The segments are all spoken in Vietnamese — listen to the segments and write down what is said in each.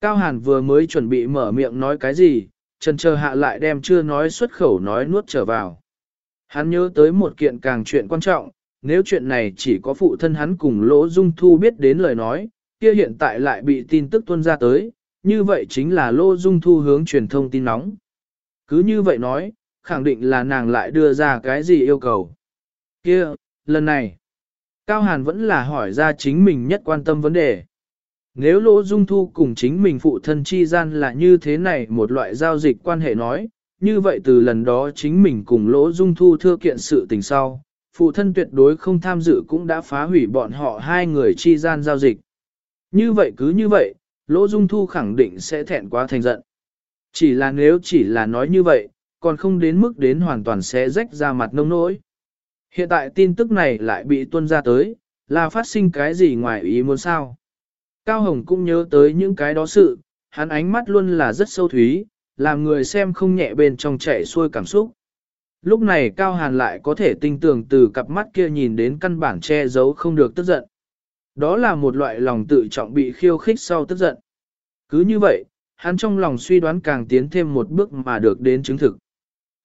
Cao Hàn vừa mới chuẩn bị mở miệng nói cái gì, trần chờ hạ lại đem chưa nói xuất khẩu nói nuốt trở vào. Hắn nhớ tới một kiện càng chuyện quan trọng, nếu chuyện này chỉ có phụ thân hắn cùng Lỗ Dung Thu biết đến lời nói, kia hiện tại lại bị tin tức tuân ra tới, như vậy chính là Lỗ Dung Thu hướng truyền thông tin nóng. Cứ như vậy nói, khẳng định là nàng lại đưa ra cái gì yêu cầu. Kia, lần này, Cao Hàn vẫn là hỏi ra chính mình nhất quan tâm vấn đề. Nếu Lỗ Dung Thu cùng chính mình phụ thân chi gian là như thế này một loại giao dịch quan hệ nói, như vậy từ lần đó chính mình cùng Lỗ Dung Thu thưa kiện sự tình sau, phụ thân tuyệt đối không tham dự cũng đã phá hủy bọn họ hai người chi gian giao dịch. Như vậy cứ như vậy, Lỗ Dung Thu khẳng định sẽ thẹn quá thành giận. Chỉ là nếu chỉ là nói như vậy, còn không đến mức đến hoàn toàn sẽ rách ra mặt nông nỗi. Hiện tại tin tức này lại bị tuân ra tới, là phát sinh cái gì ngoài ý muốn sao? Cao Hồng cũng nhớ tới những cái đó sự, hắn ánh mắt luôn là rất sâu thúy, làm người xem không nhẹ bên trong chảy xuôi cảm xúc. Lúc này Cao Hàn lại có thể tinh tường từ cặp mắt kia nhìn đến căn bản che giấu không được tức giận. Đó là một loại lòng tự trọng bị khiêu khích sau tức giận. Cứ như vậy, hắn trong lòng suy đoán càng tiến thêm một bước mà được đến chứng thực.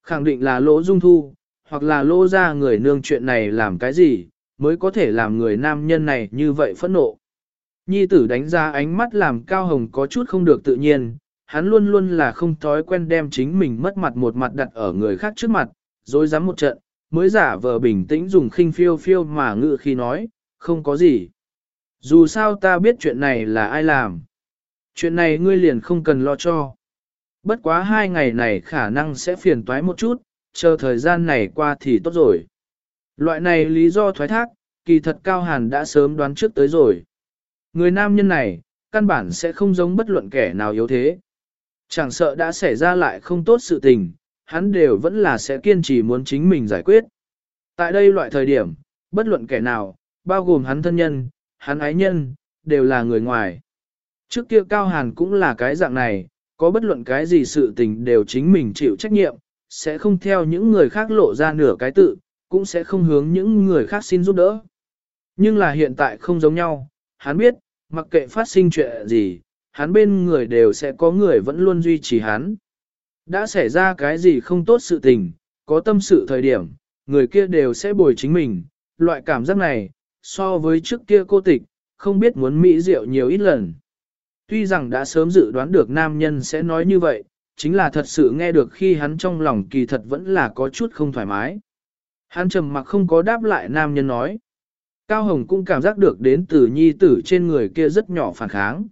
Khẳng định là lỗ dung thu, hoặc là lỗ ra người nương chuyện này làm cái gì, mới có thể làm người nam nhân này như vậy phẫn nộ. Nhi tử đánh ra ánh mắt làm Cao Hồng có chút không được tự nhiên, hắn luôn luôn là không thói quen đem chính mình mất mặt một mặt đặt ở người khác trước mặt, rồi dám một trận, mới giả vờ bình tĩnh dùng khinh phiêu phiêu mà ngự khi nói, không có gì. Dù sao ta biết chuyện này là ai làm. Chuyện này ngươi liền không cần lo cho. Bất quá hai ngày này khả năng sẽ phiền toái một chút, chờ thời gian này qua thì tốt rồi. Loại này lý do thoái thác, kỳ thật Cao Hàn đã sớm đoán trước tới rồi. Người nam nhân này, căn bản sẽ không giống bất luận kẻ nào yếu thế. Chẳng sợ đã xảy ra lại không tốt sự tình, hắn đều vẫn là sẽ kiên trì muốn chính mình giải quyết. Tại đây loại thời điểm, bất luận kẻ nào, bao gồm hắn thân nhân, hắn ái nhân, đều là người ngoài. Trước kia Cao Hàn cũng là cái dạng này, có bất luận cái gì sự tình đều chính mình chịu trách nhiệm, sẽ không theo những người khác lộ ra nửa cái tự, cũng sẽ không hướng những người khác xin giúp đỡ. Nhưng là hiện tại không giống nhau, hắn biết, mặc kệ phát sinh chuyện gì, hắn bên người đều sẽ có người vẫn luôn duy trì hắn. Đã xảy ra cái gì không tốt sự tình, có tâm sự thời điểm, người kia đều sẽ bồi chính mình, loại cảm giác này, so với trước kia cô tịch, không biết muốn mỹ rượu nhiều ít lần. Tuy rằng đã sớm dự đoán được nam nhân sẽ nói như vậy, chính là thật sự nghe được khi hắn trong lòng kỳ thật vẫn là có chút không thoải mái. Hắn trầm mặc không có đáp lại nam nhân nói. Cao Hồng cũng cảm giác được đến từ nhi tử trên người kia rất nhỏ phản kháng.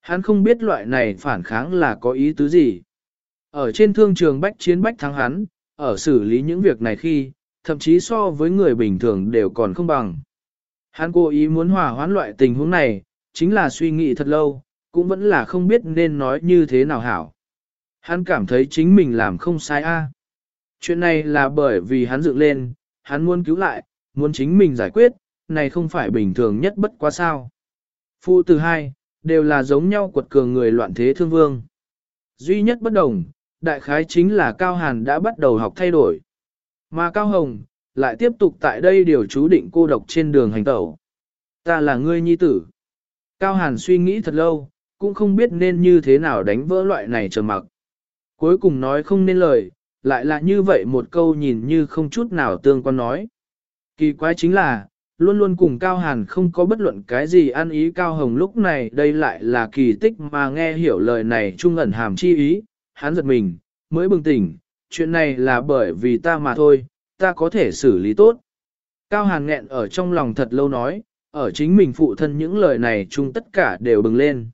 Hắn không biết loại này phản kháng là có ý tứ gì. Ở trên thương trường bách chiến bách thắng hắn, ở xử lý những việc này khi, thậm chí so với người bình thường đều còn không bằng. Hắn cố ý muốn hòa hoãn loại tình huống này, chính là suy nghĩ thật lâu, cũng vẫn là không biết nên nói như thế nào hảo. Hắn cảm thấy chính mình làm không sai a. Chuyện này là bởi vì hắn dựng lên, hắn muốn cứu lại, muốn chính mình giải quyết, này không phải bình thường nhất bất quá sao. Phụ từ hai, đều là giống nhau quật cường người loạn thế thương vương. Duy nhất bất đồng, đại khái chính là Cao Hàn đã bắt đầu học thay đổi. Mà Cao Hồng, lại tiếp tục tại đây điều chú định cô độc trên đường hành tẩu. Ta là ngươi nhi tử. Cao Hàn suy nghĩ thật lâu, cũng không biết nên như thế nào đánh vỡ loại này trầm mặc. Cuối cùng nói không nên lời, lại là như vậy một câu nhìn như không chút nào tương quan nói. Kỳ quái chính là, luôn luôn cùng Cao Hàn không có bất luận cái gì ăn ý Cao Hồng lúc này đây lại là kỳ tích mà nghe hiểu lời này trung ẩn hàm chi ý, hắn giật mình, mới bừng tỉnh, chuyện này là bởi vì ta mà thôi, ta có thể xử lý tốt. Cao Hàn nghẹn ở trong lòng thật lâu nói, ở chính mình phụ thân những lời này chung tất cả đều bừng lên.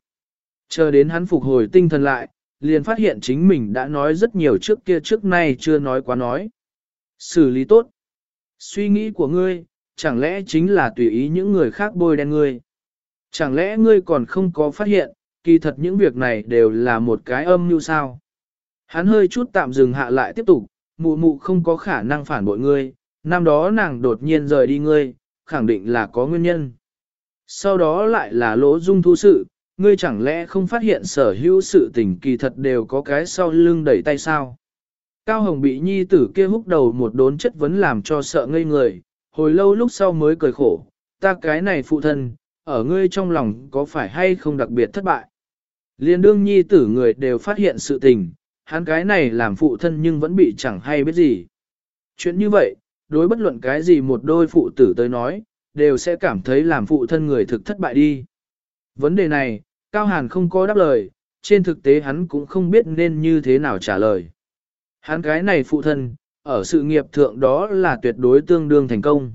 Chờ đến hắn phục hồi tinh thần lại, liền phát hiện chính mình đã nói rất nhiều trước kia trước nay chưa nói quá nói. Xử lý tốt. Suy nghĩ của ngươi, chẳng lẽ chính là tùy ý những người khác bôi đen ngươi? Chẳng lẽ ngươi còn không có phát hiện, kỳ thật những việc này đều là một cái âm như sao? Hắn hơi chút tạm dừng hạ lại tiếp tục, mụ mụ không có khả năng phản bội ngươi, năm đó nàng đột nhiên rời đi ngươi, khẳng định là có nguyên nhân. Sau đó lại là lỗ dung thu sự, ngươi chẳng lẽ không phát hiện sở hữu sự tình kỳ thật đều có cái sau lưng đẩy tay sao? Cao Hồng bị nhi tử kia húc đầu một đốn chất vấn làm cho sợ ngây người, hồi lâu lúc sau mới cười khổ, ta cái này phụ thân, ở ngươi trong lòng có phải hay không đặc biệt thất bại? Liên đương nhi tử người đều phát hiện sự tình, hắn cái này làm phụ thân nhưng vẫn bị chẳng hay biết gì. Chuyện như vậy, đối bất luận cái gì một đôi phụ tử tới nói, đều sẽ cảm thấy làm phụ thân người thực thất bại đi. Vấn đề này, Cao Hàn không có đáp lời, trên thực tế hắn cũng không biết nên như thế nào trả lời. Hắn cái này phụ thân, ở sự nghiệp thượng đó là tuyệt đối tương đương thành công.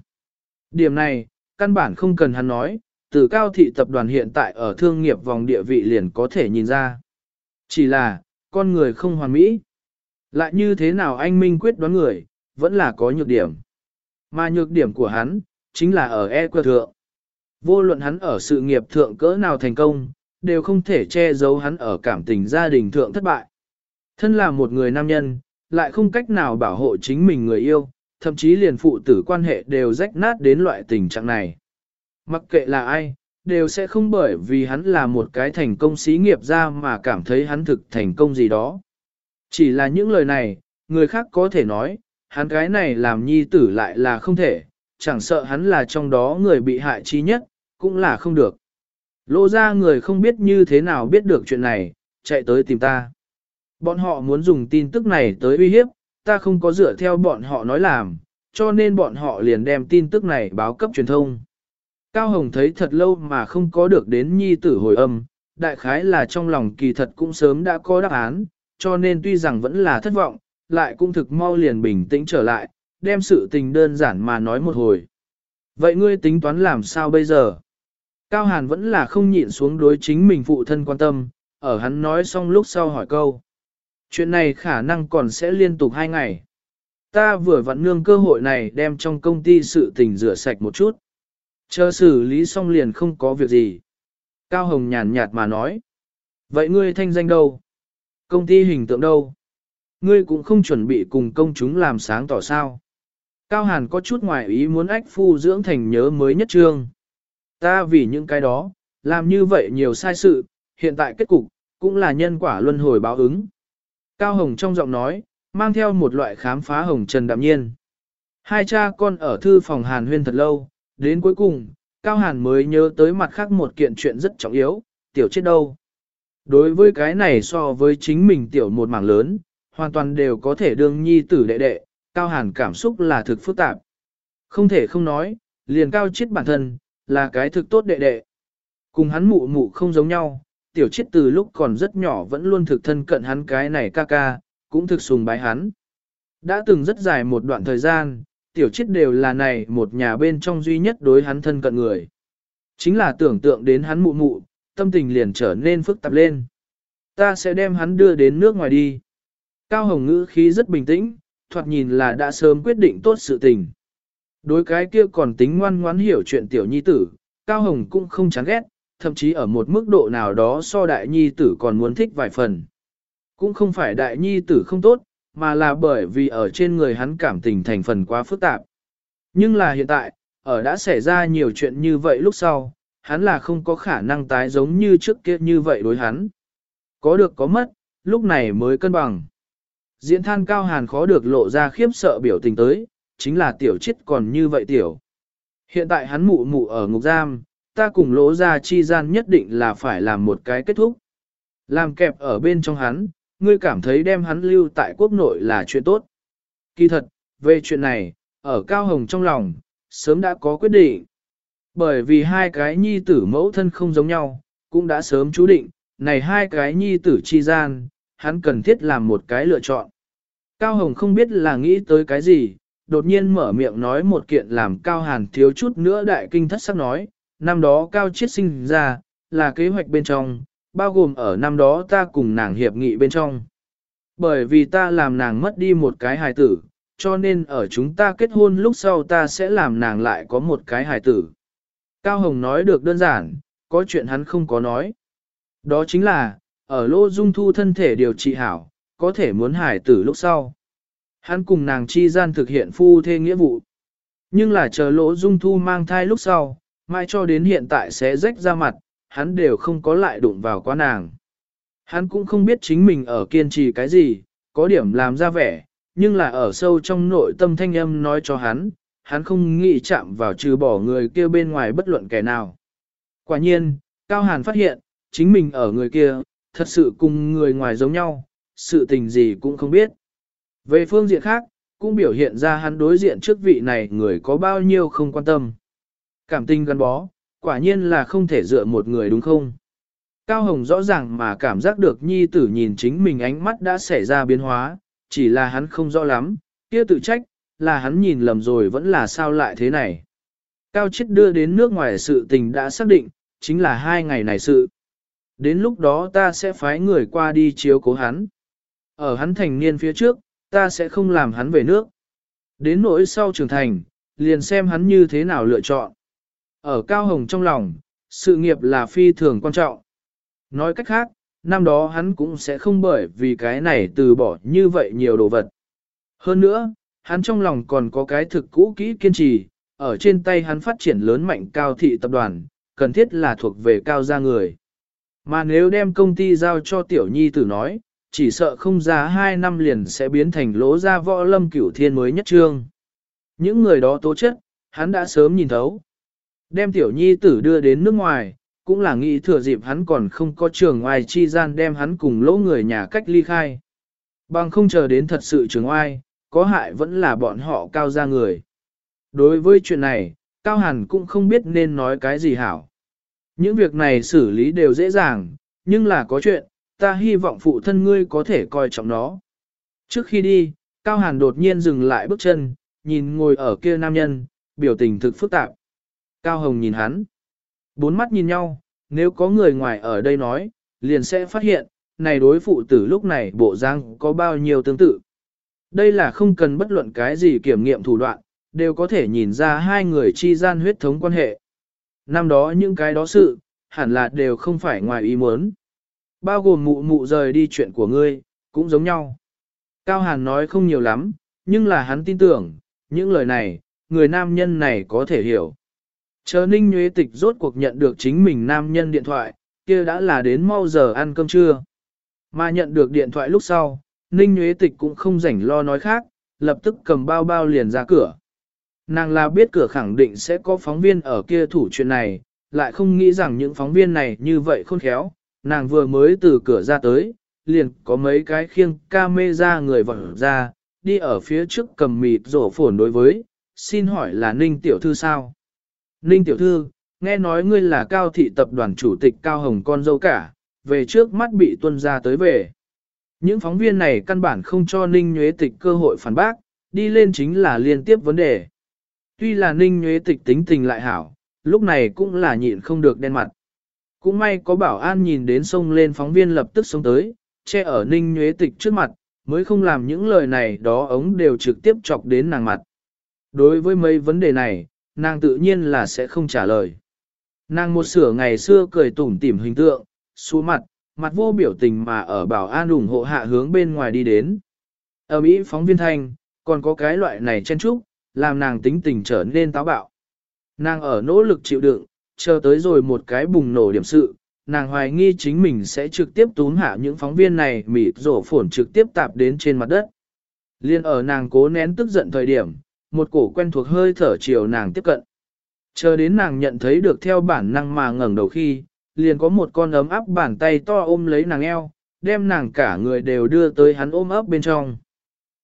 Điểm này, căn bản không cần hắn nói, từ cao thị tập đoàn hiện tại ở thương nghiệp vòng địa vị liền có thể nhìn ra. Chỉ là, con người không hoàn mỹ. Lại như thế nào anh Minh quyết đoán người, vẫn là có nhược điểm. Mà nhược điểm của hắn, chính là ở e quật thượng. Vô luận hắn ở sự nghiệp thượng cỡ nào thành công, đều không thể che giấu hắn ở cảm tình gia đình thượng thất bại. Thân là một người nam nhân, lại không cách nào bảo hộ chính mình người yêu, thậm chí liền phụ tử quan hệ đều rách nát đến loại tình trạng này. Mặc kệ là ai, đều sẽ không bởi vì hắn là một cái thành công xí nghiệp ra mà cảm thấy hắn thực thành công gì đó. Chỉ là những lời này, người khác có thể nói, hắn cái này làm nhi tử lại là không thể, chẳng sợ hắn là trong đó người bị hại chi nhất, cũng là không được. Lô ra người không biết như thế nào biết được chuyện này, chạy tới tìm ta. Bọn họ muốn dùng tin tức này tới uy hiếp, ta không có dựa theo bọn họ nói làm, cho nên bọn họ liền đem tin tức này báo cấp truyền thông. Cao Hồng thấy thật lâu mà không có được đến nhi tử hồi âm, đại khái là trong lòng kỳ thật cũng sớm đã có đáp án, cho nên tuy rằng vẫn là thất vọng, lại cũng thực mau liền bình tĩnh trở lại, đem sự tình đơn giản mà nói một hồi. Vậy ngươi tính toán làm sao bây giờ? Cao Hàn vẫn là không nhịn xuống đối chính mình phụ thân quan tâm, ở hắn nói xong lúc sau hỏi câu. Chuyện này khả năng còn sẽ liên tục hai ngày. Ta vừa vặn nương cơ hội này đem trong công ty sự tình rửa sạch một chút. Chờ xử lý xong liền không có việc gì. Cao Hồng nhàn nhạt mà nói. Vậy ngươi thanh danh đâu? Công ty hình tượng đâu? Ngươi cũng không chuẩn bị cùng công chúng làm sáng tỏ sao. Cao Hàn có chút ngoài ý muốn ách phu dưỡng thành nhớ mới nhất trương. Ta vì những cái đó, làm như vậy nhiều sai sự, hiện tại kết cục, cũng là nhân quả luân hồi báo ứng. Cao Hồng trong giọng nói, mang theo một loại khám phá hồng trần đạm nhiên. Hai cha con ở thư phòng Hàn huyên thật lâu, đến cuối cùng, Cao Hàn mới nhớ tới mặt khác một kiện chuyện rất trọng yếu, tiểu chết đâu. Đối với cái này so với chính mình tiểu một mảng lớn, hoàn toàn đều có thể đương nhi tử đệ đệ, Cao Hàn cảm xúc là thực phức tạp. Không thể không nói, liền Cao chết bản thân, là cái thực tốt đệ đệ. Cùng hắn mụ mụ không giống nhau, tiểu chết từ lúc còn rất nhỏ vẫn luôn thực thân cận hắn cái này ca ca, cũng thực sùng bái hắn. Đã từng rất dài một đoạn thời gian, tiểu chết đều là này một nhà bên trong duy nhất đối hắn thân cận người. Chính là tưởng tượng đến hắn mụ mụ, tâm tình liền trở nên phức tạp lên. Ta sẽ đem hắn đưa đến nước ngoài đi. Cao Hồng ngữ khí rất bình tĩnh, thoạt nhìn là đã sớm quyết định tốt sự tình. Đối cái kia còn tính ngoan ngoãn hiểu chuyện tiểu nhi tử, Cao Hồng cũng không chán ghét, thậm chí ở một mức độ nào đó so đại nhi tử còn muốn thích vài phần. Cũng không phải đại nhi tử không tốt, mà là bởi vì ở trên người hắn cảm tình thành phần quá phức tạp. Nhưng là hiện tại, ở đã xảy ra nhiều chuyện như vậy lúc sau, hắn là không có khả năng tái giống như trước kia như vậy đối hắn. Có được có mất, lúc này mới cân bằng. Diễn than cao hàn khó được lộ ra khiếp sợ biểu tình tới, chính là tiểu chết còn như vậy tiểu. Hiện tại hắn mụ mụ ở ngục giam, ta cùng lỗ ra chi gian nhất định là phải làm một cái kết thúc. Làm kẹp ở bên trong hắn, ngươi cảm thấy đem hắn lưu tại quốc nội là chuyện tốt. Kỳ thật, về chuyện này, ở Cao Hồng trong lòng, sớm đã có quyết định. Bởi vì hai cái nhi tử mẫu thân không giống nhau, cũng đã sớm chú định, này hai cái nhi tử chi gian, hắn cần thiết làm một cái lựa chọn. Cao Hồng không biết là nghĩ tới cái gì, đột nhiên mở miệng nói một kiện làm Cao Hàn thiếu chút nữa đại kinh thất sắc nói, năm đó Cao Chiết sinh ra, là kế hoạch bên trong, bao gồm ở năm đó ta cùng nàng hiệp nghị bên trong. Bởi vì ta làm nàng mất đi một cái hài tử, cho nên ở chúng ta kết hôn lúc sau ta sẽ làm nàng lại có một cái hài tử. Cao Hồng nói được đơn giản, có chuyện hắn không có nói. Đó chính là, ở lô dung thu thân thể điều trị hảo, có thể muốn hài tử lúc sau. Hắn cùng nàng chi gian thực hiện phu thê nghĩa vụ. Nhưng là chờ lỗ dung thu mang thai lúc sau, mai cho đến hiện tại sẽ rách ra mặt, hắn đều không có lại đụng vào quá nàng. Hắn cũng không biết chính mình ở kiên trì cái gì, có điểm làm ra vẻ, nhưng là ở sâu trong nội tâm thanh âm nói cho hắn, hắn không nghĩ chạm vào trừ bỏ người kia bên ngoài bất luận kẻ nào. Quả nhiên, Cao Hàn phát hiện, chính mình ở người kia, thật sự cùng người ngoài giống nhau, sự tình gì cũng không biết. Về phương diện khác, cũng biểu hiện ra hắn đối diện trước vị này người có bao nhiêu không quan tâm. Cảm tình gắn bó, quả nhiên là không thể dựa một người đúng không? Cao Hồng rõ ràng mà cảm giác được nhi tử nhìn chính mình ánh mắt đã xảy ra biến hóa, chỉ là hắn không rõ lắm, kia tự trách, là hắn nhìn lầm rồi vẫn là sao lại thế này. Cao chết đưa đến nước ngoài sự tình đã xác định, chính là hai ngày này sự. Đến lúc đó ta sẽ phái người qua đi chiếu cố hắn. Ở hắn thành niên phía trước, ta sẽ không làm hắn về nước. Đến nỗi sau trưởng thành, liền xem hắn như thế nào lựa chọn. Ở Cao Hồng trong lòng, sự nghiệp là phi thường quan trọng. Nói cách khác, năm đó hắn cũng sẽ không bởi vì cái này từ bỏ như vậy nhiều đồ vật. Hơn nữa, hắn trong lòng còn có cái thực cũ kỹ kiên trì, ở trên tay hắn phát triển lớn mạnh cao thị tập đoàn, cần thiết là thuộc về cao gia người. Mà nếu đem công ty giao cho tiểu nhi tử nói, chỉ sợ không ra hai năm liền sẽ biến thành lỗ ra võ lâm cửu thiên mới nhất trương. Những người đó tố chất, hắn đã sớm nhìn thấu. Đem tiểu nhi tử đưa đến nước ngoài, cũng là nghĩ thừa dịp hắn còn không có trường ngoài chi gian đem hắn cùng lỗ người nhà cách ly khai. Bằng không chờ đến thật sự trường oai, có hại vẫn là bọn họ cao ra người. Đối với chuyện này, Cao Hàn cũng không biết nên nói cái gì hảo. Những việc này xử lý đều dễ dàng, nhưng là có chuyện, ta hy vọng phụ thân ngươi có thể coi trọng nó. Trước khi đi, Cao Hàn đột nhiên dừng lại bước chân, nhìn ngồi ở kia nam nhân, biểu tình thực phức tạp. Cao Hồng nhìn hắn. Bốn mắt nhìn nhau, nếu có người ngoài ở đây nói, liền sẽ phát hiện, này đối phụ tử lúc này bộ răng có bao nhiêu tương tự. Đây là không cần bất luận cái gì kiểm nghiệm thủ đoạn, đều có thể nhìn ra hai người chi gian huyết thống quan hệ. Năm đó những cái đó sự, hẳn là đều không phải ngoài ý muốn. Bao gồm mụ mụ rời đi chuyện của ngươi, cũng giống nhau. Cao Hàn nói không nhiều lắm, nhưng là hắn tin tưởng, những lời này, người nam nhân này có thể hiểu. Chờ Ninh Nguyễn Tịch rốt cuộc nhận được chính mình nam nhân điện thoại, kia đã là đến mau giờ ăn cơm trưa. Mà nhận được điện thoại lúc sau, Ninh Nguyễn Tịch cũng không rảnh lo nói khác, lập tức cầm bao bao liền ra cửa. Nàng là biết cửa khẳng định sẽ có phóng viên ở kia thủ chuyện này, lại không nghĩ rằng những phóng viên này như vậy khôn khéo, nàng vừa mới từ cửa ra tới, liền có mấy cái khiêng ca mê ra người vọng ra, đi ở phía trước cầm mịt rổ phổn đối với, xin hỏi là Ninh Tiểu Thư sao? Ninh Tiểu Thư, nghe nói ngươi là cao thị tập đoàn chủ tịch Cao Hồng con dâu cả, về trước mắt bị tuân ra tới về. Những phóng viên này căn bản không cho Ninh Nhuế Tịch cơ hội phản bác, đi lên chính là liên tiếp vấn đề. Tuy là Ninh Nhuế Tịch tính tình lại hảo, lúc này cũng là nhịn không được đen mặt. Cũng may có bảo an nhìn đến sông lên phóng viên lập tức sống tới, che ở Ninh Nhuế Tịch trước mặt, mới không làm những lời này đó ống đều trực tiếp chọc đến nàng mặt. Đối với mấy vấn đề này, nàng tự nhiên là sẽ không trả lời. Nàng một sửa ngày xưa cười tủm tỉm hình tượng, xuống mặt, mặt vô biểu tình mà ở bảo an ủng hộ hạ hướng bên ngoài đi đến. Ở Mỹ phóng viên thanh, còn có cái loại này chen trúc, làm nàng tính tình trở nên táo bạo. Nàng ở nỗ lực chịu đựng, chờ tới rồi một cái bùng nổ điểm sự, nàng hoài nghi chính mình sẽ trực tiếp túm hạ những phóng viên này mịt rổ phổn trực tiếp tạp đến trên mặt đất. Liên ở nàng cố nén tức giận thời điểm, một cổ quen thuộc hơi thở chiều nàng tiếp cận. Chờ đến nàng nhận thấy được theo bản năng mà ngẩng đầu khi, liền có một con ấm áp bàn tay to ôm lấy nàng eo, đem nàng cả người đều đưa tới hắn ôm ấp bên trong.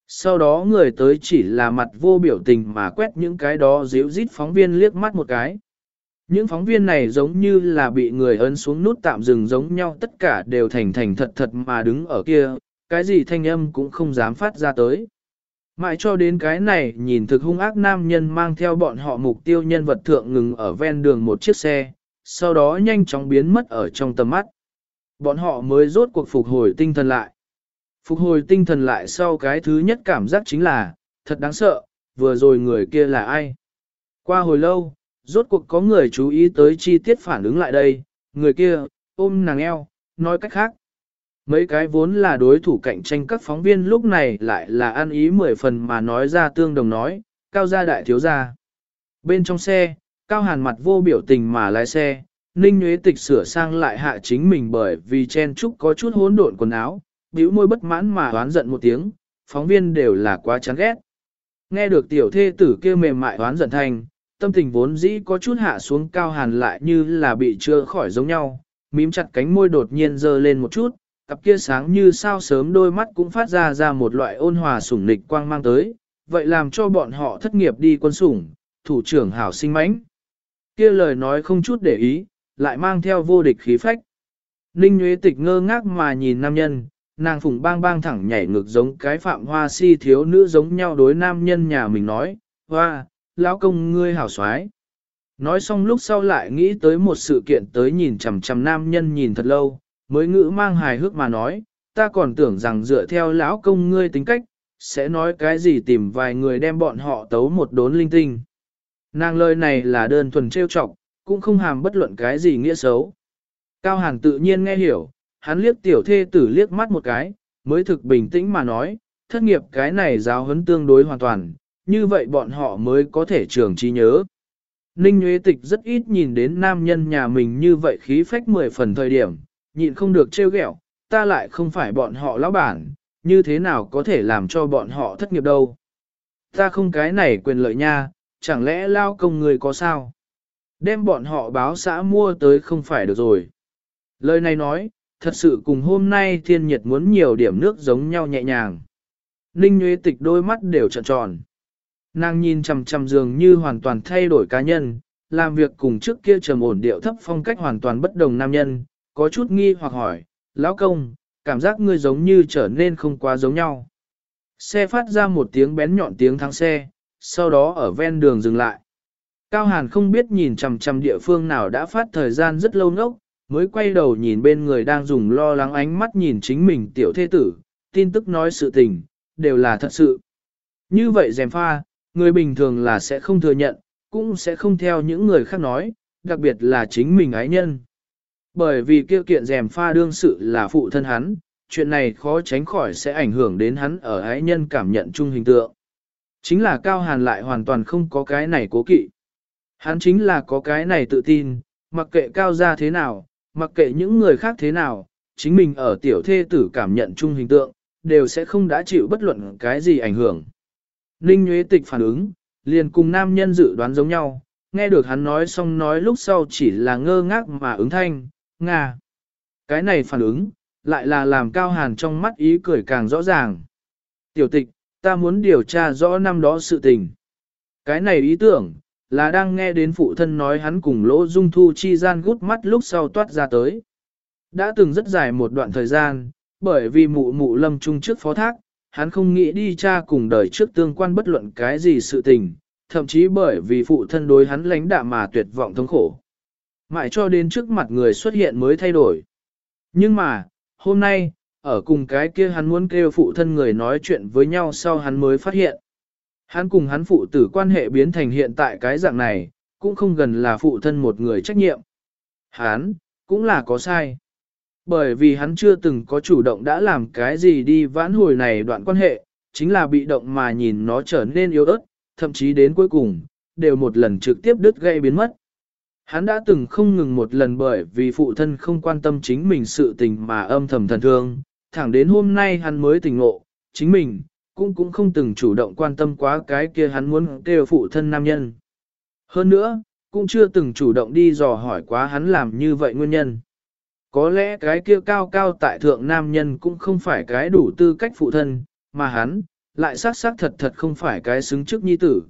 Sau đó người tới chỉ là mặt vô biểu tình mà quét những cái đó díu rít phóng viên liếc mắt một cái. Những phóng viên này giống như là bị người ấn xuống nút tạm dừng giống nhau tất cả đều thành thành thật thật mà đứng ở kia, cái gì thanh âm cũng không dám phát ra tới. Mãi cho đến cái này nhìn thực hung ác nam nhân mang theo bọn họ mục tiêu nhân vật thượng ngừng ở ven đường một chiếc xe, sau đó nhanh chóng biến mất ở trong tầm mắt. Bọn họ mới rốt cuộc phục hồi tinh thần lại. Phục hồi tinh thần lại sau cái thứ nhất cảm giác chính là, thật đáng sợ, vừa rồi người kia là ai. Qua hồi lâu, rốt cuộc có người chú ý tới chi tiết phản ứng lại đây, người kia, ôm nàng eo, nói cách khác. Mấy cái vốn là đối thủ cạnh tranh các phóng viên lúc này lại là ăn ý mười phần mà nói ra tương đồng nói, cao gia đại thiếu gia. Bên trong xe, cao hàn mặt vô biểu tình mà lái xe, ninh nhuế tịch sửa sang lại hạ chính mình bởi vì chen trúc có chút hỗn độn quần áo, bĩu môi bất mãn mà oán giận một tiếng, phóng viên đều là quá chán ghét. Nghe được tiểu thê tử kia mềm mại oán giận thành, tâm tình vốn dĩ có chút hạ xuống cao hàn lại như là bị chưa khỏi giống nhau, mím chặt cánh môi đột nhiên dơ lên một chút, cặp kia sáng như sao sớm đôi mắt cũng phát ra ra một loại ôn hòa sủng nịch quang mang tới, vậy làm cho bọn họ thất nghiệp đi quân sủng, thủ trưởng hảo sinh mãnh. Kia lời nói không chút để ý, lại mang theo vô địch khí phách. Ninh Nguyễn Tịch ngơ ngác mà nhìn nam nhân, nàng phùng bang bang thẳng nhảy ngược giống cái phạm hoa si thiếu nữ giống nhau đối nam nhân nhà mình nói, hoa, lão công ngươi hảo xoái. Nói xong lúc sau lại nghĩ tới một sự kiện tới nhìn chằm chằm nam nhân nhìn thật lâu, mới ngữ mang hài hước mà nói, ta còn tưởng rằng dựa theo lão công ngươi tính cách, sẽ nói cái gì tìm vài người đem bọn họ tấu một đốn linh tinh. Nàng lời này là đơn thuần trêu chọc, cũng không hàm bất luận cái gì nghĩa xấu. Cao Hàn tự nhiên nghe hiểu, hắn liếc tiểu thê tử liếc mắt một cái, mới thực bình tĩnh mà nói, thất nghiệp cái này giáo huấn tương đối hoàn toàn, như vậy bọn họ mới có thể trường trí nhớ. Ninh Nguyễn Tịch rất ít nhìn đến nam nhân nhà mình như vậy khí phách mười phần thời điểm, nhịn không được trêu ghẹo, ta lại không phải bọn họ lão bản, như thế nào có thể làm cho bọn họ thất nghiệp đâu. Ta không cái này quyền lợi nha, chẳng lẽ lao công người có sao? Đem bọn họ báo xã mua tới không phải được rồi. Lời này nói, thật sự cùng hôm nay thiên nhiệt muốn nhiều điểm nước giống nhau nhẹ nhàng. Ninh Nguyễn Tịch đôi mắt đều trợn tròn. Nàng nhìn chằm chằm dường như hoàn toàn thay đổi cá nhân, làm việc cùng trước kia trầm ổn điệu thấp phong cách hoàn toàn bất đồng nam nhân, có chút nghi hoặc hỏi, lão công, cảm giác ngươi giống như trở nên không quá giống nhau. Xe phát ra một tiếng bén nhọn tiếng thắng xe, sau đó ở ven đường dừng lại. Cao Hàn không biết nhìn chằm chằm địa phương nào đã phát thời gian rất lâu ngốc, mới quay đầu nhìn bên người đang dùng lo lắng ánh mắt nhìn chính mình tiểu thế tử, tin tức nói sự tình, đều là thật sự. Như vậy dèm pha, người bình thường là sẽ không thừa nhận, cũng sẽ không theo những người khác nói, đặc biệt là chính mình ái nhân. Bởi vì kia kiện dèm pha đương sự là phụ thân hắn, chuyện này khó tránh khỏi sẽ ảnh hưởng đến hắn ở ái nhân cảm nhận chung hình tượng. Chính là Cao Hàn lại hoàn toàn không có cái này cố kỵ. Hắn chính là có cái này tự tin, mặc kệ Cao ra thế nào, mặc kệ những người khác thế nào, chính mình ở tiểu thê tử cảm nhận chung hình tượng, đều sẽ không đã chịu bất luận cái gì ảnh hưởng. Ninh Nguyễn Tịch phản ứng, liền cùng nam nhân dự đoán giống nhau, nghe được hắn nói xong nói lúc sau chỉ là ngơ ngác mà ứng thanh, Nga. Cái này phản ứng, lại là làm cao hàn trong mắt ý cười càng rõ ràng. Tiểu tịch, ta muốn điều tra rõ năm đó sự tình. Cái này ý tưởng, là đang nghe đến phụ thân nói hắn cùng lỗ dung thu chi gian gút mắt lúc sau toát ra tới. Đã từng rất dài một đoạn thời gian, bởi vì mụ mụ lâm trung trước phó thác, hắn không nghĩ đi cha cùng đời trước tương quan bất luận cái gì sự tình, thậm chí bởi vì phụ thân đối hắn lãnh đạm mà tuyệt vọng thống khổ. Mãi cho đến trước mặt người xuất hiện mới thay đổi. Nhưng mà, hôm nay, ở cùng cái kia hắn muốn kêu phụ thân người nói chuyện với nhau sau hắn mới phát hiện. Hắn cùng hắn phụ tử quan hệ biến thành hiện tại cái dạng này, cũng không gần là phụ thân một người trách nhiệm. Hắn, cũng là có sai. Bởi vì hắn chưa từng có chủ động đã làm cái gì đi vãn hồi này đoạn quan hệ, chính là bị động mà nhìn nó trở nên yếu ớt, thậm chí đến cuối cùng, đều một lần trực tiếp đứt gây biến mất. Hắn đã từng không ngừng một lần bởi vì phụ thân không quan tâm chính mình sự tình mà âm thầm thần thương, thẳng đến hôm nay hắn mới tỉnh ngộ, chính mình, cũng cũng không từng chủ động quan tâm quá cái kia hắn muốn kêu phụ thân nam nhân. Hơn nữa, cũng chưa từng chủ động đi dò hỏi quá hắn làm như vậy nguyên nhân. Có lẽ cái kia cao cao tại thượng nam nhân cũng không phải cái đủ tư cách phụ thân, mà hắn, lại xác xác thật thật không phải cái xứng trước nhi tử.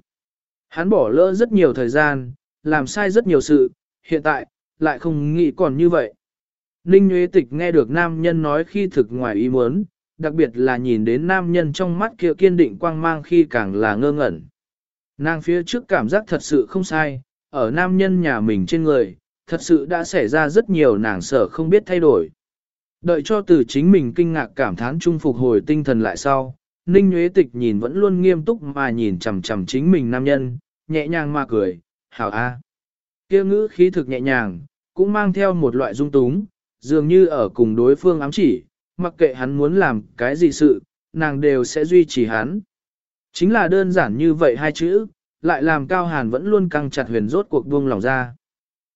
Hắn bỏ lỡ rất nhiều thời gian, làm sai rất nhiều sự, hiện tại, lại không nghĩ còn như vậy. Ninh Nguyễn Tịch nghe được nam nhân nói khi thực ngoài ý muốn, đặc biệt là nhìn đến nam nhân trong mắt kia kiên định quang mang khi càng là ngơ ngẩn. Nàng phía trước cảm giác thật sự không sai, ở nam nhân nhà mình trên người, thật sự đã xảy ra rất nhiều nàng sợ không biết thay đổi. Đợi cho từ chính mình kinh ngạc cảm thán trung phục hồi tinh thần lại sau, Ninh Nguyễn Tịch nhìn vẫn luôn nghiêm túc mà nhìn chằm chằm chính mình nam nhân, nhẹ nhàng mà cười, hảo a. Kia ngữ khí thực nhẹ nhàng, cũng mang theo một loại dung túng, dường như ở cùng đối phương ám chỉ, mặc kệ hắn muốn làm cái gì sự, nàng đều sẽ duy trì hắn. Chính là đơn giản như vậy hai chữ, lại làm Cao Hàn vẫn luôn căng chặt huyền rốt cuộc buông lòng ra.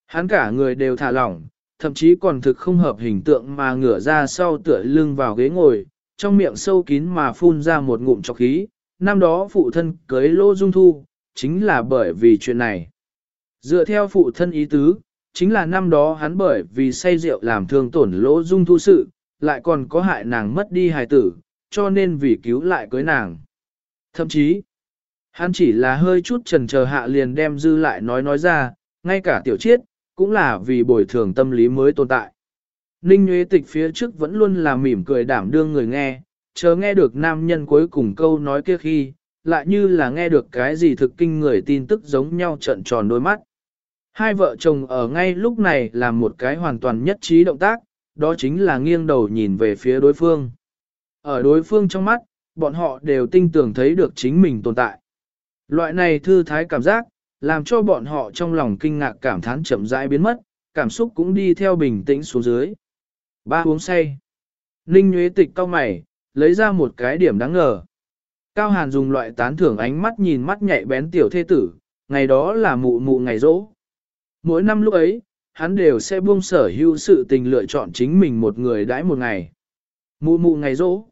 Hắn cả người đều thả lỏng, thậm chí còn thực không hợp hình tượng mà ngửa ra sau tựa lưng vào ghế ngồi, trong miệng sâu kín mà phun ra một ngụm chọc khí. Năm đó phụ thân cưới Lô Dung Thu, chính là bởi vì chuyện này. Dựa theo phụ thân ý tứ, chính là năm đó hắn bởi vì say rượu làm thương tổn lỗ dung thu sự, lại còn có hại nàng mất đi hài tử, cho nên vì cứu lại cưới nàng. Thậm chí, hắn chỉ là hơi chút trần chờ hạ liền đem dư lại nói nói ra, ngay cả tiểu chiết, cũng là vì bồi thường tâm lý mới tồn tại. Ninh Nguyễn Tịch phía trước vẫn luôn là mỉm cười đảm đương người nghe, chờ nghe được nam nhân cuối cùng câu nói kia khi, lại như là nghe được cái gì thực kinh người tin tức giống nhau trợn tròn đôi mắt. Hai vợ chồng ở ngay lúc này làm một cái hoàn toàn nhất trí động tác, đó chính là nghiêng đầu nhìn về phía đối phương. Ở đối phương trong mắt, bọn họ đều tinh tưởng thấy được chính mình tồn tại. Loại này thư thái cảm giác, làm cho bọn họ trong lòng kinh ngạc cảm thán chậm rãi biến mất, cảm xúc cũng đi theo bình tĩnh xuống dưới. Ba uống say. Ninh Nguyễn Tịch cao mày, lấy ra một cái điểm đáng ngờ. Cao Hàn dùng loại tán thưởng ánh mắt nhìn mắt nhạy bén tiểu thê tử, ngày đó là mụ mụ ngày rỗ. Mỗi năm lúc ấy, hắn đều sẽ buông sở hữu sự tình lựa chọn chính mình một người đãi một ngày. Mụ mụ ngày rỗ.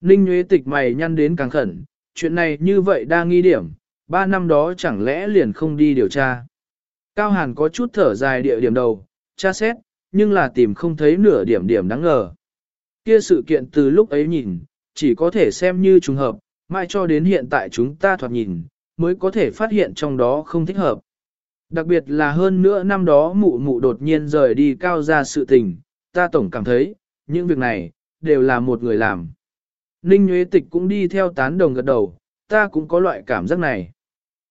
Ninh Nguyễn Tịch mày nhăn đến càng khẩn, chuyện này như vậy đa nghi điểm, ba năm đó chẳng lẽ liền không đi điều tra. Cao Hàn có chút thở dài địa điểm đầu, tra xét, nhưng là tìm không thấy nửa điểm điểm đáng ngờ. Kia sự kiện từ lúc ấy nhìn, chỉ có thể xem như trùng hợp, mai cho đến hiện tại chúng ta thoạt nhìn, mới có thể phát hiện trong đó không thích hợp. Đặc biệt là hơn nữa năm đó mụ mụ đột nhiên rời đi cao ra sự tình, ta tổng cảm thấy, những việc này, đều là một người làm. Ninh Nguyễn Tịch cũng đi theo tán đồng gật đầu, ta cũng có loại cảm giác này.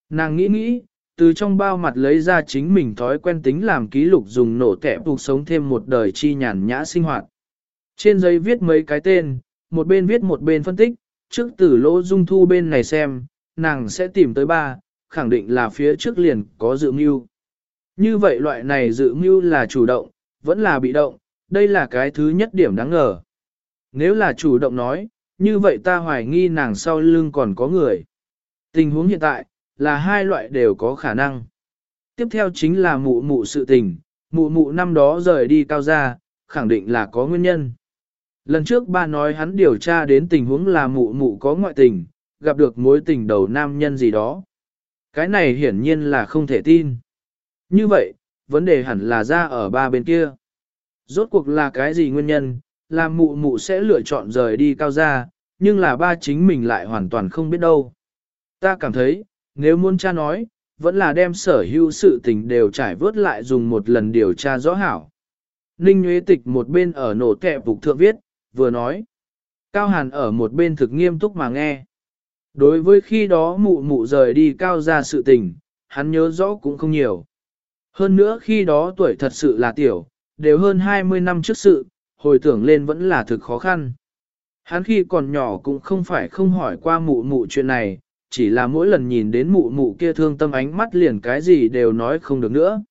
Nàng nghĩ nghĩ, từ trong bao mặt lấy ra chính mình thói quen tính làm ký lục dùng nổ tẻ cuộc sống thêm một đời chi nhàn nhã sinh hoạt. Trên giấy viết mấy cái tên, một bên viết một bên phân tích, trước từ lỗ dung thu bên này xem, nàng sẽ tìm tới ba, khẳng định là phía trước liền có dự mưu. Như vậy loại này dự mưu là chủ động, vẫn là bị động, đây là cái thứ nhất điểm đáng ngờ. Nếu là chủ động nói, như vậy ta hoài nghi nàng sau lưng còn có người. Tình huống hiện tại, là hai loại đều có khả năng. Tiếp theo chính là mụ mụ sự tình, mụ mụ năm đó rời đi cao gia, khẳng định là có nguyên nhân. Lần trước ba nói hắn điều tra đến tình huống là mụ mụ có ngoại tình, gặp được mối tình đầu nam nhân gì đó. Cái này hiển nhiên là không thể tin. Như vậy, vấn đề hẳn là ra ở ba bên kia. Rốt cuộc là cái gì nguyên nhân, làm mụ mụ sẽ lựa chọn rời đi cao gia, nhưng là ba chính mình lại hoàn toàn không biết đâu. Ta cảm thấy, nếu muốn cha nói, vẫn là đem sở hữu sự tình đều trải vớt lại dùng một lần điều tra rõ hảo. Ninh Nguyễn Tịch một bên ở nổ kẹp phục thượng viết, vừa nói. Cao Hàn ở một bên thực nghiêm túc mà nghe. Đối với khi đó mụ mụ rời đi cao ra sự tình, hắn nhớ rõ cũng không nhiều. Hơn nữa khi đó tuổi thật sự là tiểu, đều hơn 20 năm trước sự, hồi tưởng lên vẫn là thực khó khăn. Hắn khi còn nhỏ cũng không phải không hỏi qua mụ mụ chuyện này, chỉ là mỗi lần nhìn đến mụ mụ kia thương tâm ánh mắt liền cái gì đều nói không được nữa.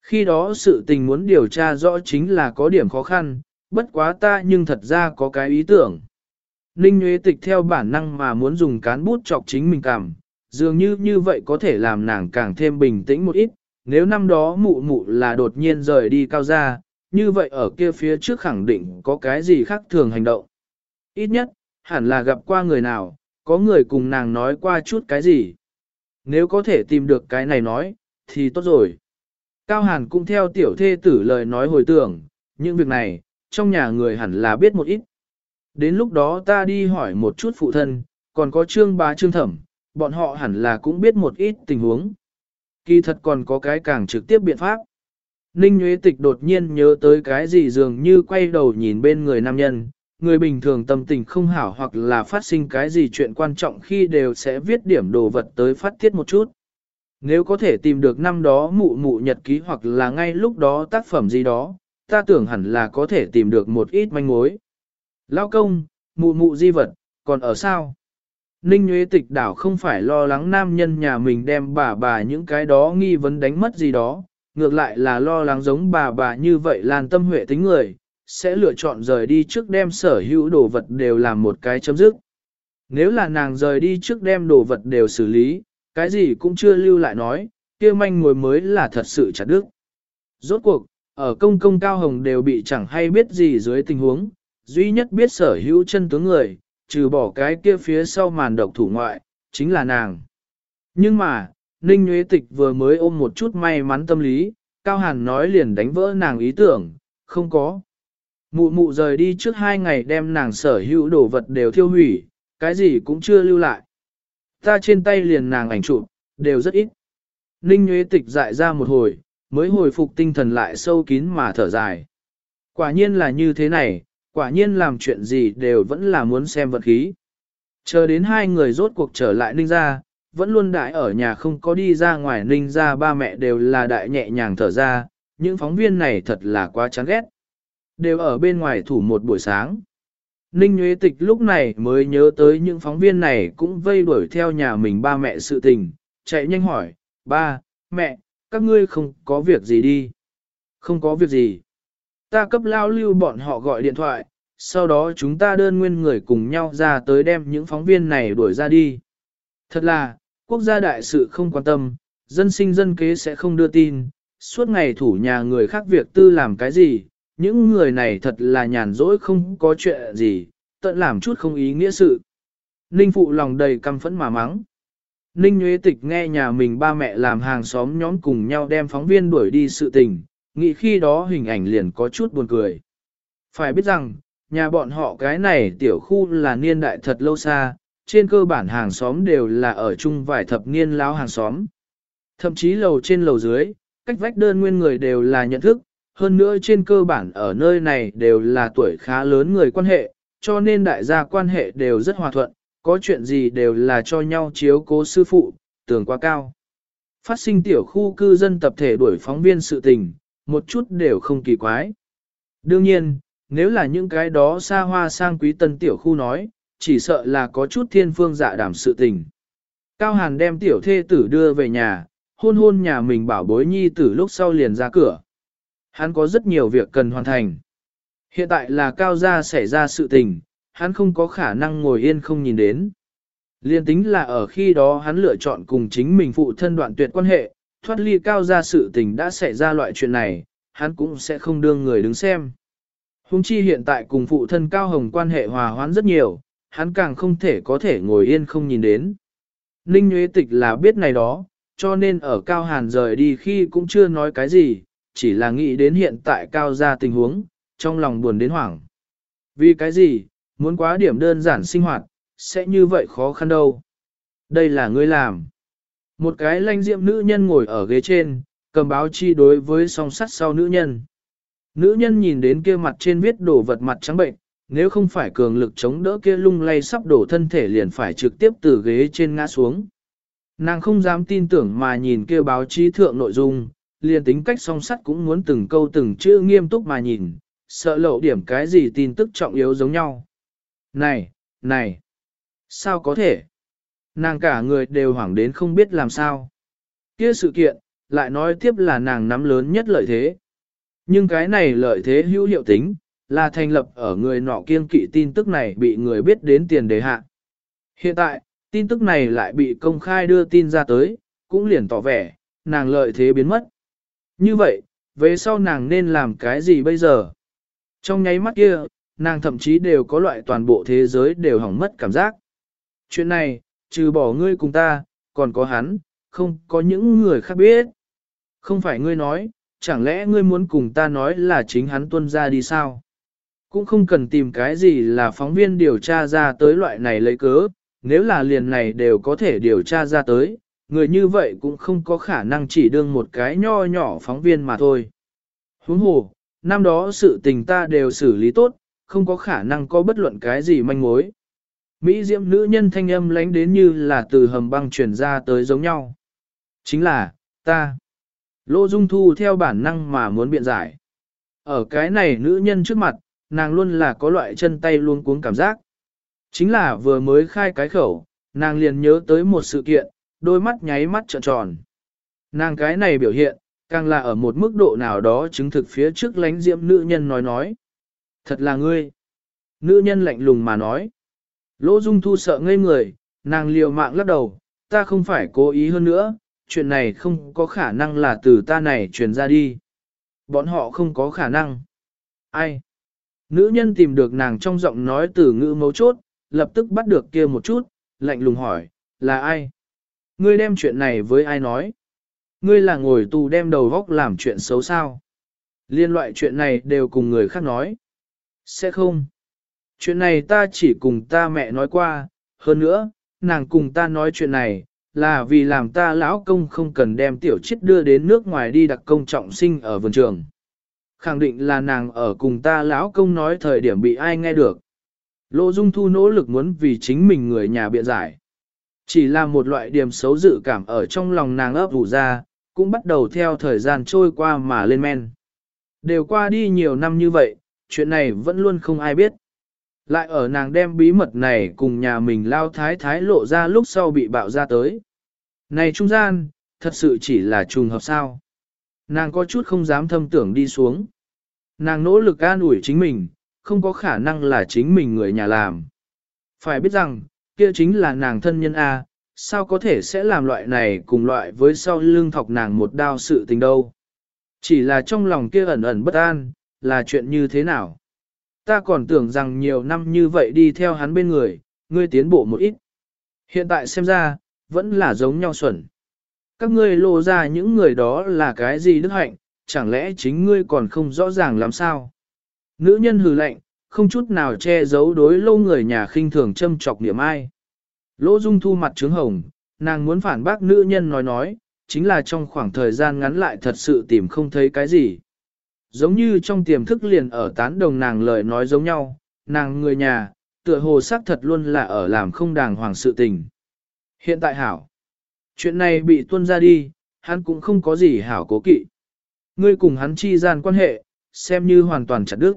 Khi đó sự tình muốn điều tra rõ chính là có điểm khó khăn, bất quá ta nhưng thật ra có cái ý tưởng. Ninh Nguyễn Tịch theo bản năng mà muốn dùng cán bút chọc chính mình cảm, dường như như vậy có thể làm nàng càng thêm bình tĩnh một ít, nếu năm đó mụ mụ là đột nhiên rời đi cao ra, như vậy ở kia phía trước khẳng định có cái gì khác thường hành động. Ít nhất, hẳn là gặp qua người nào, có người cùng nàng nói qua chút cái gì. Nếu có thể tìm được cái này nói, thì tốt rồi. Cao Hàn cũng theo tiểu thê tử lời nói hồi tưởng, những việc này, trong nhà người hẳn là biết một ít. Đến lúc đó ta đi hỏi một chút phụ thân, còn có trương bá trương thẩm, bọn họ hẳn là cũng biết một ít tình huống. Kỳ thật còn có cái càng trực tiếp biện pháp. Ninh Nguyễn Tịch đột nhiên nhớ tới cái gì dường như quay đầu nhìn bên người nam nhân, người bình thường tâm tình không hảo hoặc là phát sinh cái gì chuyện quan trọng khi đều sẽ viết điểm đồ vật tới phát tiết một chút. Nếu có thể tìm được năm đó mụ mụ nhật ký hoặc là ngay lúc đó tác phẩm gì đó, ta tưởng hẳn là có thể tìm được một ít manh mối. Lao công, mụ mụ di vật, còn ở sao? Ninh Nguyễn Tịch đảo không phải lo lắng nam nhân nhà mình đem bà bà những cái đó nghi vấn đánh mất gì đó, ngược lại là lo lắng giống bà bà như vậy lan tâm huệ tính người, sẽ lựa chọn rời đi trước đem sở hữu đồ vật đều làm một cái chấm dứt. Nếu là nàng rời đi trước đem đồ vật đều xử lý, cái gì cũng chưa lưu lại nói, kia manh ngồi mới là thật sự chặt đức. Rốt cuộc, ở công công cao hồng đều bị chẳng hay biết gì dưới tình huống, duy nhất biết sở hữu chân tướng người, trừ bỏ cái kia phía sau màn độc thủ ngoại, chính là nàng. Nhưng mà, Ninh Nguyễn Tịch vừa mới ôm một chút may mắn tâm lý, Cao Hàn nói liền đánh vỡ nàng ý tưởng, không có. Mụ mụ rời đi trước hai ngày đem nàng sở hữu đồ vật đều thiêu hủy, cái gì cũng chưa lưu lại. Ta trên tay liền nàng ảnh chụp, đều rất ít. Ninh Nguyễn Tịch dại ra một hồi, mới hồi phục tinh thần lại sâu kín mà thở dài. Quả nhiên là như thế này, quả nhiên làm chuyện gì đều vẫn là muốn xem vật khí. Chờ đến hai người rốt cuộc trở lại Ninh ra, vẫn luôn đại ở nhà không có đi ra ngoài Ninh ra ba mẹ đều là đại nhẹ nhàng thở ra, những phóng viên này thật là quá chán ghét. Đều ở bên ngoài thủ một buổi sáng. Ninh Nguyễn Tịch lúc này mới nhớ tới những phóng viên này cũng vây đuổi theo nhà mình ba mẹ sự tình, chạy nhanh hỏi, ba, mẹ, các ngươi không có việc gì đi. Không có việc gì. Ta cấp lao lưu bọn họ gọi điện thoại, sau đó chúng ta đơn nguyên người cùng nhau ra tới đem những phóng viên này đuổi ra đi. Thật là, quốc gia đại sự không quan tâm, dân sinh dân kế sẽ không đưa tin, suốt ngày thủ nhà người khác việc tư làm cái gì, những người này thật là nhàn rỗi không có chuyện gì, tận làm chút không ý nghĩa sự. Ninh phụ lòng đầy căm phẫn mà mắng. Ninh Nguyễn Tịch nghe nhà mình ba mẹ làm hàng xóm nhóm cùng nhau đem phóng viên đuổi đi sự tình, nghĩ khi đó hình ảnh liền có chút buồn cười. Phải biết rằng, nhà bọn họ cái này tiểu khu là niên đại thật lâu xa, trên cơ bản hàng xóm đều là ở chung vài thập niên lão hàng xóm. Thậm chí lầu trên lầu dưới, cách vách đơn nguyên người đều là nhận thức, hơn nữa trên cơ bản ở nơi này đều là tuổi khá lớn người quan hệ, cho nên đại gia quan hệ đều rất hòa thuận, có chuyện gì đều là cho nhau chiếu cố sư phụ, tường quá cao. Phát sinh tiểu khu cư dân tập thể đuổi phóng viên sự tình, một chút đều không kỳ quái. Đương nhiên, nếu là những cái đó xa hoa sang quý tân tiểu khu nói, chỉ sợ là có chút thiên phương dạ đảm sự tình. Cao Hàn đem tiểu thê tử đưa về nhà, hôn hôn nhà mình bảo bối nhi tử lúc sau liền ra cửa. Hắn có rất nhiều việc cần hoàn thành. Hiện tại là cao gia xảy ra sự tình, hắn không có khả năng ngồi yên không nhìn đến. Liên tính là ở khi đó hắn lựa chọn cùng chính mình phụ thân đoạn tuyệt quan hệ, thoát ly cao gia sự tình đã xảy ra loại chuyện này, hắn cũng sẽ không đương người đứng xem. Hùng chi hiện tại cùng phụ thân Cao Hồng quan hệ hòa hoãn rất nhiều, hắn càng không thể có thể ngồi yên không nhìn đến. Ninh Nguyễn Tịch là biết này đó, cho nên ở Cao Hàn rời đi khi cũng chưa nói cái gì, chỉ là nghĩ đến hiện tại Cao ra tình huống, trong lòng buồn đến hoảng. Vì cái gì, muốn quá điểm đơn giản sinh hoạt, sẽ như vậy khó khăn đâu. Đây là ngươi làm. Một cái lanh diệm nữ nhân ngồi ở ghế trên, cầm báo chi đối với song sắt sau nữ nhân. Nữ nhân nhìn đến kia mặt trên viết đổ vật mặt trắng bệnh, nếu không phải cường lực chống đỡ kia lung lay sắp đổ thân thể liền phải trực tiếp từ ghế trên ngã xuống. Nàng không dám tin tưởng mà nhìn kia báo chí thượng nội dung, liền tính cách song sắt cũng muốn từng câu từng chữ nghiêm túc mà nhìn, sợ lộ điểm cái gì tin tức trọng yếu giống nhau. Này, này, sao có thể? Nàng cả người đều hoảng đến không biết làm sao. Kia sự kiện, lại nói tiếp là nàng nắm lớn nhất lợi thế. Nhưng cái này lợi thế hữu hiệu tính, là thành lập ở người nọ kiên kỵ tin tức này bị người biết đến tiền đề hạ. Hiện tại, tin tức này lại bị công khai đưa tin ra tới, cũng liền tỏ vẻ, nàng lợi thế biến mất. Như vậy, về sau nàng nên làm cái gì bây giờ? Trong nháy mắt kia, nàng thậm chí đều có loại toàn bộ thế giới đều hỏng mất cảm giác. Chuyện này, trừ bỏ ngươi cùng ta, còn có hắn, không có những người khác biết. Không phải ngươi nói, chẳng lẽ ngươi muốn cùng ta nói là chính hắn tuân ra đi sao? Cũng không cần tìm cái gì là phóng viên điều tra ra tới loại này lấy cớ, nếu là liền này đều có thể điều tra ra tới, người như vậy cũng không có khả năng chỉ đương một cái nho nhỏ phóng viên mà thôi. Huống hồ, năm đó sự tình ta đều xử lý tốt, không có khả năng có bất luận cái gì manh mối. Mỹ diệm nữ nhân thanh âm lánh đến như là từ hầm băng truyền ra tới giống nhau. Chính là, ta. Lô Dung Thu theo bản năng mà muốn biện giải. Ở cái này nữ nhân trước mặt, nàng luôn là có loại chân tay luôn cuống cảm giác. Chính là vừa mới khai cái khẩu, nàng liền nhớ tới một sự kiện, đôi mắt nháy mắt trợn tròn. Nàng cái này biểu hiện, càng là ở một mức độ nào đó chứng thực phía trước lánh diệm nữ nhân nói nói. Thật là ngươi. Nữ nhân lạnh lùng mà nói. Lỗ Dung Thu sợ ngây người, nàng liều mạng lắc đầu, ta không phải cố ý hơn nữa, chuyện này không có khả năng là từ ta này truyền ra đi. Bọn họ không có khả năng. Ai? Nữ nhân tìm được nàng trong giọng nói từ ngữ mấu chốt, lập tức bắt được kia một chút, lạnh lùng hỏi, là ai? Ngươi đem chuyện này với ai nói? ngươi là ngồi tù đem đầu góc làm chuyện xấu sao. Liên loại chuyện này đều cùng người khác nói. Sẽ không. Chuyện này ta chỉ cùng ta mẹ nói qua, hơn nữa, nàng cùng ta nói chuyện này, là vì làm ta lão công không cần đem tiểu chết đưa đến nước ngoài đi đặc công trọng sinh ở vườn trường. Khẳng định là nàng ở cùng ta lão công nói thời điểm bị ai nghe được. Lô Dung Thu nỗ lực muốn vì chính mình người nhà biện giải. Chỉ là một loại điểm xấu dự cảm ở trong lòng nàng ấp ủ ra, cũng bắt đầu theo thời gian trôi qua mà lên men. Đều qua đi nhiều năm như vậy, chuyện này vẫn luôn không ai biết. Lại ở nàng đem bí mật này cùng nhà mình lao thái thái lộ ra lúc sau bị bạo ra tới. Này trung gian, thật sự chỉ là trùng hợp sao. Nàng có chút không dám thâm tưởng đi xuống. Nàng nỗ lực an ủi chính mình, không có khả năng là chính mình người nhà làm. Phải biết rằng, kia chính là nàng thân nhân A, sao có thể sẽ làm loại này cùng loại với sau lưng thọc nàng một đao sự tình đâu. Chỉ là trong lòng kia ẩn ẩn bất an, là chuyện như thế nào. Ta còn tưởng rằng nhiều năm như vậy đi theo hắn bên người, ngươi tiến bộ một ít. Hiện tại xem ra, vẫn là giống nhau xuẩn. Các ngươi lộ ra những người đó là cái gì đức hạnh, chẳng lẽ chính ngươi còn không rõ ràng làm sao? Nữ nhân hừ lạnh, không chút nào che giấu đối lâu người nhà khinh thường châm chọc niệm ai. Lỗ Dung Thu mặt trướng hồng, nàng muốn phản bác nữ nhân nói nói, chính là trong khoảng thời gian ngắn lại thật sự tìm không thấy cái gì. Giống như trong tiềm thức liền ở tán đồng nàng lời nói giống nhau, nàng người nhà, tựa hồ xác thật luôn là ở làm không đàng hoàng sự tình. Hiện tại hảo, chuyện này bị tuân ra đi, hắn cũng không có gì hảo cố kỵ. Ngươi cùng hắn chi gian quan hệ, xem như hoàn toàn chặt đứt.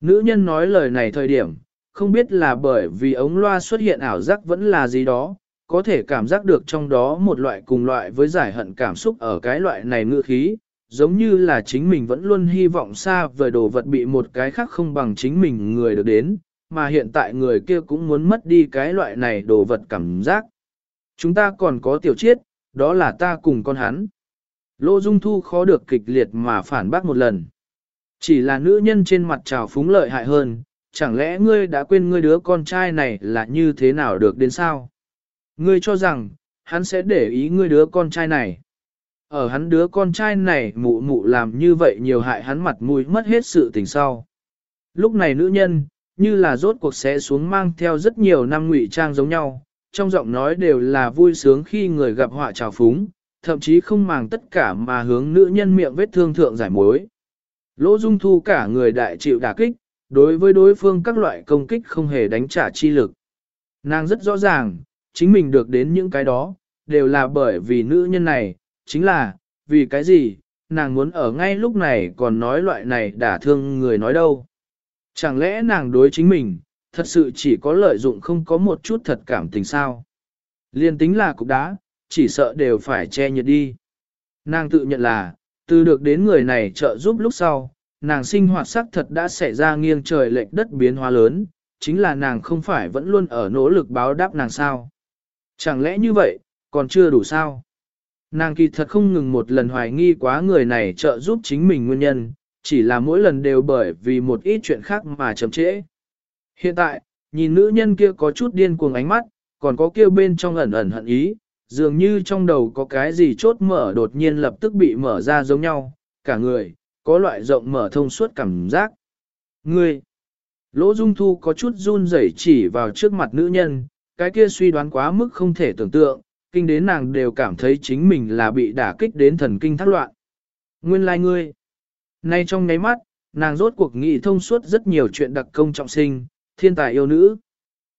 Nữ nhân nói lời này thời điểm, không biết là bởi vì ống loa xuất hiện ảo giác vẫn là gì đó, có thể cảm giác được trong đó một loại cùng loại với giải hận cảm xúc ở cái loại này ngựa khí, giống như là chính mình vẫn luôn hy vọng xa vời đồ vật bị một cái khác không bằng chính mình người được đến, mà hiện tại người kia cũng muốn mất đi cái loại này đồ vật cảm giác. Chúng ta còn có tiểu chiết, đó là ta cùng con hắn. Lô Dung Thu khó được kịch liệt mà phản bác một lần. Chỉ là nữ nhân trên mặt trào phúng lợi hại hơn, chẳng lẽ ngươi đã quên ngươi đứa con trai này là như thế nào được đến sao? Ngươi cho rằng, hắn sẽ để ý ngươi đứa con trai này. Ở hắn đứa con trai này mụ mụ làm như vậy nhiều hại hắn mặt mũi mất hết sự tình sau. Lúc này nữ nhân, như là rốt cuộc sẽ xuống mang theo rất nhiều năm ngụy trang giống nhau, trong giọng nói đều là vui sướng khi người gặp họa trào phúng, thậm chí không màng tất cả mà hướng nữ nhân miệng vết thương thượng giải mối. Lỗ Dung Thu cả người đại chịu đả kích, đối với đối phương các loại công kích không hề đánh trả chi lực. Nàng rất rõ ràng, chính mình được đến những cái đó, đều là bởi vì nữ nhân này, chính là, vì cái gì, nàng muốn ở ngay lúc này còn nói loại này đả thương người nói đâu. Chẳng lẽ nàng đối chính mình, thật sự chỉ có lợi dụng không có một chút thật cảm tình sao. Liên tính là cục đá, chỉ sợ đều phải che nhiệt đi. Nàng tự nhận là, từ được đến người này trợ giúp lúc sau, nàng sinh hoạt sắc thật đã xảy ra nghiêng trời lệch đất biến hóa lớn, chính là nàng không phải vẫn luôn ở nỗ lực báo đáp nàng sao. Chẳng lẽ như vậy, còn chưa đủ sao? Nàng kỳ thật không ngừng một lần hoài nghi quá người này trợ giúp chính mình nguyên nhân, chỉ là mỗi lần đều bởi vì một ít chuyện khác mà chậm trễ. Hiện tại, nhìn nữ nhân kia có chút điên cuồng ánh mắt, còn có kia bên trong ẩn ẩn hận ý, dường như trong đầu có cái gì chốt mở đột nhiên lập tức bị mở ra giống nhau, cả người, có loại rộng mở thông suốt cảm giác. Ngươi, Lỗ Dung Thu có chút run rẩy chỉ vào trước mặt nữ nhân, cái kia suy đoán quá mức không thể tưởng tượng, kinh đến nàng đều cảm thấy chính mình là bị đả kích đến thần kinh thác loạn. Nguyên lai like ngươi. Nay trong nháy mắt, nàng rốt cuộc nghị thông suốt rất nhiều chuyện đặc công trọng sinh, thiên tài yêu nữ.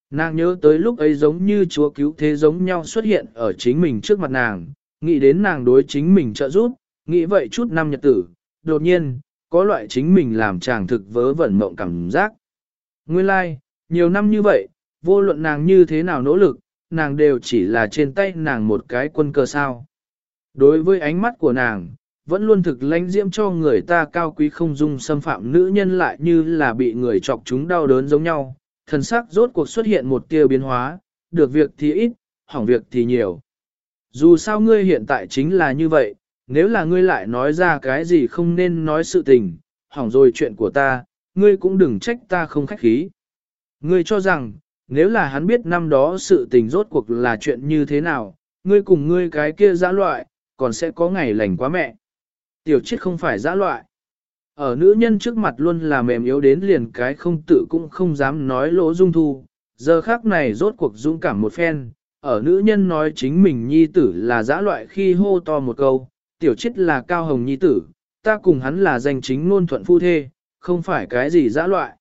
Nàng nhớ tới lúc ấy giống như chúa cứu thế giống nhau xuất hiện ở chính mình trước mặt nàng, nghĩ đến nàng đối chính mình trợ giúp, nghĩ vậy chút năm nhật tử, đột nhiên, có loại chính mình làm chàng thực vớ vẩn mộng cảm giác. Nguyên lai, like, nhiều năm như vậy, vô luận nàng như thế nào nỗ lực, nàng đều chỉ là trên tay nàng một cái quân cờ sao. Đối với ánh mắt của nàng, vẫn luôn thực lãnh diễm cho người ta cao quý không dung xâm phạm nữ nhân lại như là bị người chọc chúng đau đớn giống nhau, thần sắc rốt cuộc xuất hiện một tia biến hóa, được việc thì ít, hỏng việc thì nhiều. Dù sao ngươi hiện tại chính là như vậy, nếu là ngươi lại nói ra cái gì không nên nói sự tình, hỏng rồi chuyện của ta, ngươi cũng đừng trách ta không khách khí. Ngươi cho rằng, nếu là hắn biết năm đó sự tình rốt cuộc là chuyện như thế nào, ngươi cùng ngươi cái kia dã loại, còn sẽ có ngày lành quá mẹ. Tiểu chết không phải dã loại. Ở nữ nhân trước mặt luôn là mềm yếu đến liền cái không tự cũng không dám nói lỗ dung thu, giờ khác này rốt cuộc dũng cảm một phen, ở nữ nhân nói chính mình nhi tử là dã loại khi hô to một câu, tiểu chết là cao hồng nhi tử, ta cùng hắn là danh chính ngôn thuận phu thê, không phải cái gì dã loại.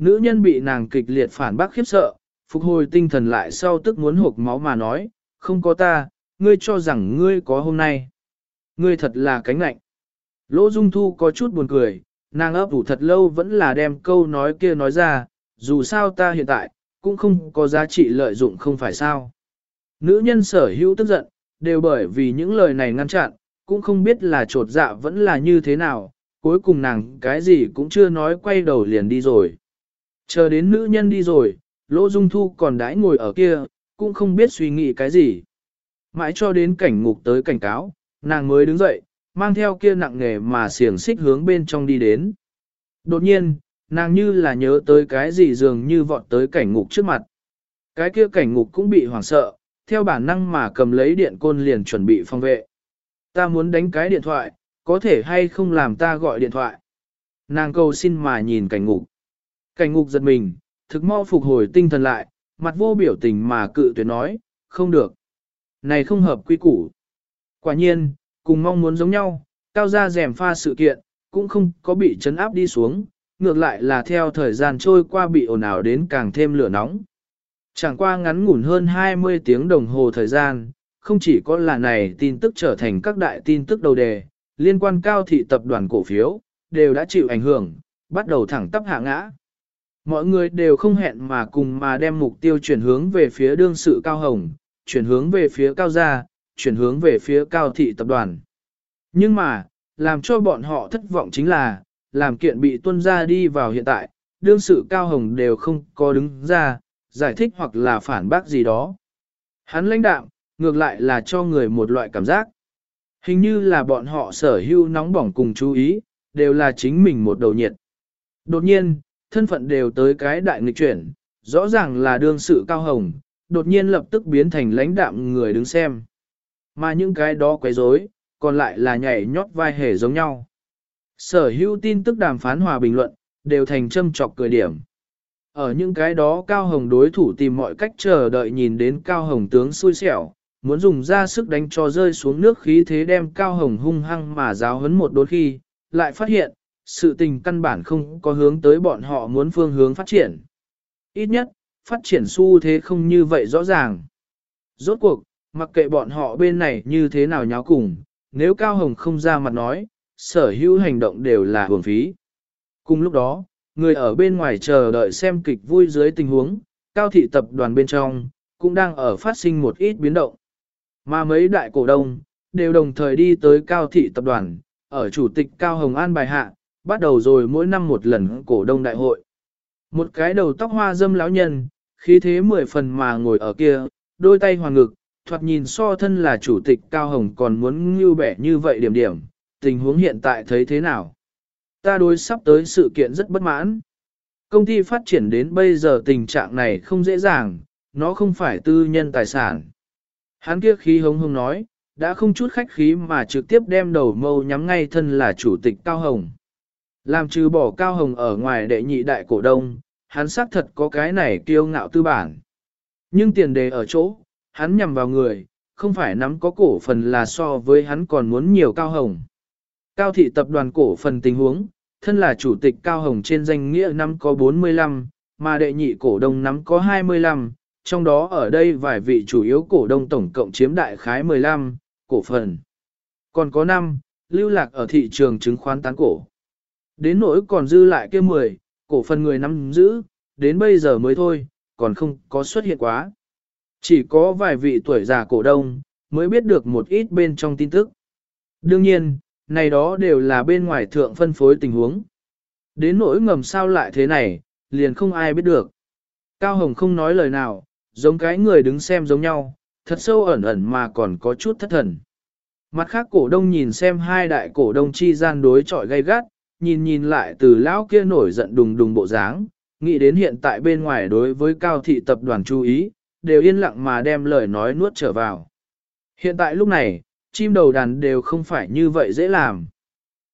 Nữ nhân bị nàng kịch liệt phản bác khiếp sợ, phục hồi tinh thần lại sau tức muốn hộp máu mà nói, không có ta, ngươi cho rằng ngươi có hôm nay. Ngươi thật là cánh lạnh. Lỗ Dung Thu có chút buồn cười, nàng ấp ủ thật lâu vẫn là đem câu nói kia nói ra, dù sao ta hiện tại, cũng không có giá trị lợi dụng không phải sao. Nữ nhân sở hữu tức giận, đều bởi vì những lời này ngăn chặn, cũng không biết là trột dạ vẫn là như thế nào, cuối cùng nàng cái gì cũng chưa nói quay đầu liền đi rồi. Chờ đến nữ nhân đi rồi, Lỗ Dung Thu còn đãi ngồi ở kia, cũng không biết suy nghĩ cái gì. Mãi cho đến cảnh ngục tới cảnh cáo, nàng mới đứng dậy, mang theo kia nặng nghề mà xiềng xích hướng bên trong đi đến. Đột nhiên, nàng như là nhớ tới cái gì dường như vọt tới cảnh ngục trước mặt. Cái kia cảnh ngục cũng bị hoảng sợ, theo bản năng mà cầm lấy điện côn liền chuẩn bị phòng vệ. Ta muốn đánh cái điện thoại, có thể hay không làm ta gọi điện thoại. Nàng cầu xin mà nhìn cảnh ngục. Cảnh ngục giật mình, thực mau phục hồi tinh thần lại, mặt vô biểu tình mà cự tuyệt nói, không được. Này không hợp quy củ. Quả nhiên, cùng mong muốn giống nhau, cao gia rèm pha sự kiện, cũng không có bị chấn áp đi xuống, ngược lại là theo thời gian trôi qua bị ồn ào đến càng thêm lửa nóng. Chẳng qua ngắn ngủn hơn 20 tiếng đồng hồ thời gian, không chỉ có là này tin tức trở thành các đại tin tức đầu đề, liên quan cao thị tập đoàn cổ phiếu, đều đã chịu ảnh hưởng, bắt đầu thẳng tắp hạ ngã. Mọi người đều không hẹn mà cùng mà đem mục tiêu chuyển hướng về phía đương sự cao hồng, chuyển hướng về phía cao gia, chuyển hướng về phía cao thị tập đoàn. Nhưng mà, làm cho bọn họ thất vọng chính là, làm kiện bị tuân ra đi vào hiện tại, đương sự cao hồng đều không có đứng ra, giải thích hoặc là phản bác gì đó. Hắn lãnh đạm, ngược lại là cho người một loại cảm giác. Hình như là bọn họ sở hữu nóng bỏng cùng chú ý, đều là chính mình một đầu nhiệt. Đột nhiên, thân phận đều tới cái đại nghịch chuyển, rõ ràng là đương sự cao hồng, đột nhiên lập tức biến thành lãnh đạm người đứng xem. Mà những cái đó quấy rối, còn lại là nhảy nhót vai hề giống nhau. Sở hữu tin tức đàm phán hòa bình luận, đều thành châm trọc cười điểm. Ở những cái đó Cao Hồng đối thủ tìm mọi cách chờ đợi nhìn đến Cao Hồng tướng xui xẻo, muốn dùng ra sức đánh cho rơi xuống nước khí thế đem Cao Hồng hung hăng mà giáo hấn một đôi khi, lại phát hiện, sự tình căn bản không có hướng tới bọn họ muốn phương hướng phát triển. Ít nhất, phát triển xu thế không như vậy rõ ràng. Rốt cuộc, mặc kệ bọn họ bên này như thế nào nháo cùng, nếu Cao Hồng không ra mặt nói, sở hữu hành động đều là hưởng phí. Cùng lúc đó, người ở bên ngoài chờ đợi xem kịch vui dưới tình huống, Cao thị tập đoàn bên trong, cũng đang ở phát sinh một ít biến động. Mà mấy đại cổ đông, đều đồng thời đi tới Cao thị tập đoàn, ở chủ tịch Cao Hồng An bài hạ, bắt đầu rồi mỗi năm một lần cổ đông đại hội. Một cái đầu tóc hoa dâm lão nhân, khí thế mười phần mà ngồi ở kia, đôi tay hoàng ngực, thoạt nhìn so thân là chủ tịch Cao Hồng còn muốn như bẻ như vậy điểm điểm, tình huống hiện tại thấy thế nào? Ta đối sắp tới sự kiện rất bất mãn. Công ty phát triển đến bây giờ tình trạng này không dễ dàng, nó không phải tư nhân tài sản. Hắn kia khí hống hống nói, đã không chút khách khí mà trực tiếp đem đầu mâu nhắm ngay thân là chủ tịch Cao Hồng. Làm trừ bỏ Cao Hồng ở ngoài đệ nhị đại cổ đông, hắn xác thật có cái này kiêu ngạo tư bản. Nhưng tiền đề ở chỗ, hắn nhằm vào người, không phải nắm có cổ phần là so với hắn còn muốn nhiều Cao Hồng. Cao thị tập đoàn cổ phần tình huống, thân là chủ tịch Cao Hồng trên danh nghĩa năm có 45, mà đệ nhị cổ đông nắm có 25, trong đó ở đây vài vị chủ yếu cổ đông tổng cộng chiếm đại khái 15, cổ phần. Còn có 5, lưu lạc ở thị trường chứng khoán tán cổ. Đến nỗi còn dư lại kia 10, cổ phần người nắm giữ, đến bây giờ mới thôi, còn không có xuất hiện quá. Chỉ có vài vị tuổi già cổ đông, mới biết được một ít bên trong tin tức. Đương nhiên, này đó đều là bên ngoài thượng phân phối tình huống. Đến nỗi ngầm sao lại thế này, liền không ai biết được. Cao Hồng không nói lời nào, giống cái người đứng xem giống nhau, thật sâu ẩn ẩn mà còn có chút thất thần. Mặt khác cổ đông nhìn xem hai đại cổ đông chi gian đối trọi gay gắt, nhìn nhìn lại từ lão kia nổi giận đùng đùng bộ dáng, nghĩ đến hiện tại bên ngoài đối với cao thị tập đoàn chú ý, đều yên lặng mà đem lời nói nuốt trở vào. Hiện tại lúc này, chim đầu đàn đều không phải như vậy dễ làm.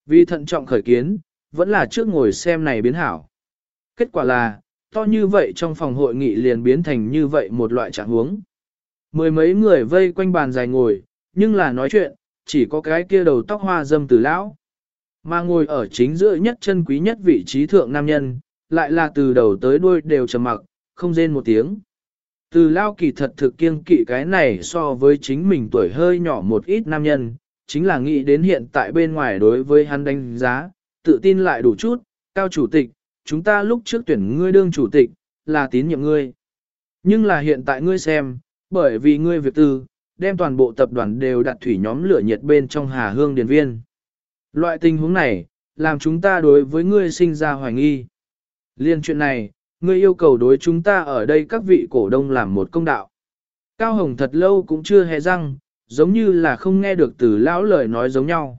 Vì thận trọng khởi kiến, vẫn là trước ngồi xem này biến hảo. Kết quả là, to như vậy trong phòng hội nghị liền biến thành như vậy một loại trạng huống. Mười mấy người vây quanh bàn dài ngồi, nhưng là nói chuyện, chỉ có cái kia đầu tóc hoa dâm từ lão. Mà ngồi ở chính giữa nhất chân quý nhất vị trí thượng nam nhân, lại là từ đầu tới đuôi đều trầm mặc, không rên một tiếng. Từ lao kỳ thật thực kiêng kỵ cái này so với chính mình tuổi hơi nhỏ một ít nam nhân, chính là nghĩ đến hiện tại bên ngoài đối với hắn đánh giá, tự tin lại đủ chút, cao chủ tịch, chúng ta lúc trước tuyển ngươi đương chủ tịch, là tín nhiệm ngươi. Nhưng là hiện tại ngươi xem, bởi vì ngươi việc tư, đem toàn bộ tập đoàn đều đặt thủy nhóm lửa nhiệt bên trong hà hương điền viên. Loại tình huống này, làm chúng ta đối với ngươi sinh ra hoài nghi. Liên chuyện này, ngươi yêu cầu đối chúng ta ở đây các vị cổ đông làm một công đạo. Cao Hồng thật lâu cũng chưa hề răng, giống như là không nghe được từ lão lời nói giống nhau.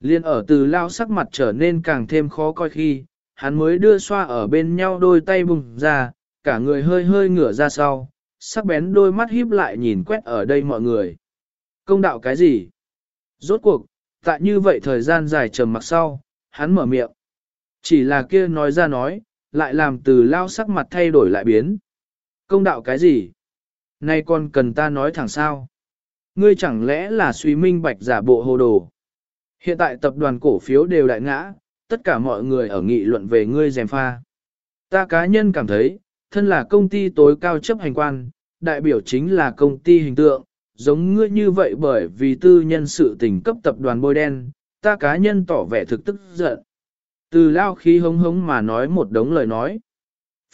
Liên ở từ lão sắc mặt trở nên càng thêm khó coi khi, hắn mới đưa xoa ở bên nhau đôi tay bùng ra, cả người hơi hơi ngửa ra sau, sắc bén đôi mắt híp lại nhìn quét ở đây mọi người. Công đạo cái gì? Rốt cuộc, tại như vậy thời gian dài trầm mặc sau, hắn mở miệng. Chỉ là kia nói ra nói, lại làm từ lao sắc mặt thay đổi lại biến. Công đạo cái gì? Nay còn cần ta nói thẳng sao? Ngươi chẳng lẽ là suy minh bạch giả bộ hồ đồ? Hiện tại tập đoàn cổ phiếu đều đại ngã, tất cả mọi người ở nghị luận về ngươi dèm pha. Ta cá nhân cảm thấy, thân là công ty tối cao chấp hành quan, đại biểu chính là công ty hình tượng, giống ngươi như vậy bởi vì tư nhân sự tình cấp tập đoàn bôi đen, ta cá nhân tỏ vẻ thực tức giận. Từ lao khí hống hống mà nói một đống lời nói.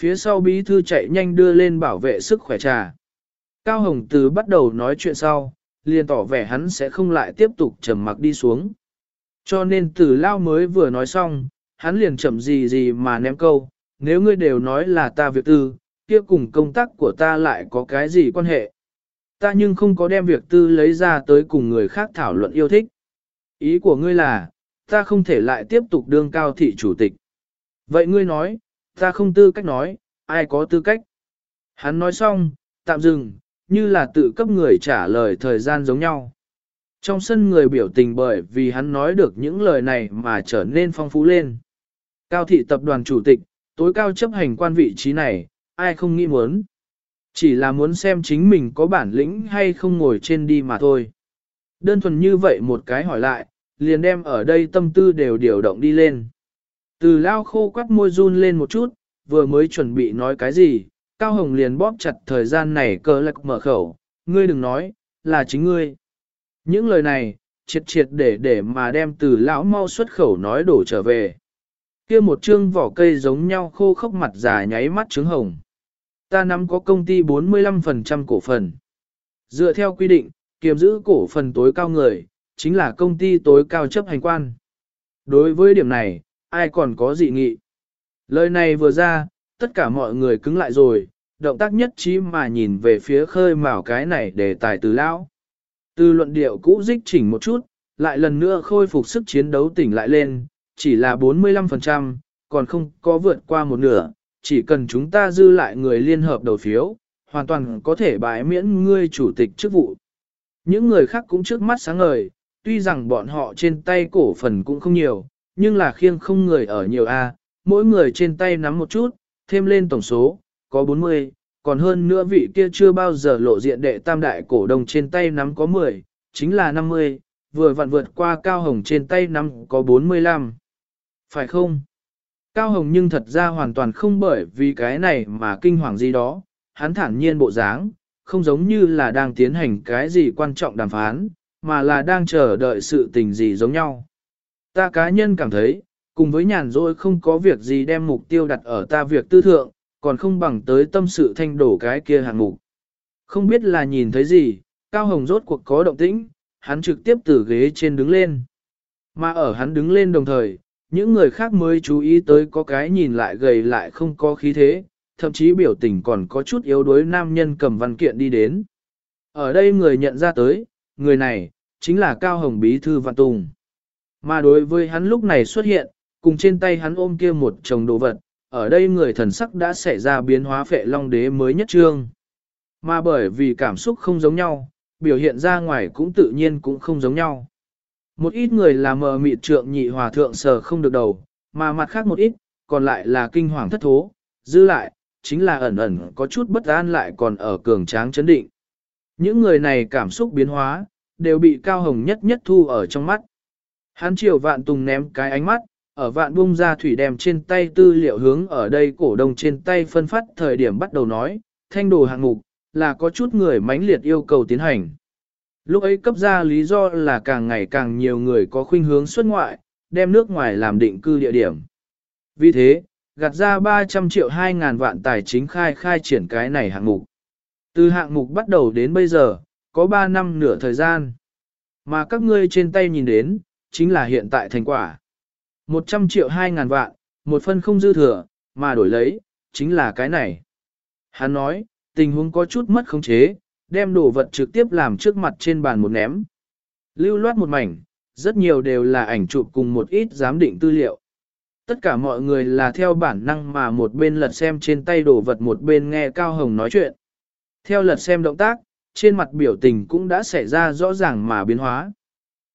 Phía sau bí thư chạy nhanh đưa lên bảo vệ sức khỏe trà. Cao Hồng từ bắt đầu nói chuyện sau, liền tỏ vẻ hắn sẽ không lại tiếp tục trầm mặc đi xuống. Cho nên từ lao mới vừa nói xong, hắn liền chậm gì gì mà ném câu, nếu ngươi đều nói là ta việc tư, kia cùng công tác của ta lại có cái gì quan hệ. Ta nhưng không có đem việc tư lấy ra tới cùng người khác thảo luận yêu thích. Ý của ngươi là, ta không thể lại tiếp tục đương cao thị chủ tịch. Vậy ngươi nói, ta không tư cách nói, ai có tư cách? Hắn nói xong, tạm dừng, như là tự cấp người trả lời thời gian giống nhau. Trong sân người biểu tình bởi vì hắn nói được những lời này mà trở nên phong phú lên. Cao thị tập đoàn chủ tịch, tối cao chấp hành quan vị trí này, ai không nghĩ muốn. Chỉ là muốn xem chính mình có bản lĩnh hay không ngồi trên đi mà thôi. Đơn thuần như vậy một cái hỏi lại, liền đem ở đây tâm tư đều điều động đi lên. Từ lao khô quắt môi run lên một chút, vừa mới chuẩn bị nói cái gì, Cao Hồng liền bóp chặt thời gian này cờ lạc mở khẩu, ngươi đừng nói, là chính ngươi. Những lời này, triệt triệt để để mà đem từ lão mau xuất khẩu nói đổ trở về. kia một chương vỏ cây giống nhau khô khốc mặt già nháy mắt trứng hồng. Ta nắm có công ty 45% cổ phần. Dựa theo quy định, kiềm giữ cổ phần tối cao người, chính là công ty tối cao chấp hành quan. Đối với điểm này, ai còn có dị nghị? Lời này vừa ra, tất cả mọi người cứng lại rồi, động tác nhất trí mà nhìn về phía khơi mào cái này để tài từ lão. Từ luận điệu cũ dích chỉnh một chút, lại lần nữa khôi phục sức chiến đấu tỉnh lại lên, chỉ là 45%, còn không có vượt qua một nửa, chỉ cần chúng ta dư lại người liên hợp đầu phiếu, hoàn toàn có thể bãi miễn ngươi chủ tịch chức vụ. Những người khác cũng trước mắt sáng ngời, tuy rằng bọn họ trên tay cổ phần cũng không nhiều, nhưng là khiêng không người ở nhiều A, mỗi người trên tay nắm một chút, thêm lên tổng số, có 40, còn hơn nữa vị kia chưa bao giờ lộ diện đệ tam đại cổ đông trên tay nắm có 10, chính là 50, vừa vặn vượt qua Cao Hồng trên tay nắm có 45. Phải không? Cao Hồng nhưng thật ra hoàn toàn không bởi vì cái này mà kinh hoàng gì đó, hắn thản nhiên bộ dáng, không giống như là đang tiến hành cái gì quan trọng đàm phán, mà là đang chờ đợi sự tình gì giống nhau. Ta cá nhân cảm thấy, cùng với nhàn rỗi không có việc gì đem mục tiêu đặt ở ta việc tư thượng, còn không bằng tới tâm sự thanh đổ cái kia hạng mục. Không biết là nhìn thấy gì, Cao Hồng rốt cuộc có động tĩnh, hắn trực tiếp từ ghế trên đứng lên. Mà ở hắn đứng lên đồng thời, những người khác mới chú ý tới có cái nhìn lại gầy lại không có khí thế, thậm chí biểu tình còn có chút yếu đuối nam nhân cầm văn kiện đi đến. Ở đây người nhận ra tới, người này, chính là Cao Hồng Bí Thư Văn Tùng. Mà đối với hắn lúc này xuất hiện, cùng trên tay hắn ôm kia một chồng đồ vật, ở đây người thần sắc đã xảy ra biến hóa phệ long đế mới nhất trương. Mà bởi vì cảm xúc không giống nhau, biểu hiện ra ngoài cũng tự nhiên cũng không giống nhau. Một ít người là mờ mịt trượng nhị hòa thượng sờ không được đầu, mà mặt khác một ít, còn lại là kinh hoàng thất thố, dư lại, chính là ẩn ẩn có chút bất an lại còn ở cường tráng chấn định. Những người này cảm xúc biến hóa, đều bị Cao Hồng nhất nhất thu ở trong mắt. Hắn chiều vạn tùng ném cái ánh mắt, ở vạn bung ra thủy đem trên tay tư liệu hướng ở đây cổ đông trên tay phân phát thời điểm bắt đầu nói, thanh đồ hạng mục, là có chút người mãnh liệt yêu cầu tiến hành. Lúc ấy cấp ra lý do là càng ngày càng nhiều người có khuynh hướng xuất ngoại, đem nước ngoài làm định cư địa điểm. Vì thế, gạt ra 300 triệu 2 ngàn vạn tài chính khai khai triển cái này hạng mục. Từ hạng mục bắt đầu đến bây giờ, có 3 năm nửa thời gian. Mà các ngươi trên tay nhìn đến, chính là hiện tại thành quả. 100 triệu 2 ngàn vạn, một phân không dư thừa, mà đổi lấy, chính là cái này. Hắn nói, tình huống có chút mất khống chế, đem đồ vật trực tiếp làm trước mặt trên bàn một ném. Lưu loát một mảnh, rất nhiều đều là ảnh chụp cùng một ít giám định tư liệu. Tất cả mọi người là theo bản năng mà một bên lật xem trên tay đồ vật một bên nghe Cao Hồng nói chuyện. Theo lật xem động tác, trên mặt biểu tình cũng đã xảy ra rõ ràng mà biến hóa.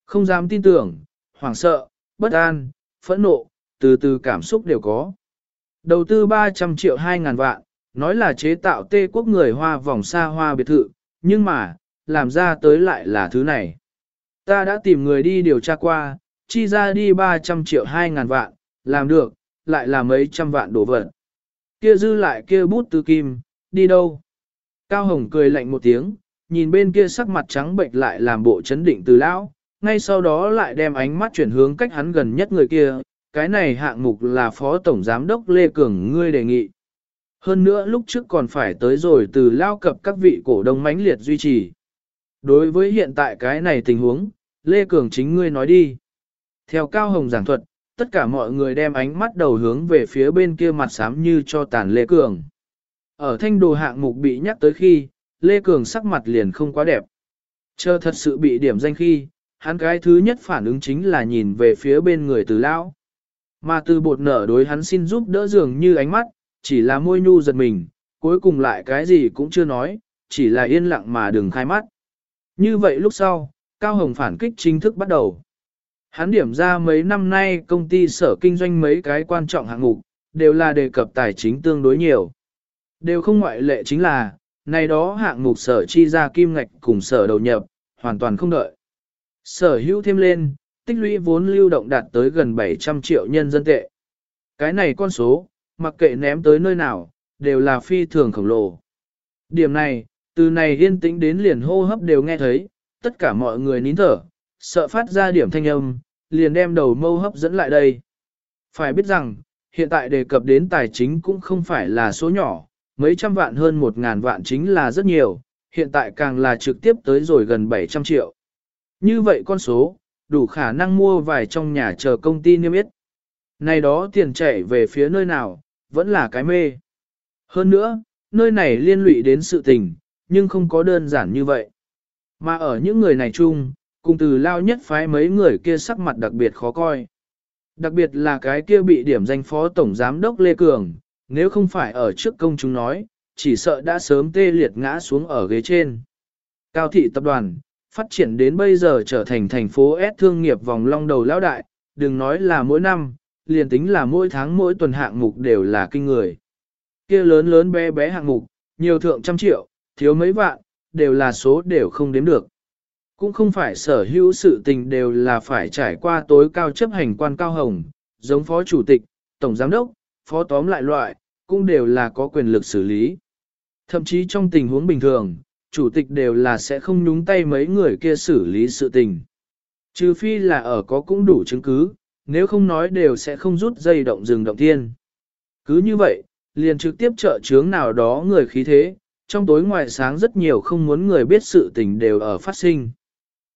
Không dám tin tưởng, hoảng sợ, bất an, phẫn nộ, từ từ cảm xúc đều có. Đầu tư 300 triệu 2 ngàn vạn, nói là chế tạo tê quốc người hoa vòng xa hoa biệt thự, nhưng mà, làm ra tới lại là thứ này. Ta đã tìm người đi điều tra qua, chi ra đi 300 triệu 2 ngàn vạn, làm được, lại là mấy trăm vạn đổ vật. Kia dư lại kia bút từ kim, đi đâu? Cao Hồng cười lạnh một tiếng, nhìn bên kia sắc mặt trắng bệnh lại làm bộ chấn định từ lão, ngay sau đó lại đem ánh mắt chuyển hướng cách hắn gần nhất người kia, cái này hạng mục là Phó Tổng Giám đốc Lê Cường ngươi đề nghị. Hơn nữa lúc trước còn phải tới rồi từ lao cập các vị cổ đông mãnh liệt duy trì. Đối với hiện tại cái này tình huống, Lê Cường chính ngươi nói đi. Theo Cao Hồng giảng thuật, tất cả mọi người đem ánh mắt đầu hướng về phía bên kia mặt xám như cho tàn Lê Cường. Ở thanh đồ hạng mục bị nhắc tới khi, Lê Cường sắc mặt liền không quá đẹp. Chờ thật sự bị điểm danh khi, hắn cái thứ nhất phản ứng chính là nhìn về phía bên người từ lão. Mà từ bột nở đối hắn xin giúp đỡ dường như ánh mắt, chỉ là môi nhu giật mình, cuối cùng lại cái gì cũng chưa nói, chỉ là yên lặng mà đừng khai mắt. Như vậy lúc sau, Cao Hồng phản kích chính thức bắt đầu. Hắn điểm ra mấy năm nay công ty sở kinh doanh mấy cái quan trọng hạng mục, đều là đề cập tài chính tương đối nhiều. Đều không ngoại lệ chính là, này đó hạng mục sở chi ra kim ngạch cùng sở đầu nhập, hoàn toàn không đợi. Sở hữu thêm lên, tích lũy vốn lưu động đạt tới gần 700 triệu nhân dân tệ. Cái này con số, mặc kệ ném tới nơi nào, đều là phi thường khổng lồ. Điểm này, từ này yên tĩnh đến liền hô hấp đều nghe thấy, tất cả mọi người nín thở, sợ phát ra điểm thanh âm, liền đem đầu mâu hấp dẫn lại đây. Phải biết rằng, hiện tại đề cập đến tài chính cũng không phải là số nhỏ, mấy trăm vạn hơn một ngàn vạn chính là rất nhiều, hiện tại càng là trực tiếp tới rồi gần 700 triệu. Như vậy con số, đủ khả năng mua vài trong nhà chờ công ty niêm yết. Này đó tiền chảy về phía nơi nào, vẫn là cái mê. Hơn nữa, nơi này liên lụy đến sự tình, nhưng không có đơn giản như vậy. Mà ở những người này chung, cùng từ lao nhất phái mấy người kia sắc mặt đặc biệt khó coi. Đặc biệt là cái kia bị điểm danh phó tổng giám đốc Lê Cường, nếu không phải ở trước công chúng nói, chỉ sợ đã sớm tê liệt ngã xuống ở ghế trên. Cao thị tập đoàn, phát triển đến bây giờ trở thành thành phố S thương nghiệp vòng long đầu lão đại, đừng nói là mỗi năm, liền tính là mỗi tháng mỗi tuần hạng mục đều là kinh người. Kia lớn lớn bé bé hạng mục, nhiều thượng trăm triệu, thiếu mấy vạn, đều là số đều không đếm được. Cũng không phải sở hữu sự tình đều là phải trải qua tối cao chấp hành quan cao hồng, giống phó chủ tịch, tổng giám đốc, phó tóm lại loại, cũng đều là có quyền lực xử lý. Thậm chí trong tình huống bình thường, chủ tịch đều là sẽ không nhúng tay mấy người kia xử lý sự tình. Trừ phi là ở có cũng đủ chứng cứ, nếu không nói đều sẽ không rút dây động rừng động thiên. Cứ như vậy, liền trực tiếp trợ chướng nào đó người khí thế, trong tối ngoài sáng rất nhiều không muốn người biết sự tình đều ở phát sinh.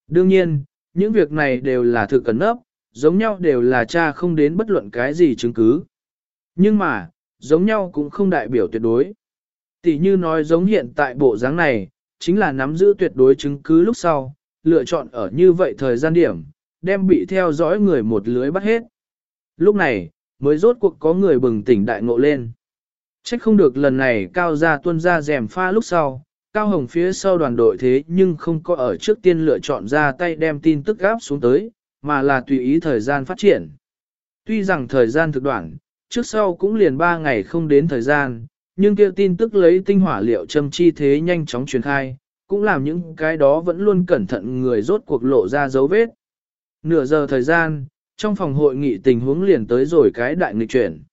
Đương nhiên, những việc này đều là thực cẩn nấp, giống nhau đều là cha không đến bất luận cái gì chứng cứ. Nhưng mà, giống nhau cũng không đại biểu tuyệt đối. Tỷ như nói giống hiện tại bộ dáng này, chính là nắm giữ tuyệt đối chứng cứ lúc sau, lựa chọn ở như vậy thời gian điểm, đem bị theo dõi người một lưới bắt hết. Lúc này, mới rốt cuộc có người bừng tỉnh đại ngộ lên. Trách không được lần này cao ra tuân ra rèm pha lúc sau, Cao Hồng phía sau đoàn đội thế nhưng không có ở trước tiên lựa chọn ra tay đem tin tức gáp xuống tới, mà là tùy ý thời gian phát triển. Tuy rằng thời gian thực đoạn, trước sau cũng liền 3 ngày không đến thời gian, nhưng kia tin tức lấy tinh hỏa liệu châm chi thế nhanh chóng truyền khai, cũng làm những cái đó vẫn luôn cẩn thận người rốt cuộc lộ ra dấu vết. Nửa giờ thời gian, trong phòng hội nghị tình huống liền tới rồi cái đại nghịch chuyển.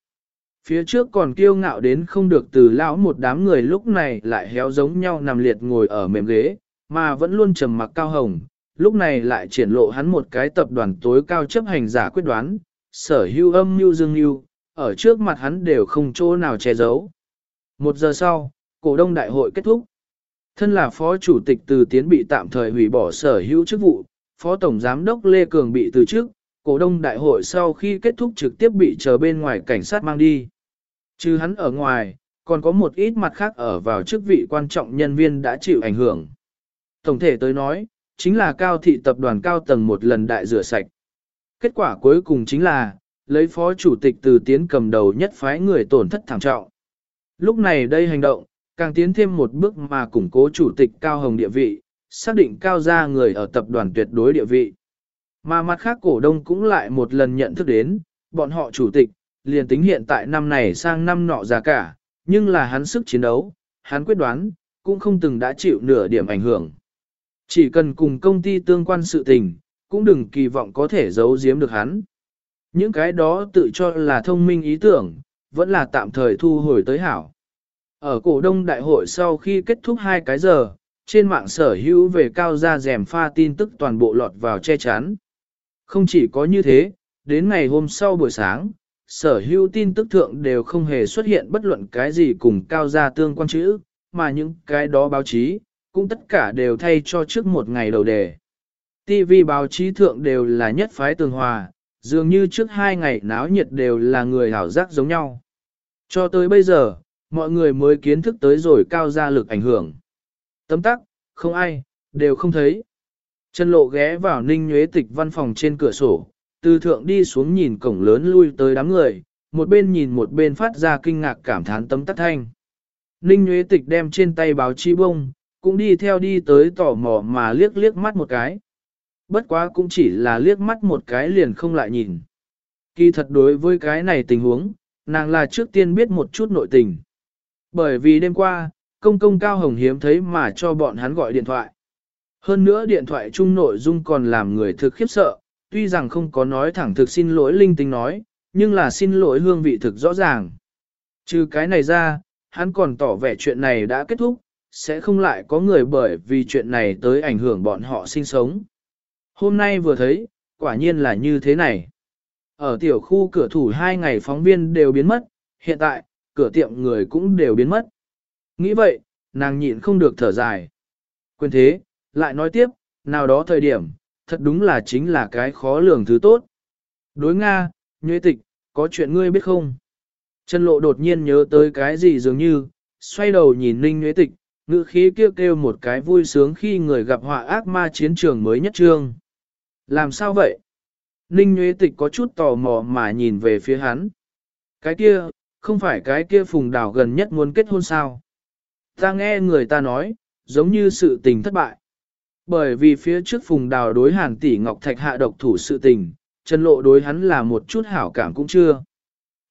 Phía trước còn kiêu ngạo đến không được từ lão một đám người lúc này lại héo giống nhau nằm liệt ngồi ở mềm ghế, mà vẫn luôn trầm mặc cao hồng, lúc này lại triển lộ hắn một cái tập đoàn tối cao chấp hành giả quyết đoán, sở hưu âm mưu dương mưu, ở trước mặt hắn đều không chỗ nào che giấu. Một giờ sau, cổ đông đại hội kết thúc. Thân là phó chủ tịch từ tiến bị tạm thời hủy bỏ sở hữu chức vụ, phó tổng giám đốc Lê Cường bị từ chức, cổ đông đại hội sau khi kết thúc trực tiếp bị chờ bên ngoài cảnh sát mang đi. Chứ hắn ở ngoài, còn có một ít mặt khác ở vào chức vị quan trọng nhân viên đã chịu ảnh hưởng. Tổng thể tới nói, chính là cao thị tập đoàn cao tầng một lần đại rửa sạch. Kết quả cuối cùng chính là, lấy phó chủ tịch từ tiến cầm đầu nhất phái người tổn thất thảm trọng. Lúc này đây hành động, càng tiến thêm một bước mà củng cố chủ tịch cao hồng địa vị, xác định cao gia người ở tập đoàn tuyệt đối địa vị. Mà mặt khác cổ đông cũng lại một lần nhận thức đến, bọn họ chủ tịch, liền tính hiện tại năm này sang năm nọ già cả, nhưng là hắn sức chiến đấu, hắn quyết đoán, cũng không từng đã chịu nửa điểm ảnh hưởng. Chỉ cần cùng công ty tương quan sự tình, cũng đừng kỳ vọng có thể giấu giếm được hắn. Những cái đó tự cho là thông minh ý tưởng, vẫn là tạm thời thu hồi tới hảo. Ở cổ đông đại hội sau khi kết thúc hai cái giờ, trên mạng sở hữu về cao gia rèm pha tin tức toàn bộ lọt vào che chắn. Không chỉ có như thế, đến ngày hôm sau buổi sáng, sở hữu tin tức thượng đều không hề xuất hiện bất luận cái gì cùng cao gia tương quan chữ, mà những cái đó báo chí, cũng tất cả đều thay cho trước một ngày đầu đề. TV báo chí thượng đều là nhất phái tường hòa, dường như trước hai ngày náo nhiệt đều là người hảo giác giống nhau. Cho tới bây giờ, mọi người mới kiến thức tới rồi cao gia lực ảnh hưởng. Tấm tắc, không ai, đều không thấy. Trần lộ ghé vào ninh nhuế tịch văn phòng trên cửa sổ, từ thượng đi xuống nhìn cổng lớn lui tới đám người, một bên nhìn một bên phát ra kinh ngạc cảm thán tấm tắc thanh. Ninh nhuế tịch đem trên tay báo chi bông, cũng đi theo đi tới tò mò mà liếc liếc mắt một cái. Bất quá cũng chỉ là liếc mắt một cái liền không lại nhìn. Kỳ thật đối với cái này tình huống, nàng là trước tiên biết một chút nội tình. Bởi vì đêm qua, công công cao hồng hiếm thấy mà cho bọn hắn gọi điện thoại. Hơn nữa điện thoại chung nội dung còn làm người thực khiếp sợ, tuy rằng không có nói thẳng thực xin lỗi linh tinh nói, nhưng là xin lỗi hương vị thực rõ ràng. Trừ cái này ra, hắn còn tỏ vẻ chuyện này đã kết thúc, sẽ không lại có người bởi vì chuyện này tới ảnh hưởng bọn họ sinh sống. Hôm nay vừa thấy, quả nhiên là như thế này. Ở tiểu khu cửa thủ hai ngày phóng viên đều biến mất, hiện tại, cửa tiệm người cũng đều biến mất. Nghĩ vậy, nàng nhịn không được thở dài. Quên thế, lại nói tiếp, nào đó thời điểm, thật đúng là chính là cái khó lường thứ tốt. Đối Nga, nhuế tịch, có chuyện ngươi biết không? Trần lộ đột nhiên nhớ tới cái gì dường như, xoay đầu nhìn ninh nhuế tịch, ngữ khí kêu kêu một cái vui sướng khi người gặp họa ác ma chiến trường mới nhất trương. Làm sao vậy? Ninh nhuế tịch có chút tò mò mà nhìn về phía hắn. Cái kia, không phải cái kia phùng đảo gần nhất muốn kết hôn sao? Ta nghe người ta nói, giống như sự tình thất bại. Bởi vì phía trước phùng đào đối hàn tỷ ngọc thạch hạ độc thủ sự tình, chân lộ đối hắn là một chút hảo cảm cũng chưa.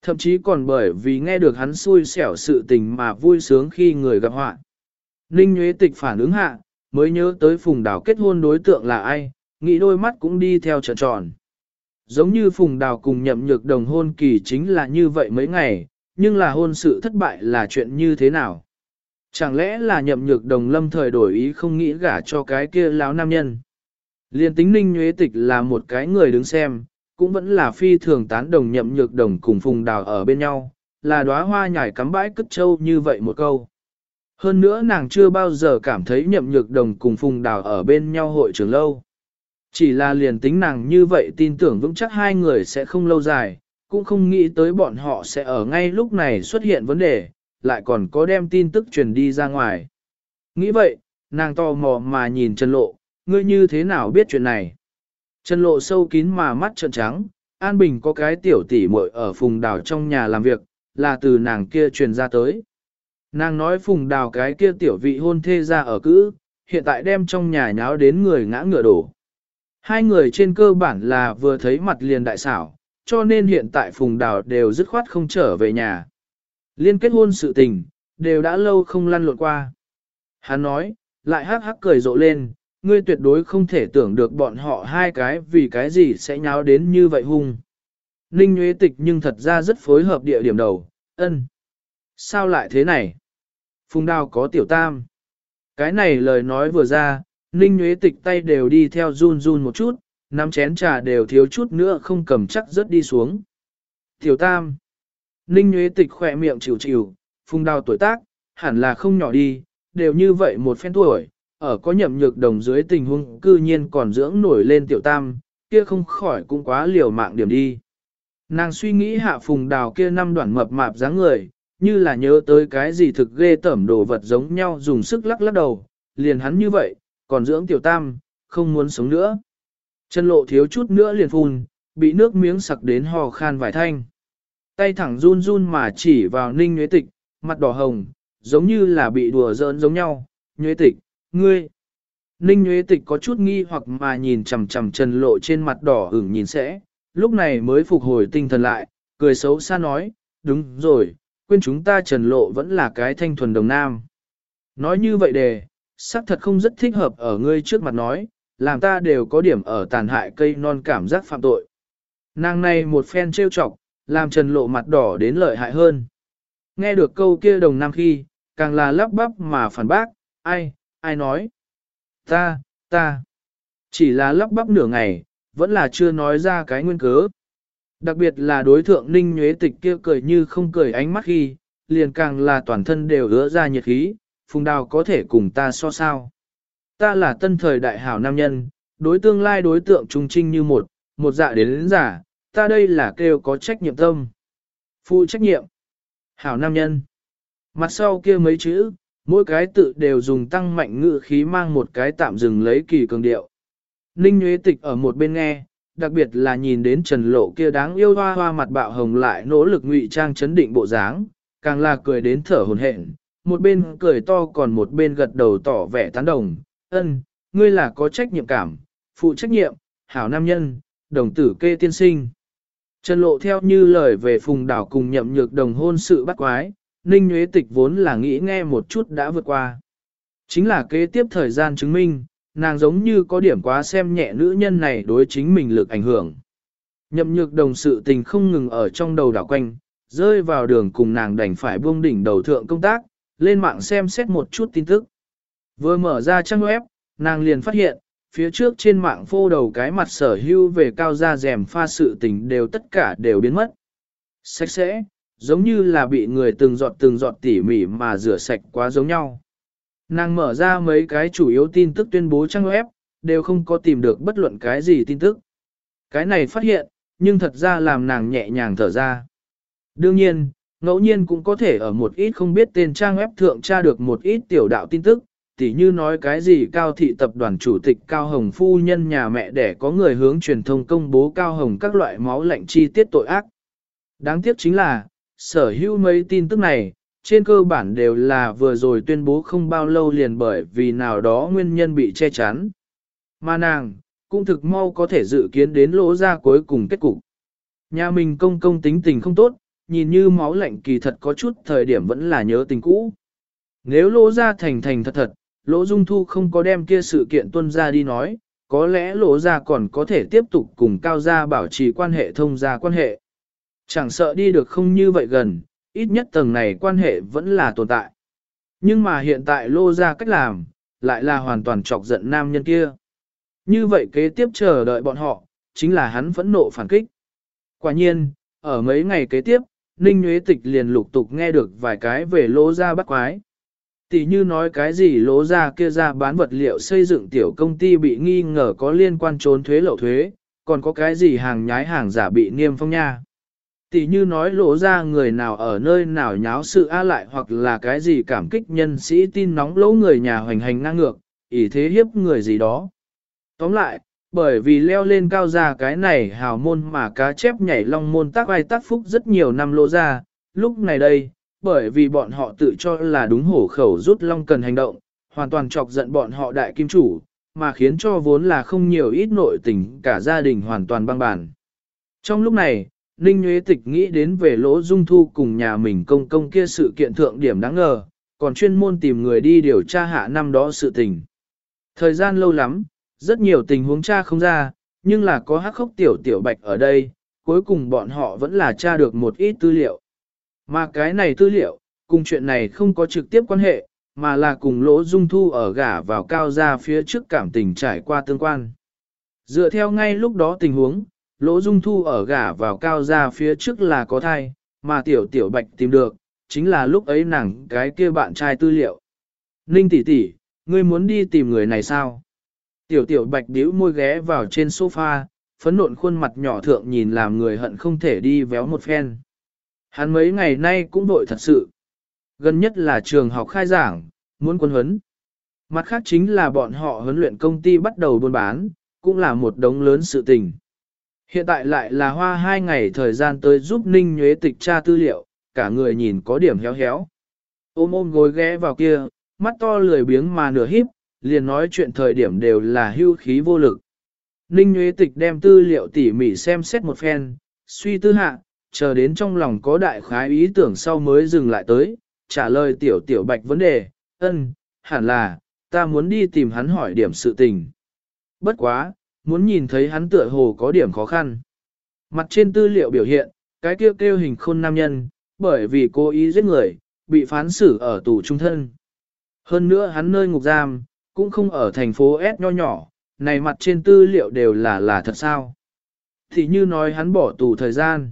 Thậm chí còn bởi vì nghe được hắn xui xẻo sự tình mà vui sướng khi người gặp họa. Ninh Nguyễn Tịch phản ứng hạ, mới nhớ tới phùng đào kết hôn đối tượng là ai, nghĩ đôi mắt cũng đi theo trợn tròn. Giống như phùng đào cùng nhậm nhược đồng hôn kỳ chính là như vậy mấy ngày, nhưng là hôn sự thất bại là chuyện như thế nào? Chẳng lẽ là nhậm nhược đồng lâm thời đổi ý không nghĩ gả cho cái kia lão nam nhân? Liên tính ninh nhuế tịch là một cái người đứng xem, cũng vẫn là phi thường tán đồng nhậm nhược đồng cùng phùng đào ở bên nhau, là đóa hoa nhải cắm bãi cất trâu như vậy một câu. Hơn nữa nàng chưa bao giờ cảm thấy nhậm nhược đồng cùng phùng đào ở bên nhau hội trường lâu. Chỉ là liền tính nàng như vậy tin tưởng vững chắc hai người sẽ không lâu dài, cũng không nghĩ tới bọn họ sẽ ở ngay lúc này xuất hiện vấn đề, lại còn có đem tin tức truyền đi ra ngoài. Nghĩ vậy, nàng tò mò mà nhìn Trần Lộ, ngươi như thế nào biết chuyện này? Trần Lộ sâu kín mà mắt trợn trắng, An Bình có cái tiểu tỷ muội ở phùng đảo trong nhà làm việc, là từ nàng kia truyền ra tới. Nàng nói phùng đào cái kia tiểu vị hôn thê ra ở cữ, hiện tại đem trong nhà nháo đến người ngã ngựa đổ. Hai người trên cơ bản là vừa thấy mặt liền đại xảo, cho nên hiện tại phùng đào đều dứt khoát không trở về nhà. Liên kết hôn sự tình, đều đã lâu không lăn lộn qua. Hắn nói, lại hắc hắc cười rộ lên, ngươi tuyệt đối không thể tưởng được bọn họ hai cái vì cái gì sẽ nháo đến như vậy hung. Ninh Nguyễn Tịch nhưng thật ra rất phối hợp địa điểm đầu, ân. Sao lại thế này? Phùng đào có tiểu tam. Cái này lời nói vừa ra, Ninh Nguyễn Tịch tay đều đi theo run run một chút, nắm chén trà đều thiếu chút nữa không cầm chắc rớt đi xuống. Tiểu tam. Ninh Nguyễn Tịch khỏe miệng chịu chịu, phùng đào tuổi tác, hẳn là không nhỏ đi, đều như vậy một phen tuổi, ở có nhậm nhược đồng dưới tình huống cư nhiên còn dưỡng nổi lên tiểu tam, kia không khỏi cũng quá liều mạng điểm đi. Nàng suy nghĩ hạ phùng đào kia năm đoạn mập mạp dáng người, như là nhớ tới cái gì thực ghê tẩm đồ vật giống nhau dùng sức lắc lắc đầu, liền hắn như vậy, còn dưỡng tiểu tam, không muốn sống nữa. Chân lộ thiếu chút nữa liền phun, bị nước miếng sặc đến hò khan vài thanh. Tay thẳng run run mà chỉ vào ninh nhuế tịch, mặt đỏ hồng, giống như là bị đùa giỡn giống nhau, nhuế tịch, ngươi. Ninh nhuế tịch có chút nghi hoặc mà nhìn chầm chầm trần lộ trên mặt đỏ ửng nhìn sẽ, lúc này mới phục hồi tinh thần lại, cười xấu xa nói, đúng rồi, quên chúng ta trần lộ vẫn là cái thanh thuần đồng nam. Nói như vậy đề, xác thật không rất thích hợp ở ngươi trước mặt nói, làm ta đều có điểm ở tàn hại cây non cảm giác phạm tội. Nàng này một phen trêu chọc, làm trần lộ mặt đỏ đến lợi hại hơn. Nghe được câu kia đồng nam khi, càng là lắp bắp mà phản bác, ai, ai nói. Ta, ta, chỉ là lắp bắp nửa ngày, vẫn là chưa nói ra cái nguyên cớ. Đặc biệt là đối thượng ninh nhuế tịch kia cười như không cười ánh mắt khi, liền càng là toàn thân đều ứa ra nhiệt khí, phùng đào có thể cùng ta so sao. Ta là tân thời đại hảo nam nhân, đối tương lai đối tượng trung trinh như một, một dạ đến đến giả, ta đây là kêu có trách nhiệm tâm. Phụ trách nhiệm. Hảo nam nhân. Mặt sau kia mấy chữ, mỗi cái tự đều dùng tăng mạnh ngữ khí mang một cái tạm dừng lấy kỳ cường điệu. Ninh Nguyễn Tịch ở một bên nghe, đặc biệt là nhìn đến Trần Lộ kia đáng yêu hoa hoa mặt bạo hồng lại nỗ lực ngụy trang chấn định bộ dáng, càng là cười đến thở hồn hển, một bên cười to còn một bên gật đầu tỏ vẻ tán đồng, ân, ngươi là có trách nhiệm cảm, phụ trách nhiệm, hảo nam nhân, đồng tử kê tiên sinh. Trần Lộ theo như lời về phùng đảo cùng nhậm nhược đồng hôn sự bắt quái, Ninh Nguyễn Tịch vốn là nghĩ nghe một chút đã vượt qua. Chính là kế tiếp thời gian chứng minh, nàng giống như có điểm quá xem nhẹ nữ nhân này đối chính mình lực ảnh hưởng. Nhậm nhược đồng sự tình không ngừng ở trong đầu đảo quanh, rơi vào đường cùng nàng đành phải buông đỉnh đầu thượng công tác, lên mạng xem xét một chút tin tức. Vừa mở ra trang web, nàng liền phát hiện, phía trước trên mạng phô đầu cái mặt sở hưu về cao da rèm pha sự tình đều tất cả đều biến mất. Sạch sẽ, giống như là bị người từng giọt từng giọt tỉ mỉ mà rửa sạch quá giống nhau. Nàng mở ra mấy cái chủ yếu tin tức tuyên bố trang web, đều không có tìm được bất luận cái gì tin tức. Cái này phát hiện, nhưng thật ra làm nàng nhẹ nhàng thở ra. Đương nhiên, ngẫu nhiên cũng có thể ở một ít không biết tên trang web thượng tra được một ít tiểu đạo tin tức, tỉ như nói cái gì cao thị tập đoàn chủ tịch Cao Hồng phu nhân nhà mẹ để có người hướng truyền thông công bố Cao Hồng các loại máu lạnh chi tiết tội ác. Đáng tiếc chính là, sở hữu mấy tin tức này, trên cơ bản đều là vừa rồi tuyên bố không bao lâu liền bởi vì nào đó nguyên nhân bị che chắn. Mà nàng, cũng thực mau có thể dự kiến đến lỗ ra cuối cùng kết cục. Nhà mình công công tính tình không tốt, nhìn như máu lạnh kỳ thật có chút thời điểm vẫn là nhớ tình cũ. Nếu lỗ ra thành thành thật thật, lỗ dung thu không có đem kia sự kiện tuân ra đi nói, có lẽ lỗ Gia còn có thể tiếp tục cùng cao gia bảo trì quan hệ thông gia quan hệ. Chẳng sợ đi được không như vậy gần, ít nhất tầng này quan hệ vẫn là tồn tại. Nhưng mà hiện tại lô Gia cách làm, lại là hoàn toàn chọc giận nam nhân kia. Như vậy kế tiếp chờ đợi bọn họ, chính là hắn phẫn nộ phản kích. Quả nhiên, ở mấy ngày kế tiếp, Ninh Nguyễn Tịch liền lục tục nghe được vài cái về lô Gia bắt quái. Tỷ như nói cái gì lỗ ra kia ra bán vật liệu xây dựng tiểu công ty bị nghi ngờ có liên quan trốn thuế lậu thuế, còn có cái gì hàng nhái hàng giả bị niêm phong nha. Tỷ như nói lỗ ra người nào ở nơi nào nháo sự a lại hoặc là cái gì cảm kích nhân sĩ tin nóng lỗ người nhà hoành hành ngang ngược, ý thế hiếp người gì đó. Tóm lại, bởi vì leo lên cao ra cái này hào môn mà cá chép nhảy long môn tác ai tác phúc rất nhiều năm lỗ ra, lúc này đây, bởi vì bọn họ tự cho là đúng hổ khẩu rút long cần hành động, hoàn toàn chọc giận bọn họ đại kim chủ, mà khiến cho vốn là không nhiều ít nội tình cả gia đình hoàn toàn băng bản. Trong lúc này, Ninh Nguyễn Tịch nghĩ đến về lỗ dung thu cùng nhà mình công công kia sự kiện thượng điểm đáng ngờ, còn chuyên môn tìm người đi điều tra hạ năm đó sự tình. Thời gian lâu lắm, rất nhiều tình huống tra không ra, nhưng là có hắc khốc tiểu tiểu bạch ở đây, cuối cùng bọn họ vẫn là tra được một ít tư liệu. Mà cái này tư liệu, cùng chuyện này không có trực tiếp quan hệ, mà là cùng lỗ dung thu ở gả vào cao ra phía trước cảm tình trải qua tương quan. Dựa theo ngay lúc đó tình huống, lỗ dung thu ở gả vào cao ra phía trước là có thai, mà tiểu tiểu bạch tìm được, chính là lúc ấy nàng cái kia bạn trai tư liệu. Ninh tỷ tỷ, ngươi muốn đi tìm người này sao? Tiểu tiểu bạch điếu môi ghé vào trên sofa, phấn nộn khuôn mặt nhỏ thượng nhìn làm người hận không thể đi véo một phen. Hắn mấy ngày nay cũng vội thật sự. Gần nhất là trường học khai giảng, muốn quân huấn. Mặt khác chính là bọn họ huấn luyện công ty bắt đầu buôn bán, cũng là một đống lớn sự tình. Hiện tại lại là hoa hai ngày thời gian tới giúp Ninh Nhuế tịch tra tư liệu, cả người nhìn có điểm héo héo. Ôm ôm gối ghé vào kia, mắt to lười biếng mà nửa híp, liền nói chuyện thời điểm đều là hưu khí vô lực. Ninh nhuế Tịch đem tư liệu tỉ mỉ xem xét một phen, suy tư hạ, chờ đến trong lòng có đại khái ý tưởng sau mới dừng lại tới, trả lời tiểu tiểu bạch vấn đề, ân, hẳn là, ta muốn đi tìm hắn hỏi điểm sự tình. Bất quá, muốn nhìn thấy hắn tựa hồ có điểm khó khăn. Mặt trên tư liệu biểu hiện, cái kêu kêu hình khôn nam nhân, bởi vì cố ý giết người, bị phán xử ở tù trung thân. Hơn nữa hắn nơi ngục giam, cũng không ở thành phố S nho nhỏ, này mặt trên tư liệu đều là là thật sao. Thì như nói hắn bỏ tù thời gian.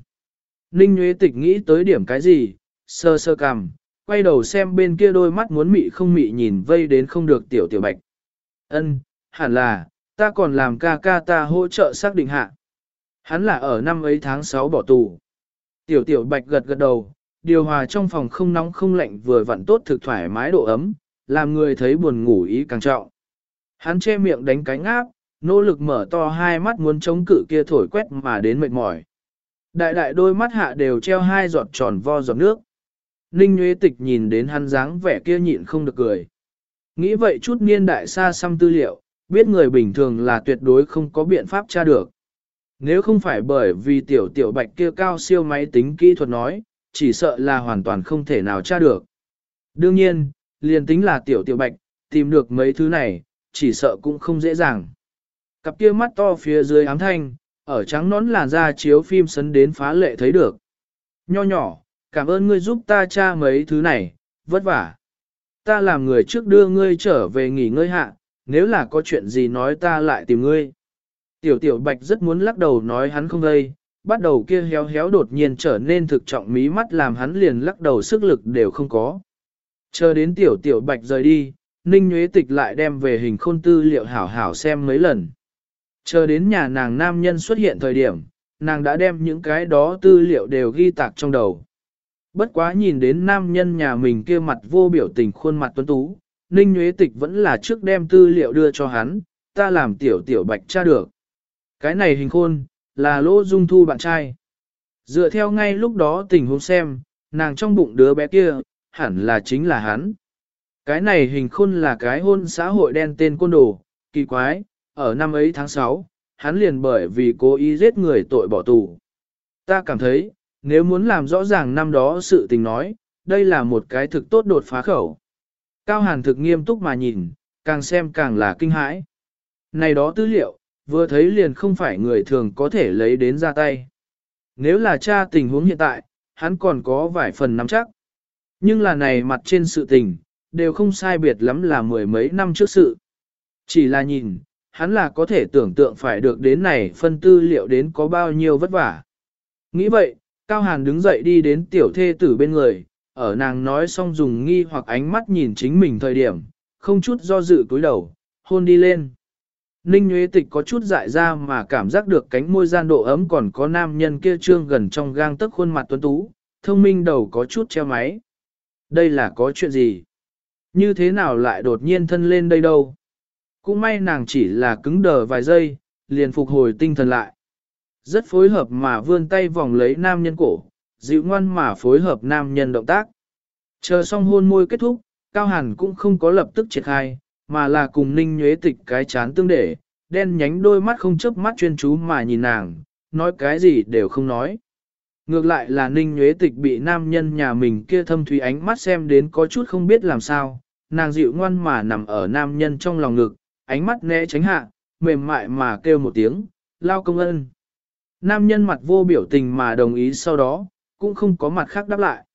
Ninh Nguyễn Tịch nghĩ tới điểm cái gì, sơ sơ cằm, quay đầu xem bên kia đôi mắt muốn mị không mị nhìn vây đến không được tiểu tiểu bạch. Ân, hẳn là, ta còn làm ca ca ta hỗ trợ xác định hạ. Hắn là ở năm ấy tháng 6 bỏ tù. Tiểu tiểu bạch gật gật đầu, điều hòa trong phòng không nóng không lạnh vừa vặn tốt thực thoải mái độ ấm, làm người thấy buồn ngủ ý càng trọng. Hắn che miệng đánh cánh áp, nỗ lực mở to hai mắt muốn chống cự kia thổi quét mà đến mệt mỏi. Đại đại đôi mắt hạ đều treo hai giọt tròn vo giọt nước. Ninh Nguyễn Tịch nhìn đến hắn dáng vẻ kia nhịn không được cười. Nghĩ vậy chút niên đại xa xăm tư liệu, biết người bình thường là tuyệt đối không có biện pháp tra được. Nếu không phải bởi vì tiểu tiểu bạch kia cao siêu máy tính kỹ thuật nói, chỉ sợ là hoàn toàn không thể nào tra được. Đương nhiên, liền tính là tiểu tiểu bạch, tìm được mấy thứ này, chỉ sợ cũng không dễ dàng. Cặp kia mắt to phía dưới ám thanh, ở trắng nón làn da chiếu phim sấn đến phá lệ thấy được. Nho nhỏ, cảm ơn ngươi giúp ta tra mấy thứ này, vất vả. Ta làm người trước đưa ngươi trở về nghỉ ngơi hạ, nếu là có chuyện gì nói ta lại tìm ngươi. Tiểu tiểu bạch rất muốn lắc đầu nói hắn không gây, bắt đầu kia héo héo đột nhiên trở nên thực trọng mí mắt làm hắn liền lắc đầu sức lực đều không có. Chờ đến tiểu tiểu bạch rời đi, Ninh Nguyễn Tịch lại đem về hình khôn tư liệu hảo hảo xem mấy lần. Chờ đến nhà nàng nam nhân xuất hiện thời điểm, nàng đã đem những cái đó tư liệu đều ghi tạc trong đầu. Bất quá nhìn đến nam nhân nhà mình kia mặt vô biểu tình khuôn mặt tuấn tú, Ninh Nguyễn Tịch vẫn là trước đem tư liệu đưa cho hắn, ta làm tiểu tiểu bạch tra được. Cái này hình khôn, là lỗ dung thu bạn trai. Dựa theo ngay lúc đó tình huống xem, nàng trong bụng đứa bé kia, hẳn là chính là hắn. Cái này hình khôn là cái hôn xã hội đen tên côn đồ, kỳ quái, ở năm ấy tháng 6, hắn liền bởi vì cố ý giết người tội bỏ tù. Ta cảm thấy, nếu muốn làm rõ ràng năm đó sự tình nói, đây là một cái thực tốt đột phá khẩu. Cao Hàn thực nghiêm túc mà nhìn, càng xem càng là kinh hãi. Này đó tư liệu, vừa thấy liền không phải người thường có thể lấy đến ra tay. Nếu là cha tình huống hiện tại, hắn còn có vài phần nắm chắc. Nhưng là này mặt trên sự tình, đều không sai biệt lắm là mười mấy năm trước sự. Chỉ là nhìn, hắn là có thể tưởng tượng phải được đến này phân tư liệu đến có bao nhiêu vất vả. Nghĩ vậy, Cao Hàn đứng dậy đi đến tiểu thê tử bên người, ở nàng nói xong dùng nghi hoặc ánh mắt nhìn chính mình thời điểm, không chút do dự cúi đầu, hôn đi lên. Ninh Nguyễn Tịch có chút dại ra mà cảm giác được cánh môi gian độ ấm còn có nam nhân kia trương gần trong gang tấc khuôn mặt tuấn tú, thông minh đầu có chút treo máy. Đây là có chuyện gì? Như thế nào lại đột nhiên thân lên đây đâu? Cũng may nàng chỉ là cứng đờ vài giây, liền phục hồi tinh thần lại. Rất phối hợp mà vươn tay vòng lấy nam nhân cổ, dịu ngoan mà phối hợp nam nhân động tác. Chờ xong hôn môi kết thúc, Cao Hàn cũng không có lập tức triệt khai, mà là cùng Ninh Nhuế Tịch cái chán tương để, đen nhánh đôi mắt không chớp mắt chuyên chú mà nhìn nàng, nói cái gì đều không nói. Ngược lại là Ninh Nhuế Tịch bị nam nhân nhà mình kia thâm thủy ánh mắt xem đến có chút không biết làm sao, nàng dịu ngoan mà nằm ở nam nhân trong lòng ngực, ánh mắt né tránh hạ, mềm mại mà kêu một tiếng, lao công ân. Nam nhân mặt vô biểu tình mà đồng ý sau đó, cũng không có mặt khác đáp lại.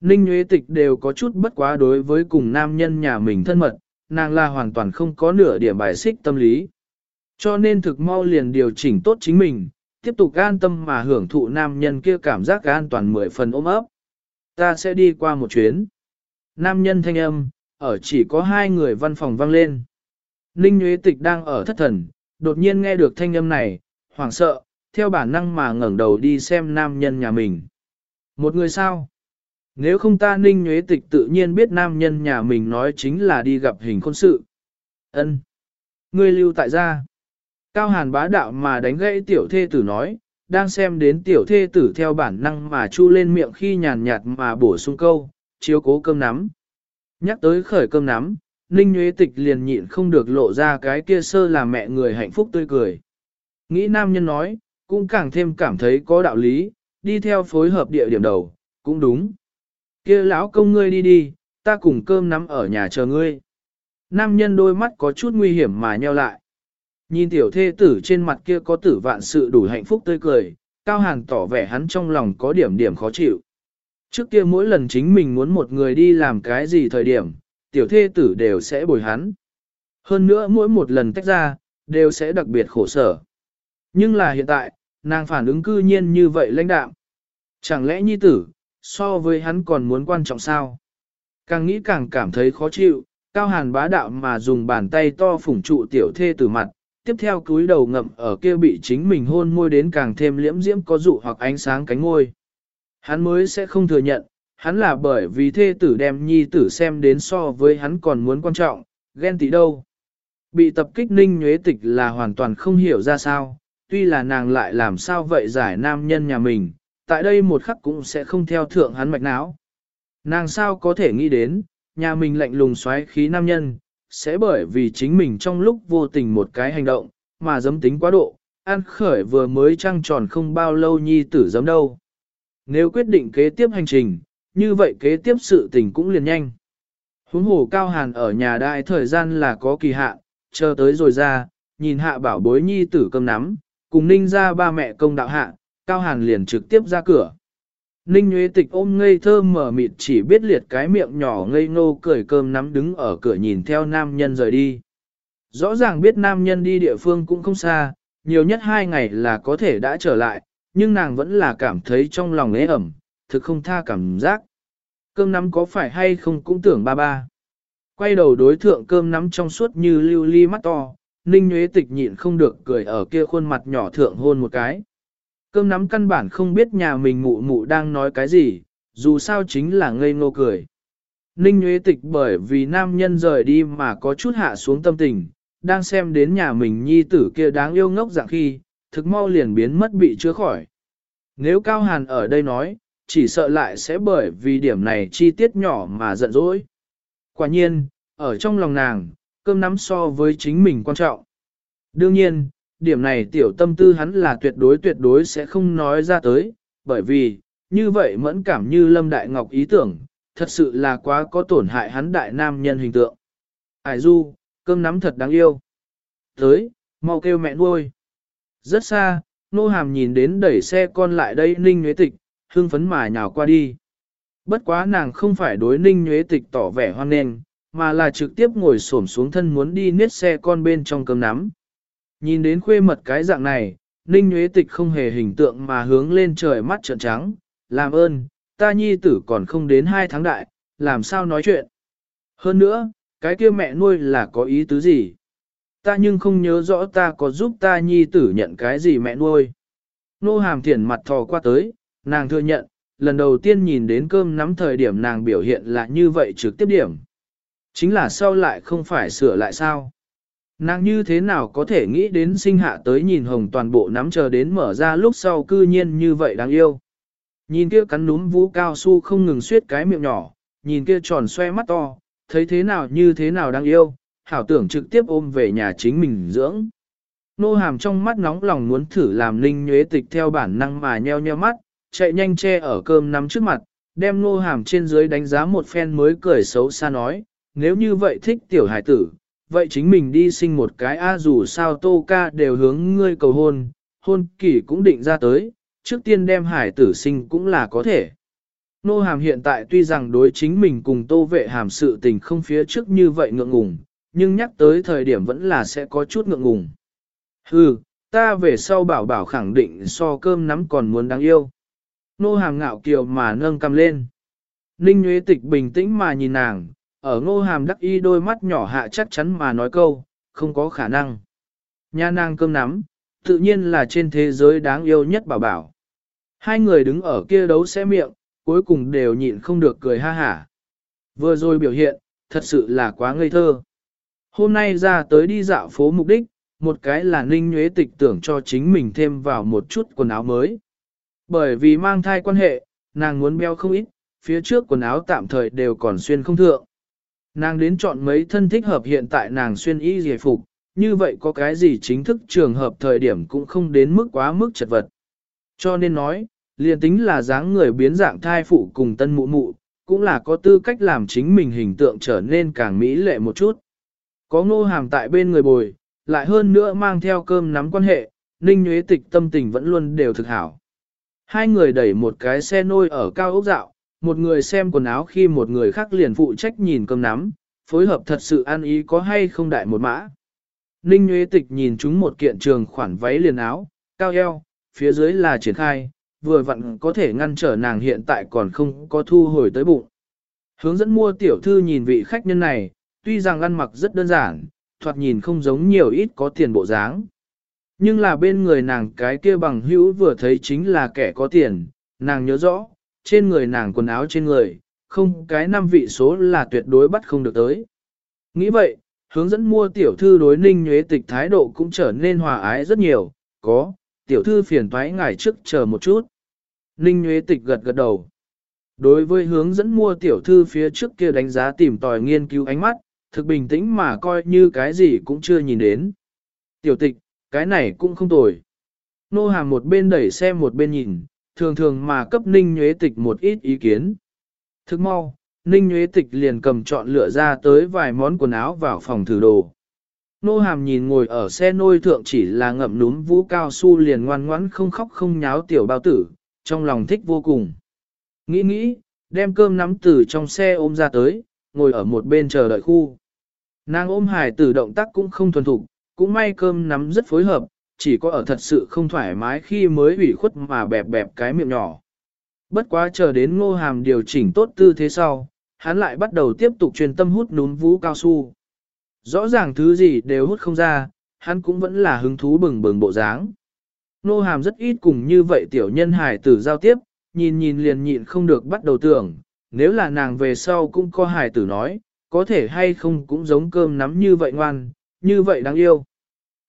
Ninh Nguyễn Tịch đều có chút bất quá đối với cùng nam nhân nhà mình thân mật, nàng là hoàn toàn không có nửa điểm bài xích tâm lý. Cho nên thực mau liền điều chỉnh tốt chính mình, tiếp tục an tâm mà hưởng thụ nam nhân kia cảm giác an toàn mười phần ôm ấp. Ta sẽ đi qua một chuyến. Nam nhân thanh âm, ở chỉ có hai người văn phòng vang lên. Ninh Nguyễn Tịch đang ở thất thần, đột nhiên nghe được thanh âm này, hoảng sợ, theo bản năng mà ngẩng đầu đi xem nam nhân nhà mình. Một người sao? Nếu không ta Ninh Nguyễn Tịch tự nhiên biết nam nhân nhà mình nói chính là đi gặp hình khôn sự. Ân, Ngươi lưu tại gia. Cao hàn bá đạo mà đánh gãy tiểu thê tử nói, đang xem đến tiểu thê tử theo bản năng mà chu lên miệng khi nhàn nhạt mà bổ sung câu, chiếu cố cơm nắm. Nhắc tới khởi cơm nắm, Ninh Nguyễn Tịch liền nhịn không được lộ ra cái kia sơ là mẹ người hạnh phúc tươi cười. Nghĩ nam nhân nói, cũng càng thêm cảm thấy có đạo lý, đi theo phối hợp địa điểm đầu, cũng đúng. kia lão công ngươi đi đi, ta cùng cơm nắm ở nhà chờ ngươi. Nam nhân đôi mắt có chút nguy hiểm mà nheo lại. Nhìn tiểu thê tử trên mặt kia có tử vạn sự đủ hạnh phúc tươi cười, Cao Hàn tỏ vẻ hắn trong lòng có điểm điểm khó chịu. Trước kia mỗi lần chính mình muốn một người đi làm cái gì thời điểm, tiểu thê tử đều sẽ bồi hắn. Hơn nữa mỗi một lần tách ra, đều sẽ đặc biệt khổ sở. Nhưng là hiện tại, nàng phản ứng cư nhiên như vậy lãnh đạm. Chẳng lẽ nhi tử, so với hắn còn muốn quan trọng sao? Càng nghĩ càng cảm thấy khó chịu, cao hàn bá đạo mà dùng bàn tay to phủng trụ tiểu thê tử mặt, tiếp theo cúi đầu ngậm ở kia bị chính mình hôn môi đến càng thêm liễm diễm có dụ hoặc ánh sáng cánh ngôi. Hắn mới sẽ không thừa nhận, hắn là bởi vì thê tử đem nhi tử xem đến so với hắn còn muốn quan trọng, ghen tị đâu. Bị tập kích ninh nhuế tịch là hoàn toàn không hiểu ra sao, tuy là nàng lại làm sao vậy giải nam nhân nhà mình, tại đây một khắc cũng sẽ không theo thượng hắn mạch não. Nàng sao có thể nghĩ đến, nhà mình lạnh lùng xoáy khí nam nhân, sẽ bởi vì chính mình trong lúc vô tình một cái hành động, mà dấm tính quá độ, an khởi vừa mới trăng tròn không bao lâu nhi tử dấm đâu. Nếu quyết định kế tiếp hành trình, như vậy kế tiếp sự tình cũng liền nhanh. Huống hồ cao hàn ở nhà đại thời gian là có kỳ hạn, chờ tới rồi ra, nhìn hạ bảo bối nhi tử cơm nắm, cùng ninh ra ba mẹ công đạo hạ, cao hàn liền trực tiếp ra cửa. Ninh Nguyễn Tịch ôm ngây thơ mở mịt chỉ biết liệt cái miệng nhỏ ngây ngô cười cơm nắm đứng ở cửa nhìn theo nam nhân rời đi. Rõ ràng biết nam nhân đi địa phương cũng không xa, nhiều nhất hai ngày là có thể đã trở lại, nhưng nàng vẫn là cảm thấy trong lòng ế ẩm, thực không tha cảm giác. Cơm nắm có phải hay không cũng tưởng ba ba. Quay đầu đối thượng cơm nắm trong suốt như lưu ly mắt to, Ninh Nguyễn Tịch nhịn không được cười ở kia khuôn mặt nhỏ thượng hôn một cái. Cơm nắm căn bản không biết nhà mình mụ mụ đang nói cái gì, dù sao chính là ngây ngô cười. Ninh Nguyễn Tịch bởi vì nam nhân rời đi mà có chút hạ xuống tâm tình, đang xem đến nhà mình nhi tử kia đáng yêu ngốc dạng khi, thực mau liền biến mất bị chữa khỏi. Nếu Cao Hàn ở đây nói, chỉ sợ lại sẽ bởi vì điểm này chi tiết nhỏ mà giận dỗi. Quả nhiên, ở trong lòng nàng, cơm nắm so với chính mình quan trọng. Đương nhiên, điểm này tiểu tâm tư hắn là tuyệt đối tuyệt đối sẽ không nói ra tới, bởi vì, như vậy mẫn cảm như Lâm Đại Ngọc ý tưởng, thật sự là quá có tổn hại hắn đại nam nhân hình tượng. Ải du, cơm nắm thật đáng yêu. Tới, mau kêu mẹ nuôi. Rất xa, nô hàm nhìn đến đẩy xe con lại đây ninh nhuế tịch, hương phấn mà nhào qua đi. Bất quá nàng không phải đối ninh nhuế tịch tỏ vẻ hoan nghênh, mà là trực tiếp ngồi xổm xuống thân muốn đi niết xe con bên trong cơm nắm. Nhìn đến khuê mật cái dạng này, ninh nhuế tịch không hề hình tượng mà hướng lên trời mắt trợn trắng, làm ơn, ta nhi tử còn không đến hai tháng đại, làm sao nói chuyện. Hơn nữa, cái kia mẹ nuôi là có ý tứ gì? Ta nhưng không nhớ rõ ta có giúp ta nhi tử nhận cái gì mẹ nuôi. Nô hàm thiển mặt thò qua tới, nàng thừa nhận, lần đầu tiên nhìn đến cơm nắm thời điểm nàng biểu hiện là như vậy trực tiếp điểm. Chính là sau lại không phải sửa lại sao. Nàng như thế nào có thể nghĩ đến sinh hạ tới nhìn hồng toàn bộ nắm chờ đến mở ra lúc sau cư nhiên như vậy đáng yêu. Nhìn kia cắn núm vũ cao su không ngừng suyết cái miệng nhỏ, nhìn kia tròn xoe mắt to, thấy thế nào như thế nào đang yêu, hảo tưởng trực tiếp ôm về nhà chính mình dưỡng. Nô hàm trong mắt nóng lòng muốn thử làm linh nhuế tịch theo bản năng mà nheo nheo mắt, chạy nhanh che ở cơm nắm trước mặt, đem nô hàm trên dưới đánh giá một phen mới cười xấu xa nói, nếu như vậy thích tiểu hải tử, vậy chính mình đi sinh một cái a dù sao tô ca đều hướng ngươi cầu hôn, hôn kỳ cũng định ra tới, trước tiên đem hải tử sinh cũng là có thể. Nô hàm hiện tại tuy rằng đối chính mình cùng tô vệ hàm sự tình không phía trước như vậy ngượng ngùng, nhưng nhắc tới thời điểm vẫn là sẽ có chút ngượng ngùng. Hừ, ta về sau bảo bảo khẳng định so cơm nắm còn muốn đáng yêu. Nô hàm ngạo kiều mà nâng cầm lên. Ninh Nguyễn Tịch bình tĩnh mà nhìn nàng, ở ngô hàm đắc y đôi mắt nhỏ hạ chắc chắn mà nói câu, không có khả năng. Nha nàng cơm nắm, tự nhiên là trên thế giới đáng yêu nhất bảo bảo. Hai người đứng ở kia đấu xe miệng, cuối cùng đều nhịn không được cười ha hả. Vừa rồi biểu hiện, thật sự là quá ngây thơ. Hôm nay ra tới đi dạo phố mục đích, một cái là ninh nhuế tịch tưởng cho chính mình thêm vào một chút quần áo mới. Bởi vì mang thai quan hệ, nàng muốn béo không ít, phía trước quần áo tạm thời đều còn xuyên không thượng. Nàng đến chọn mấy thân thích hợp hiện tại nàng xuyên y giải phục, như vậy có cái gì chính thức trường hợp thời điểm cũng không đến mức quá mức chật vật. Cho nên nói, liền tính là dáng người biến dạng thai phụ cùng tân mụ mụ, cũng là có tư cách làm chính mình hình tượng trở nên càng mỹ lệ một chút. Có ngô hàm tại bên người bồi, lại hơn nữa mang theo cơm nắm quan hệ, ninh nhuế tịch tâm tình vẫn luôn đều thực hảo. Hai người đẩy một cái xe nôi ở cao ốc dạo, một người xem quần áo khi một người khác liền phụ trách nhìn cơm nắm, phối hợp thật sự ăn ý có hay không đại một mã. Ninh Nguyễn Tịch nhìn chúng một kiện trường khoản váy liền áo, cao eo, phía dưới là triển khai, vừa vặn có thể ngăn trở nàng hiện tại còn không có thu hồi tới bụng. Hướng dẫn mua tiểu thư nhìn vị khách nhân này, tuy rằng ăn mặc rất đơn giản, thoạt nhìn không giống nhiều ít có tiền bộ dáng. Nhưng là bên người nàng cái kia bằng hữu vừa thấy chính là kẻ có tiền, nàng nhớ rõ, trên người nàng quần áo trên người, không cái năm vị số là tuyệt đối bắt không được tới. Nghĩ vậy, hướng dẫn mua tiểu thư đối ninh nhuế tịch thái độ cũng trở nên hòa ái rất nhiều, có, tiểu thư phiền thoái ngài trước chờ một chút. Ninh nhuế tịch gật gật đầu. Đối với hướng dẫn mua tiểu thư phía trước kia đánh giá tìm tòi nghiên cứu ánh mắt, thực bình tĩnh mà coi như cái gì cũng chưa nhìn đến. Tiểu tịch, cái này cũng không tồi. Nô hàm một bên đẩy xe một bên nhìn, thường thường mà cấp ninh nhuế tịch một ít ý kiến. Thức mau, ninh nhuế tịch liền cầm chọn lựa ra tới vài món quần áo vào phòng thử đồ. Nô hàm nhìn ngồi ở xe nôi thượng chỉ là ngậm núm vũ cao su liền ngoan ngoãn không khóc không nháo tiểu bao tử, trong lòng thích vô cùng. Nghĩ nghĩ, đem cơm nắm từ trong xe ôm ra tới, ngồi ở một bên chờ đợi khu. Nàng ôm hải tử động tác cũng không thuần thục, cũng may cơm nắm rất phối hợp, chỉ có ở thật sự không thoải mái khi mới ủy khuất mà bẹp bẹp cái miệng nhỏ. Bất quá chờ đến ngô hàm điều chỉnh tốt tư thế sau, hắn lại bắt đầu tiếp tục truyền tâm hút núm vũ cao su. Rõ ràng thứ gì đều hút không ra, hắn cũng vẫn là hứng thú bừng bừng bộ dáng. Ngô hàm rất ít cùng như vậy tiểu nhân hải tử giao tiếp, nhìn nhìn liền nhịn không được bắt đầu tưởng, nếu là nàng về sau cũng có hải tử nói, có thể hay không cũng giống cơm nắm như vậy ngoan, như vậy đáng yêu.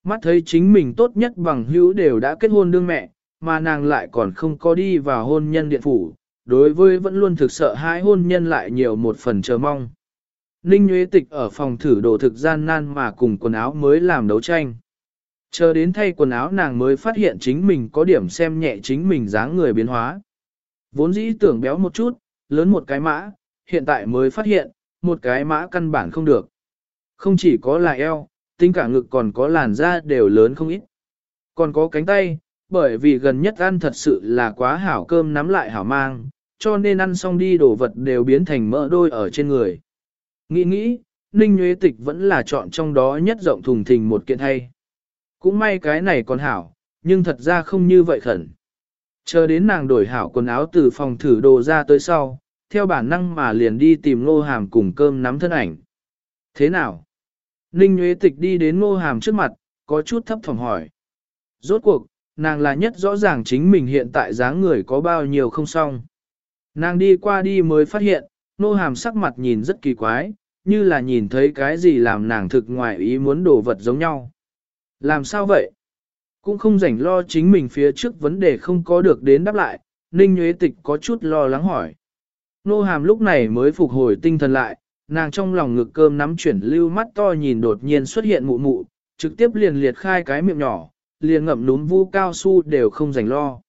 Mắt thấy chính mình tốt nhất bằng hữu đều đã kết hôn đương mẹ, mà nàng lại còn không có đi vào hôn nhân điện phủ, đối với vẫn luôn thực sợ hai hôn nhân lại nhiều một phần chờ mong. Ninh Nguyễn Tịch ở phòng thử đồ thực gian nan mà cùng quần áo mới làm đấu tranh. Chờ đến thay quần áo nàng mới phát hiện chính mình có điểm xem nhẹ chính mình dáng người biến hóa. Vốn dĩ tưởng béo một chút, lớn một cái mã, hiện tại mới phát hiện, một cái mã căn bản không được. Không chỉ có là eo, tính cả ngực còn có làn da đều lớn không ít. Còn có cánh tay, bởi vì gần nhất ăn thật sự là quá hảo cơm nắm lại hảo mang, cho nên ăn xong đi đồ vật đều biến thành mỡ đôi ở trên người. Nghĩ nghĩ, Ninh Nguyễn Tịch vẫn là chọn trong đó nhất rộng thùng thình một kiện hay. Cũng may cái này còn hảo, nhưng thật ra không như vậy khẩn. Chờ đến nàng đổi hảo quần áo từ phòng thử đồ ra tới sau, theo bản năng mà liền đi tìm ngô hàm cùng cơm nắm thân ảnh. Thế nào? Ninh Nguyễn Tịch đi đến ngô hàm trước mặt, có chút thấp thỏm hỏi. Rốt cuộc, nàng là nhất rõ ràng chính mình hiện tại dáng người có bao nhiêu không xong. Nàng đi qua đi mới phát hiện, ngô hàm sắc mặt nhìn rất kỳ quái, như là nhìn thấy cái gì làm nàng thực ngoài ý muốn đổ vật giống nhau. Làm sao vậy? Cũng không rảnh lo chính mình phía trước vấn đề không có được đến đáp lại, Ninh Nguyễn Tịch có chút lo lắng hỏi. Nô hàm lúc này mới phục hồi tinh thần lại, nàng trong lòng ngực cơm nắm chuyển lưu mắt to nhìn đột nhiên xuất hiện mụ mụ, trực tiếp liền liệt khai cái miệng nhỏ, liền ngậm núm vu cao su đều không dành lo.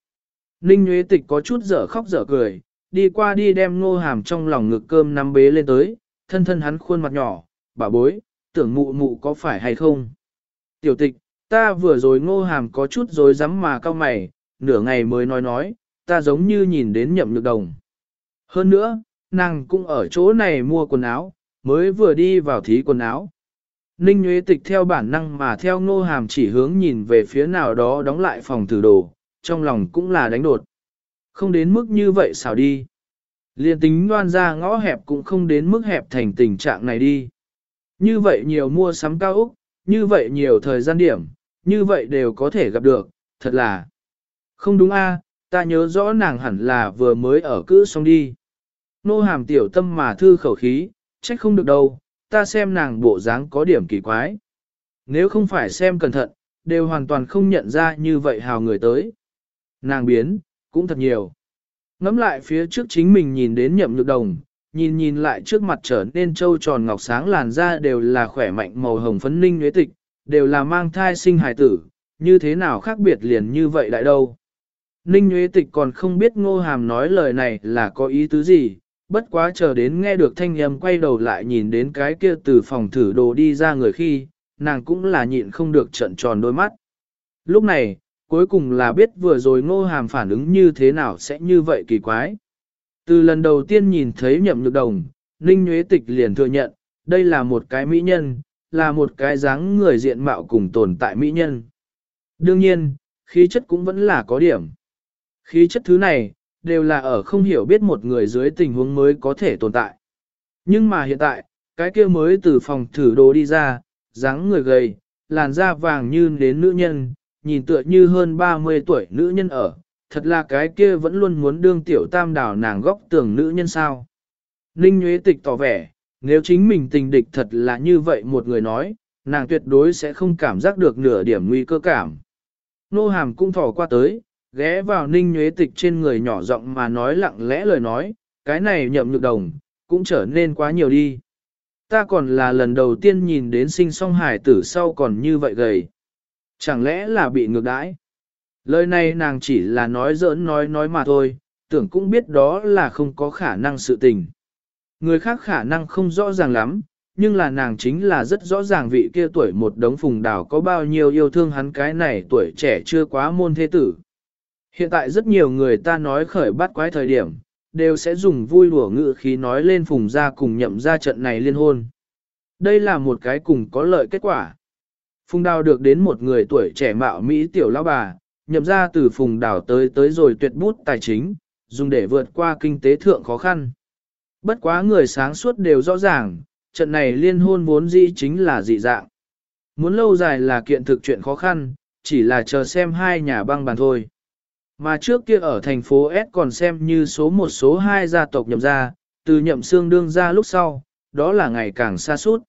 Ninh Nguyễn Tịch có chút dở khóc dở cười, đi qua đi đem ngô hàm trong lòng ngực cơm nắm bế lên tới, thân thân hắn khuôn mặt nhỏ, bà bối, tưởng mụ mụ có phải hay không. Tiểu tịch, ta vừa rồi ngô hàm có chút rồi dám mà cao mày, nửa ngày mới nói nói, ta giống như nhìn đến nhậm nhược đồng. Hơn nữa, nàng cũng ở chỗ này mua quần áo, mới vừa đi vào thí quần áo. Ninh Nguyễn Tịch theo bản năng mà theo ngô hàm chỉ hướng nhìn về phía nào đó đóng lại phòng thử đồ, trong lòng cũng là đánh đột. Không đến mức như vậy sao đi. Liên tính đoan ra ngõ hẹp cũng không đến mức hẹp thành tình trạng này đi. Như vậy nhiều mua sắm cao Úc, như vậy nhiều thời gian điểm, như vậy đều có thể gặp được, thật là. Không đúng a, ta nhớ rõ nàng hẳn là vừa mới ở cữ xong đi. Nô hàm tiểu tâm mà thư khẩu khí, trách không được đâu, ta xem nàng bộ dáng có điểm kỳ quái. Nếu không phải xem cẩn thận, đều hoàn toàn không nhận ra như vậy hào người tới. Nàng biến, cũng thật nhiều. Ngắm lại phía trước chính mình nhìn đến nhậm nhược đồng, nhìn nhìn lại trước mặt trở nên trâu tròn ngọc sáng làn da đều là khỏe mạnh màu hồng phấn linh nhuế tịch, đều là mang thai sinh hài tử, như thế nào khác biệt liền như vậy đại đâu. Ninh nhuế tịch còn không biết ngô hàm nói lời này là có ý tứ gì, bất quá chờ đến nghe được thanh âm quay đầu lại nhìn đến cái kia từ phòng thử đồ đi ra người khi, nàng cũng là nhịn không được trận tròn đôi mắt. Lúc này, cuối cùng là biết vừa rồi ngô hàm phản ứng như thế nào sẽ như vậy kỳ quái. Từ lần đầu tiên nhìn thấy nhậm nhược đồng, Ninh Nguyễn Tịch liền thừa nhận, đây là một cái mỹ nhân, là một cái dáng người diện mạo cùng tồn tại mỹ nhân. Đương nhiên, khí chất cũng vẫn là có điểm. Khí chất thứ này, đều là ở không hiểu biết một người dưới tình huống mới có thể tồn tại. Nhưng mà hiện tại, cái kia mới từ phòng thử đồ đi ra, dáng người gầy, làn da vàng như đến nữ nhân, nhìn tựa như hơn 30 tuổi nữ nhân ở, thật là cái kia vẫn luôn muốn đương tiểu tam đảo nàng góc tưởng nữ nhân sao. Ninh Nguyễn Tịch tỏ vẻ, nếu chính mình tình địch thật là như vậy một người nói, nàng tuyệt đối sẽ không cảm giác được nửa điểm nguy cơ cảm. Nô hàm cũng thỏ qua tới, ghé vào ninh nhuế tịch trên người nhỏ giọng mà nói lặng lẽ lời nói, cái này nhậm nhược đồng, cũng trở nên quá nhiều đi. Ta còn là lần đầu tiên nhìn đến sinh song hải tử sau còn như vậy gầy. Chẳng lẽ là bị ngược đãi? Lời này nàng chỉ là nói giỡn nói nói mà thôi, tưởng cũng biết đó là không có khả năng sự tình. Người khác khả năng không rõ ràng lắm, nhưng là nàng chính là rất rõ ràng vị kia tuổi một đống phùng đào có bao nhiêu yêu thương hắn cái này tuổi trẻ chưa quá môn thế tử. Hiện tại rất nhiều người ta nói khởi bắt quái thời điểm, đều sẽ dùng vui lùa ngữ khí nói lên phùng ra cùng nhậm ra trận này liên hôn. Đây là một cái cùng có lợi kết quả. Phùng đào được đến một người tuổi trẻ mạo Mỹ tiểu lão bà, nhậm ra từ phùng đào tới tới rồi tuyệt bút tài chính, dùng để vượt qua kinh tế thượng khó khăn. Bất quá người sáng suốt đều rõ ràng, trận này liên hôn vốn dĩ chính là dị dạng. Muốn lâu dài là kiện thực chuyện khó khăn, chỉ là chờ xem hai nhà băng bàn thôi. Mà trước kia ở thành phố S còn xem như số một số hai gia tộc nhậm gia từ nhậm xương đương ra lúc sau, đó là ngày càng xa suốt.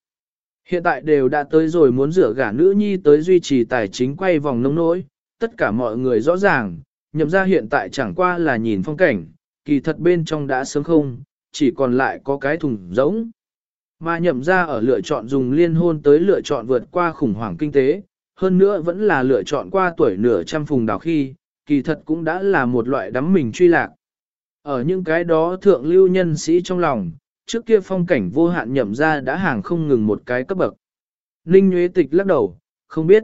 Hiện tại đều đã tới rồi muốn rửa gả nữ nhi tới duy trì tài chính quay vòng nông nỗi, tất cả mọi người rõ ràng, nhậm ra hiện tại chẳng qua là nhìn phong cảnh, kỳ thật bên trong đã sớm không, chỉ còn lại có cái thùng giống. Mà nhậm ra ở lựa chọn dùng liên hôn tới lựa chọn vượt qua khủng hoảng kinh tế, hơn nữa vẫn là lựa chọn qua tuổi nửa trăm phùng đào khi, kỳ thật cũng đã là một loại đắm mình truy lạc. Ở những cái đó thượng lưu nhân sĩ trong lòng, trước kia phong cảnh vô hạn nhậm ra đã hàng không ngừng một cái cấp bậc. Ninh Nguyễn Tịch lắc đầu, không biết.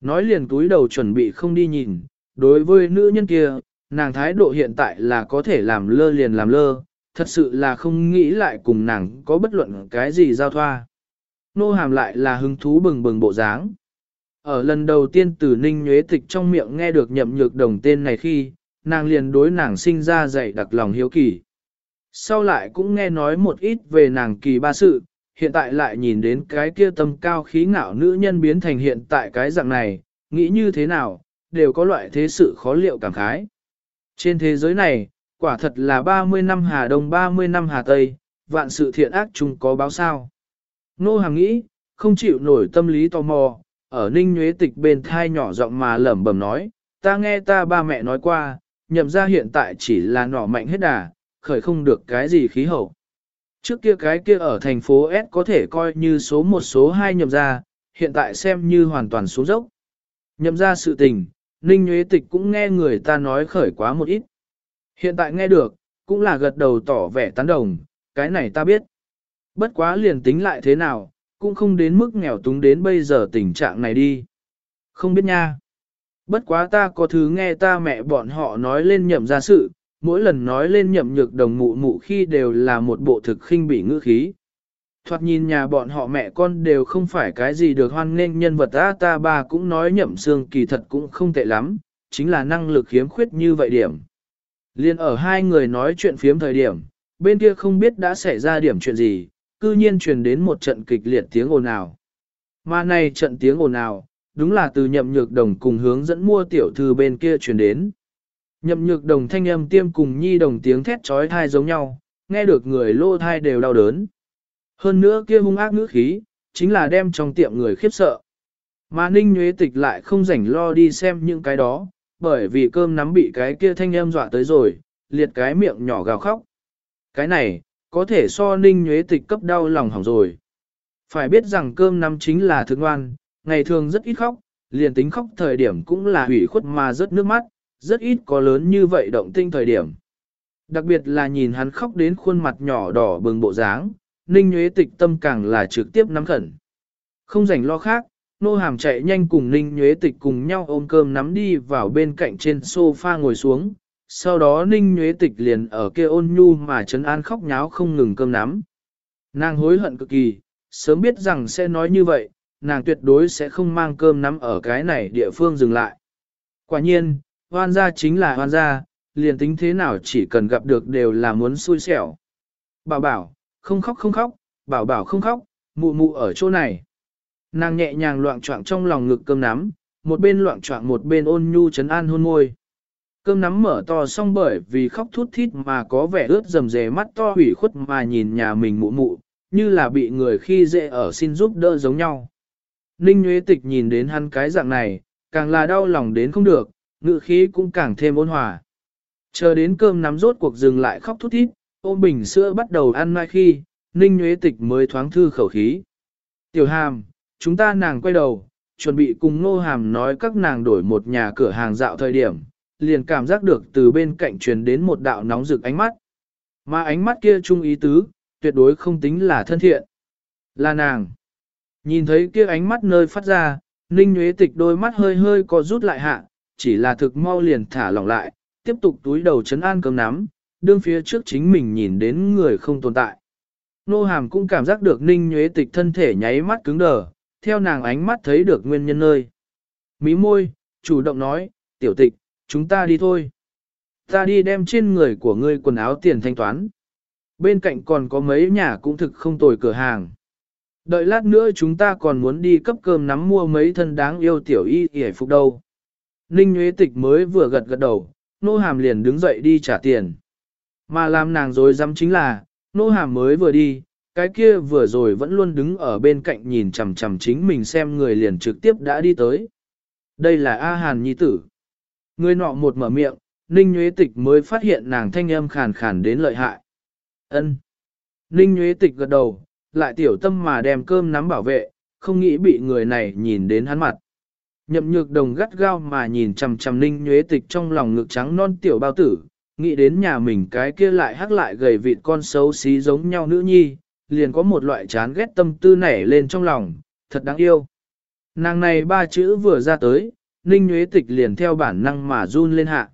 Nói liền túi đầu chuẩn bị không đi nhìn, đối với nữ nhân kia, nàng thái độ hiện tại là có thể làm lơ liền làm lơ, thật sự là không nghĩ lại cùng nàng có bất luận cái gì giao thoa. Nô hàm lại là hứng thú bừng bừng bộ dáng. Ở lần đầu tiên từ ninh nhuế tịch trong miệng nghe được nhậm nhược đồng tên này khi, nàng liền đối nàng sinh ra dạy đặc lòng hiếu kỳ. Sau lại cũng nghe nói một ít về nàng kỳ ba sự, hiện tại lại nhìn đến cái kia tâm cao khí ngạo nữ nhân biến thành hiện tại cái dạng này, nghĩ như thế nào, đều có loại thế sự khó liệu cảm khái. Trên thế giới này, quả thật là 30 năm Hà Đông 30 năm Hà Tây, vạn sự thiện ác chung có báo sao. Nô Hàng nghĩ, không chịu nổi tâm lý tò mò, ở ninh nhuế tịch bên thai nhỏ giọng mà lẩm bẩm nói, ta nghe ta ba mẹ nói qua, nhậm ra hiện tại chỉ là nỏ mạnh hết đà, khởi không được cái gì khí hậu. Trước kia cái kia ở thành phố S có thể coi như số một số hai nhậm ra, hiện tại xem như hoàn toàn xuống dốc. Nhậm ra sự tình, Ninh Nguyễn Tịch cũng nghe người ta nói khởi quá một ít. Hiện tại nghe được, cũng là gật đầu tỏ vẻ tán đồng, cái này ta biết. Bất quá liền tính lại thế nào, cũng không đến mức nghèo túng đến bây giờ tình trạng này đi. Không biết nha. Bất quá ta có thứ nghe ta mẹ bọn họ nói lên nhậm ra sự, mỗi lần nói lên nhậm nhược đồng mụ mụ khi đều là một bộ thực khinh bị ngữ khí. Thoạt nhìn nhà bọn họ mẹ con đều không phải cái gì được hoan nghênh nhân vật ta ta bà cũng nói nhậm xương kỳ thật cũng không tệ lắm, chính là năng lực khiếm khuyết như vậy điểm. Liên ở hai người nói chuyện phiếm thời điểm, bên kia không biết đã xảy ra điểm chuyện gì, cư nhiên truyền đến một trận kịch liệt tiếng ồn ào. Mà này trận tiếng ồn ào, đúng là từ nhậm nhược đồng cùng hướng dẫn mua tiểu thư bên kia truyền đến. Nhậm nhược đồng thanh âm tiêm cùng nhi đồng tiếng thét trói thai giống nhau, nghe được người lô thai đều đau đớn. Hơn nữa kia hung ác ngữ khí, chính là đem trong tiệm người khiếp sợ. Mà Ninh nhuế Tịch lại không rảnh lo đi xem những cái đó, bởi vì cơm nắm bị cái kia thanh âm dọa tới rồi, liệt cái miệng nhỏ gào khóc. Cái này, có thể so Ninh nhuế Tịch cấp đau lòng hỏng rồi. Phải biết rằng cơm nắm chính là thương ngoan, ngày thường rất ít khóc, liền tính khóc thời điểm cũng là hủy khuất mà rớt nước mắt, rất ít có lớn như vậy động tinh thời điểm. Đặc biệt là nhìn hắn khóc đến khuôn mặt nhỏ đỏ bừng bộ dáng, Ninh nhuế Tịch tâm càng là trực tiếp nắm khẩn. Không rảnh lo khác, nô hàm chạy nhanh cùng Ninh nhuế Tịch cùng nhau ôm cơm nắm đi vào bên cạnh trên sofa ngồi xuống. Sau đó Ninh nhuế Tịch liền ở kia ôn nhu mà trấn an khóc nháo không ngừng cơm nắm. Nàng hối hận cực kỳ, sớm biết rằng sẽ nói như vậy, nàng tuyệt đối sẽ không mang cơm nắm ở cái này địa phương dừng lại. Quả nhiên, hoan gia chính là hoan gia, liền tính thế nào chỉ cần gặp được đều là muốn xui xẻo. Bảo bảo, không khóc không khóc, bảo bảo không khóc, mụ mụ ở chỗ này. Nàng nhẹ nhàng loạn trọng trong lòng ngực cơm nắm, một bên loạn trọng một bên ôn nhu trấn an hôn môi. Cơm nắm mở to xong bởi vì khóc thút thít mà có vẻ ướt rầm rề mắt to hủy khuất mà nhìn nhà mình mụ mụ, như là bị người khi dễ ở xin giúp đỡ giống nhau. Ninh Nguyễn Tịch nhìn đến hắn cái dạng này, càng là đau lòng đến không được, ngự khí cũng càng thêm ôn hòa. Chờ đến cơm nắm rốt cuộc dừng lại khóc thút thít, ôm bình sữa bắt đầu ăn mai khi, Ninh Nguyễn Tịch mới thoáng thư khẩu khí. Tiểu hàm, chúng ta nàng quay đầu, chuẩn bị cùng nô hàm nói các nàng đổi một nhà cửa hàng dạo thời điểm, liền cảm giác được từ bên cạnh truyền đến một đạo nóng rực ánh mắt. Mà ánh mắt kia trung ý tứ, tuyệt đối không tính là thân thiện. Là nàng. Nhìn thấy kia ánh mắt nơi phát ra, Ninh Nguyễn Tịch đôi mắt hơi hơi co rút lại hạ, chỉ là thực mau liền thả lỏng lại, tiếp tục túi đầu chấn an cơm nắm, đương phía trước chính mình nhìn đến người không tồn tại. Nô hàm cũng cảm giác được ninh Nguyễn tịch thân thể nháy mắt cứng đờ, theo nàng ánh mắt thấy được nguyên nhân nơi. Mí môi, chủ động nói, tiểu tịch, chúng ta đi thôi. Ta đi đem trên người của ngươi quần áo tiền thanh toán. Bên cạnh còn có mấy nhà cũng thực không tồi cửa hàng. Đợi lát nữa chúng ta còn muốn đi cấp cơm nắm mua mấy thân đáng yêu tiểu y hề phục đâu. Ninh Nguyễn Tịch mới vừa gật gật đầu, nô hàm liền đứng dậy đi trả tiền. Mà làm nàng dối dám chính là, nô hàm mới vừa đi, cái kia vừa rồi vẫn luôn đứng ở bên cạnh nhìn chằm chằm chính mình xem người liền trực tiếp đã đi tới. Đây là A Hàn Nhi Tử. Người nọ một mở miệng, Ninh Nguyễn Tịch mới phát hiện nàng thanh âm khàn khàn đến lợi hại. ân Ninh Nguyễn Tịch gật đầu, lại tiểu tâm mà đem cơm nắm bảo vệ, không nghĩ bị người này nhìn đến hắn mặt. Nhậm nhược đồng gắt gao mà nhìn chằm chằm Ninh Nguyễn Tịch trong lòng ngực trắng non tiểu bao tử, nghĩ đến nhà mình cái kia lại hắc lại gầy vịt con xấu xí giống nhau nữ nhi, liền có một loại chán ghét tâm tư nảy lên trong lòng, thật đáng yêu. Nàng này ba chữ vừa ra tới, Ninh Nguyễn Tịch liền theo bản năng mà run lên hạ.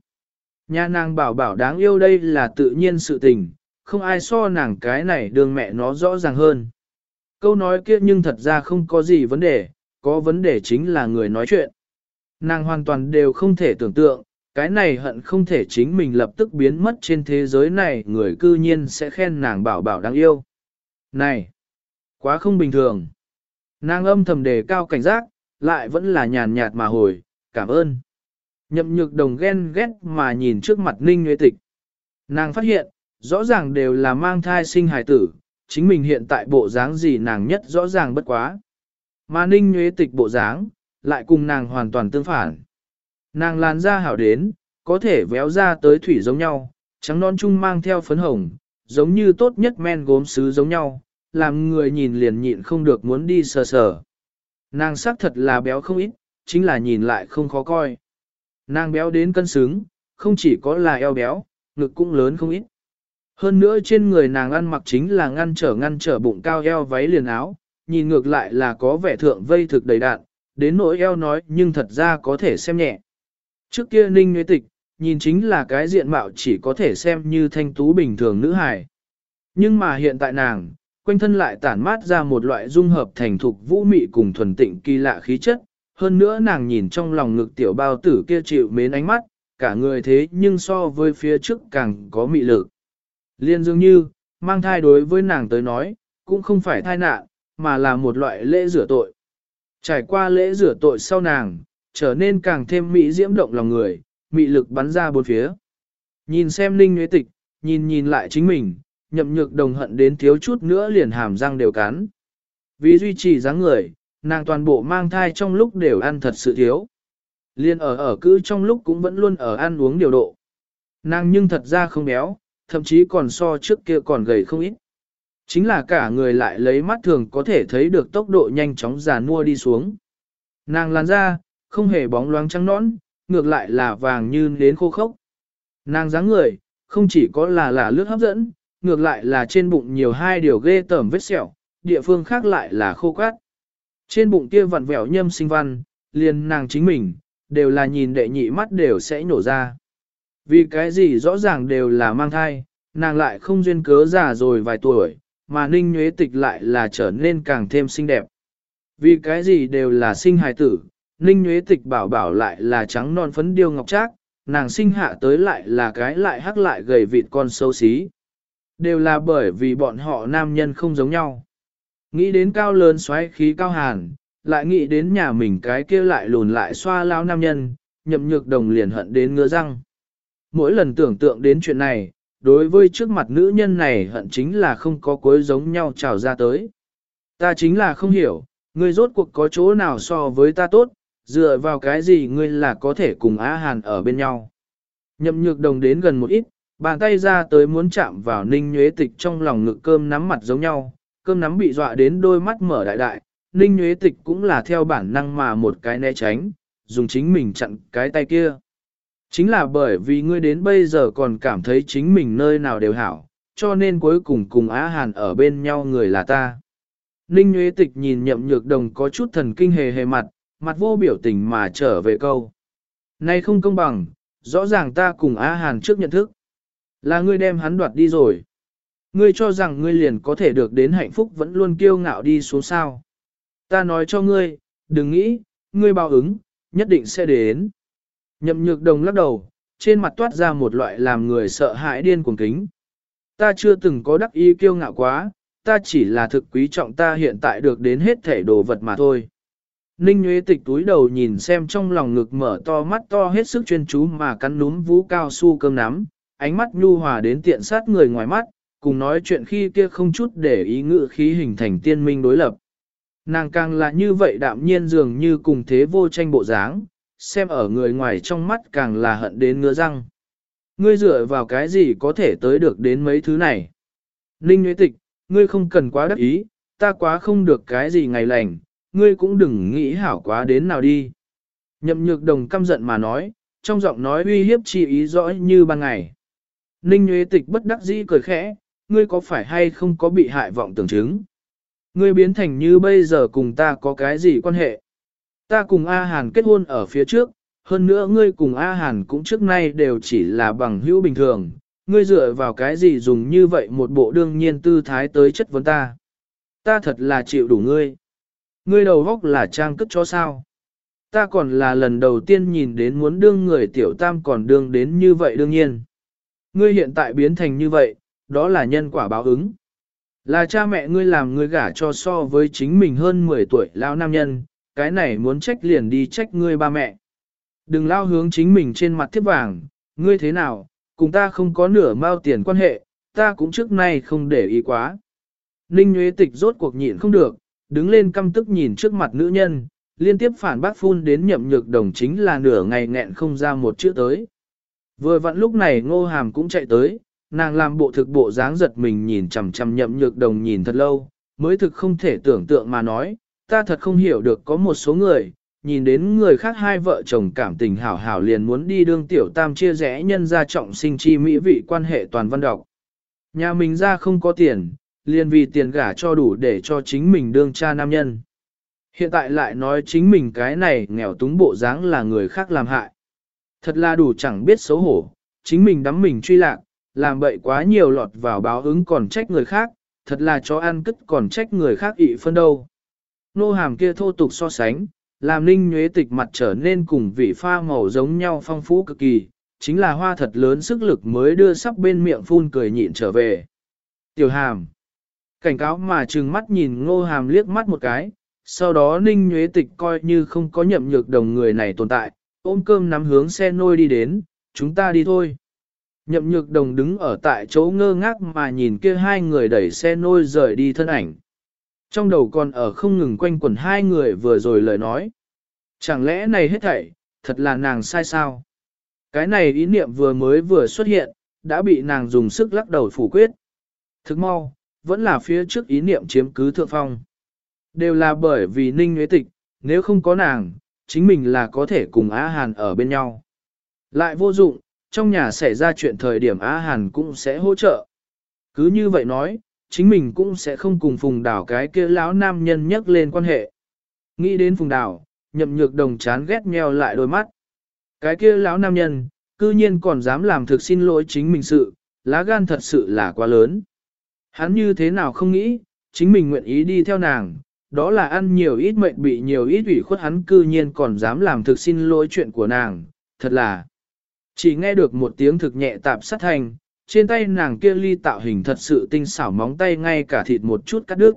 Nhà nàng bảo bảo đáng yêu đây là tự nhiên sự tình, không ai so nàng cái này đường mẹ nó rõ ràng hơn. Câu nói kia nhưng thật ra không có gì vấn đề, có vấn đề chính là người nói chuyện. Nàng hoàn toàn đều không thể tưởng tượng, cái này hận không thể chính mình lập tức biến mất trên thế giới này người cư nhiên sẽ khen nàng bảo bảo đáng yêu. Này, quá không bình thường. Nàng âm thầm đề cao cảnh giác, lại vẫn là nhàn nhạt mà hồi, cảm ơn. Nhậm nhược đồng ghen ghét mà nhìn trước mặt Ninh Nguyễn Tịch. Nàng phát hiện, rõ ràng đều là mang thai sinh hài tử, chính mình hiện tại bộ dáng gì nàng nhất rõ ràng bất quá. Mà Ninh Nguyễn Tịch bộ dáng, lại cùng nàng hoàn toàn tương phản. Nàng làn da hảo đến, có thể véo ra tới thủy giống nhau, trắng non chung mang theo phấn hồng, giống như tốt nhất men gốm sứ giống nhau, làm người nhìn liền nhịn không được muốn đi sờ sờ. Nàng sắc thật là béo không ít, chính là nhìn lại không khó coi. Nàng béo đến cân xứng, không chỉ có là eo béo, ngực cũng lớn không ít. Hơn nữa trên người nàng ăn mặc chính là ngăn trở ngăn trở bụng cao eo váy liền áo, nhìn ngược lại là có vẻ thượng vây thực đầy đạn, đến nỗi eo nói nhưng thật ra có thể xem nhẹ. Trước kia Ninh Nguyễn Tịch, nhìn chính là cái diện mạo chỉ có thể xem như thanh tú bình thường nữ hài. Nhưng mà hiện tại nàng, quanh thân lại tản mát ra một loại dung hợp thành thục vũ mị cùng thuần tịnh kỳ lạ khí chất, hơn nữa nàng nhìn trong lòng ngực tiểu bao tử kia chịu mến ánh mắt, cả người thế nhưng so với phía trước càng có mị lực. Liên dường như, mang thai đối với nàng tới nói, cũng không phải thai nạn, mà là một loại lễ rửa tội. Trải qua lễ rửa tội sau nàng, trở nên càng thêm mỹ diễm động lòng người, mị lực bắn ra bốn phía. Nhìn xem Ninh Nguyễn Tịch, nhìn nhìn lại chính mình, nhậm nhược đồng hận đến thiếu chút nữa liền hàm răng đều cắn. Vì duy trì dáng người, nàng toàn bộ mang thai trong lúc đều ăn thật sự thiếu. Liên ở ở cữ trong lúc cũng vẫn luôn ở ăn uống điều độ. Nàng nhưng thật ra không béo, thậm chí còn so trước kia còn gầy không ít. Chính là cả người lại lấy mắt thường có thể thấy được tốc độ nhanh chóng già nua đi xuống. Nàng làn ra, không hề bóng loáng trắng nõn, ngược lại là vàng như đến khô khốc. Nàng dáng người, không chỉ có là là lướt hấp dẫn, ngược lại là trên bụng nhiều hai điều ghê tởm vết sẹo, địa phương khác lại là khô cát. Trên bụng kia vặn vẹo nhâm sinh văn, liền nàng chính mình, đều là nhìn đệ nhị mắt đều sẽ nổ ra. Vì cái gì rõ ràng đều là mang thai, nàng lại không duyên cớ già rồi vài tuổi, mà ninh nhuế tịch lại là trở nên càng thêm xinh đẹp. Vì cái gì đều là sinh hài tử, ninh nhuế tịch bảo bảo lại là trắng non phấn điêu ngọc trác, nàng sinh hạ tới lại là cái lại hắc lại gầy vịt con xấu xí. Đều là bởi vì bọn họ nam nhân không giống nhau. Nghĩ đến cao lớn xoáy khí cao hàn, lại nghĩ đến nhà mình cái kia lại lùn lại xoa lao nam nhân, nhậm nhược đồng liền hận đến ngứa răng. Mỗi lần tưởng tượng đến chuyện này, đối với trước mặt nữ nhân này hận chính là không có cuối giống nhau trào ra tới. Ta chính là không hiểu, ngươi rốt cuộc có chỗ nào so với ta tốt, dựa vào cái gì ngươi là có thể cùng Á Hàn ở bên nhau. Nhậm nhược đồng đến gần một ít, bàn tay ra tới muốn chạm vào ninh nhuế tịch trong lòng ngực cơm nắm mặt giống nhau, cơm nắm bị dọa đến đôi mắt mở đại đại, ninh Nguyễn tịch cũng là theo bản năng mà một cái né tránh, dùng chính mình chặn cái tay kia. Chính là bởi vì ngươi đến bây giờ còn cảm thấy chính mình nơi nào đều hảo, cho nên cuối cùng cùng Á Hàn ở bên nhau người là ta. Ninh Nguyễn Tịch nhìn nhậm nhược đồng có chút thần kinh hề hề mặt, mặt vô biểu tình mà trở về câu. Nay không công bằng, rõ ràng ta cùng Á Hàn trước nhận thức. Là ngươi đem hắn đoạt đi rồi. Ngươi cho rằng ngươi liền có thể được đến hạnh phúc vẫn luôn kiêu ngạo đi xuống sao. Ta nói cho ngươi, đừng nghĩ, ngươi bao ứng, nhất định sẽ đến. Nhậm nhược đồng lắc đầu, trên mặt toát ra một loại làm người sợ hãi điên cuồng kính. Ta chưa từng có đắc ý kiêu ngạo quá, ta chỉ là thực quý trọng ta hiện tại được đến hết thể đồ vật mà thôi. Ninh Nguyễn Tịch túi đầu nhìn xem trong lòng ngực mở to mắt to hết sức chuyên chú mà cắn núm vũ cao su cơm nắm, ánh mắt nhu hòa đến tiện sát người ngoài mắt, cùng nói chuyện khi kia không chút để ý ngự khí hình thành tiên minh đối lập. Nàng càng là như vậy đạm nhiên dường như cùng thế vô tranh bộ dáng, xem ở người ngoài trong mắt càng là hận đến ngứa răng. Ngươi dựa vào cái gì có thể tới được đến mấy thứ này? Ninh Nguyễn Tịch, ngươi không cần quá đắc ý, ta quá không được cái gì ngày lành, ngươi cũng đừng nghĩ hảo quá đến nào đi. Nhậm nhược đồng căm giận mà nói, trong giọng nói uy hiếp chi ý rõ như ban ngày. Ninh Nguyễn Tịch bất đắc dĩ cười khẽ, ngươi có phải hay không có bị hại vọng tưởng chứng? Ngươi biến thành như bây giờ cùng ta có cái gì quan hệ? Ta cùng A Hàn kết hôn ở phía trước, hơn nữa ngươi cùng A Hàn cũng trước nay đều chỉ là bằng hữu bình thường, ngươi dựa vào cái gì dùng như vậy một bộ đương nhiên tư thái tới chất vấn ta. Ta thật là chịu đủ ngươi. Ngươi đầu góc là trang cất cho sao. Ta còn là lần đầu tiên nhìn đến muốn đương người tiểu tam còn đương đến như vậy đương nhiên. Ngươi hiện tại biến thành như vậy, đó là nhân quả báo ứng. Là cha mẹ ngươi làm ngươi gả cho so với chính mình hơn 10 tuổi lao nam nhân, cái này muốn trách liền đi trách ngươi ba mẹ. Đừng lao hướng chính mình trên mặt thiếp vàng, ngươi thế nào, cùng ta không có nửa mao tiền quan hệ, ta cũng trước nay không để ý quá. Ninh Nguyễn Tịch rốt cuộc nhịn không được, đứng lên căm tức nhìn trước mặt nữ nhân, liên tiếp phản bác phun đến nhậm nhược đồng chính là nửa ngày nghẹn không ra một chữ tới. Vừa vặn lúc này ngô hàm cũng chạy tới, nàng làm bộ thực bộ dáng giật mình nhìn chằm chằm nhậm nhược đồng nhìn thật lâu, mới thực không thể tưởng tượng mà nói, ta thật không hiểu được có một số người, nhìn đến người khác hai vợ chồng cảm tình hảo hảo liền muốn đi đương tiểu tam chia rẽ nhân ra trọng sinh chi mỹ vị quan hệ toàn văn đọc. Nhà mình ra không có tiền, liền vì tiền gả cho đủ để cho chính mình đương cha nam nhân. Hiện tại lại nói chính mình cái này nghèo túng bộ dáng là người khác làm hại. Thật là đủ chẳng biết xấu hổ, chính mình đắm mình truy lạc, làm bậy quá nhiều lọt vào báo ứng còn trách người khác, thật là chó ăn cứt còn trách người khác ị phân đâu. Nô hàm kia thô tục so sánh, làm ninh nhuế tịch mặt trở nên cùng vị pha màu giống nhau phong phú cực kỳ, chính là hoa thật lớn sức lực mới đưa sắp bên miệng phun cười nhịn trở về. Tiểu hàm, cảnh cáo mà trừng mắt nhìn ngô hàm liếc mắt một cái, sau đó ninh nhuế tịch coi như không có nhậm nhược đồng người này tồn tại, ôm cơm nắm hướng xe nôi đi đến, chúng ta đi thôi. Nhậm nhược đồng đứng ở tại chỗ ngơ ngác mà nhìn kia hai người đẩy xe nôi rời đi thân ảnh. Trong đầu còn ở không ngừng quanh quẩn hai người vừa rồi lời nói. Chẳng lẽ này hết thảy, thật là nàng sai sao? Cái này ý niệm vừa mới vừa xuất hiện, đã bị nàng dùng sức lắc đầu phủ quyết. Thức mau, vẫn là phía trước ý niệm chiếm cứ thượng phong. Đều là bởi vì ninh nguyễn tịch, nếu không có nàng, chính mình là có thể cùng Á Hàn ở bên nhau. Lại vô dụng, trong nhà xảy ra chuyện thời điểm Á Hàn cũng sẽ hỗ trợ. Cứ như vậy nói, chính mình cũng sẽ không cùng phùng đảo cái kia lão nam nhân nhắc lên quan hệ. Nghĩ đến phùng đảo, nhậm nhược đồng chán ghét nheo lại đôi mắt. Cái kia lão nam nhân, cư nhiên còn dám làm thực xin lỗi chính mình sự, lá gan thật sự là quá lớn. Hắn như thế nào không nghĩ, chính mình nguyện ý đi theo nàng, đó là ăn nhiều ít mệnh bị nhiều ít ủy khuất hắn cư nhiên còn dám làm thực xin lỗi chuyện của nàng, thật là. Chỉ nghe được một tiếng thực nhẹ tạp sát thành, trên tay nàng kia ly tạo hình thật sự tinh xảo móng tay ngay cả thịt một chút cắt đứt.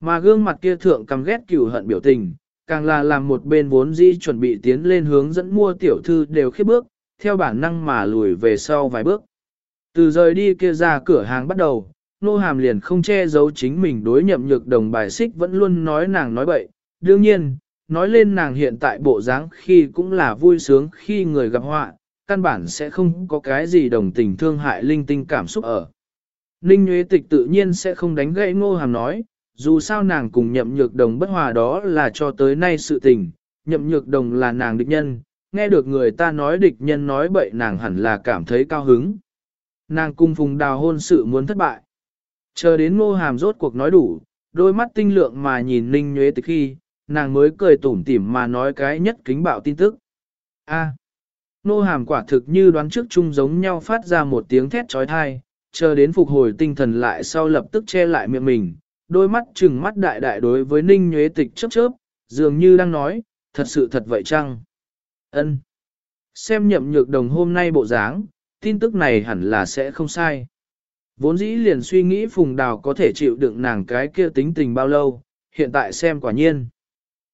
Mà gương mặt kia thượng căm ghét cừu hận biểu tình, càng là làm một bên vốn di chuẩn bị tiến lên hướng dẫn mua tiểu thư đều khiếp bước, theo bản năng mà lùi về sau vài bước. Từ rời đi kia ra cửa hàng bắt đầu, nô hàm liền không che giấu chính mình đối nhậm nhược đồng bài xích vẫn luôn nói nàng nói bậy. Đương nhiên, nói lên nàng hiện tại bộ dáng khi cũng là vui sướng khi người gặp họa, căn bản sẽ không có cái gì đồng tình thương hại linh tinh cảm xúc ở. Ninh Nguyễn Tịch tự nhiên sẽ không đánh gãy ngô hàm nói, dù sao nàng cùng nhậm nhược đồng bất hòa đó là cho tới nay sự tình, nhậm nhược đồng là nàng địch nhân, nghe được người ta nói địch nhân nói bậy nàng hẳn là cảm thấy cao hứng. Nàng cung phùng đào hôn sự muốn thất bại. Chờ đến ngô hàm rốt cuộc nói đủ, đôi mắt tinh lượng mà nhìn Ninh Nguyễn Tịch khi, nàng mới cười tủm tỉm mà nói cái nhất kính bạo tin tức. A. Nô hàm quả thực như đoán trước chung giống nhau phát ra một tiếng thét trói thai, chờ đến phục hồi tinh thần lại sau lập tức che lại miệng mình, đôi mắt trừng mắt đại đại đối với ninh nhuế tịch chớp chớp, dường như đang nói, thật sự thật vậy chăng? Ân. Xem nhậm nhược đồng hôm nay bộ dáng, tin tức này hẳn là sẽ không sai. Vốn dĩ liền suy nghĩ phùng đào có thể chịu đựng nàng cái kia tính tình bao lâu, hiện tại xem quả nhiên.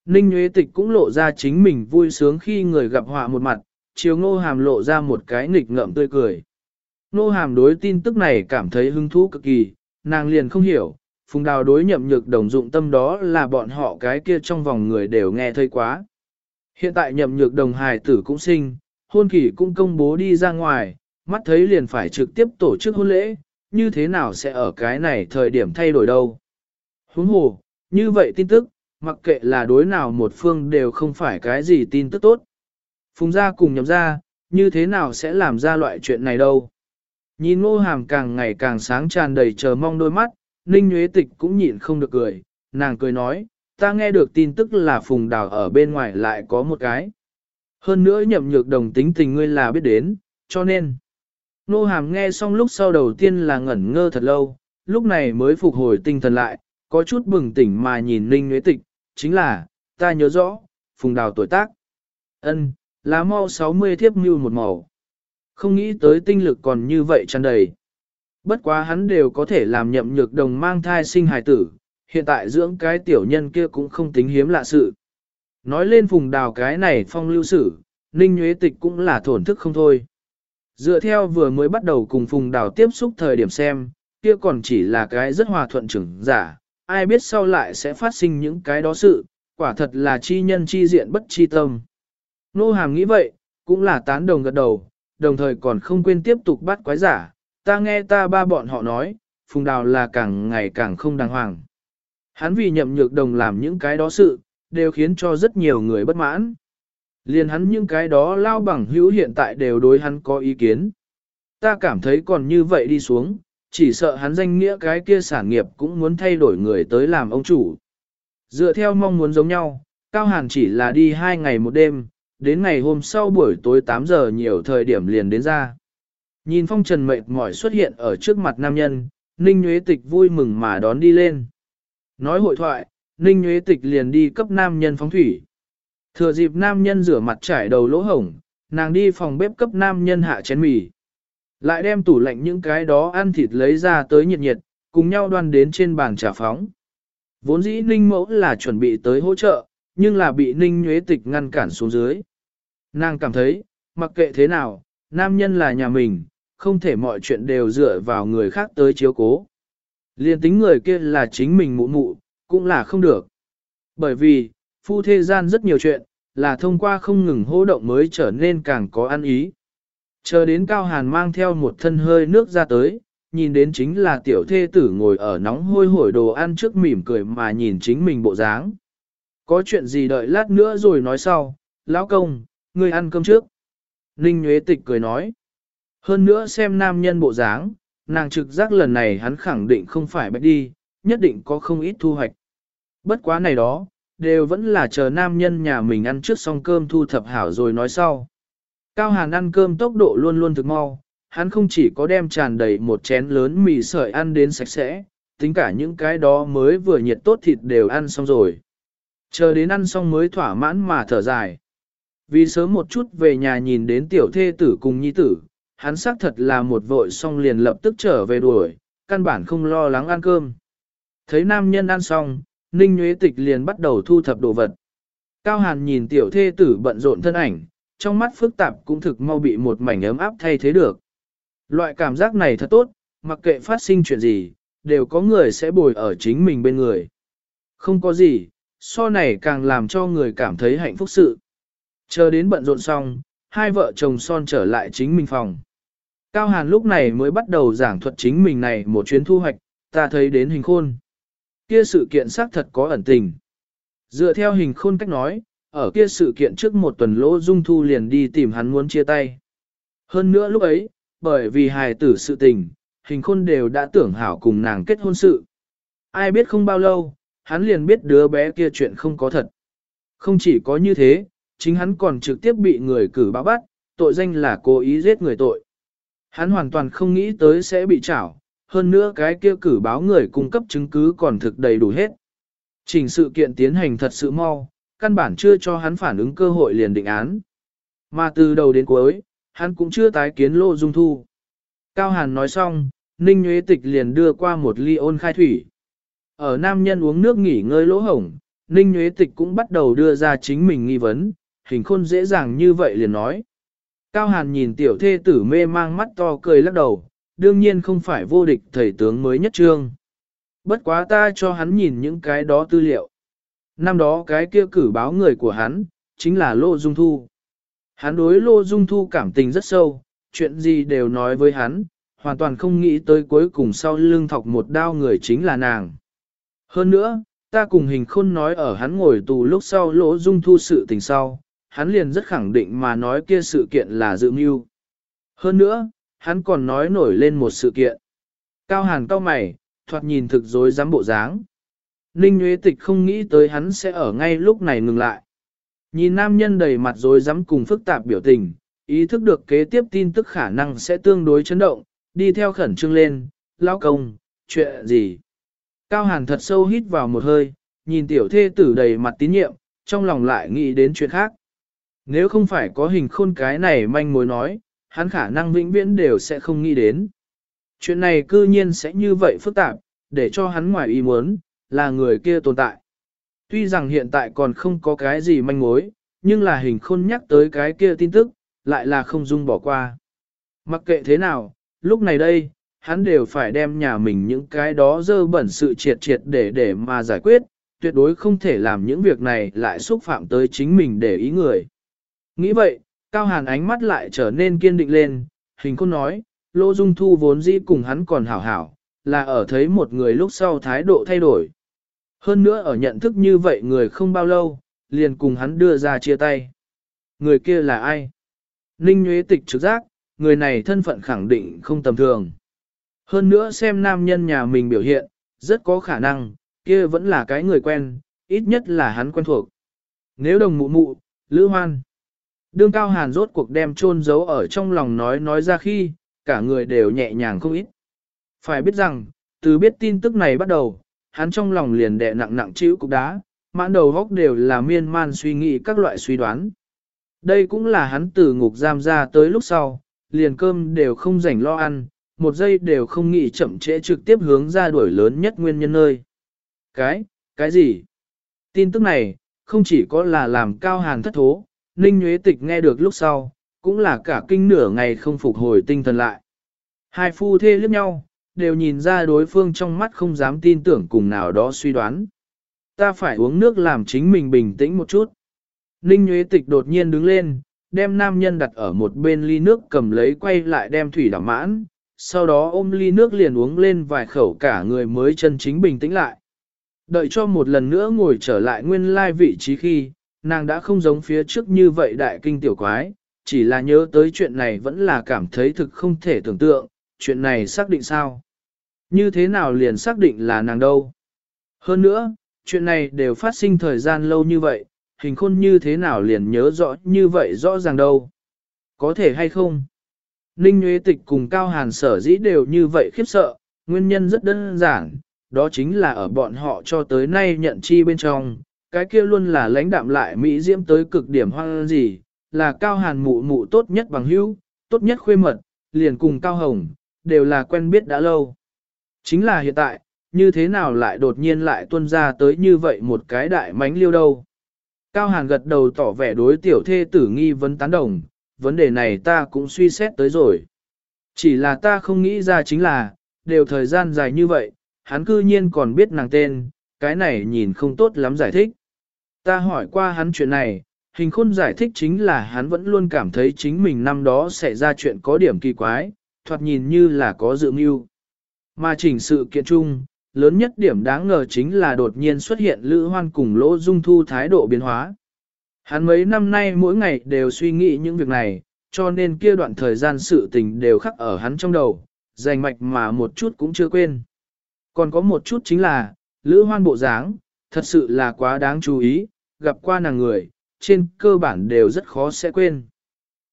Ninh Nguyễn Tịch cũng lộ ra chính mình vui sướng khi người gặp họa một mặt, chiều ngô hàm lộ ra một cái nghịch ngợm tươi cười. Ngô hàm đối tin tức này cảm thấy hứng thú cực kỳ, nàng liền không hiểu, phùng đào đối nhậm nhược đồng dụng tâm đó là bọn họ cái kia trong vòng người đều nghe thấy quá. Hiện tại nhậm nhược đồng hài tử cũng sinh, hôn kỳ cũng công bố đi ra ngoài, mắt thấy liền phải trực tiếp tổ chức hôn lễ, như thế nào sẽ ở cái này thời điểm thay đổi đâu. Huống hồ, như vậy tin tức, mặc kệ là đối nào một phương đều không phải cái gì tin tức tốt. Phùng gia cùng nhậm gia, như thế nào sẽ làm ra loại chuyện này đâu. Nhìn ngô hàm càng ngày càng sáng tràn đầy chờ mong đôi mắt, Ninh Nguyễn Tịch cũng nhịn không được cười, nàng cười nói, ta nghe được tin tức là phùng đào ở bên ngoài lại có một cái. Hơn nữa nhậm nhược đồng tính tình ngươi là biết đến, cho nên. Nô hàm nghe xong lúc sau đầu tiên là ngẩn ngơ thật lâu, lúc này mới phục hồi tinh thần lại, có chút bừng tỉnh mà nhìn Ninh Nguyễn Tịch, chính là, ta nhớ rõ, phùng đào tuổi tác. ân lá mau 60 thiếp mưu một màu. Không nghĩ tới tinh lực còn như vậy tràn đầy. Bất quá hắn đều có thể làm nhậm nhược đồng mang thai sinh hài tử, hiện tại dưỡng cái tiểu nhân kia cũng không tính hiếm lạ sự. Nói lên phùng đào cái này phong lưu sử, Ninh Nhuế Tịch cũng là thổn thức không thôi. Dựa theo vừa mới bắt đầu cùng phùng đào tiếp xúc thời điểm xem, kia còn chỉ là cái rất hòa thuận trưởng giả, ai biết sau lại sẽ phát sinh những cái đó sự, quả thật là chi nhân chi diện bất chi tâm. Nô hàm nghĩ vậy, cũng là tán đồng gật đầu, đồng thời còn không quên tiếp tục bắt quái giả, ta nghe ta ba bọn họ nói, phùng đào là càng ngày càng không đàng hoàng. Hắn vì nhậm nhược đồng làm những cái đó sự, đều khiến cho rất nhiều người bất mãn. Liền hắn những cái đó lao bằng hữu hiện tại đều đối hắn có ý kiến. Ta cảm thấy còn như vậy đi xuống, chỉ sợ hắn danh nghĩa cái kia sản nghiệp cũng muốn thay đổi người tới làm ông chủ. Dựa theo mong muốn giống nhau, Cao Hàn chỉ là đi hai ngày một đêm, đến ngày hôm sau buổi tối 8 giờ nhiều thời điểm liền đến ra. Nhìn phong trần mệt mỏi xuất hiện ở trước mặt nam nhân, Ninh Nguyễn Tịch vui mừng mà đón đi lên. Nói hội thoại, Ninh Nguyễn Tịch liền đi cấp nam nhân phóng thủy. Thừa dịp nam nhân rửa mặt trải đầu lỗ hổng, nàng đi phòng bếp cấp nam nhân hạ chén mì. Lại đem tủ lạnh những cái đó ăn thịt lấy ra tới nhiệt nhiệt, cùng nhau đoan đến trên bàn trà phóng. Vốn dĩ Ninh Mẫu là chuẩn bị tới hỗ trợ, nhưng là bị Ninh Nhuế Tịch ngăn cản xuống dưới. Nàng cảm thấy, mặc kệ thế nào, nam nhân là nhà mình, không thể mọi chuyện đều dựa vào người khác tới chiếu cố. Liên tính người kia là chính mình mụ mụ, cũng là không được. Bởi vì, phu thế gian rất nhiều chuyện, là thông qua không ngừng hô động mới trở nên càng có ăn ý. Chờ đến Cao Hàn mang theo một thân hơi nước ra tới, nhìn đến chính là tiểu thê tử ngồi ở nóng hôi hổi đồ ăn trước mỉm cười mà nhìn chính mình bộ dáng. Có chuyện gì đợi lát nữa rồi nói sau, lão công, ngươi ăn cơm trước. Ninh Nguyễn Tịch cười nói. Hơn nữa xem nam nhân bộ dáng, nàng trực giác lần này hắn khẳng định không phải bạch đi, nhất định có không ít thu hoạch. Bất quá này đó, đều vẫn là chờ nam nhân nhà mình ăn trước xong cơm thu thập hảo rồi nói sau. Cao Hàn ăn cơm tốc độ luôn luôn thực mau, hắn không chỉ có đem tràn đầy một chén lớn mì sợi ăn đến sạch sẽ, tính cả những cái đó mới vừa nhiệt tốt thịt đều ăn xong rồi. Chờ đến ăn xong mới thỏa mãn mà thở dài. Vì sớm một chút về nhà nhìn đến tiểu thê tử cùng nhi tử, hắn xác thật là một vội xong liền lập tức trở về đuổi, căn bản không lo lắng ăn cơm. Thấy nam nhân ăn xong, Ninh Nguyễn Tịch liền bắt đầu thu thập đồ vật. Cao Hàn nhìn tiểu thê tử bận rộn thân ảnh, trong mắt phức tạp cũng thực mau bị một mảnh ấm áp thay thế được. Loại cảm giác này thật tốt, mặc kệ phát sinh chuyện gì, đều có người sẽ bồi ở chính mình bên người. Không có gì, so này càng làm cho người cảm thấy hạnh phúc sự. Chờ đến bận rộn xong, hai vợ chồng son trở lại chính mình phòng. Cao Hàn lúc này mới bắt đầu giảng thuật chính mình này một chuyến thu hoạch, ta thấy đến hình khôn. Kia sự kiện xác thật có ẩn tình. Dựa theo hình khôn cách nói, ở kia sự kiện trước một tuần lỗ dung thu liền đi tìm hắn muốn chia tay. Hơn nữa lúc ấy, bởi vì hài tử sự tình, hình khôn đều đã tưởng hảo cùng nàng kết hôn sự. Ai biết không bao lâu, hắn liền biết đứa bé kia chuyện không có thật. Không chỉ có như thế, chính hắn còn trực tiếp bị người cử báo bắt, tội danh là cố ý giết người tội. Hắn hoàn toàn không nghĩ tới sẽ bị trảo, hơn nữa cái kia cử báo người cung cấp chứng cứ còn thực đầy đủ hết. Trình sự kiện tiến hành thật sự mau, căn bản chưa cho hắn phản ứng cơ hội liền định án. Mà từ đầu đến cuối, hắn cũng chưa tái kiến Lô Dung Thu. Cao Hàn nói xong, Ninh Nguyễn Tịch liền đưa qua một ly ôn khai thủy. Ở nam nhân uống nước nghỉ ngơi lỗ hổng, Ninh Nguyễn Tịch cũng bắt đầu đưa ra chính mình nghi vấn, hình khôn dễ dàng như vậy liền nói. Cao Hàn nhìn tiểu thê tử mê mang mắt to cười lắc đầu, đương nhiên không phải vô địch thầy tướng mới nhất trương. Bất quá ta cho hắn nhìn những cái đó tư liệu. Năm đó cái kia cử báo người của hắn, chính là Lô Dung Thu. Hắn đối Lô Dung Thu cảm tình rất sâu, chuyện gì đều nói với hắn, hoàn toàn không nghĩ tới cuối cùng sau lưng thọc một đao người chính là nàng. Hơn nữa, ta cùng hình khôn nói ở hắn ngồi tù lúc sau Lô Dung Thu sự tình sau, hắn liền rất khẳng định mà nói kia sự kiện là dự mưu. Hơn nữa, hắn còn nói nổi lên một sự kiện. Cao hàn cao mày, thoạt nhìn thực dối dám bộ dáng. Ninh Nguyễn Tịch không nghĩ tới hắn sẽ ở ngay lúc này ngừng lại. Nhìn nam nhân đầy mặt dối dám cùng phức tạp biểu tình, ý thức được kế tiếp tin tức khả năng sẽ tương đối chấn động, đi theo khẩn trương lên, lao công, chuyện gì. Cao Hàn thật sâu hít vào một hơi, nhìn tiểu thê tử đầy mặt tín nhiệm, trong lòng lại nghĩ đến chuyện khác. Nếu không phải có hình khôn cái này manh mối nói, hắn khả năng vĩnh viễn đều sẽ không nghĩ đến. Chuyện này cư nhiên sẽ như vậy phức tạp, để cho hắn ngoài ý muốn, là người kia tồn tại. Tuy rằng hiện tại còn không có cái gì manh mối, nhưng là hình khôn nhắc tới cái kia tin tức, lại là không dung bỏ qua. Mặc kệ thế nào, lúc này đây, hắn đều phải đem nhà mình những cái đó dơ bẩn sự triệt triệt để để mà giải quyết, tuyệt đối không thể làm những việc này lại xúc phạm tới chính mình để ý người. Nghĩ vậy, Cao Hàn ánh mắt lại trở nên kiên định lên, hình khôn nói, Lô Dung Thu vốn dĩ cùng hắn còn hảo hảo, là ở thấy một người lúc sau thái độ thay đổi. Hơn nữa ở nhận thức như vậy người không bao lâu, liền cùng hắn đưa ra chia tay. Người kia là ai? Ninh Nguyễn Tịch trực giác, người này thân phận khẳng định không tầm thường. Hơn nữa xem nam nhân nhà mình biểu hiện, rất có khả năng, kia vẫn là cái người quen, ít nhất là hắn quen thuộc. Nếu đồng mụ mụ, Lữ Hoan. Đương Cao Hàn rốt cuộc đem chôn giấu ở trong lòng nói nói ra khi, cả người đều nhẹ nhàng không ít. Phải biết rằng, từ biết tin tức này bắt đầu, hắn trong lòng liền đè nặng nặng chịu cục đá, mãn đầu góc đều là miên man suy nghĩ các loại suy đoán. Đây cũng là hắn từ ngục giam ra tới lúc sau, liền cơm đều không rảnh lo ăn, một giây đều không nghĩ chậm trễ trực tiếp hướng ra đuổi lớn nhất nguyên nhân nơi. Cái, cái gì? Tin tức này, không chỉ có là làm cao hàn thất thố, Ninh Nguyễn Tịch nghe được lúc sau, cũng là cả kinh nửa ngày không phục hồi tinh thần lại. Hai phu thê liếc nhau, đều nhìn ra đối phương trong mắt không dám tin tưởng cùng nào đó suy đoán. Ta phải uống nước làm chính mình bình tĩnh một chút. Ninh Nguyễn Tịch đột nhiên đứng lên, đem nam nhân đặt ở một bên ly nước cầm lấy quay lại đem thủy đảm mãn, sau đó ôm ly nước liền uống lên vài khẩu cả người mới chân chính bình tĩnh lại. Đợi cho một lần nữa ngồi trở lại nguyên lai vị trí khi, nàng đã không giống phía trước như vậy đại kinh tiểu quái, chỉ là nhớ tới chuyện này vẫn là cảm thấy thực không thể tưởng tượng, chuyện này xác định sao? Như thế nào liền xác định là nàng đâu? Hơn nữa, chuyện này đều phát sinh thời gian lâu như vậy, hình khôn như thế nào liền nhớ rõ như vậy rõ ràng đâu? Có thể hay không? Ninh Nguyễn Tịch cùng Cao Hàn sở dĩ đều như vậy khiếp sợ, nguyên nhân rất đơn giản, đó chính là ở bọn họ cho tới nay nhận chi bên trong, cái kia luôn là lãnh đạm lại Mỹ diễm tới cực điểm hoang gì, là Cao Hàn mụ mụ tốt nhất bằng hữu, tốt nhất khuê mật, liền cùng Cao Hồng, đều là quen biết đã lâu. Chính là hiện tại, như thế nào lại đột nhiên lại tuân ra tới như vậy một cái đại mánh liêu đâu. Cao Hàn gật đầu tỏ vẻ đối tiểu thê tử nghi vấn tán đồng, vấn đề này ta cũng suy xét tới rồi. Chỉ là ta không nghĩ ra chính là, đều thời gian dài như vậy, hắn cư nhiên còn biết nàng tên, cái này nhìn không tốt lắm giải thích. Ta hỏi qua hắn chuyện này, hình khôn giải thích chính là hắn vẫn luôn cảm thấy chính mình năm đó sẽ ra chuyện có điểm kỳ quái, thoạt nhìn như là có dự mưu. Mà chỉnh sự kiện chung, lớn nhất điểm đáng ngờ chính là đột nhiên xuất hiện Lữ Hoan cùng Lỗ Dung Thu thái độ biến hóa. Hắn mấy năm nay mỗi ngày đều suy nghĩ những việc này, cho nên kia đoạn thời gian sự tình đều khắc ở hắn trong đầu, dành mạch mà một chút cũng chưa quên. Còn có một chút chính là, Lữ Hoan bộ dáng, thật sự là quá đáng chú ý, gặp qua nàng người, trên cơ bản đều rất khó sẽ quên.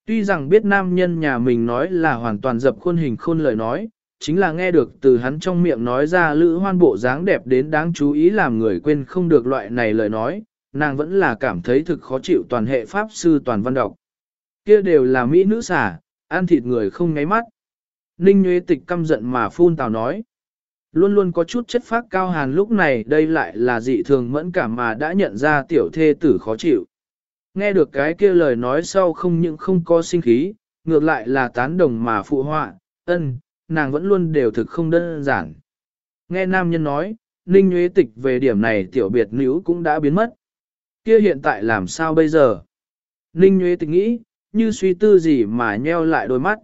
Tuy rằng biết nam nhân nhà mình nói là hoàn toàn dập khuôn hình khôn lời nói, chính là nghe được từ hắn trong miệng nói ra lữ hoan bộ dáng đẹp đến đáng chú ý làm người quên không được loại này lời nói, nàng vẫn là cảm thấy thực khó chịu toàn hệ pháp sư toàn văn đọc. Kia đều là mỹ nữ xả, ăn thịt người không ngáy mắt. Ninh Nguyễn Tịch căm giận mà phun tào nói. Luôn luôn có chút chất phác cao hàn lúc này đây lại là dị thường mẫn cảm mà đã nhận ra tiểu thê tử khó chịu. Nghe được cái kia lời nói sau không những không có sinh khí, ngược lại là tán đồng mà phụ họa, ân, nàng vẫn luôn đều thực không đơn giản. Nghe nam nhân nói, Ninh Nguyễn Tịch về điểm này tiểu biệt nữ cũng đã biến mất. Kia hiện tại làm sao bây giờ? Ninh Nguyễn Tịch nghĩ, như suy tư gì mà nheo lại đôi mắt.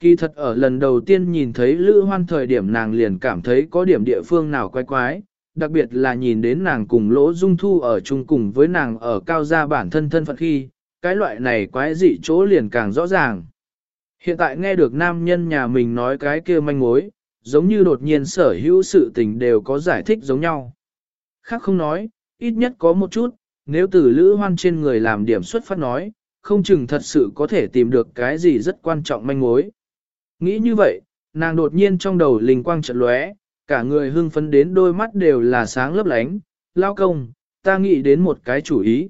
Kỳ thật ở lần đầu tiên nhìn thấy Lữ Hoan thời điểm nàng liền cảm thấy có điểm địa phương nào quái quái, đặc biệt là nhìn đến nàng cùng Lỗ Dung Thu ở chung cùng với nàng ở cao gia bản thân thân phận khi, cái loại này quái dị chỗ liền càng rõ ràng. Hiện tại nghe được nam nhân nhà mình nói cái kia manh mối, giống như đột nhiên sở hữu sự tình đều có giải thích giống nhau. Khác không nói, ít nhất có một chút, nếu từ Lữ Hoan trên người làm điểm xuất phát nói, không chừng thật sự có thể tìm được cái gì rất quan trọng manh mối. Nghĩ như vậy, nàng đột nhiên trong đầu linh quang trận lóe, cả người hưng phấn đến đôi mắt đều là sáng lấp lánh, lao công, ta nghĩ đến một cái chủ ý.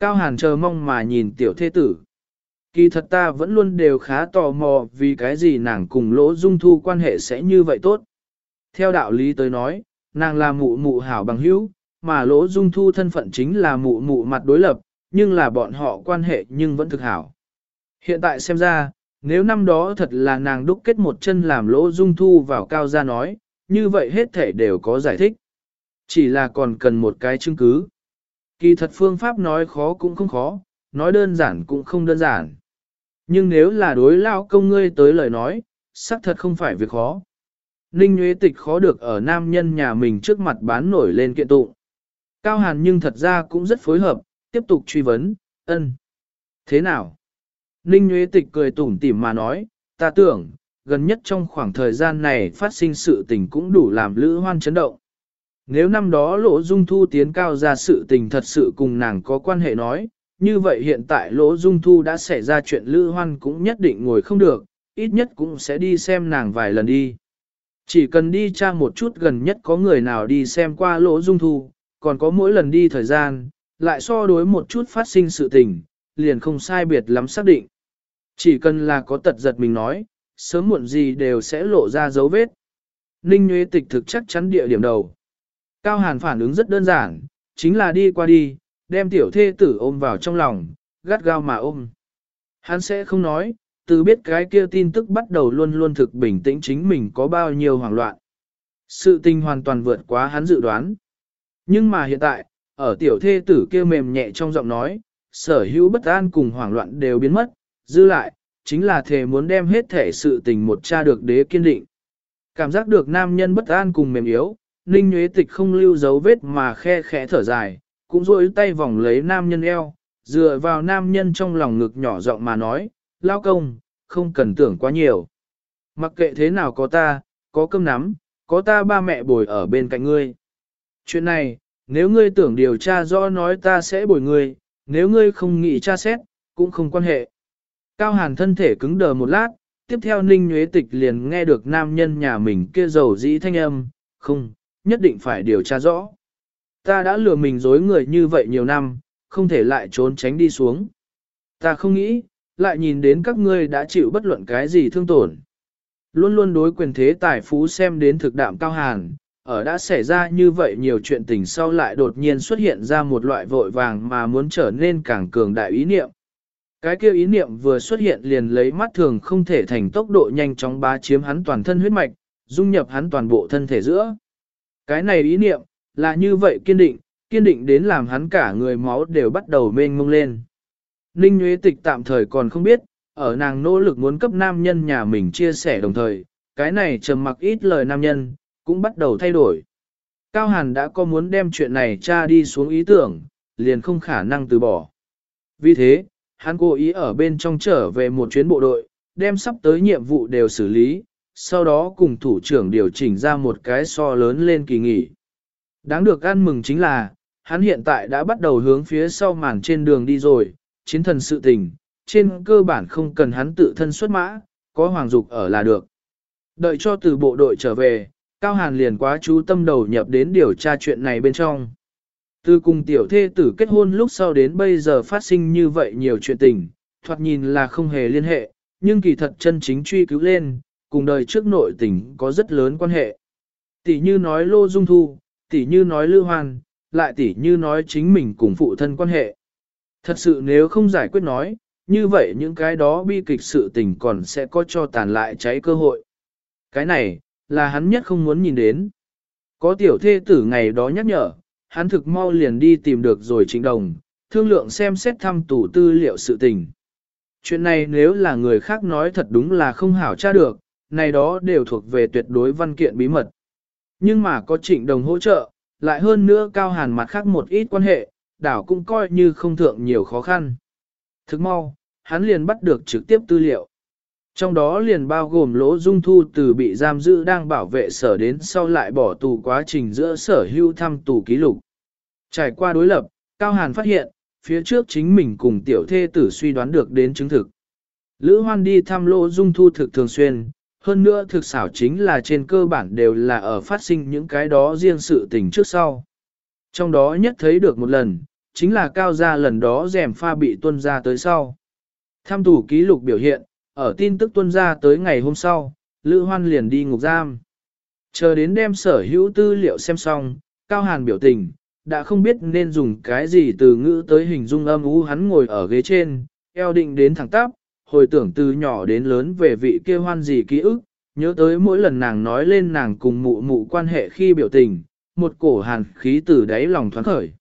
Cao Hàn chờ mong mà nhìn tiểu thê tử. Kỳ thật ta vẫn luôn đều khá tò mò vì cái gì nàng cùng lỗ dung thu quan hệ sẽ như vậy tốt. Theo đạo lý tới nói, nàng là mụ mụ hảo bằng hữu, mà lỗ dung thu thân phận chính là mụ mụ mặt đối lập, nhưng là bọn họ quan hệ nhưng vẫn thực hảo. Hiện tại xem ra, nếu năm đó thật là nàng đúc kết một chân làm lỗ dung thu vào cao gia nói, như vậy hết thể đều có giải thích. Chỉ là còn cần một cái chứng cứ. Kỳ thật phương pháp nói khó cũng không khó, nói đơn giản cũng không đơn giản. Nhưng nếu là đối lao công ngươi tới lời nói, xác thật không phải việc khó. Ninh Nguyễn Tịch khó được ở nam nhân nhà mình trước mặt bán nổi lên kiện tụng. Cao Hàn nhưng thật ra cũng rất phối hợp, tiếp tục truy vấn, ân. Thế nào? Ninh Nguyễn Tịch cười tủm tỉm mà nói, ta tưởng, gần nhất trong khoảng thời gian này phát sinh sự tình cũng đủ làm lữ hoan chấn động. Nếu năm đó lỗ dung thu tiến cao ra sự tình thật sự cùng nàng có quan hệ nói, như vậy hiện tại lỗ dung thu đã xảy ra chuyện lữ hoan cũng nhất định ngồi không được, ít nhất cũng sẽ đi xem nàng vài lần đi. Chỉ cần đi tra một chút gần nhất có người nào đi xem qua lỗ dung thu, còn có mỗi lần đi thời gian, lại so đối một chút phát sinh sự tình, liền không sai biệt lắm xác định. Chỉ cần là có tật giật mình nói, sớm muộn gì đều sẽ lộ ra dấu vết. Ninh Nguyễn Tịch thực chắc chắn địa điểm đầu. Cao Hàn phản ứng rất đơn giản, chính là đi qua đi, đem tiểu thê tử ôm vào trong lòng, gắt gao mà ôm. Hắn sẽ không nói, từ biết cái kia tin tức bắt đầu luôn luôn thực bình tĩnh chính mình có bao nhiêu hoảng loạn. Sự tình hoàn toàn vượt quá hắn dự đoán. Nhưng mà hiện tại, ở tiểu thê tử kia mềm nhẹ trong giọng nói, sở hữu bất an cùng hoảng loạn đều biến mất, dư lại, chính là thề muốn đem hết thể sự tình một cha được đế kiên định. Cảm giác được nam nhân bất an cùng mềm yếu, Ninh Nguyễn Tịch không lưu dấu vết mà khe khẽ thở dài, cũng rôi tay vòng lấy nam nhân eo, dựa vào nam nhân trong lòng ngực nhỏ giọng mà nói, lao công, không cần tưởng quá nhiều. Mặc kệ thế nào có ta, có cơm nắm, có ta ba mẹ bồi ở bên cạnh ngươi. Chuyện này, nếu ngươi tưởng điều tra rõ nói ta sẽ bồi ngươi, nếu ngươi không nghĩ tra xét, cũng không quan hệ. Cao Hàn thân thể cứng đờ một lát, tiếp theo Ninh Nguyễn Tịch liền nghe được nam nhân nhà mình kia dầu dĩ thanh âm, không, nhất định phải điều tra rõ. Ta đã lừa mình dối người như vậy nhiều năm, không thể lại trốn tránh đi xuống. Ta không nghĩ, lại nhìn đến các ngươi đã chịu bất luận cái gì thương tổn. Luôn luôn đối quyền thế tài phú xem đến thực đạm cao hàn, ở đã xảy ra như vậy nhiều chuyện tình sau lại đột nhiên xuất hiện ra một loại vội vàng mà muốn trở nên càng cường đại ý niệm. Cái kia ý niệm vừa xuất hiện liền lấy mắt thường không thể thành tốc độ nhanh chóng bá chiếm hắn toàn thân huyết mạch, dung nhập hắn toàn bộ thân thể giữa. Cái này ý niệm, là như vậy kiên định, kiên định đến làm hắn cả người máu đều bắt đầu mênh mông lên. Ninh Nguyễn Tịch tạm thời còn không biết, ở nàng nỗ lực muốn cấp nam nhân nhà mình chia sẻ đồng thời, cái này trầm mặc ít lời nam nhân, cũng bắt đầu thay đổi. Cao Hàn đã có muốn đem chuyện này tra đi xuống ý tưởng, liền không khả năng từ bỏ. Vì thế, hắn cố ý ở bên trong trở về một chuyến bộ đội, đem sắp tới nhiệm vụ đều xử lý, sau đó cùng thủ trưởng điều chỉnh ra một cái so lớn lên kỳ nghỉ. Đáng được ăn mừng chính là, hắn hiện tại đã bắt đầu hướng phía sau màn trên đường đi rồi, chiến thần sự tình, trên cơ bản không cần hắn tự thân xuất mã, có hoàng dục ở là được. Đợi cho từ bộ đội trở về, Cao Hàn liền quá chú tâm đầu nhập đến điều tra chuyện này bên trong. Từ cùng tiểu thê tử kết hôn lúc sau đến bây giờ phát sinh như vậy nhiều chuyện tình, thoạt nhìn là không hề liên hệ, nhưng kỳ thật chân chính truy cứu lên, cùng đời trước nội tình có rất lớn quan hệ. Tỷ như nói Lô Dung Thu, tỷ như nói Lư Hoan, lại tỷ như nói chính mình cùng phụ thân quan hệ. Thật sự nếu không giải quyết nói, như vậy những cái đó bi kịch sự tình còn sẽ có cho tàn lại cháy cơ hội. Cái này, là hắn nhất không muốn nhìn đến. Có tiểu thê tử ngày đó nhắc nhở, hắn thực mau liền đi tìm được rồi trịnh đồng, thương lượng xem xét thăm tủ tư liệu sự tình. Chuyện này nếu là người khác nói thật đúng là không hảo tra được, này đó đều thuộc về tuyệt đối văn kiện bí mật. Nhưng mà có trịnh đồng hỗ trợ, lại hơn nữa cao hàn mặt khác một ít quan hệ, đảo cũng coi như không thượng nhiều khó khăn. Thức mau, hắn liền bắt được trực tiếp tư liệu. Trong đó liền bao gồm lỗ dung thu từ bị giam giữ đang bảo vệ sở đến sau lại bỏ tù quá trình giữa sở hưu thăm tù ký lục. Trải qua đối lập, Cao Hàn phát hiện, phía trước chính mình cùng tiểu thê tử suy đoán được đến chứng thực. Lữ Hoan đi thăm lỗ dung thu thực thường xuyên, hơn nữa thực xảo chính là trên cơ bản đều là ở phát sinh những cái đó riêng sự tình trước sau. Trong đó nhất thấy được một lần, chính là cao gia lần đó rèm pha bị tuân ra tới sau. Tham tù ký lục biểu hiện, ở tin tức tuân ra tới ngày hôm sau, Lữ Hoan liền đi ngục giam. Chờ đến đem sở hữu tư liệu xem xong, Cao Hàn biểu tình, đã không biết nên dùng cái gì từ ngữ tới hình dung âm u hắn ngồi ở ghế trên, eo định đến thẳng tắp, hồi tưởng từ nhỏ đến lớn về vị kia hoan gì ký ức, nhớ tới mỗi lần nàng nói lên nàng cùng mụ mụ quan hệ khi biểu tình, một cổ hàn khí từ đáy lòng thoáng khởi.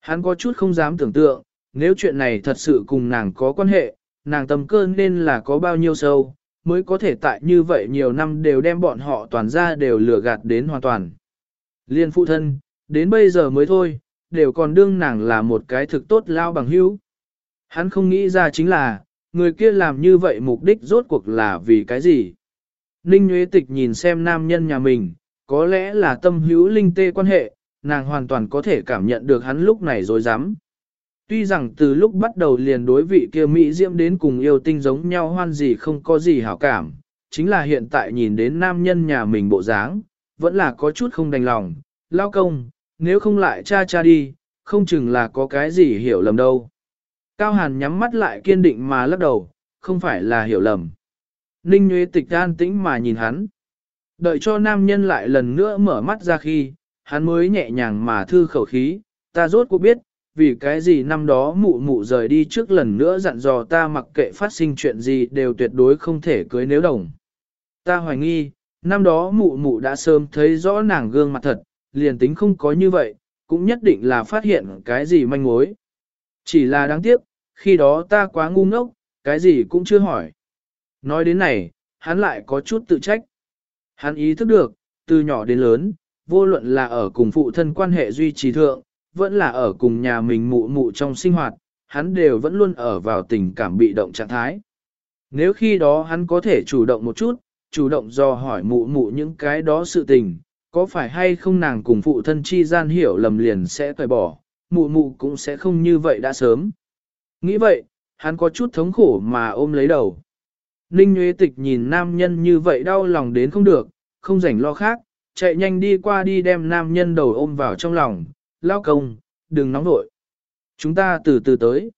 Hắn có chút không dám tưởng tượng, nếu chuyện này thật sự cùng nàng có quan hệ, nàng tâm cơ nên là có bao nhiêu sâu, mới có thể tại như vậy nhiều năm đều đem bọn họ toàn ra đều lừa gạt đến hoàn toàn. Liên phụ thân, đến bây giờ mới thôi, đều còn đương nàng là một cái thực tốt lao bằng hữu. Hắn không nghĩ ra chính là, người kia làm như vậy mục đích rốt cuộc là vì cái gì. Ninh Nguyễn Tịch nhìn xem nam nhân nhà mình, có lẽ là tâm hữu linh tê quan hệ, nàng hoàn toàn có thể cảm nhận được hắn lúc này dối rắm Tuy rằng từ lúc bắt đầu liền đối vị kia Mỹ Diễm đến cùng yêu tinh giống nhau hoan gì không có gì hảo cảm, chính là hiện tại nhìn đến nam nhân nhà mình bộ dáng, vẫn là có chút không đành lòng, lao công, nếu không lại cha cha đi, không chừng là có cái gì hiểu lầm đâu. Cao Hàn nhắm mắt lại kiên định mà lắc đầu, không phải là hiểu lầm. Ninh Nguyễn Tịch an tĩnh mà nhìn hắn. Đợi cho nam nhân lại lần nữa mở mắt ra khi, hắn mới nhẹ nhàng mà thư khẩu khí, ta rốt cuộc biết, vì cái gì năm đó mụ mụ rời đi trước lần nữa dặn dò ta mặc kệ phát sinh chuyện gì đều tuyệt đối không thể cưới nếu đồng. Ta hoài nghi, năm đó mụ mụ đã sớm thấy rõ nàng gương mặt thật, liền tính không có như vậy, cũng nhất định là phát hiện cái gì manh mối. Chỉ là đáng tiếc, khi đó ta quá ngu ngốc, cái gì cũng chưa hỏi. Nói đến này, hắn lại có chút tự trách. Hắn ý thức được, từ nhỏ đến lớn, vô luận là ở cùng phụ thân quan hệ duy trì thượng, vẫn là ở cùng nhà mình mụ mụ trong sinh hoạt, hắn đều vẫn luôn ở vào tình cảm bị động trạng thái. Nếu khi đó hắn có thể chủ động một chút, chủ động do hỏi mụ mụ những cái đó sự tình, có phải hay không nàng cùng phụ thân chi gian hiểu lầm liền sẽ cởi bỏ, mụ mụ cũng sẽ không như vậy đã sớm. Nghĩ vậy, hắn có chút thống khổ mà ôm lấy đầu. Ninh Nguyễn Tịch nhìn nam nhân như vậy đau lòng đến không được, không rảnh lo khác, chạy nhanh đi qua đi đem nam nhân đầu ôm vào trong lòng, lao công, đừng nóng nội. Chúng ta từ từ tới.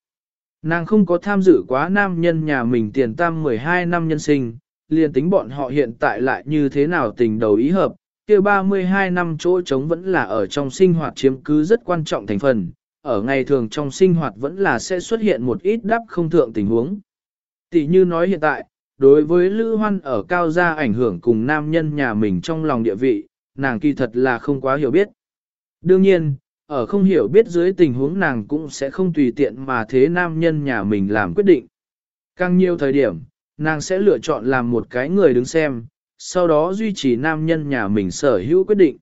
Nàng không có tham dự quá nam nhân nhà mình tiền tam 12 năm nhân sinh, liền tính bọn họ hiện tại lại như thế nào tình đầu ý hợp, kia 32 năm chỗ trống vẫn là ở trong sinh hoạt chiếm cứ rất quan trọng thành phần, ở ngày thường trong sinh hoạt vẫn là sẽ xuất hiện một ít đắp không thượng tình huống. Tỷ như nói hiện tại, đối với Lữ Hoan ở cao gia ảnh hưởng cùng nam nhân nhà mình trong lòng địa vị, nàng kỳ thật là không quá hiểu biết. Đương nhiên, ở không hiểu biết dưới tình huống nàng cũng sẽ không tùy tiện mà thế nam nhân nhà mình làm quyết định. Càng nhiều thời điểm, nàng sẽ lựa chọn làm một cái người đứng xem, sau đó duy trì nam nhân nhà mình sở hữu quyết định.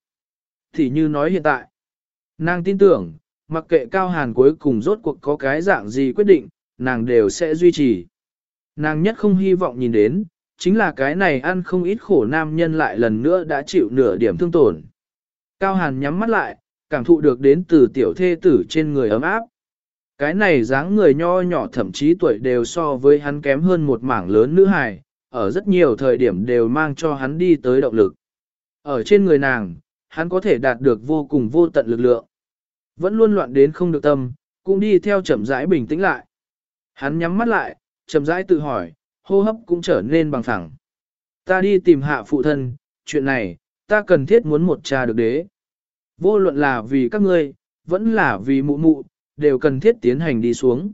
Thì như nói hiện tại, nàng tin tưởng, mặc kệ Cao Hàn cuối cùng rốt cuộc có cái dạng gì quyết định, nàng đều sẽ duy trì. Nàng nhất không hy vọng nhìn đến, chính là cái này ăn không ít khổ nam nhân lại lần nữa đã chịu nửa điểm thương tổn. Cao Hàn nhắm mắt lại, cảm thụ được đến từ tiểu thê tử trên người ấm áp. Cái này dáng người nho nhỏ thậm chí tuổi đều so với hắn kém hơn một mảng lớn nữ hài, ở rất nhiều thời điểm đều mang cho hắn đi tới động lực. Ở trên người nàng, hắn có thể đạt được vô cùng vô tận lực lượng. Vẫn luôn loạn đến không được tâm, cũng đi theo chậm rãi bình tĩnh lại. Hắn nhắm mắt lại, chậm rãi tự hỏi, hô hấp cũng trở nên bằng phẳng. Ta đi tìm hạ phụ thân, chuyện này, ta cần thiết muốn một cha được đế. Vô luận là vì các ngươi, vẫn là vì mụ mụ, đều cần thiết tiến hành đi xuống.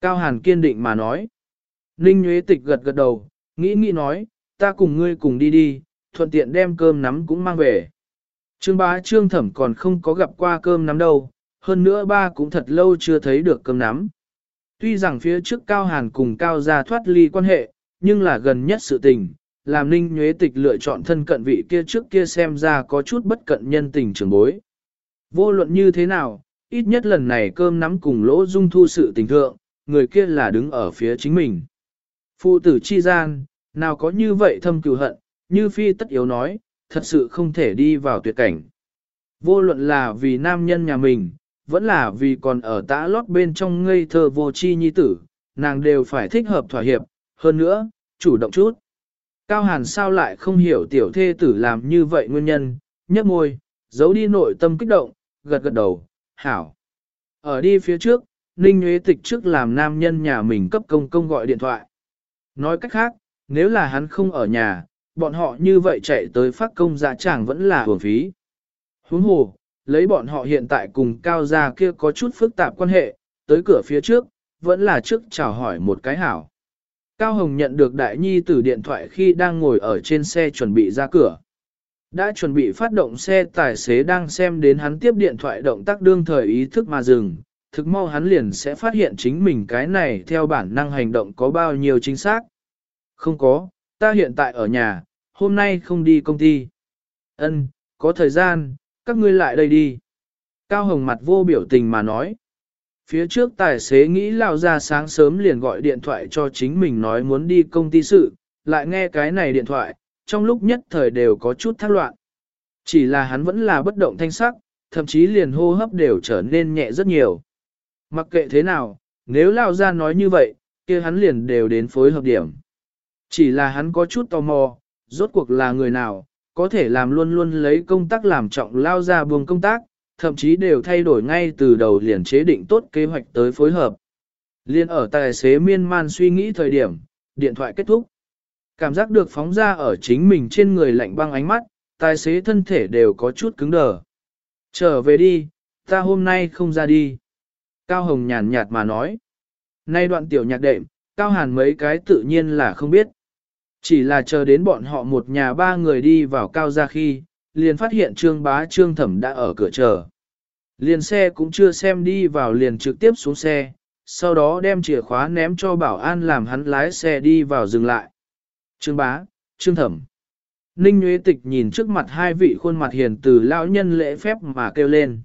Cao Hàn kiên định mà nói. Ninh Nguyễn Tịch gật gật đầu, nghĩ nghĩ nói, ta cùng ngươi cùng đi đi, thuận tiện đem cơm nắm cũng mang về. Trương bá trương thẩm còn không có gặp qua cơm nắm đâu, hơn nữa ba cũng thật lâu chưa thấy được cơm nắm. Tuy rằng phía trước Cao Hàn cùng Cao gia thoát ly quan hệ, nhưng là gần nhất sự tình, làm Ninh Nhuế Tịch lựa chọn thân cận vị kia trước kia xem ra có chút bất cận nhân tình trường bối. Vô luận như thế nào, ít nhất lần này cơm nắm cùng lỗ dung thu sự tình thượng, người kia là đứng ở phía chính mình. Phụ tử chi gian, nào có như vậy thâm cừu hận, như phi tất yếu nói, thật sự không thể đi vào tuyệt cảnh. Vô luận là vì nam nhân nhà mình, vẫn là vì còn ở tã lót bên trong ngây thơ vô chi nhi tử, nàng đều phải thích hợp thỏa hiệp, hơn nữa, chủ động chút. Cao Hàn sao lại không hiểu tiểu thê tử làm như vậy nguyên nhân, nhấp môi, giấu đi nội tâm kích động, gật gật đầu, hảo. Ở đi phía trước, Ninh Nguyễn Tịch trước làm nam nhân nhà mình cấp công công gọi điện thoại. Nói cách khác, nếu là hắn không ở nhà, bọn họ như vậy chạy tới phát công dạ chẳng vẫn là hưởng phí. Huống hồ, lấy bọn họ hiện tại cùng cao gia kia có chút phức tạp quan hệ, tới cửa phía trước, vẫn là trước chào hỏi một cái hảo. Cao Hồng nhận được đại nhi tử điện thoại khi đang ngồi ở trên xe chuẩn bị ra cửa. Đã chuẩn bị phát động xe tài xế đang xem đến hắn tiếp điện thoại động tác đương thời ý thức mà dừng, thực mau hắn liền sẽ phát hiện chính mình cái này theo bản năng hành động có bao nhiêu chính xác. Không có, ta hiện tại ở nhà, hôm nay không đi công ty. Ân, có thời gian, các ngươi lại đây đi. Cao Hồng mặt vô biểu tình mà nói. Phía trước tài xế nghĩ lao ra sáng sớm liền gọi điện thoại cho chính mình nói muốn đi công ty sự, lại nghe cái này điện thoại, trong lúc nhất thời đều có chút thác loạn. Chỉ là hắn vẫn là bất động thanh sắc, thậm chí liền hô hấp đều trở nên nhẹ rất nhiều. Mặc kệ thế nào, nếu lao ra nói như vậy, kia hắn liền đều đến phối hợp điểm. Chỉ là hắn có chút tò mò, rốt cuộc là người nào, có thể làm luôn luôn lấy công tác làm trọng lao ra buông công tác, thậm chí đều thay đổi ngay từ đầu liền chế định tốt kế hoạch tới phối hợp. Liên ở tài xế miên man suy nghĩ thời điểm, điện thoại kết thúc. Cảm giác được phóng ra ở chính mình trên người lạnh băng ánh mắt, tài xế thân thể đều có chút cứng đờ. Trở về đi, ta hôm nay không ra đi. Cao Hồng nhàn nhạt mà nói. Nay đoạn tiểu nhạc đệm, Cao Hàn mấy cái tự nhiên là không biết. Chỉ là chờ đến bọn họ một nhà ba người đi vào Cao ra khi, liền phát hiện Trương Bá Trương Thẩm đã ở cửa chờ. Liền xe cũng chưa xem đi vào liền trực tiếp xuống xe, sau đó đem chìa khóa ném cho bảo an làm hắn lái xe đi vào dừng lại. Trương Bá, Trương Thẩm. Ninh Nguyễn Tịch nhìn trước mặt hai vị khuôn mặt hiền từ lão nhân lễ phép mà kêu lên.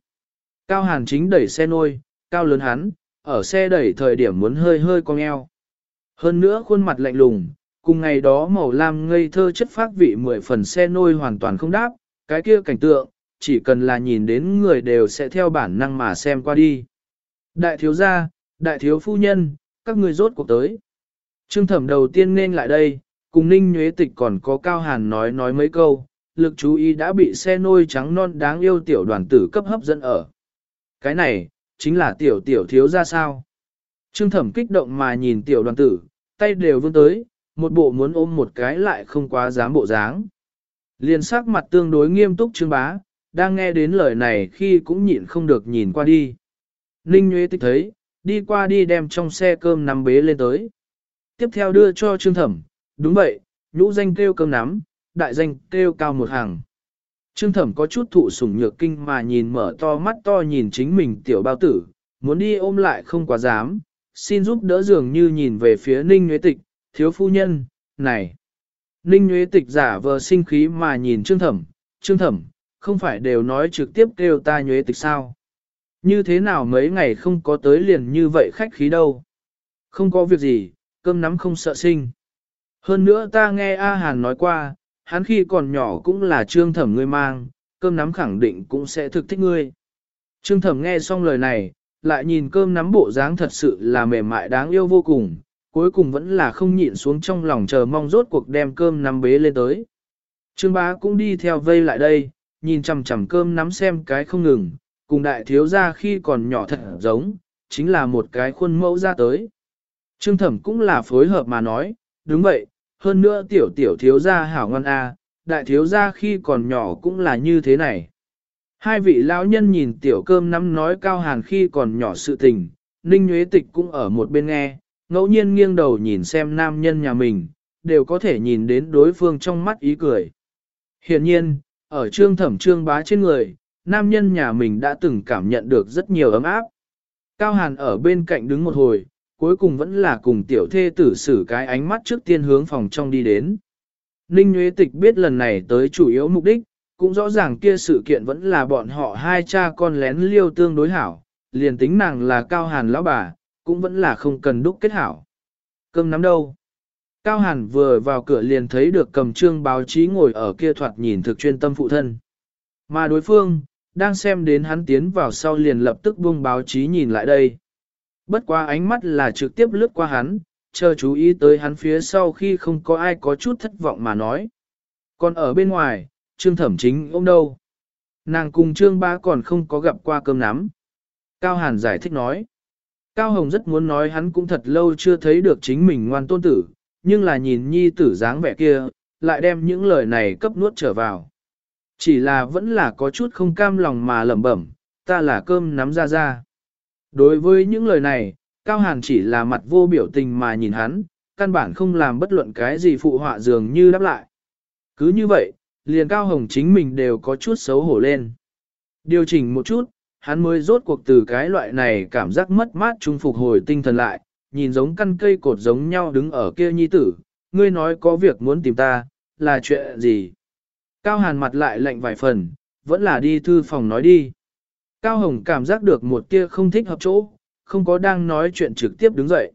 Cao Hàn chính đẩy xe nôi, cao lớn hắn, ở xe đẩy thời điểm muốn hơi hơi cong eo. Hơn nữa khuôn mặt lạnh lùng, cùng ngày đó màu lam ngây thơ chất phác vị mười phần xe nôi hoàn toàn không đáp, cái kia cảnh tượng, chỉ cần là nhìn đến người đều sẽ theo bản năng mà xem qua đi. Đại thiếu gia, đại thiếu phu nhân, các người rốt cuộc tới. Trương thẩm đầu tiên nên lại đây, cùng ninh nhuế tịch còn có cao hàn nói nói mấy câu, lực chú ý đã bị xe nôi trắng non đáng yêu tiểu đoàn tử cấp hấp dẫn ở. Cái này, chính là tiểu tiểu thiếu gia sao. Trương thẩm kích động mà nhìn tiểu đoàn tử, tay đều vươn tới, một bộ muốn ôm một cái lại không quá dám bộ dáng. Liên sắc mặt tương đối nghiêm túc trương bá, đang nghe đến lời này khi cũng nhịn không được nhìn qua đi. Ninh Nguyễn Tích thấy, đi qua đi đem trong xe cơm nắm bế lên tới. Tiếp theo đưa cho trương thẩm, đúng vậy, nhũ danh kêu cơm nắm, đại danh kêu cao một hàng. Trương thẩm có chút thụ sủng nhược kinh mà nhìn mở to mắt to nhìn chính mình tiểu bao tử, muốn đi ôm lại không quá dám, xin giúp đỡ dường như nhìn về phía ninh nhuế tịch, thiếu phu nhân, này. Ninh Nguyễn tịch giả vờ sinh khí mà nhìn trương thẩm, trương thẩm, không phải đều nói trực tiếp kêu ta Nguyễn tịch sao. Như thế nào mấy ngày không có tới liền như vậy khách khí đâu. Không có việc gì, cơm nắm không sợ sinh. Hơn nữa ta nghe A Hàn nói qua, hắn khi còn nhỏ cũng là trương thẩm ngươi mang, cơm nắm khẳng định cũng sẽ thực thích ngươi. Trương thẩm nghe xong lời này, lại nhìn cơm nắm bộ dáng thật sự là mềm mại đáng yêu vô cùng, cuối cùng vẫn là không nhịn xuống trong lòng chờ mong rốt cuộc đem cơm nắm bế lên tới. Trương bá cũng đi theo vây lại đây, nhìn chằm chằm cơm nắm xem cái không ngừng, cùng đại thiếu gia khi còn nhỏ thật giống, chính là một cái khuôn mẫu ra tới. Trương thẩm cũng là phối hợp mà nói, đúng vậy, hơn nữa tiểu tiểu thiếu gia hảo ngon a, à, đại thiếu gia khi còn nhỏ cũng là như thế này. Hai vị lão nhân nhìn tiểu cơm nắm nói cao hàn khi còn nhỏ sự tình, Ninh nhuế Tịch cũng ở một bên nghe, ngẫu nhiên nghiêng đầu nhìn xem nam nhân nhà mình, đều có thể nhìn đến đối phương trong mắt ý cười. Hiện nhiên, ở trương thẩm trương bá trên người, nam nhân nhà mình đã từng cảm nhận được rất nhiều ấm áp. Cao Hàn ở bên cạnh đứng một hồi, cuối cùng vẫn là cùng tiểu thê tử xử cái ánh mắt trước tiên hướng phòng trong đi đến. Ninh Nguyễn Tịch biết lần này tới chủ yếu mục đích, cũng rõ ràng kia sự kiện vẫn là bọn họ hai cha con lén liêu tương đối hảo, liền tính nàng là cao hàn lão bà, cũng vẫn là không cần đúc kết hảo. Cơm nắm đâu? Cao hàn vừa vào cửa liền thấy được cầm trương báo chí ngồi ở kia thoạt nhìn thực chuyên tâm phụ thân. Mà đối phương, đang xem đến hắn tiến vào sau liền lập tức buông báo chí nhìn lại đây. Bất quá ánh mắt là trực tiếp lướt qua hắn, chờ chú ý tới hắn phía sau khi không có ai có chút thất vọng mà nói. Còn ở bên ngoài, trương thẩm chính ông đâu. Nàng cùng trương ba còn không có gặp qua cơm nắm. Cao Hàn giải thích nói. Cao Hồng rất muốn nói hắn cũng thật lâu chưa thấy được chính mình ngoan tôn tử, nhưng là nhìn nhi tử dáng vẻ kia, lại đem những lời này cấp nuốt trở vào. Chỉ là vẫn là có chút không cam lòng mà lẩm bẩm, ta là cơm nắm ra ra. Đối với những lời này, Cao Hàn chỉ là mặt vô biểu tình mà nhìn hắn, căn bản không làm bất luận cái gì phụ họa dường như đáp lại. Cứ như vậy, liền Cao Hồng chính mình đều có chút xấu hổ lên. Điều chỉnh một chút, hắn mới rốt cuộc từ cái loại này cảm giác mất mát trung phục hồi tinh thần lại, nhìn giống căn cây cột giống nhau đứng ở kia nhi tử, ngươi nói có việc muốn tìm ta, là chuyện gì? Cao Hàn mặt lại lạnh vài phần, vẫn là đi thư phòng nói đi. Cao Hồng cảm giác được một tia không thích hợp chỗ, không có đang nói chuyện trực tiếp đứng dậy.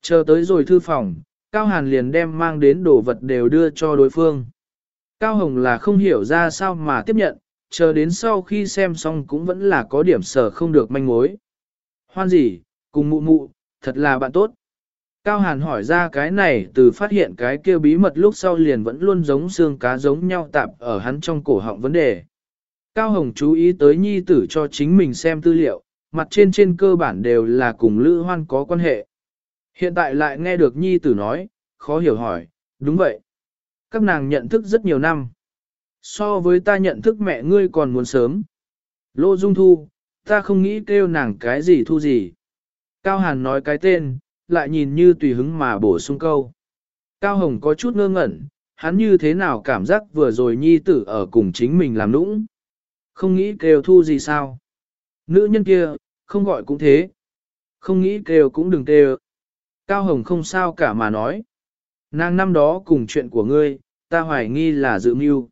Chờ tới rồi thư phòng, Cao Hàn liền đem mang đến đồ vật đều đưa cho đối phương. Cao Hồng là không hiểu ra sao mà tiếp nhận, chờ đến sau khi xem xong cũng vẫn là có điểm sở không được manh mối. Hoan gì, cùng mụ mụ, thật là bạn tốt. Cao Hàn hỏi ra cái này từ phát hiện cái kia bí mật lúc sau liền vẫn luôn giống xương cá giống nhau tạp ở hắn trong cổ họng vấn đề. Cao Hồng chú ý tới nhi tử cho chính mình xem tư liệu, mặt trên trên cơ bản đều là cùng Lữ Hoan có quan hệ. Hiện tại lại nghe được nhi tử nói, khó hiểu hỏi, đúng vậy. Các nàng nhận thức rất nhiều năm. So với ta nhận thức mẹ ngươi còn muốn sớm. Lô Dung Thu, ta không nghĩ kêu nàng cái gì thu gì. Cao Hàn nói cái tên, lại nhìn như tùy hứng mà bổ sung câu. Cao Hồng có chút ngơ ngẩn, hắn như thế nào cảm giác vừa rồi nhi tử ở cùng chính mình làm nũng. Không nghĩ kêu thu gì sao. Nữ nhân kia, không gọi cũng thế. Không nghĩ kêu cũng đừng kêu. Cao Hồng không sao cả mà nói. Nàng năm đó cùng chuyện của ngươi, ta hoài nghi là dự mưu.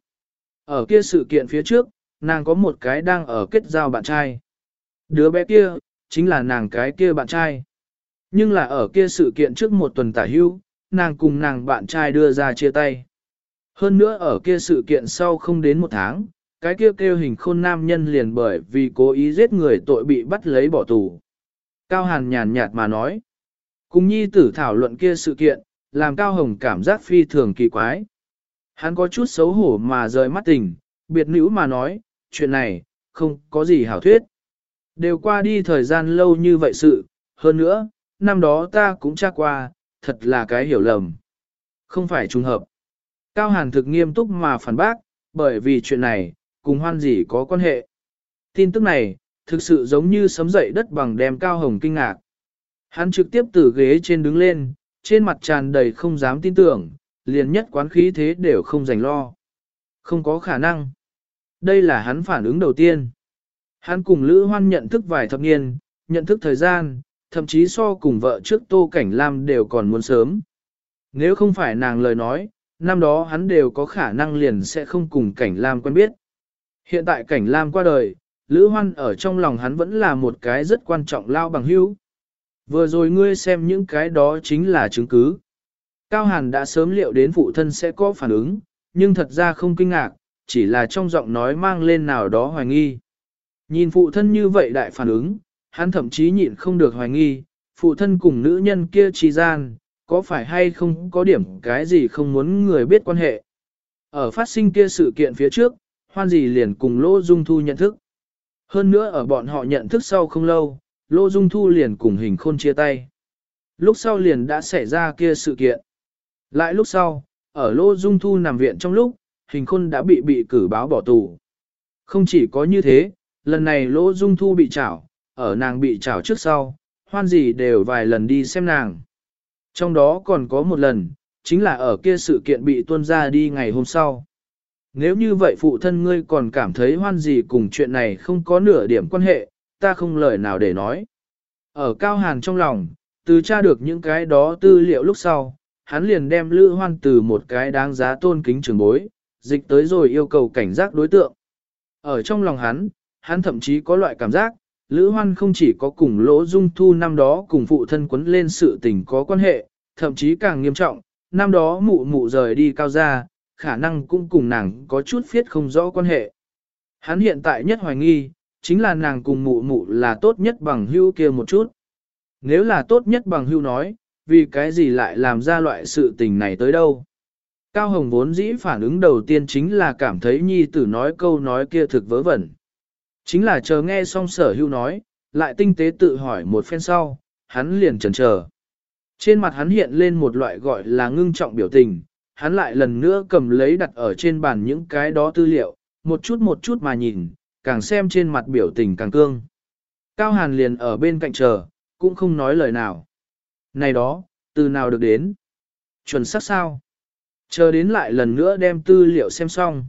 Ở kia sự kiện phía trước, nàng có một cái đang ở kết giao bạn trai. Đứa bé kia, chính là nàng cái kia bạn trai. Nhưng là ở kia sự kiện trước một tuần tả hưu, nàng cùng nàng bạn trai đưa ra chia tay. Hơn nữa ở kia sự kiện sau không đến một tháng, cái kia kêu hình khôn nam nhân liền bởi vì cố ý giết người tội bị bắt lấy bỏ tù. Cao Hàn nhàn nhạt mà nói. Cùng nhi tử thảo luận kia sự kiện, làm Cao Hồng cảm giác phi thường kỳ quái. Hắn có chút xấu hổ mà rời mắt tỉnh, biệt nữ mà nói, chuyện này, không có gì hảo thuyết. Đều qua đi thời gian lâu như vậy sự, hơn nữa, năm đó ta cũng tra qua, thật là cái hiểu lầm. Không phải trùng hợp. Cao Hàn thực nghiêm túc mà phản bác, bởi vì chuyện này, cùng hoan gì có quan hệ. Tin tức này, thực sự giống như sấm dậy đất bằng đem Cao Hồng kinh ngạc. Hắn trực tiếp từ ghế trên đứng lên, trên mặt tràn đầy không dám tin tưởng, liền nhất quán khí thế đều không dành lo. Không có khả năng. Đây là hắn phản ứng đầu tiên. Hắn cùng Lữ Hoan nhận thức vài thập niên, nhận thức thời gian, thậm chí so cùng vợ trước Tô Cảnh Lam đều còn muốn sớm. Nếu không phải nàng lời nói, năm đó hắn đều có khả năng liền sẽ không cùng Cảnh Lam quen biết. Hiện tại Cảnh Lam qua đời, Lữ Hoan ở trong lòng hắn vẫn là một cái rất quan trọng lao bằng hữu. Vừa rồi ngươi xem những cái đó chính là chứng cứ. Cao Hàn đã sớm liệu đến phụ thân sẽ có phản ứng, nhưng thật ra không kinh ngạc, chỉ là trong giọng nói mang lên nào đó hoài nghi. Nhìn phụ thân như vậy đại phản ứng, hắn thậm chí nhịn không được hoài nghi, phụ thân cùng nữ nhân kia chi gian, có phải hay không có điểm cái gì không muốn người biết quan hệ. Ở phát sinh kia sự kiện phía trước, hoan gì liền cùng Lô Dung Thu nhận thức. Hơn nữa ở bọn họ nhận thức sau không lâu, Lô Dung Thu liền cùng hình khôn chia tay. Lúc sau liền đã xảy ra kia sự kiện. Lại lúc sau, ở Lô Dung Thu nằm viện trong lúc, hình khôn đã bị bị cử báo bỏ tù. Không chỉ có như thế, lần này Lô Dung Thu bị trảo, ở nàng bị trảo trước sau, hoan gì đều vài lần đi xem nàng. Trong đó còn có một lần, chính là ở kia sự kiện bị tuân ra đi ngày hôm sau. Nếu như vậy phụ thân ngươi còn cảm thấy hoan gì cùng chuyện này không có nửa điểm quan hệ, ta không lời nào để nói. Ở cao hàn trong lòng, từ tra được những cái đó tư liệu lúc sau, hắn liền đem Lữ Hoan từ một cái đáng giá tôn kính trường bối, dịch tới rồi yêu cầu cảnh giác đối tượng. Ở trong lòng hắn, hắn thậm chí có loại cảm giác, Lữ Hoan không chỉ có cùng Lỗ Dung Thu năm đó cùng phụ thân quấn lên sự tình có quan hệ, thậm chí càng nghiêm trọng, năm đó mụ mụ rời đi cao gia, khả năng cũng cùng nàng có chút phiết không rõ quan hệ. Hắn hiện tại nhất hoài nghi, chính là nàng cùng mụ mụ là tốt nhất bằng hưu kia một chút. Nếu là tốt nhất bằng hưu nói, vì cái gì lại làm ra loại sự tình này tới đâu. Cao Hồng vốn dĩ phản ứng đầu tiên chính là cảm thấy nhi tử nói câu nói kia thực vớ vẩn. Chính là chờ nghe xong sở hưu nói, lại tinh tế tự hỏi một phen sau, hắn liền chần chờ. Trên mặt hắn hiện lên một loại gọi là ngưng trọng biểu tình, hắn lại lần nữa cầm lấy đặt ở trên bàn những cái đó tư liệu, một chút một chút mà nhìn, càng xem trên mặt biểu tình càng cương. Cao Hàn liền ở bên cạnh chờ, cũng không nói lời nào. Này đó, từ nào được đến? Chuẩn xác sao? Chờ đến lại lần nữa đem tư liệu xem xong.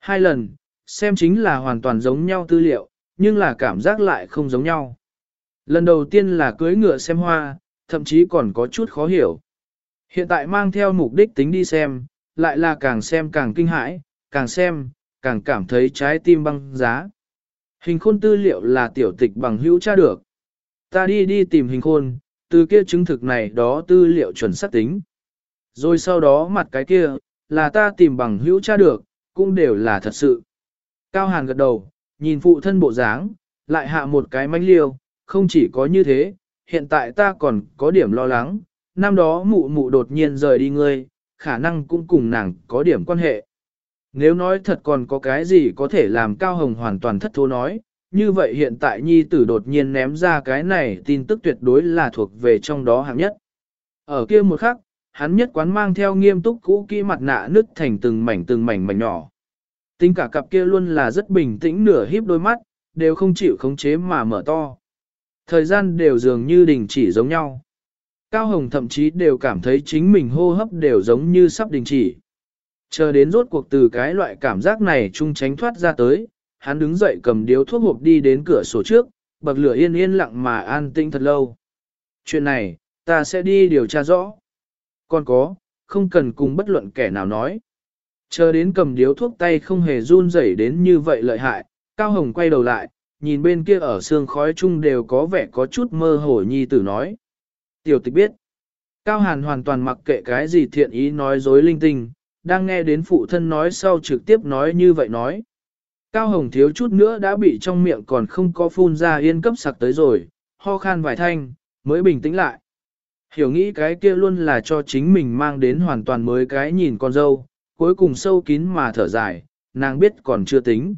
Hai lần, xem chính là hoàn toàn giống nhau tư liệu, nhưng là cảm giác lại không giống nhau. Lần đầu tiên là cưới ngựa xem hoa, thậm chí còn có chút khó hiểu. Hiện tại mang theo mục đích tính đi xem, lại là càng xem càng kinh hãi, càng xem, càng cảm thấy trái tim băng giá. Hình khôn tư liệu là tiểu tịch bằng hữu tra được. Ta đi đi tìm hình khôn, từ kia chứng thực này đó tư liệu chuẩn xác tính. Rồi sau đó mặt cái kia, là ta tìm bằng hữu tra được, cũng đều là thật sự. Cao Hàn gật đầu, nhìn phụ thân bộ dáng, lại hạ một cái mánh liêu, không chỉ có như thế, hiện tại ta còn có điểm lo lắng, năm đó mụ mụ đột nhiên rời đi ngươi, khả năng cũng cùng nàng có điểm quan hệ. Nếu nói thật còn có cái gì có thể làm Cao Hồng hoàn toàn thất thố nói, như vậy hiện tại nhi tử đột nhiên ném ra cái này tin tức tuyệt đối là thuộc về trong đó hạng nhất. Ở kia một khắc, hắn nhất quán mang theo nghiêm túc cũ kỹ mặt nạ nứt thành từng mảnh từng mảnh mảnh nhỏ. Tính cả cặp kia luôn là rất bình tĩnh nửa híp đôi mắt, đều không chịu khống chế mà mở to. Thời gian đều dường như đình chỉ giống nhau. Cao Hồng thậm chí đều cảm thấy chính mình hô hấp đều giống như sắp đình chỉ. Chờ đến rốt cuộc từ cái loại cảm giác này trung tránh thoát ra tới, hắn đứng dậy cầm điếu thuốc hộp đi đến cửa sổ trước, bậc lửa yên yên lặng mà an tĩnh thật lâu. Chuyện này, ta sẽ đi điều tra rõ. Còn có, không cần cùng bất luận kẻ nào nói. Chờ đến cầm điếu thuốc tay không hề run rẩy đến như vậy lợi hại, Cao Hồng quay đầu lại, nhìn bên kia ở xương khói chung đều có vẻ có chút mơ hồ nhi tử nói. Tiểu tịch biết, Cao Hàn hoàn toàn mặc kệ cái gì thiện ý nói dối linh tinh, đang nghe đến phụ thân nói sau trực tiếp nói như vậy nói. Cao Hồng thiếu chút nữa đã bị trong miệng còn không có phun ra yên cấp sặc tới rồi, ho khan vài thanh, mới bình tĩnh lại. Hiểu nghĩ cái kia luôn là cho chính mình mang đến hoàn toàn mới cái nhìn con dâu, cuối cùng sâu kín mà thở dài, nàng biết còn chưa tính.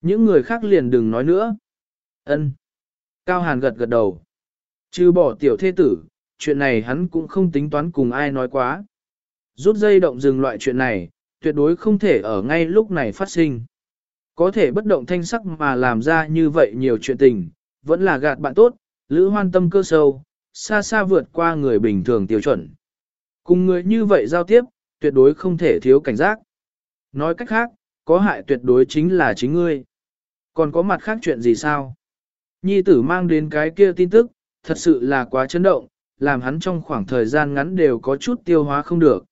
Những người khác liền đừng nói nữa. Ân. Cao Hàn gật gật đầu. Chứ bỏ tiểu thế tử, chuyện này hắn cũng không tính toán cùng ai nói quá. Rút dây động dừng loại chuyện này, tuyệt đối không thể ở ngay lúc này phát sinh. Có thể bất động thanh sắc mà làm ra như vậy nhiều chuyện tình, vẫn là gạt bạn tốt, lữ hoan tâm cơ sâu, xa xa vượt qua người bình thường tiêu chuẩn. Cùng người như vậy giao tiếp, tuyệt đối không thể thiếu cảnh giác. Nói cách khác, có hại tuyệt đối chính là chính ngươi. Còn có mặt khác chuyện gì sao? Nhi tử mang đến cái kia tin tức, thật sự là quá chấn động, làm hắn trong khoảng thời gian ngắn đều có chút tiêu hóa không được.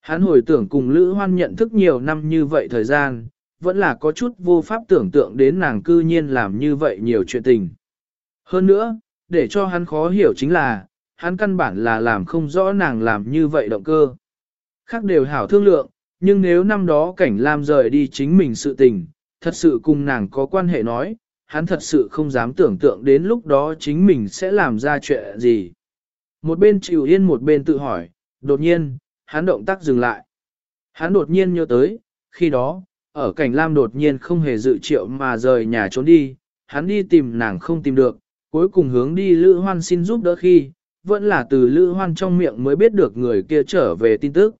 Hắn hồi tưởng cùng Lữ Hoan nhận thức nhiều năm như vậy thời gian, vẫn là có chút vô pháp tưởng tượng đến nàng cư nhiên làm như vậy nhiều chuyện tình. Hơn nữa, để cho hắn khó hiểu chính là, hắn căn bản là làm không rõ nàng làm như vậy động cơ. Khác đều hảo thương lượng, nhưng nếu năm đó cảnh Lam rời đi chính mình sự tình, thật sự cùng nàng có quan hệ nói, hắn thật sự không dám tưởng tượng đến lúc đó chính mình sẽ làm ra chuyện gì. Một bên chịu yên một bên tự hỏi, đột nhiên, hắn động tác dừng lại. Hắn đột nhiên nhớ tới, khi đó, ở cảnh Lam đột nhiên không hề dự triệu mà rời nhà trốn đi, hắn đi tìm nàng không tìm được, cuối cùng hướng đi Lữ Hoan xin giúp đỡ khi, vẫn là từ Lữ Hoan trong miệng mới biết được người kia trở về tin tức.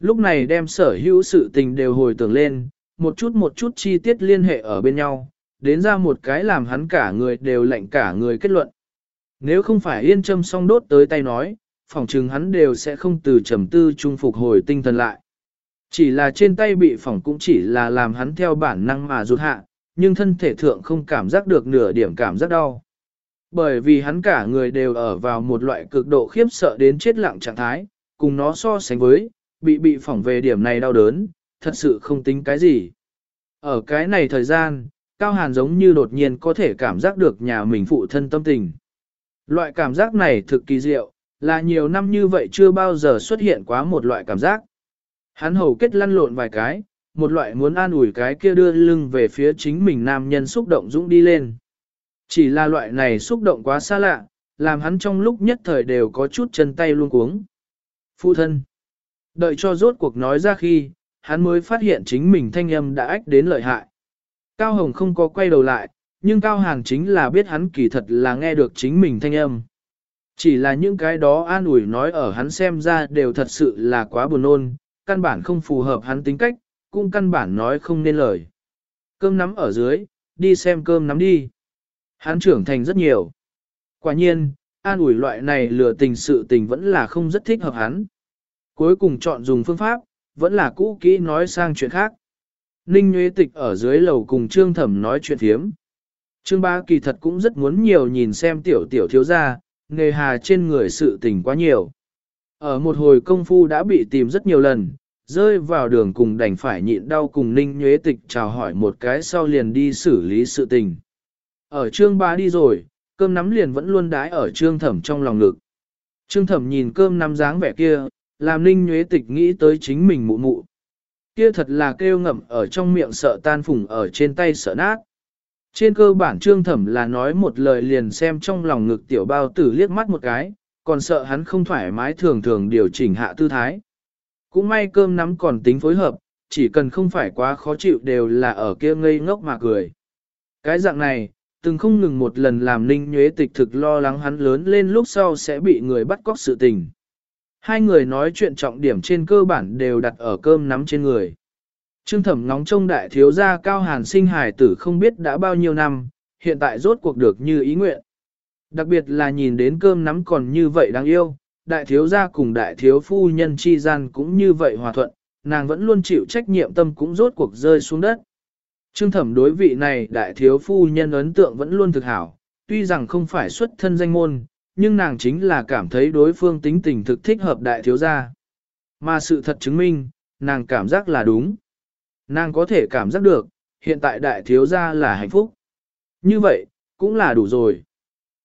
Lúc này đem sở hữu sự tình đều hồi tưởng lên, một chút một chút chi tiết liên hệ ở bên nhau, đến ra một cái làm hắn cả người đều lạnh cả người kết luận. Nếu không phải yên châm song đốt tới tay nói, phỏng chừng hắn đều sẽ không từ trầm tư trung phục hồi tinh thần lại. Chỉ là trên tay bị phỏng cũng chỉ là làm hắn theo bản năng mà rụt hạ, nhưng thân thể thượng không cảm giác được nửa điểm cảm giác đau. Bởi vì hắn cả người đều ở vào một loại cực độ khiếp sợ đến chết lặng trạng thái, cùng nó so sánh với, bị bị phỏng về điểm này đau đớn, thật sự không tính cái gì. Ở cái này thời gian, Cao Hàn giống như đột nhiên có thể cảm giác được nhà mình phụ thân tâm tình. Loại cảm giác này thực kỳ diệu, là nhiều năm như vậy chưa bao giờ xuất hiện quá một loại cảm giác. Hắn hầu kết lăn lộn vài cái, một loại muốn an ủi cái kia đưa lưng về phía chính mình nam nhân xúc động dũng đi lên. Chỉ là loại này xúc động quá xa lạ, làm hắn trong lúc nhất thời đều có chút chân tay luôn cuống. Phụ thân. Đợi cho rốt cuộc nói ra khi, hắn mới phát hiện chính mình thanh âm đã ách đến lợi hại. Cao Hồng không có quay đầu lại, nhưng Cao Hàng chính là biết hắn kỳ thật là nghe được chính mình thanh âm. Chỉ là những cái đó an ủi nói ở hắn xem ra đều thật sự là quá buồn nôn, căn bản không phù hợp hắn tính cách, cũng căn bản nói không nên lời. Cơm nắm ở dưới, đi xem cơm nắm đi. Hắn trưởng thành rất nhiều. Quả nhiên, an ủi loại này lừa tình sự tình vẫn là không rất thích hợp hắn. Cuối cùng chọn dùng phương pháp, vẫn là cũ kỹ nói sang chuyện khác. Ninh Nguyễn Tịch ở dưới lầu cùng Trương Thẩm nói chuyện thiếm. Trương Ba kỳ thật cũng rất muốn nhiều nhìn xem tiểu tiểu thiếu gia, nghề hà trên người sự tình quá nhiều. Ở một hồi công phu đã bị tìm rất nhiều lần, rơi vào đường cùng đành phải nhịn đau cùng ninh nhuế tịch chào hỏi một cái sau liền đi xử lý sự tình. Ở trương Ba đi rồi, cơm nắm liền vẫn luôn đái ở trương thẩm trong lòng ngực. Trương thẩm nhìn cơm nắm dáng vẻ kia, làm ninh nhuế tịch nghĩ tới chính mình mụ mụ. Kia thật là kêu ngậm ở trong miệng sợ tan phùng ở trên tay sợ nát. Trên cơ bản trương thẩm là nói một lời liền xem trong lòng ngực tiểu bao tử liếc mắt một cái, còn sợ hắn không thoải mái thường thường điều chỉnh hạ tư thái. Cũng may cơm nắm còn tính phối hợp, chỉ cần không phải quá khó chịu đều là ở kia ngây ngốc mà cười. Cái dạng này, từng không ngừng một lần làm ninh nhuế tịch thực lo lắng hắn lớn lên lúc sau sẽ bị người bắt cóc sự tình. Hai người nói chuyện trọng điểm trên cơ bản đều đặt ở cơm nắm trên người. Trương thẩm nóng trông đại thiếu gia cao hàn sinh hài tử không biết đã bao nhiêu năm, hiện tại rốt cuộc được như ý nguyện. Đặc biệt là nhìn đến cơm nắm còn như vậy đáng yêu, đại thiếu gia cùng đại thiếu phu nhân chi gian cũng như vậy hòa thuận, nàng vẫn luôn chịu trách nhiệm tâm cũng rốt cuộc rơi xuống đất. Trương thẩm đối vị này đại thiếu phu nhân ấn tượng vẫn luôn thực hảo, tuy rằng không phải xuất thân danh môn, nhưng nàng chính là cảm thấy đối phương tính tình thực thích hợp đại thiếu gia. Mà sự thật chứng minh, nàng cảm giác là đúng. Nàng có thể cảm giác được, hiện tại đại thiếu gia là hạnh phúc. Như vậy, cũng là đủ rồi.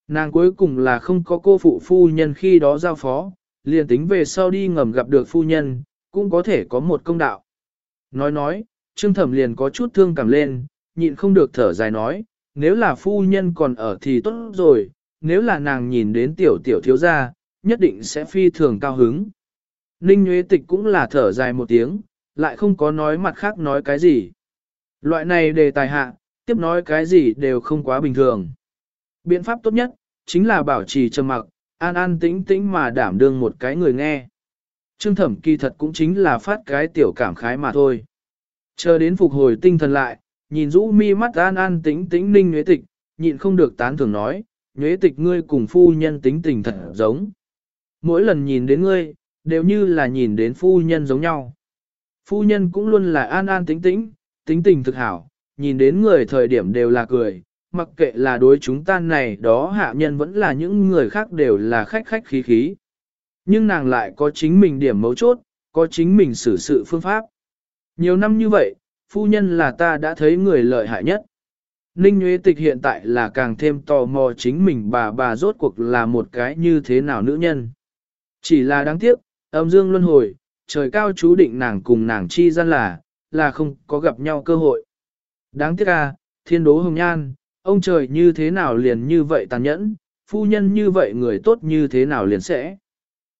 Nàng cuối cùng là không có cô phụ phu nhân khi đó giao phó, liền tính về sau đi ngầm gặp được phu nhân, cũng có thể có một công đạo. Nói nói, Trương Thẩm liền có chút thương cảm lên, nhịn không được thở dài nói, nếu là phu nhân còn ở thì tốt rồi, nếu là nàng nhìn đến tiểu tiểu thiếu gia, nhất định sẽ phi thường cao hứng. Ninh Nguyễn Tịch cũng là thở dài một tiếng, lại không có nói mặt khác nói cái gì. Loại này đề tài hạ, tiếp nói cái gì đều không quá bình thường. Biện pháp tốt nhất, chính là bảo trì trầm mặc, an an tĩnh tĩnh mà đảm đương một cái người nghe. Trương thẩm kỳ thật cũng chính là phát cái tiểu cảm khái mà thôi. Chờ đến phục hồi tinh thần lại, nhìn rũ mi mắt an an tĩnh tĩnh ninh nhuế tịch, nhịn không được tán thưởng nói, nhuế tịch ngươi cùng phu nhân tính tình thật giống. Mỗi lần nhìn đến ngươi, đều như là nhìn đến phu nhân giống nhau. Phu nhân cũng luôn là an an tĩnh tĩnh, tính tình thực hảo, nhìn đến người thời điểm đều là cười, mặc kệ là đối chúng ta này đó hạ nhân vẫn là những người khác đều là khách khách khí khí. Nhưng nàng lại có chính mình điểm mấu chốt, có chính mình xử sự phương pháp. Nhiều năm như vậy, phu nhân là ta đã thấy người lợi hại nhất. Ninh Nguyễn Tịch hiện tại là càng thêm tò mò chính mình bà bà rốt cuộc là một cái như thế nào nữ nhân. Chỉ là đáng tiếc, âm dương luân hồi, trời cao chú định nàng cùng nàng chi gian là, là không có gặp nhau cơ hội. Đáng tiếc à, thiên đố hồng nhan, ông trời như thế nào liền như vậy tàn nhẫn, phu nhân như vậy người tốt như thế nào liền sẽ.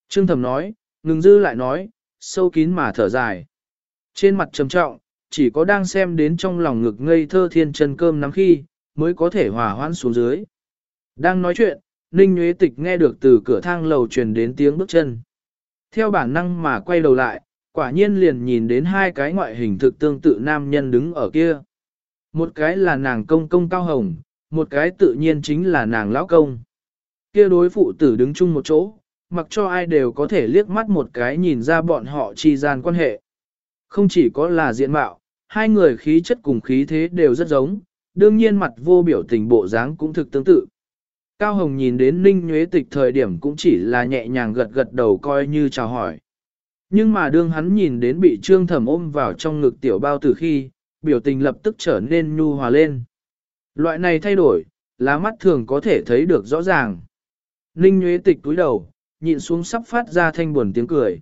Trương thẩm nói, ngừng dư lại nói, sâu kín mà thở dài. Trên mặt trầm trọng, chỉ có đang xem đến trong lòng ngực ngây thơ thiên chân cơm nắm khi, mới có thể hòa hoãn xuống dưới. Đang nói chuyện, Ninh Nguyễn Tịch nghe được từ cửa thang lầu truyền đến tiếng bước chân. Theo bản năng mà quay đầu lại, quả nhiên liền nhìn đến hai cái ngoại hình thực tương tự nam nhân đứng ở kia. Một cái là nàng công công cao hồng, một cái tự nhiên chính là nàng lão công. Kia đối phụ tử đứng chung một chỗ, mặc cho ai đều có thể liếc mắt một cái nhìn ra bọn họ chi gian quan hệ. Không chỉ có là diện mạo, hai người khí chất cùng khí thế đều rất giống, đương nhiên mặt vô biểu tình bộ dáng cũng thực tương tự. Cao Hồng nhìn đến Ninh Nhuế Tịch thời điểm cũng chỉ là nhẹ nhàng gật gật đầu coi như chào hỏi. Nhưng mà đương hắn nhìn đến bị Trương Thẩm ôm vào trong ngực tiểu bao tử khi, biểu tình lập tức trở nên nhu hòa lên. Loại này thay đổi, lá mắt thường có thể thấy được rõ ràng. Ninh Nguyễn Tịch túi đầu, nhịn xuống sắp phát ra thanh buồn tiếng cười.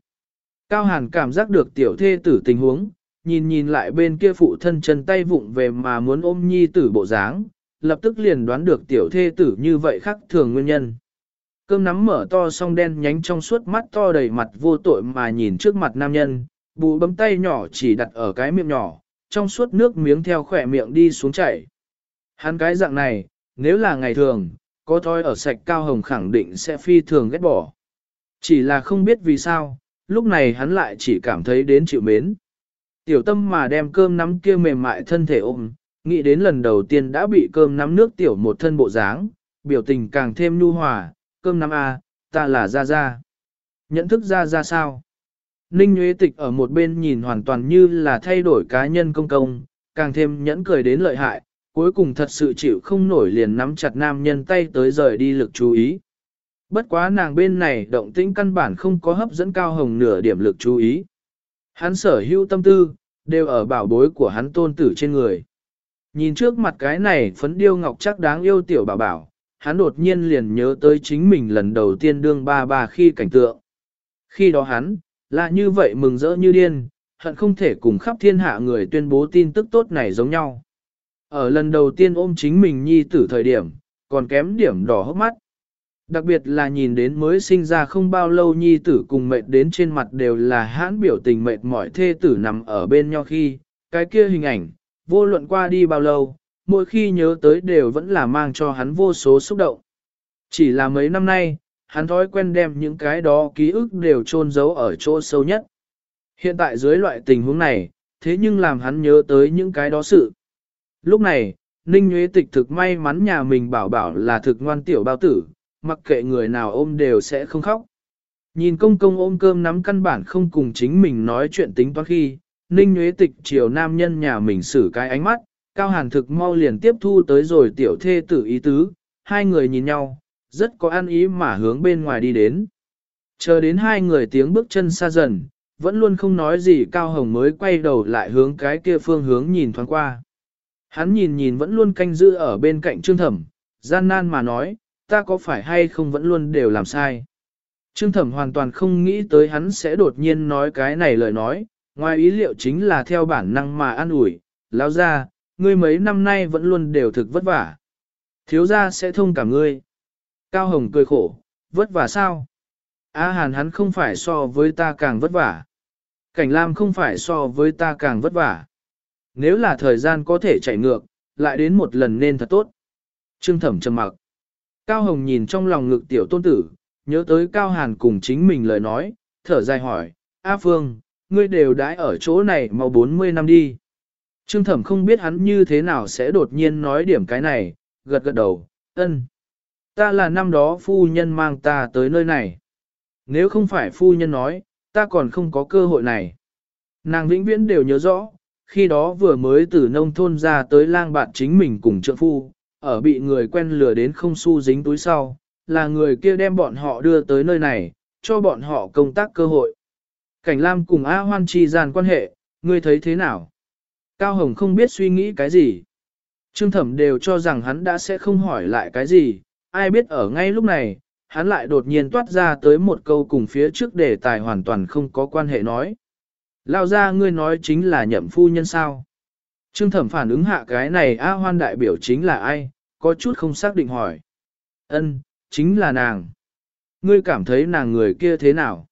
Cao Hàn cảm giác được tiểu thê tử tình huống, nhìn nhìn lại bên kia phụ thân chân tay vụng về mà muốn ôm nhi tử bộ dáng, lập tức liền đoán được tiểu thê tử như vậy khác thường nguyên nhân. Cơm nắm mở to song đen nhánh trong suốt mắt to đầy mặt vô tội mà nhìn trước mặt nam nhân, bù bấm tay nhỏ chỉ đặt ở cái miệng nhỏ, trong suốt nước miếng theo khỏe miệng đi xuống chảy. Hắn cái dạng này, nếu là ngày thường, có thói ở sạch cao hồng khẳng định sẽ phi thường ghét bỏ. Chỉ là không biết vì sao, lúc này hắn lại chỉ cảm thấy đến chịu mến. Tiểu tâm mà đem cơm nắm kia mềm mại thân thể ôm, nghĩ đến lần đầu tiên đã bị cơm nắm nước tiểu một thân bộ dáng, biểu tình càng thêm nhu hòa, cơm nắm A, ta là Gia Gia. Nhận thức Gia Gia sao? Ninh Nguyễn Tịch ở một bên nhìn hoàn toàn như là thay đổi cá nhân công công, càng thêm nhẫn cười đến lợi hại, cuối cùng thật sự chịu không nổi liền nắm chặt nam nhân tay tới rời đi lực chú ý. Bất quá nàng bên này động tĩnh căn bản không có hấp dẫn cao hồng nửa điểm lực chú ý. Hắn sở hữu tâm tư, đều ở bảo bối của hắn tôn tử trên người. Nhìn trước mặt cái này phấn điêu ngọc chắc đáng yêu tiểu bảo bảo, hắn đột nhiên liền nhớ tới chính mình lần đầu tiên đương ba ba khi cảnh tượng. Khi đó hắn, là như vậy mừng rỡ như điên, hận không thể cùng khắp thiên hạ người tuyên bố tin tức tốt này giống nhau. Ở lần đầu tiên ôm chính mình nhi tử thời điểm, còn kém điểm đỏ hốc mắt. Đặc biệt là nhìn đến mới sinh ra không bao lâu nhi tử cùng mệt đến trên mặt đều là hãn biểu tình mệt mỏi thê tử nằm ở bên nhau khi, cái kia hình ảnh, vô luận qua đi bao lâu, mỗi khi nhớ tới đều vẫn là mang cho hắn vô số xúc động. Chỉ là mấy năm nay, hắn thói quen đem những cái đó ký ức đều chôn giấu ở chỗ sâu nhất. Hiện tại dưới loại tình huống này, thế nhưng làm hắn nhớ tới những cái đó sự. Lúc này, Ninh Nguyễn Tịch thực may mắn nhà mình bảo bảo là thực ngoan tiểu bao tử, mặc kệ người nào ôm đều sẽ không khóc. Nhìn công công ôm cơm nắm căn bản không cùng chính mình nói chuyện tính toán khi, Ninh Nguyễn Tịch chiều nam nhân nhà mình xử cái ánh mắt, Cao Hàn thực mau liền tiếp thu tới rồi tiểu thê tử ý tứ, hai người nhìn nhau, rất có ăn ý mà hướng bên ngoài đi đến. Chờ đến hai người tiếng bước chân xa dần, vẫn luôn không nói gì Cao Hồng mới quay đầu lại hướng cái kia phương hướng nhìn thoáng qua. Hắn nhìn nhìn vẫn luôn canh giữ ở bên cạnh Trương Thẩm, gian nan mà nói, ta có phải hay không vẫn luôn đều làm sai. Trương Thẩm hoàn toàn không nghĩ tới hắn sẽ đột nhiên nói cái này lời nói, ngoài ý liệu chính là theo bản năng mà an ủi, lao ra, ngươi mấy năm nay vẫn luôn đều thực vất vả. Thiếu gia sẽ thông cảm ngươi. Cao Hồng cười khổ, vất vả sao? A Hàn hắn không phải so với ta càng vất vả. Cảnh Lam không phải so với ta càng vất vả. Nếu là thời gian có thể chạy ngược, lại đến một lần nên thật tốt. Trương Thẩm trầm mặc. Cao Hồng nhìn trong lòng ngực tiểu tôn tử, nhớ tới Cao Hàn cùng chính mình lời nói, thở dài hỏi, A Phương, ngươi đều đãi ở chỗ này mau 40 năm đi. Trương Thẩm không biết hắn như thế nào sẽ đột nhiên nói điểm cái này, gật gật đầu, ân. Ta là năm đó phu nhân mang ta tới nơi này. Nếu không phải phu nhân nói, ta còn không có cơ hội này. Nàng vĩnh viễn đều nhớ rõ, khi đó vừa mới từ nông thôn ra tới lang bạn chính mình cùng trượng phu, ở bị người quen lừa đến không xu dính túi sau, là người kia đem bọn họ đưa tới nơi này, cho bọn họ công tác cơ hội. Cảnh Lam cùng A Hoan chi gian quan hệ, ngươi thấy thế nào? Cao Hồng không biết suy nghĩ cái gì. Trương Thẩm đều cho rằng hắn đã sẽ không hỏi lại cái gì, ai biết ở ngay lúc này, hắn lại đột nhiên toát ra tới một câu cùng phía trước đề tài hoàn toàn không có quan hệ nói. Lao ra ngươi nói chính là nhậm phu nhân sao? Trương Thẩm phản ứng hạ cái này A Hoan đại biểu chính là ai, có chút không xác định hỏi. Ân, chính là nàng. Ngươi cảm thấy nàng người kia thế nào?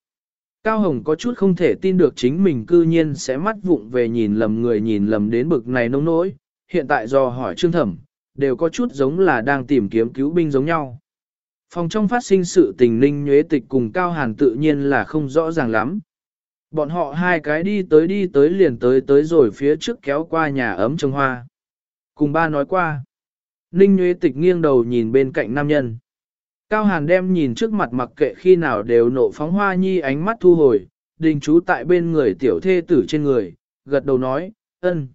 Cao Hồng có chút không thể tin được chính mình cư nhiên sẽ mắt vụng về nhìn lầm người nhìn lầm đến bực này nông nỗi, hiện tại do hỏi Trương Thẩm, đều có chút giống là đang tìm kiếm cứu binh giống nhau. Phòng trong phát sinh sự tình ninh nhuế tịch cùng Cao Hàn tự nhiên là không rõ ràng lắm. Bọn họ hai cái đi tới đi tới liền tới tới rồi phía trước kéo qua nhà ấm trồng hoa. Cùng ba nói qua. Ninh nhuế tịch nghiêng đầu nhìn bên cạnh nam nhân. Cao Hàn đem nhìn trước mặt mặc kệ khi nào đều nộ phóng hoa nhi ánh mắt thu hồi, đình chú tại bên người tiểu thê tử trên người, gật đầu nói, ân.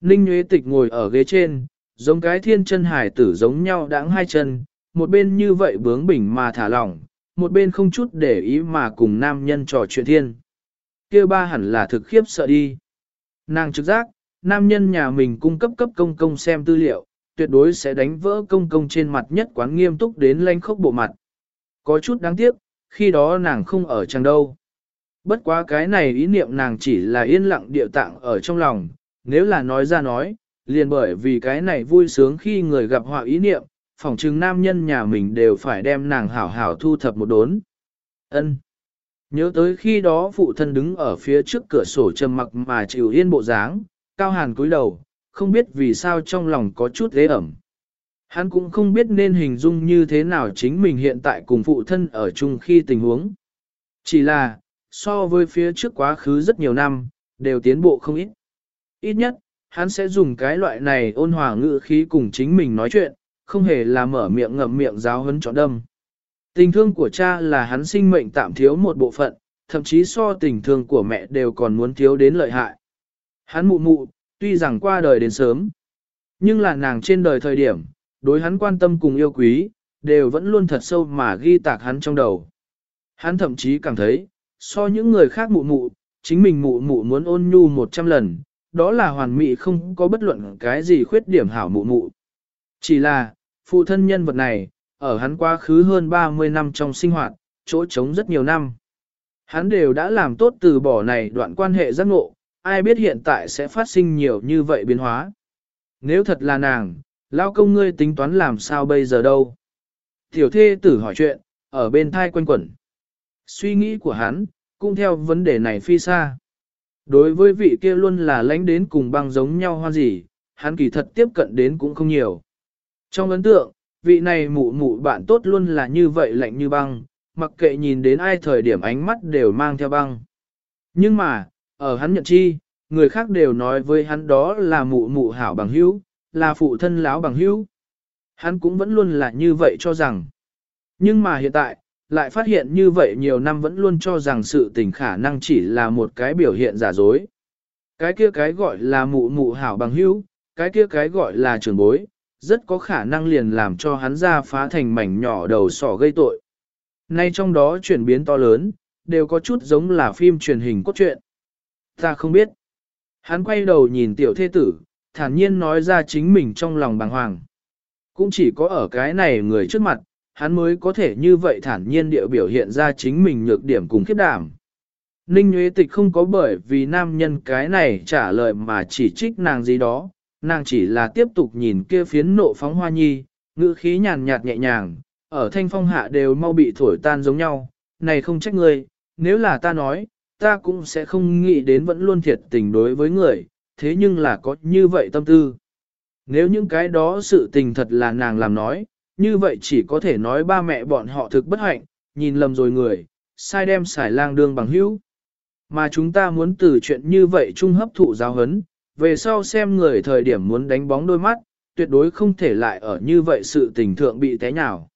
Ninh Nguyễn Tịch ngồi ở ghế trên, giống cái thiên chân hải tử giống nhau đáng hai chân, một bên như vậy bướng bỉnh mà thả lỏng, một bên không chút để ý mà cùng nam nhân trò chuyện thiên. kia ba hẳn là thực khiếp sợ đi. Nàng trực giác, nam nhân nhà mình cung cấp cấp công công xem tư liệu, tuyệt đối sẽ đánh vỡ công công trên mặt nhất quán nghiêm túc đến lanh khốc bộ mặt. Có chút đáng tiếc, khi đó nàng không ở chẳng đâu. Bất quá cái này ý niệm nàng chỉ là yên lặng điệu tạng ở trong lòng, nếu là nói ra nói, liền bởi vì cái này vui sướng khi người gặp họa ý niệm, phỏng chừng nam nhân nhà mình đều phải đem nàng hảo hảo thu thập một đốn. Ân. Nhớ tới khi đó phụ thân đứng ở phía trước cửa sổ trầm mặc mà chịu yên bộ dáng, cao hàn cúi đầu, không biết vì sao trong lòng có chút ghế ẩm. Hắn cũng không biết nên hình dung như thế nào chính mình hiện tại cùng phụ thân ở chung khi tình huống. Chỉ là, so với phía trước quá khứ rất nhiều năm, đều tiến bộ không ít. Ít nhất, hắn sẽ dùng cái loại này ôn hòa ngữ khí cùng chính mình nói chuyện, không hề là mở miệng ngậm miệng giáo hấn trọn đâm. Tình thương của cha là hắn sinh mệnh tạm thiếu một bộ phận, thậm chí so tình thương của mẹ đều còn muốn thiếu đến lợi hại. Hắn mụ mụ, tuy rằng qua đời đến sớm. Nhưng là nàng trên đời thời điểm, đối hắn quan tâm cùng yêu quý, đều vẫn luôn thật sâu mà ghi tạc hắn trong đầu. Hắn thậm chí cảm thấy, so những người khác mụ mụ, chính mình mụ mụ muốn ôn nhu một trăm lần, đó là hoàn mỹ không có bất luận cái gì khuyết điểm hảo mụ mụ. Chỉ là, phụ thân nhân vật này, ở hắn quá khứ hơn 30 năm trong sinh hoạt, chỗ trống rất nhiều năm. Hắn đều đã làm tốt từ bỏ này đoạn quan hệ giác ngộ, ai biết hiện tại sẽ phát sinh nhiều như vậy biến hóa. Nếu thật là nàng, lao công ngươi tính toán làm sao bây giờ đâu. Tiểu thê tử hỏi chuyện, ở bên thai quanh quẩn. Suy nghĩ của hắn, cũng theo vấn đề này phi xa. Đối với vị kia luôn là lãnh đến cùng băng giống nhau hoa gì, hắn kỳ thật tiếp cận đến cũng không nhiều. Trong ấn tượng, vị này mụ mụ bạn tốt luôn là như vậy lạnh như băng, mặc kệ nhìn đến ai thời điểm ánh mắt đều mang theo băng. Nhưng mà, ở hắn nhận chi, người khác đều nói với hắn đó là mụ mụ hảo bằng hữu, là phụ thân láo bằng hữu. Hắn cũng vẫn luôn là như vậy cho rằng. Nhưng mà hiện tại, lại phát hiện như vậy nhiều năm vẫn luôn cho rằng sự tình khả năng chỉ là một cái biểu hiện giả dối. Cái kia cái gọi là mụ mụ hảo bằng hữu, cái kia cái gọi là trưởng bối, rất có khả năng liền làm cho hắn ra phá thành mảnh nhỏ đầu sỏ gây tội. Nay trong đó chuyển biến to lớn, đều có chút giống là phim truyền hình cốt truyện. Ta không biết. Hắn quay đầu nhìn tiểu thế tử, thản nhiên nói ra chính mình trong lòng bàng hoàng. Cũng chỉ có ở cái này người trước mặt, hắn mới có thể như vậy thản nhiên địa biểu hiện ra chính mình nhược điểm cùng khiếp đảm. Ninh Nguyễn Tịch không có bởi vì nam nhân cái này trả lời mà chỉ trích nàng gì đó, nàng chỉ là tiếp tục nhìn kia phiến nộ phóng hoa nhi, ngữ khí nhàn nhạt nhẹ nhàng, ở thanh phong hạ đều mau bị thổi tan giống nhau, này không trách ngươi, nếu là ta nói, ta cũng sẽ không nghĩ đến vẫn luôn thiệt tình đối với người, thế nhưng là có như vậy tâm tư. Nếu những cái đó sự tình thật là nàng làm nói, như vậy chỉ có thể nói ba mẹ bọn họ thực bất hạnh, nhìn lầm rồi người, sai đem xài lang đương bằng hữu. Mà chúng ta muốn từ chuyện như vậy chung hấp thụ giáo hấn, về sau xem người thời điểm muốn đánh bóng đôi mắt, tuyệt đối không thể lại ở như vậy sự tình thượng bị té nhào.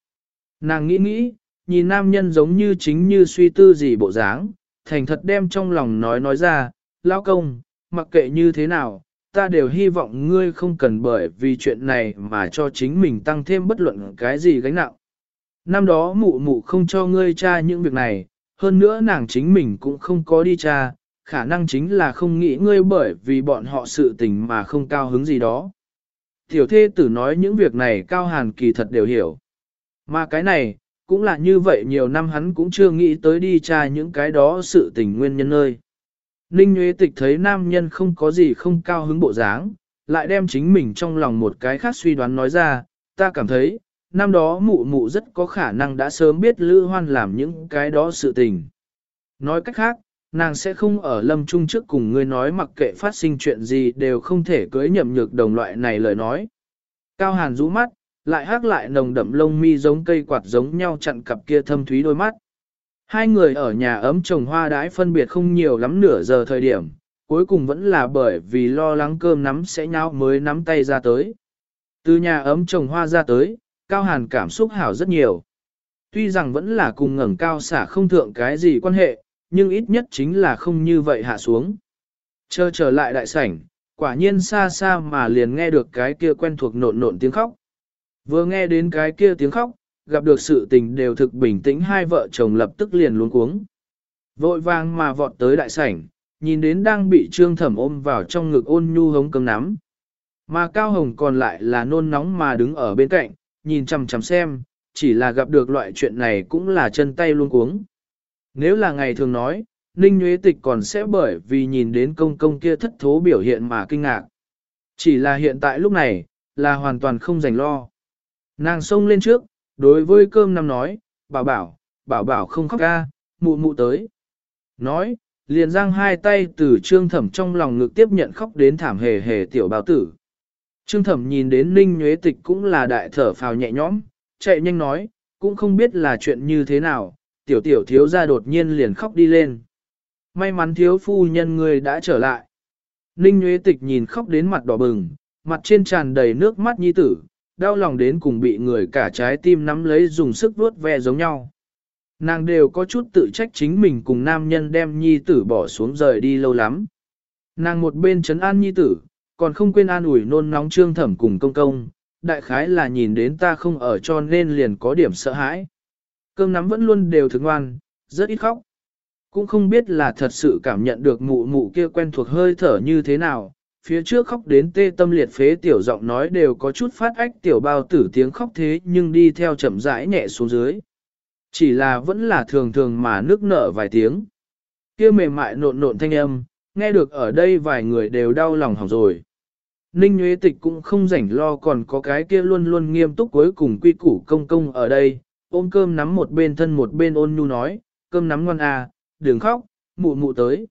Nàng nghĩ nghĩ, nhìn nam nhân giống như chính như suy tư gì bộ dáng, thành thật đem trong lòng nói nói ra, lão công, mặc kệ như thế nào, ta đều hy vọng ngươi không cần bởi vì chuyện này mà cho chính mình tăng thêm bất luận cái gì gánh nặng. Năm đó mụ mụ không cho ngươi tra những việc này, hơn nữa nàng chính mình cũng không có đi tra, khả năng chính là không nghĩ ngươi bởi vì bọn họ sự tình mà không cao hứng gì đó. Tiểu thê tử nói những việc này cao hàn kỳ thật đều hiểu. Mà cái này, cũng là như vậy nhiều năm hắn cũng chưa nghĩ tới đi tra những cái đó sự tình nguyên nhân nơi. Ninh Nguyễn Tịch thấy nam nhân không có gì không cao hứng bộ dáng, lại đem chính mình trong lòng một cái khác suy đoán nói ra, ta cảm thấy, năm đó mụ mụ rất có khả năng đã sớm biết Lữ Hoan làm những cái đó sự tình. Nói cách khác, nàng sẽ không ở lâm trung trước cùng ngươi nói mặc kệ phát sinh chuyện gì đều không thể cưới nhậm nhược đồng loại này lời nói. Cao Hàn rũ mắt, lại hát lại nồng đậm lông mi giống cây quạt giống nhau chặn cặp kia thâm thúy đôi mắt. Hai người ở nhà ấm trồng hoa đãi phân biệt không nhiều lắm nửa giờ thời điểm, cuối cùng vẫn là bởi vì lo lắng cơm nắm sẽ nhau mới nắm tay ra tới. Từ nhà ấm trồng hoa ra tới, Cao Hàn cảm xúc hảo rất nhiều. Tuy rằng vẫn là cùng ngẩng cao xả không thượng cái gì quan hệ, nhưng ít nhất chính là không như vậy hạ xuống. Chờ trở lại đại sảnh, quả nhiên xa xa mà liền nghe được cái kia quen thuộc nộn nộn tiếng khóc. Vừa nghe đến cái kia tiếng khóc, gặp được sự tình đều thực bình tĩnh hai vợ chồng lập tức liền luống cuống. Vội vàng mà vọt tới đại sảnh, nhìn đến đang bị trương thẩm ôm vào trong ngực ôn nhu hống cấm nắm. Mà Cao Hồng còn lại là nôn nóng mà đứng ở bên cạnh, nhìn chằm chằm xem, chỉ là gặp được loại chuyện này cũng là chân tay luôn cuống. Nếu là ngày thường nói, Ninh Nguyễn Tịch còn sẽ bởi vì nhìn đến công công kia thất thố biểu hiện mà kinh ngạc. Chỉ là hiện tại lúc này, là hoàn toàn không dành lo. Nàng xông lên trước, đối với cơm năm nói, bảo bảo, bảo bảo không khóc ca, mụ mụ tới. Nói, liền giang hai tay từ trương thẩm trong lòng ngực tiếp nhận khóc đến thảm hề hề tiểu bào tử. Trương thẩm nhìn đến ninh nhuế tịch cũng là đại thở phào nhẹ nhõm, chạy nhanh nói, cũng không biết là chuyện như thế nào, tiểu tiểu thiếu ra đột nhiên liền khóc đi lên. May mắn thiếu phu nhân người đã trở lại. Ninh nhuế tịch nhìn khóc đến mặt đỏ bừng, mặt trên tràn đầy nước mắt nhi tử, đau lòng đến cùng bị người cả trái tim nắm lấy dùng sức vuốt ve giống nhau. Nàng đều có chút tự trách chính mình cùng nam nhân đem nhi tử bỏ xuống rời đi lâu lắm. Nàng một bên chấn an nhi tử, còn không quên an ủi nôn nóng trương thẩm cùng công công, đại khái là nhìn đến ta không ở cho nên liền có điểm sợ hãi. Cơm nắm vẫn luôn đều thức ngoan, rất ít khóc. Cũng không biết là thật sự cảm nhận được mụ mụ kia quen thuộc hơi thở như thế nào, phía trước khóc đến tê tâm liệt phế tiểu giọng nói đều có chút phát ách tiểu bao tử tiếng khóc thế nhưng đi theo chậm rãi nhẹ xuống dưới. Chỉ là vẫn là thường thường mà nước nở vài tiếng. kia mềm mại nộn nộn thanh âm, nghe được ở đây vài người đều đau lòng hỏng rồi. Ninh Nguyễn Tịch cũng không rảnh lo còn có cái kia luôn luôn nghiêm túc cuối cùng quy củ công công ở đây, ôm cơm nắm một bên thân một bên ôn nhu nói, cơm nắm ngon à, đừng khóc, mụ mụ tới.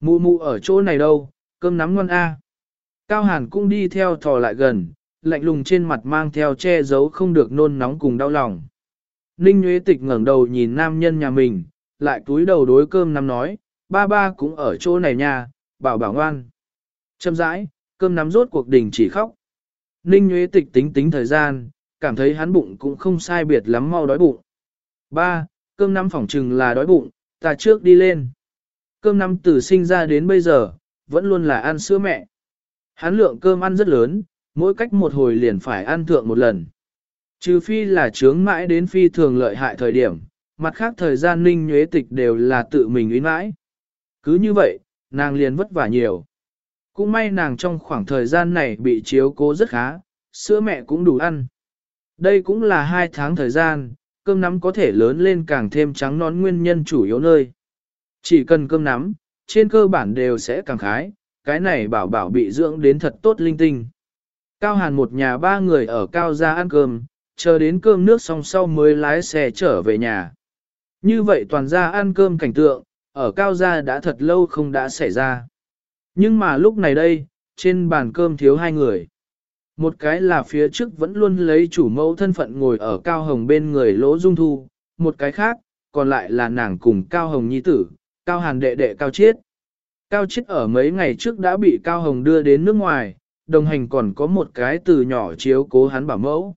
Mụ mụ ở chỗ này đâu, cơm nắm ngoan a. Cao Hàn cũng đi theo thò lại gần, lạnh lùng trên mặt mang theo che giấu không được nôn nóng cùng đau lòng. Ninh Nguyễn Tịch ngẩng đầu nhìn nam nhân nhà mình, lại túi đầu đối cơm nắm nói, ba ba cũng ở chỗ này nha, bảo bảo ngoan. Châm rãi, cơm nắm rốt cuộc đình chỉ khóc. Ninh Nguyễn Tịch tính tính thời gian, cảm thấy hắn bụng cũng không sai biệt lắm mau đói bụng. Ba, cơm nắm phỏng trừng là đói bụng, ta trước đi lên. Cơm nắm từ sinh ra đến bây giờ, vẫn luôn là ăn sữa mẹ. Hắn lượng cơm ăn rất lớn, mỗi cách một hồi liền phải ăn thượng một lần. Trừ phi là trướng mãi đến phi thường lợi hại thời điểm, mặt khác thời gian ninh nhuế tịch đều là tự mình uy mãi. Cứ như vậy, nàng liền vất vả nhiều. Cũng may nàng trong khoảng thời gian này bị chiếu cố rất khá, sữa mẹ cũng đủ ăn. Đây cũng là hai tháng thời gian, cơm nắm có thể lớn lên càng thêm trắng nón nguyên nhân chủ yếu nơi. Chỉ cần cơm nắm, trên cơ bản đều sẽ càng khái, cái này bảo bảo bị dưỡng đến thật tốt linh tinh. Cao Hàn một nhà ba người ở Cao gia ăn cơm, chờ đến cơm nước xong sau mới lái xe trở về nhà. Như vậy toàn gia ăn cơm cảnh tượng, ở Cao gia đã thật lâu không đã xảy ra. Nhưng mà lúc này đây, trên bàn cơm thiếu hai người. Một cái là phía trước vẫn luôn lấy chủ mẫu thân phận ngồi ở Cao Hồng bên người Lỗ Dung Thu, một cái khác, còn lại là nàng cùng Cao Hồng Nhi Tử, Cao Hàn đệ đệ Cao Chiết. Cao Chiết ở mấy ngày trước đã bị Cao Hồng đưa đến nước ngoài, đồng hành còn có một cái từ nhỏ chiếu cố hắn bảo mẫu.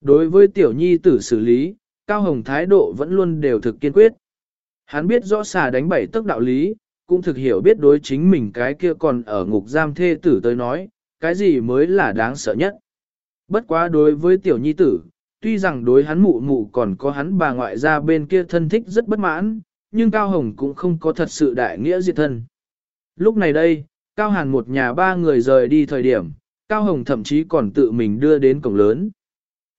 Đối với tiểu nhi tử xử lý, Cao Hồng thái độ vẫn luôn đều thực kiên quyết. Hắn biết rõ xà đánh bảy tức đạo lý, cũng thực hiểu biết đối chính mình cái kia còn ở ngục giam thê tử tới nói, cái gì mới là đáng sợ nhất. Bất quá đối với tiểu nhi tử, tuy rằng đối hắn mụ mụ còn có hắn bà ngoại ra bên kia thân thích rất bất mãn, nhưng Cao Hồng cũng không có thật sự đại nghĩa diệt thân. Lúc này đây, Cao Hàn một nhà ba người rời đi thời điểm, Cao Hồng thậm chí còn tự mình đưa đến cổng lớn.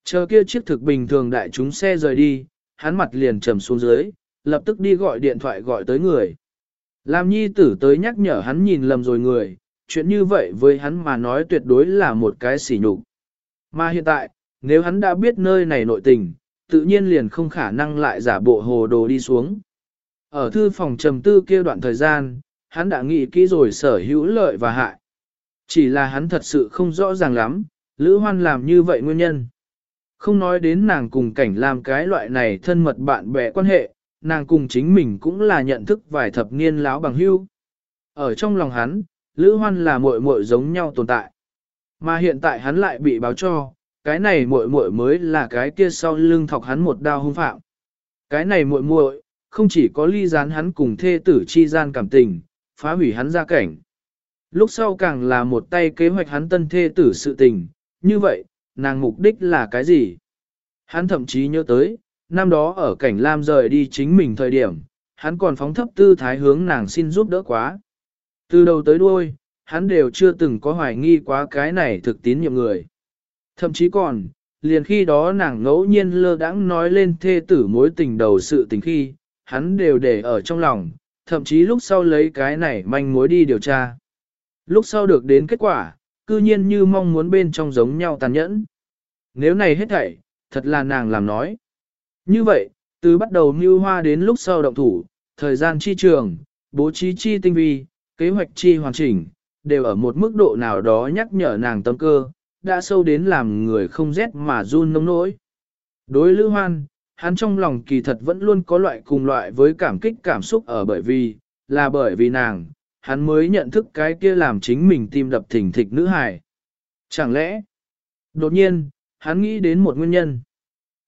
Chờ kia chiếc thực bình thường đại chúng xe rời đi, hắn mặt liền trầm xuống dưới, lập tức đi gọi điện thoại gọi tới người. Làm nhi tử tới nhắc nhở hắn nhìn lầm rồi người, chuyện như vậy với hắn mà nói tuyệt đối là một cái sỉ nhục. Mà hiện tại, nếu hắn đã biết nơi này nội tình, tự nhiên liền không khả năng lại giả bộ hồ đồ đi xuống. Ở thư phòng trầm tư kia đoạn thời gian, hắn đã nghĩ kỹ rồi sở hữu lợi và hại. Chỉ là hắn thật sự không rõ ràng lắm, Lữ Hoan làm như vậy nguyên nhân. Không nói đến nàng cùng cảnh làm cái loại này thân mật bạn bè quan hệ, nàng cùng chính mình cũng là nhận thức vài thập niên láo bằng hưu. Ở trong lòng hắn, Lữ Hoan là muội muội giống nhau tồn tại. Mà hiện tại hắn lại bị báo cho, cái này muội muội mới là cái kia sau lưng thọc hắn một đao hung phạm. Cái này muội muội không chỉ có ly gián hắn cùng thê tử chi gian cảm tình, phá hủy hắn gia cảnh. Lúc sau càng là một tay kế hoạch hắn tân thê tử sự tình, như vậy, nàng mục đích là cái gì? Hắn thậm chí nhớ tới, năm đó ở cảnh Lam rời đi chính mình thời điểm, hắn còn phóng thấp tư thái hướng nàng xin giúp đỡ quá. Từ đầu tới đuôi, hắn đều chưa từng có hoài nghi quá cái này thực tín nhiệm người. Thậm chí còn, liền khi đó nàng ngẫu nhiên lơ đãng nói lên thê tử mối tình đầu sự tình khi, hắn đều để ở trong lòng, thậm chí lúc sau lấy cái này manh mối đi điều tra. Lúc sau được đến kết quả, cư nhiên như mong muốn bên trong giống nhau tàn nhẫn. Nếu này hết thảy, thật là nàng làm nói. Như vậy, từ bắt đầu mưu hoa đến lúc sau động thủ, thời gian chi trường, bố trí chi tinh vi, kế hoạch chi hoàn chỉnh, đều ở một mức độ nào đó nhắc nhở nàng tâm cơ, đã sâu đến làm người không rét mà run nông nỗi. Đối Lữ Hoan, hắn trong lòng kỳ thật vẫn luôn có loại cùng loại với cảm kích cảm xúc ở bởi vì, là bởi vì nàng, hắn mới nhận thức cái kia làm chính mình tim đập thỉnh thịch nữ hài. Chẳng lẽ, đột nhiên, hắn nghĩ đến một nguyên nhân.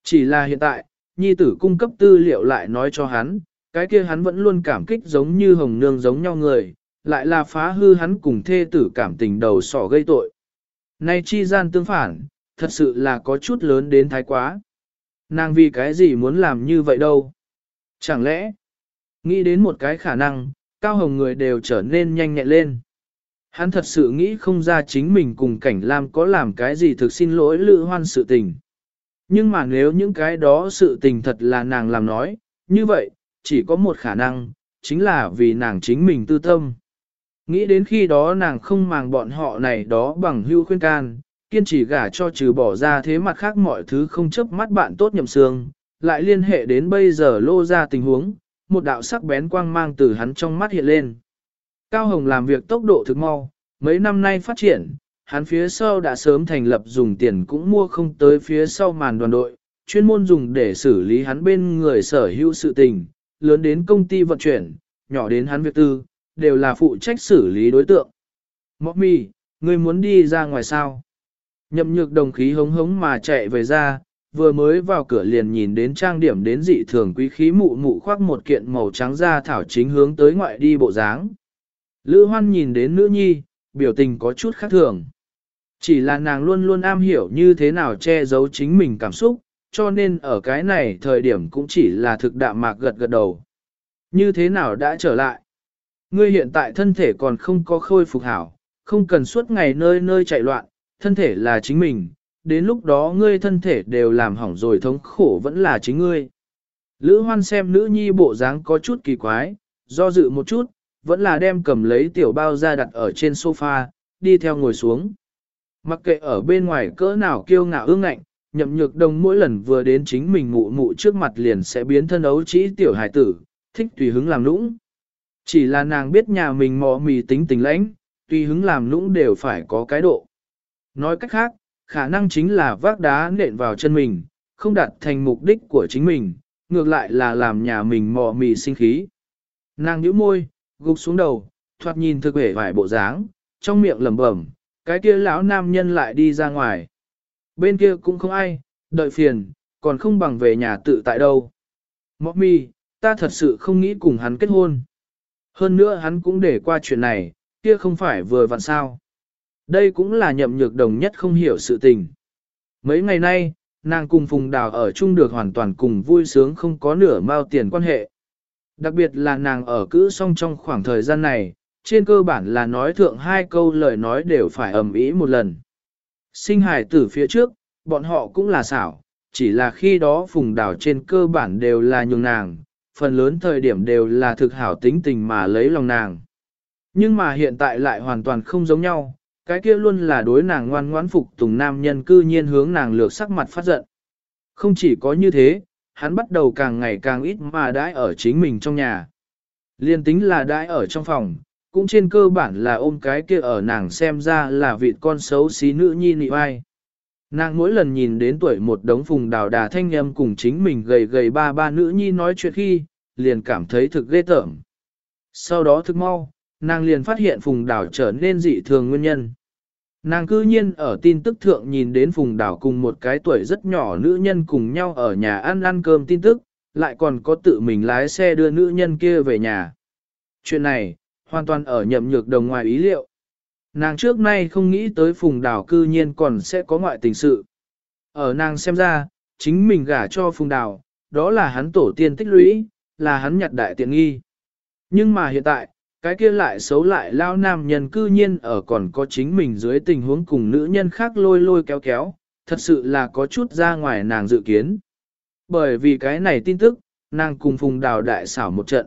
Chỉ là hiện tại, nhi tử cung cấp tư liệu lại nói cho hắn, cái kia hắn vẫn luôn cảm kích giống như hồng nương giống nhau người, lại là phá hư hắn cùng thê tử cảm tình đầu sỏ gây tội. Nay chi gian tương phản, thật sự là có chút lớn đến thái quá. Nàng vì cái gì muốn làm như vậy đâu? Chẳng lẽ, nghĩ đến một cái khả năng, cao hồng người đều trở nên nhanh nhẹn lên. Hắn thật sự nghĩ không ra chính mình cùng cảnh lam có làm cái gì thực xin lỗi lữ hoan sự tình. Nhưng mà nếu những cái đó sự tình thật là nàng làm nói, như vậy, chỉ có một khả năng, chính là vì nàng chính mình tư tâm. Nghĩ đến khi đó nàng không màng bọn họ này đó bằng hưu khuyên can, kiên trì gả cho trừ bỏ ra thế mặt khác mọi thứ không chấp mắt bạn tốt nhậm xương, lại liên hệ đến bây giờ lô ra tình huống, một đạo sắc bén quang mang từ hắn trong mắt hiện lên. Cao Hồng làm việc tốc độ thực mau, mấy năm nay phát triển, hắn phía sau đã sớm thành lập dùng tiền cũng mua không tới phía sau màn đoàn đội, chuyên môn dùng để xử lý hắn bên người sở hữu sự tình, lớn đến công ty vận chuyển, nhỏ đến hắn việc tư, đều là phụ trách xử lý đối tượng. Mọc mì, người muốn đi ra ngoài sao? Nhậm nhược đồng khí hống hống mà chạy về ra, vừa mới vào cửa liền nhìn đến trang điểm đến dị thường quý khí mụ mụ khoác một kiện màu trắng da thảo chính hướng tới ngoại đi bộ dáng. Lữ hoan nhìn đến nữ nhi, biểu tình có chút khác thường. Chỉ là nàng luôn luôn am hiểu như thế nào che giấu chính mình cảm xúc, cho nên ở cái này thời điểm cũng chỉ là thực đạm mạc gật gật đầu. Như thế nào đã trở lại? Ngươi hiện tại thân thể còn không có khôi phục hảo, không cần suốt ngày nơi nơi chạy loạn, thân thể là chính mình, đến lúc đó ngươi thân thể đều làm hỏng rồi thống khổ vẫn là chính ngươi. Lữ hoan xem nữ nhi bộ dáng có chút kỳ quái, do dự một chút, vẫn là đem cầm lấy tiểu bao ra đặt ở trên sofa, đi theo ngồi xuống. Mặc kệ ở bên ngoài cỡ nào kiêu ngạo ương ngạnh, nhậm nhược đồng mỗi lần vừa đến chính mình mụ mụ trước mặt liền sẽ biến thân ấu trĩ tiểu hải tử, thích tùy hứng làm nũng. Chỉ là nàng biết nhà mình mò mì tính tình lãnh, tùy hứng làm nũng đều phải có cái độ. Nói cách khác, khả năng chính là vác đá nện vào chân mình, không đạt thành mục đích của chính mình, ngược lại là làm nhà mình mò mì sinh khí. Nàng nhíu môi, gục xuống đầu, thoạt nhìn thực vẻ vải bộ dáng, trong miệng lẩm bẩm, cái kia lão nam nhân lại đi ra ngoài. Bên kia cũng không ai, đợi phiền, còn không bằng về nhà tự tại đâu. Mọ mi, ta thật sự không nghĩ cùng hắn kết hôn. Hơn nữa hắn cũng để qua chuyện này, kia không phải vừa vặn sao. Đây cũng là nhậm nhược đồng nhất không hiểu sự tình. Mấy ngày nay, nàng cùng Phùng Đào ở chung được hoàn toàn cùng vui sướng không có nửa mao tiền quan hệ. Đặc biệt là nàng ở cữ xong trong khoảng thời gian này, trên cơ bản là nói thượng hai câu lời nói đều phải ầm ĩ một lần. Sinh hải tử phía trước, bọn họ cũng là xảo, chỉ là khi đó Phùng Đào trên cơ bản đều là nhường nàng, phần lớn thời điểm đều là thực hảo tính tình mà lấy lòng nàng. Nhưng mà hiện tại lại hoàn toàn không giống nhau, cái kia luôn là đối nàng ngoan ngoãn phục tùng nam nhân cư nhiên hướng nàng lược sắc mặt phát giận. Không chỉ có như thế, hắn bắt đầu càng ngày càng ít mà đãi ở chính mình trong nhà. Liên tính là đãi ở trong phòng, cũng trên cơ bản là ôm cái kia ở nàng xem ra là vị con xấu xí nữ nhi nị oai. Nàng mỗi lần nhìn đến tuổi một đống phùng đào đà thanh âm cùng chính mình gầy gầy ba ba nữ nhi nói chuyện khi, liền cảm thấy thực ghê tởm. Sau đó thực mau, nàng liền phát hiện phùng đào trở nên dị thường nguyên nhân. Nàng cư nhiên ở tin tức thượng nhìn đến Phùng Đảo cùng một cái tuổi rất nhỏ nữ nhân cùng nhau ở nhà ăn ăn cơm tin tức, lại còn có tự mình lái xe đưa nữ nhân kia về nhà. Chuyện này, hoàn toàn ở nhậm nhược đồng ngoài ý liệu. Nàng trước nay không nghĩ tới Phùng Đảo cư nhiên còn sẽ có ngoại tình sự. Ở nàng xem ra, chính mình gả cho Phùng Đảo, đó là hắn tổ tiên tích lũy, là hắn nhặt đại tiện nghi. Nhưng mà hiện tại, cái kia lại xấu lại lao nam nhân cư nhiên ở còn có chính mình dưới tình huống cùng nữ nhân khác lôi lôi kéo kéo, thật sự là có chút ra ngoài nàng dự kiến. Bởi vì cái này tin tức, nàng cùng Phùng Đào đại xảo một trận.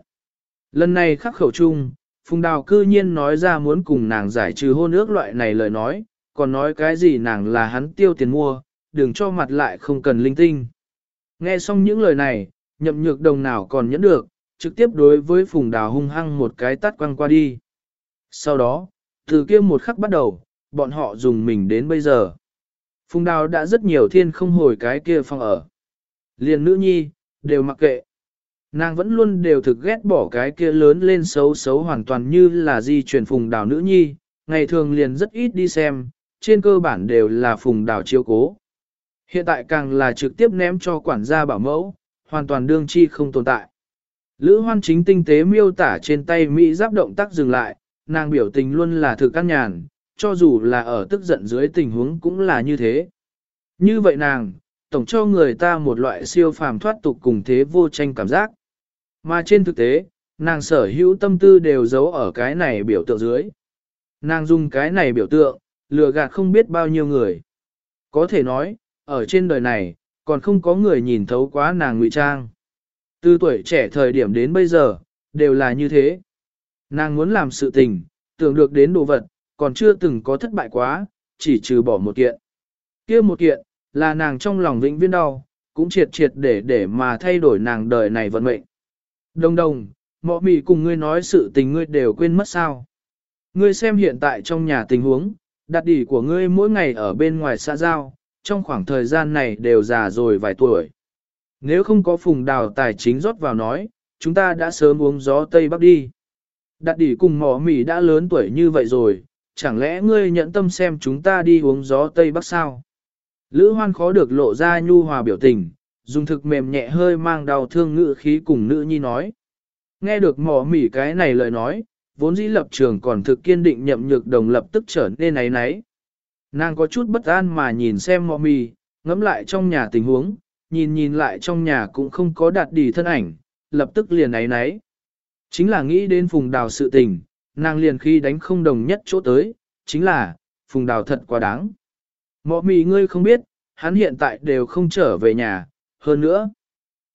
Lần này khắc khẩu chung, Phùng Đào cư nhiên nói ra muốn cùng nàng giải trừ hôn ước loại này lời nói, còn nói cái gì nàng là hắn tiêu tiền mua, đừng cho mặt lại không cần linh tinh. Nghe xong những lời này, nhậm nhược đồng nào còn nhẫn được, trực tiếp đối với Phùng Đào hung hăng một cái tát quăng qua đi. Sau đó, từ kia một khắc bắt đầu, bọn họ dùng mình đến bây giờ. Phùng Đào đã rất nhiều thiên không hồi cái kia phòng ở. Liền nữ nhi, đều mặc kệ. Nàng vẫn luôn đều thực ghét bỏ cái kia lớn lên xấu xấu hoàn toàn như là di truyền Phùng Đào nữ nhi, ngày thường liền rất ít đi xem, trên cơ bản đều là Phùng Đào chiếu cố. Hiện tại càng là trực tiếp ném cho quản gia bảo mẫu, hoàn toàn đương chi không tồn tại. Lữ hoan chính tinh tế miêu tả trên tay Mỹ giáp động tác dừng lại, nàng biểu tình luôn là thực căn nhàn, cho dù là ở tức giận dưới tình huống cũng là như thế. Như vậy nàng, tổng cho người ta một loại siêu phàm thoát tục cùng thế vô tranh cảm giác. Mà trên thực tế, nàng sở hữu tâm tư đều giấu ở cái này biểu tượng dưới. Nàng dùng cái này biểu tượng, lừa gạt không biết bao nhiêu người. Có thể nói, ở trên đời này, còn không có người nhìn thấu quá nàng ngụy trang. Từ tuổi trẻ thời điểm đến bây giờ, đều là như thế. Nàng muốn làm sự tình, tưởng được đến đồ vật, còn chưa từng có thất bại quá, chỉ trừ bỏ một kiện. kia một kiện, là nàng trong lòng vĩnh viên đau, cũng triệt triệt để để mà thay đổi nàng đời này vận mệnh. Đồng đồng, mọ mì cùng ngươi nói sự tình ngươi đều quên mất sao. Ngươi xem hiện tại trong nhà tình huống, đặt đỉ của ngươi mỗi ngày ở bên ngoài xã giao, trong khoảng thời gian này đều già rồi vài tuổi. Nếu không có phùng đào tài chính rót vào nói, chúng ta đã sớm uống gió Tây Bắc đi. Đặt đỉ cùng mỏ mỉ đã lớn tuổi như vậy rồi, chẳng lẽ ngươi nhận tâm xem chúng ta đi uống gió Tây Bắc sao? Lữ hoan khó được lộ ra nhu hòa biểu tình, dùng thực mềm nhẹ hơi mang đau thương ngự khí cùng nữ nhi nói. Nghe được mỏ mỉ cái này lời nói, vốn dĩ lập trường còn thực kiên định nhậm nhược đồng lập tức trở nên náy náy. Nàng có chút bất an mà nhìn xem mỏ mỉ ngẫm lại trong nhà tình huống, nhìn nhìn lại trong nhà cũng không có đạt đi thân ảnh, lập tức liền náy náy. Chính là nghĩ đến phùng đào sự tình, nàng liền khi đánh không đồng nhất chỗ tới, chính là, phùng đào thật quá đáng. Mọ mì ngươi không biết, hắn hiện tại đều không trở về nhà, hơn nữa.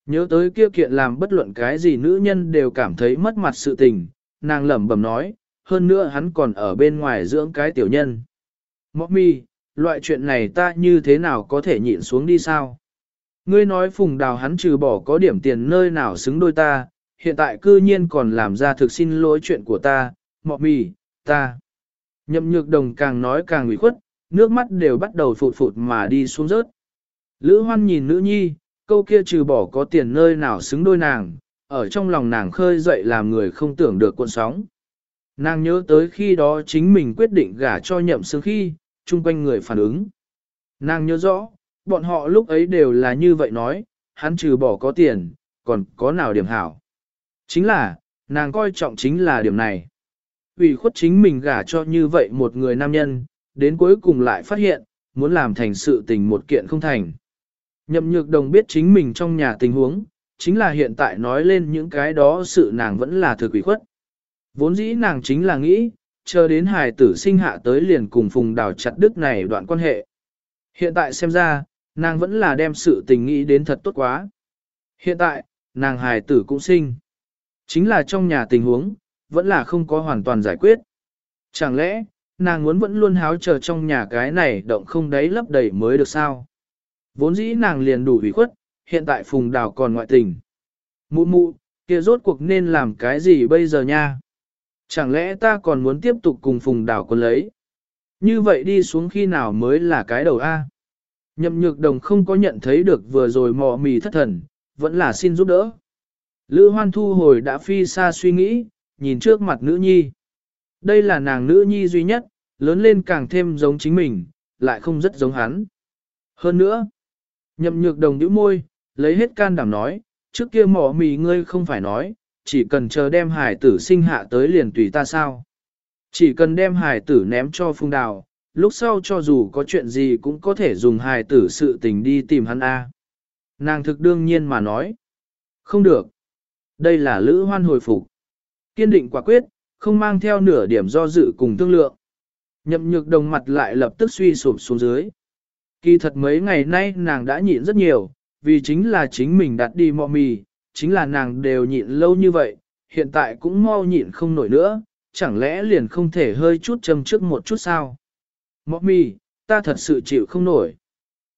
Nhớ tới kia kiện làm bất luận cái gì nữ nhân đều cảm thấy mất mặt sự tình, nàng lẩm bẩm nói, hơn nữa hắn còn ở bên ngoài dưỡng cái tiểu nhân. Mọ mì, loại chuyện này ta như thế nào có thể nhịn xuống đi sao? Ngươi nói phùng đào hắn trừ bỏ có điểm tiền nơi nào xứng đôi ta, hiện tại cư nhiên còn làm ra thực xin lỗi chuyện của ta, mọ mì, ta. Nhậm nhược đồng càng nói càng ủy khuất, nước mắt đều bắt đầu phụt phụt mà đi xuống rớt. Lữ hoan nhìn nữ nhi, câu kia trừ bỏ có tiền nơi nào xứng đôi nàng, ở trong lòng nàng khơi dậy làm người không tưởng được cuộn sóng. Nàng nhớ tới khi đó chính mình quyết định gả cho nhậm xương khi, chung quanh người phản ứng. Nàng nhớ rõ, bọn họ lúc ấy đều là như vậy nói, hắn trừ bỏ có tiền, còn có nào điểm hảo. Chính là, nàng coi trọng chính là điểm này. Vì khuất chính mình gả cho như vậy một người nam nhân, đến cuối cùng lại phát hiện, muốn làm thành sự tình một kiện không thành. Nhậm nhược đồng biết chính mình trong nhà tình huống, chính là hiện tại nói lên những cái đó sự nàng vẫn là thực quỷ khuất. Vốn dĩ nàng chính là nghĩ, chờ đến hài tử sinh hạ tới liền cùng phùng đào chặt đức này đoạn quan hệ. Hiện tại xem ra, nàng vẫn là đem sự tình nghĩ đến thật tốt quá. Hiện tại, nàng hài tử cũng sinh. Chính là trong nhà tình huống, vẫn là không có hoàn toàn giải quyết. Chẳng lẽ, nàng muốn vẫn luôn háo chờ trong nhà cái này động không đấy lấp đầy mới được sao? Vốn dĩ nàng liền đủ ủy khuất, hiện tại phùng đào còn ngoại tình. Mụ mụ, kia rốt cuộc nên làm cái gì bây giờ nha? Chẳng lẽ ta còn muốn tiếp tục cùng phùng đào quân lấy? Như vậy đi xuống khi nào mới là cái đầu A? Nhậm nhược đồng không có nhận thấy được vừa rồi mò mì thất thần, vẫn là xin giúp đỡ. Lữ hoan thu hồi đã phi xa suy nghĩ, nhìn trước mặt nữ nhi. Đây là nàng nữ nhi duy nhất, lớn lên càng thêm giống chính mình, lại không rất giống hắn. Hơn nữa, nhậm nhược đồng nhíu môi, lấy hết can đảm nói, trước kia mỏ mì ngươi không phải nói, chỉ cần chờ đem hải tử sinh hạ tới liền tùy ta sao. Chỉ cần đem hải tử ném cho phung đào, lúc sau cho dù có chuyện gì cũng có thể dùng hài tử sự tình đi tìm hắn A. Nàng thực đương nhiên mà nói. Không được. Đây là lữ hoan hồi phục. Kiên định quả quyết, không mang theo nửa điểm do dự cùng thương lượng. Nhậm nhược đồng mặt lại lập tức suy sụp xuống dưới. Kỳ thật mấy ngày nay nàng đã nhịn rất nhiều, vì chính là chính mình đặt đi mọ mì, chính là nàng đều nhịn lâu như vậy, hiện tại cũng mau nhịn không nổi nữa, chẳng lẽ liền không thể hơi chút châm trước một chút sao? Mọc mì, ta thật sự chịu không nổi.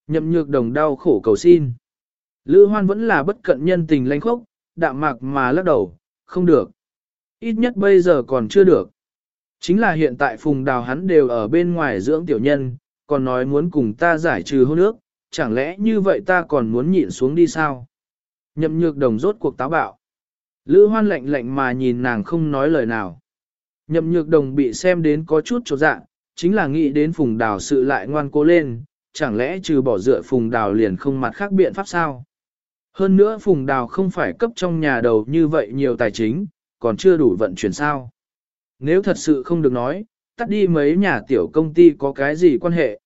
Nhậm nhược đồng đau khổ cầu xin. Lữ hoan vẫn là bất cận nhân tình lanh khốc, đạm mạc mà lắc đầu, không được. Ít nhất bây giờ còn chưa được. Chính là hiện tại phùng đào hắn đều ở bên ngoài dưỡng tiểu nhân, còn nói muốn cùng ta giải trừ hôn ước, chẳng lẽ như vậy ta còn muốn nhịn xuống đi sao? Nhậm nhược đồng rốt cuộc táo bạo. Lữ hoan lạnh lạnh mà nhìn nàng không nói lời nào. Nhậm nhược đồng bị xem đến có chút trột dạ, chính là nghĩ đến phùng đào sự lại ngoan cố lên, chẳng lẽ trừ bỏ dựa phùng đào liền không mặt khác biện pháp sao? Hơn nữa phùng đào không phải cấp trong nhà đầu như vậy nhiều tài chính, còn chưa đủ vận chuyển sao. nếu thật sự không được nói, tắt đi mấy nhà tiểu công ty có cái gì quan hệ.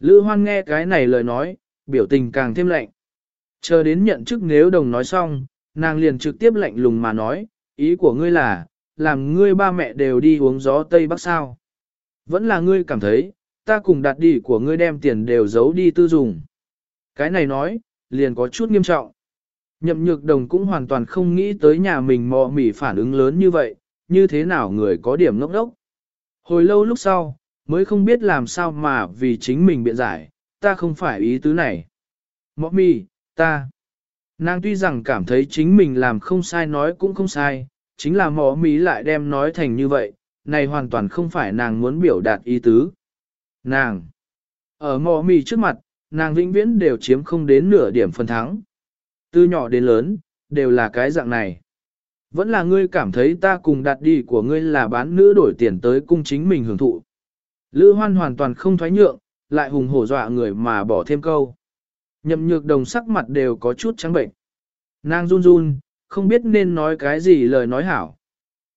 Lữ hoan nghe cái này lời nói, biểu tình càng thêm lạnh. Chờ đến nhận chức nếu đồng nói xong, nàng liền trực tiếp lạnh lùng mà nói, ý của ngươi là, làm ngươi ba mẹ đều đi uống gió Tây Bắc sao. Vẫn là ngươi cảm thấy, ta cùng đặt đi của ngươi đem tiền đều giấu đi tư dùng. Cái này nói, liền có chút nghiêm trọng. Nhậm nhược đồng cũng hoàn toàn không nghĩ tới nhà mình mò mỉ phản ứng lớn như vậy, như thế nào người có điểm ngốc đốc. Hồi lâu lúc sau, mới không biết làm sao mà vì chính mình biện giải, ta không phải ý tứ này. Mọ mì, ta. Nàng tuy rằng cảm thấy chính mình làm không sai nói cũng không sai, chính là mọ mì lại đem nói thành như vậy, này hoàn toàn không phải nàng muốn biểu đạt ý tứ. Nàng. Ở mò mì trước mặt, nàng vĩnh viễn đều chiếm không đến nửa điểm phần thắng. Từ nhỏ đến lớn, đều là cái dạng này. Vẫn là ngươi cảm thấy ta cùng đặt đi của ngươi là bán nữ đổi tiền tới cung chính mình hưởng thụ. Lữ hoan hoàn toàn không thoái nhượng, lại hùng hổ dọa người mà bỏ thêm câu. Nhậm nhược đồng sắc mặt đều có chút trắng bệnh. Nàng run run, không biết nên nói cái gì lời nói hảo.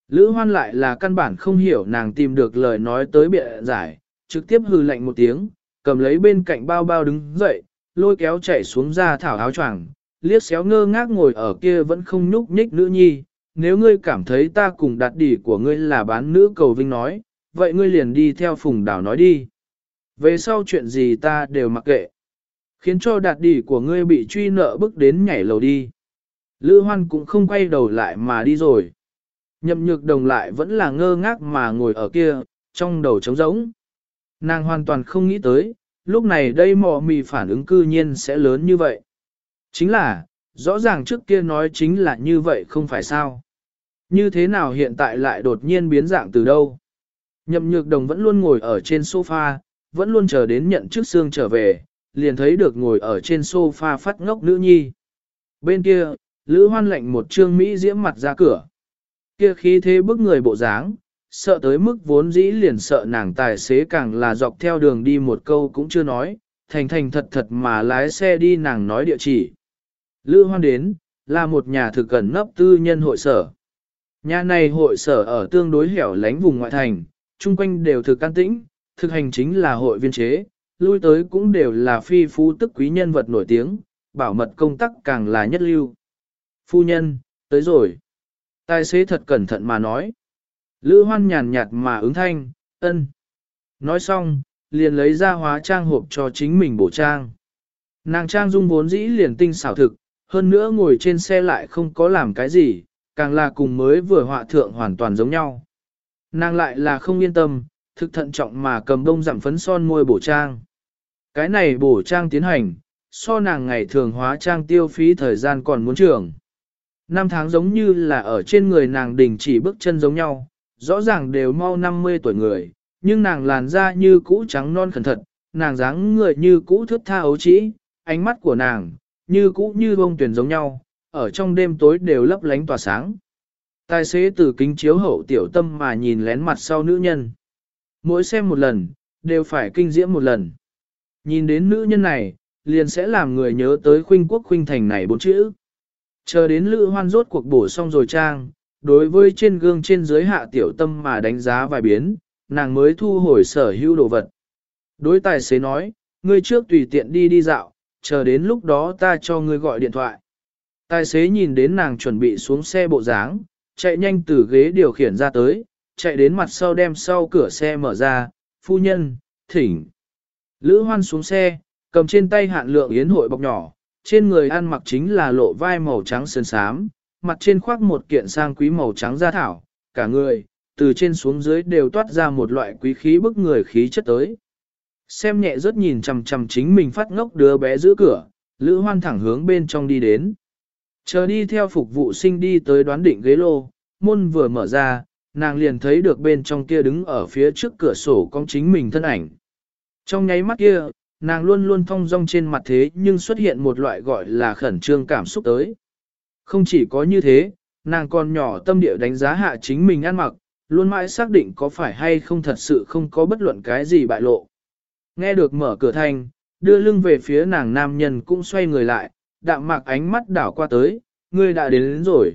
Lữ hoan lại là căn bản không hiểu nàng tìm được lời nói tới bịa giải, trực tiếp hừ lạnh một tiếng, cầm lấy bên cạnh bao bao đứng dậy, lôi kéo chạy xuống ra thảo áo choàng, liếc xéo ngơ ngác ngồi ở kia vẫn không nhúc nhích nữ nhi. Nếu ngươi cảm thấy ta cùng đặt đỉ của ngươi là bán nữ cầu vinh nói, vậy ngươi liền đi theo phùng đảo nói đi. Về sau chuyện gì ta đều mặc kệ. Khiến cho đạt đỉ của ngươi bị truy nợ bước đến nhảy lầu đi. Lữ hoan cũng không quay đầu lại mà đi rồi. Nhậm nhược đồng lại vẫn là ngơ ngác mà ngồi ở kia, trong đầu trống rỗng. Nàng hoàn toàn không nghĩ tới, lúc này đây mò mì phản ứng cư nhiên sẽ lớn như vậy. Chính là, rõ ràng trước kia nói chính là như vậy không phải sao. Như thế nào hiện tại lại đột nhiên biến dạng từ đâu? Nhậm nhược đồng vẫn luôn ngồi ở trên sofa, vẫn luôn chờ đến nhận trước xương trở về, liền thấy được ngồi ở trên sofa phát ngốc nữ nhi. Bên kia, Lữ Hoan lệnh một trương Mỹ diễm mặt ra cửa. Kia khí thế bức người bộ dáng, sợ tới mức vốn dĩ liền sợ nàng tài xế càng là dọc theo đường đi một câu cũng chưa nói, thành thành thật thật mà lái xe đi nàng nói địa chỉ. Lữ Hoan đến, là một nhà thực cẩn nấp tư nhân hội sở. Nhà này hội sở ở tương đối hẻo lánh vùng ngoại thành, chung quanh đều thực can tĩnh, thực hành chính là hội viên chế, lui tới cũng đều là phi phú tức quý nhân vật nổi tiếng, bảo mật công tác càng là nhất lưu. Phu nhân, tới rồi. Tài xế thật cẩn thận mà nói. Lữ hoan nhàn nhạt mà ứng thanh, ân. Nói xong, liền lấy ra hóa trang hộp cho chính mình bổ trang. Nàng trang dung vốn dĩ liền tinh xảo thực, hơn nữa ngồi trên xe lại không có làm cái gì, càng là cùng mới vừa họa thượng hoàn toàn giống nhau. Nàng lại là không yên tâm, thực thận trọng mà cầm đông giảm phấn son môi bổ trang. Cái này bổ trang tiến hành, so nàng ngày thường hóa trang tiêu phí thời gian còn muốn trưởng. Năm tháng giống như là ở trên người nàng đình chỉ bước chân giống nhau, rõ ràng đều mau 50 tuổi người, nhưng nàng làn da như cũ trắng non khẩn thật, nàng dáng người như cũ thước tha ấu trĩ, ánh mắt của nàng, như cũ như bông tuyển giống nhau, ở trong đêm tối đều lấp lánh tỏa sáng. Tài xế từ kính chiếu hậu tiểu tâm mà nhìn lén mặt sau nữ nhân. Mỗi xem một lần, đều phải kinh diễm một lần. Nhìn đến nữ nhân này, liền sẽ làm người nhớ tới khuynh quốc khuynh thành này bốn chữ. Chờ đến lữ hoan rốt cuộc bổ xong rồi trang, đối với trên gương trên dưới hạ tiểu tâm mà đánh giá vài biến, nàng mới thu hồi sở hữu đồ vật. Đối tài xế nói, ngươi trước tùy tiện đi đi dạo, chờ đến lúc đó ta cho ngươi gọi điện thoại. Tài xế nhìn đến nàng chuẩn bị xuống xe bộ dáng, chạy nhanh từ ghế điều khiển ra tới, chạy đến mặt sau đem sau cửa xe mở ra, phu nhân, thỉnh. Lữ hoan xuống xe, cầm trên tay hạn lượng yến hội bọc nhỏ, trên người ăn mặc chính là lộ vai màu trắng sơn sám, mặt trên khoác một kiện sang quý màu trắng da thảo, cả người, từ trên xuống dưới đều toát ra một loại quý khí bức người khí chất tới. Xem nhẹ rất nhìn chằm chằm chính mình phát ngốc đứa bé giữa cửa, Lữ Hoan thẳng hướng bên trong đi đến. Chờ đi theo phục vụ sinh đi tới đoán định ghế lô, môn vừa mở ra, nàng liền thấy được bên trong kia đứng ở phía trước cửa sổ con chính mình thân ảnh. Trong nháy mắt kia, nàng luôn luôn thong dong trên mặt thế nhưng xuất hiện một loại gọi là khẩn trương cảm xúc tới. Không chỉ có như thế, nàng còn nhỏ tâm địa đánh giá hạ chính mình ăn mặc, luôn mãi xác định có phải hay không thật sự không có bất luận cái gì bại lộ. Nghe được mở cửa thành, đưa lưng về phía nàng nam nhân cũng xoay người lại, đạm mạc ánh mắt đảo qua tới, ngươi đã đến, đến rồi.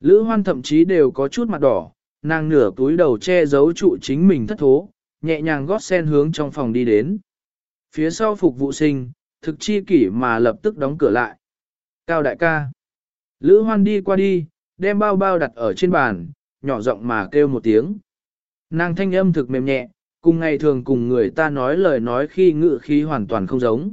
Lữ hoan thậm chí đều có chút mặt đỏ, nàng nửa túi đầu che giấu trụ chính mình thất thố, nhẹ nhàng gót sen hướng trong phòng đi đến. Phía sau phục vụ sinh, thực chi kỷ mà lập tức đóng cửa lại. Cao đại ca. Lữ hoan đi qua đi, đem bao bao đặt ở trên bàn, nhỏ giọng mà kêu một tiếng. Nàng thanh âm thực mềm nhẹ, cùng ngày thường cùng người ta nói lời nói khi ngự khí hoàn toàn không giống.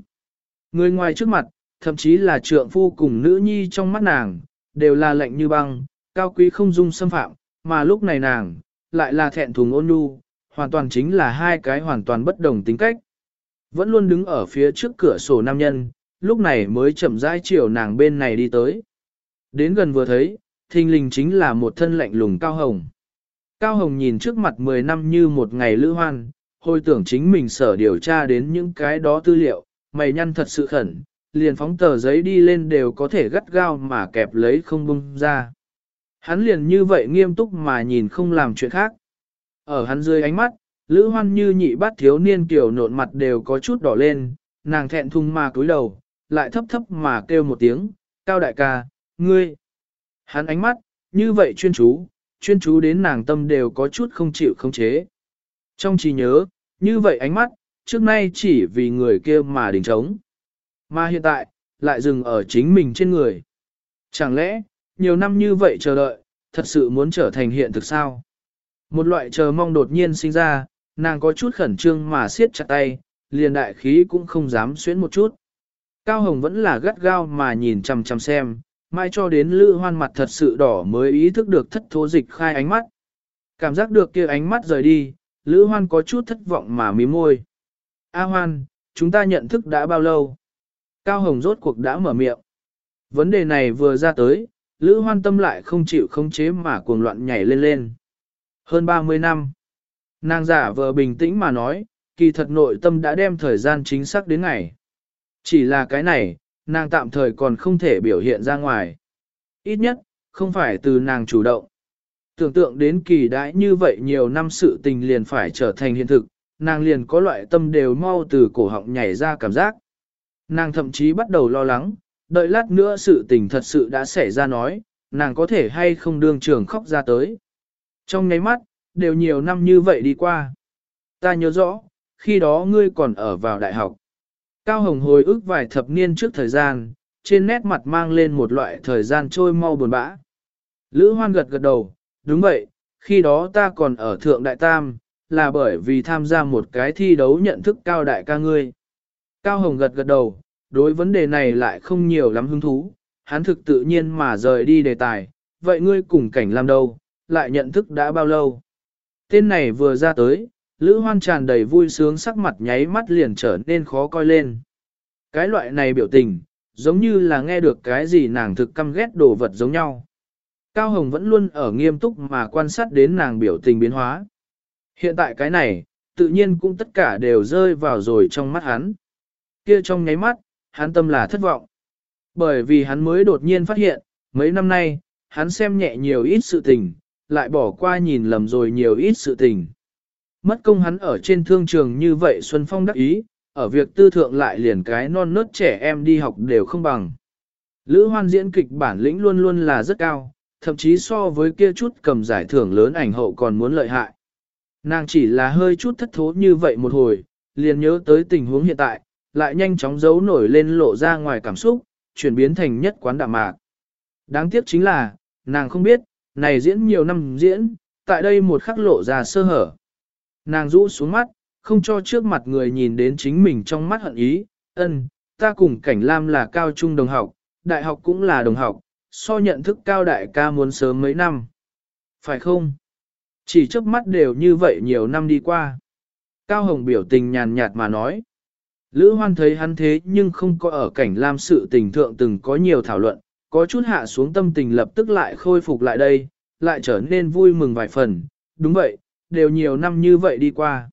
Người ngoài trước mặt, thậm chí là trượng phu cùng nữ nhi trong mắt nàng, đều là lạnh như băng, cao quý không dung xâm phạm, mà lúc này nàng, lại là thẹn thùng ôn nhu, hoàn toàn chính là hai cái hoàn toàn bất đồng tính cách. Vẫn luôn đứng ở phía trước cửa sổ nam nhân, lúc này mới chậm rãi chiều nàng bên này đi tới. Đến gần vừa thấy, thình lình chính là một thân lạnh lùng Cao Hồng. Cao Hồng nhìn trước mặt 10 năm như một ngày lữ hoan, hồi tưởng chính mình sở điều tra đến những cái đó tư liệu, mày nhăn thật sự khẩn, liền phóng tờ giấy đi lên đều có thể gắt gao mà kẹp lấy không bung ra. Hắn liền như vậy nghiêm túc mà nhìn không làm chuyện khác. Ở hắn dưới ánh mắt, Lữ Hoan như nhị bát thiếu niên kiểu nộn mặt đều có chút đỏ lên, nàng thẹn thùng mà cúi đầu, lại thấp thấp mà kêu một tiếng, cao đại ca, ngươi. Hắn ánh mắt, như vậy chuyên chú, chuyên chú đến nàng tâm đều có chút không chịu không chế. Trong trí nhớ, như vậy ánh mắt, trước nay chỉ vì người kia mà đình trống. Mà hiện tại, lại dừng ở chính mình trên người. Chẳng lẽ, nhiều năm như vậy chờ đợi, thật sự muốn trở thành hiện thực sao? Một loại chờ mong đột nhiên sinh ra, nàng có chút khẩn trương mà siết chặt tay, liền đại khí cũng không dám xuyến một chút. Cao Hồng vẫn là gắt gao mà nhìn chằm chằm xem, mai cho đến lữ hoan mặt thật sự đỏ mới ý thức được thất thố dịch khai ánh mắt. Cảm giác được kia ánh mắt rời đi, lữ hoan có chút thất vọng mà mím môi. A hoan, chúng ta nhận thức đã bao lâu? Cao Hồng rốt cuộc đã mở miệng. Vấn đề này vừa ra tới, lữ hoan tâm lại không chịu không chế mà cuồng loạn nhảy lên lên. Hơn 30 năm. Nàng giả vờ bình tĩnh mà nói, kỳ thật nội tâm đã đem thời gian chính xác đến ngày. Chỉ là cái này, nàng tạm thời còn không thể biểu hiện ra ngoài. Ít nhất, không phải từ nàng chủ động. Tưởng tượng đến kỳ đãi như vậy nhiều năm sự tình liền phải trở thành hiện thực, nàng liền có loại tâm đều mau từ cổ họng nhảy ra cảm giác. Nàng thậm chí bắt đầu lo lắng, đợi lát nữa sự tình thật sự đã xảy ra nói, nàng có thể hay không đương trường khóc ra tới. Trong nháy mắt, đều nhiều năm như vậy đi qua. Ta nhớ rõ, khi đó ngươi còn ở vào đại học. Cao Hồng hồi ức vài thập niên trước thời gian, trên nét mặt mang lên một loại thời gian trôi mau buồn bã. Lữ Hoan gật gật đầu, đúng vậy, khi đó ta còn ở Thượng Đại Tam, là bởi vì tham gia một cái thi đấu nhận thức cao đại ca ngươi. Cao Hồng gật gật đầu, đối vấn đề này lại không nhiều lắm hứng thú, hắn thực tự nhiên mà rời đi đề tài, vậy ngươi cùng cảnh làm đâu, lại nhận thức đã bao lâu? Tên này vừa ra tới, Lữ Hoan tràn đầy vui sướng sắc mặt nháy mắt liền trở nên khó coi lên. Cái loại này biểu tình, giống như là nghe được cái gì nàng thực căm ghét đồ vật giống nhau. Cao Hồng vẫn luôn ở nghiêm túc mà quan sát đến nàng biểu tình biến hóa. Hiện tại cái này, tự nhiên cũng tất cả đều rơi vào rồi trong mắt hắn. Kia trong nháy mắt, hắn tâm là thất vọng. Bởi vì hắn mới đột nhiên phát hiện, mấy năm nay, hắn xem nhẹ nhiều ít sự tình, lại bỏ qua nhìn lầm rồi nhiều ít sự tình. Mất công hắn ở trên thương trường như vậy Xuân Phong đắc ý, ở việc tư thượng lại liền cái non nớt trẻ em đi học đều không bằng. Lữ hoan diễn kịch bản lĩnh luôn luôn là rất cao, thậm chí so với kia chút cầm giải thưởng lớn ảnh hậu còn muốn lợi hại. Nàng chỉ là hơi chút thất thố như vậy một hồi, liền nhớ tới tình huống hiện tại, lại nhanh chóng giấu nổi lên lộ ra ngoài cảm xúc, chuyển biến thành nhất quán đạm mạc. Đáng tiếc chính là, nàng không biết, này diễn nhiều năm diễn, tại đây một khắc lộ ra sơ hở. Nàng rũ xuống mắt, không cho trước mặt người nhìn đến chính mình trong mắt hận ý, ân, ta cùng cảnh lam là cao trung đồng học, đại học cũng là đồng học, so nhận thức cao đại ca muốn sớm mấy năm. Phải không? Chỉ trước mắt đều như vậy nhiều năm đi qua. Cao Hồng biểu tình nhàn nhạt mà nói. Lữ hoan thấy hắn thế nhưng không có ở cảnh lam sự tình thượng từng có nhiều thảo luận, có chút hạ xuống tâm tình lập tức lại khôi phục lại đây, lại trở nên vui mừng vài phần. Đúng vậy, đều nhiều năm như vậy đi qua.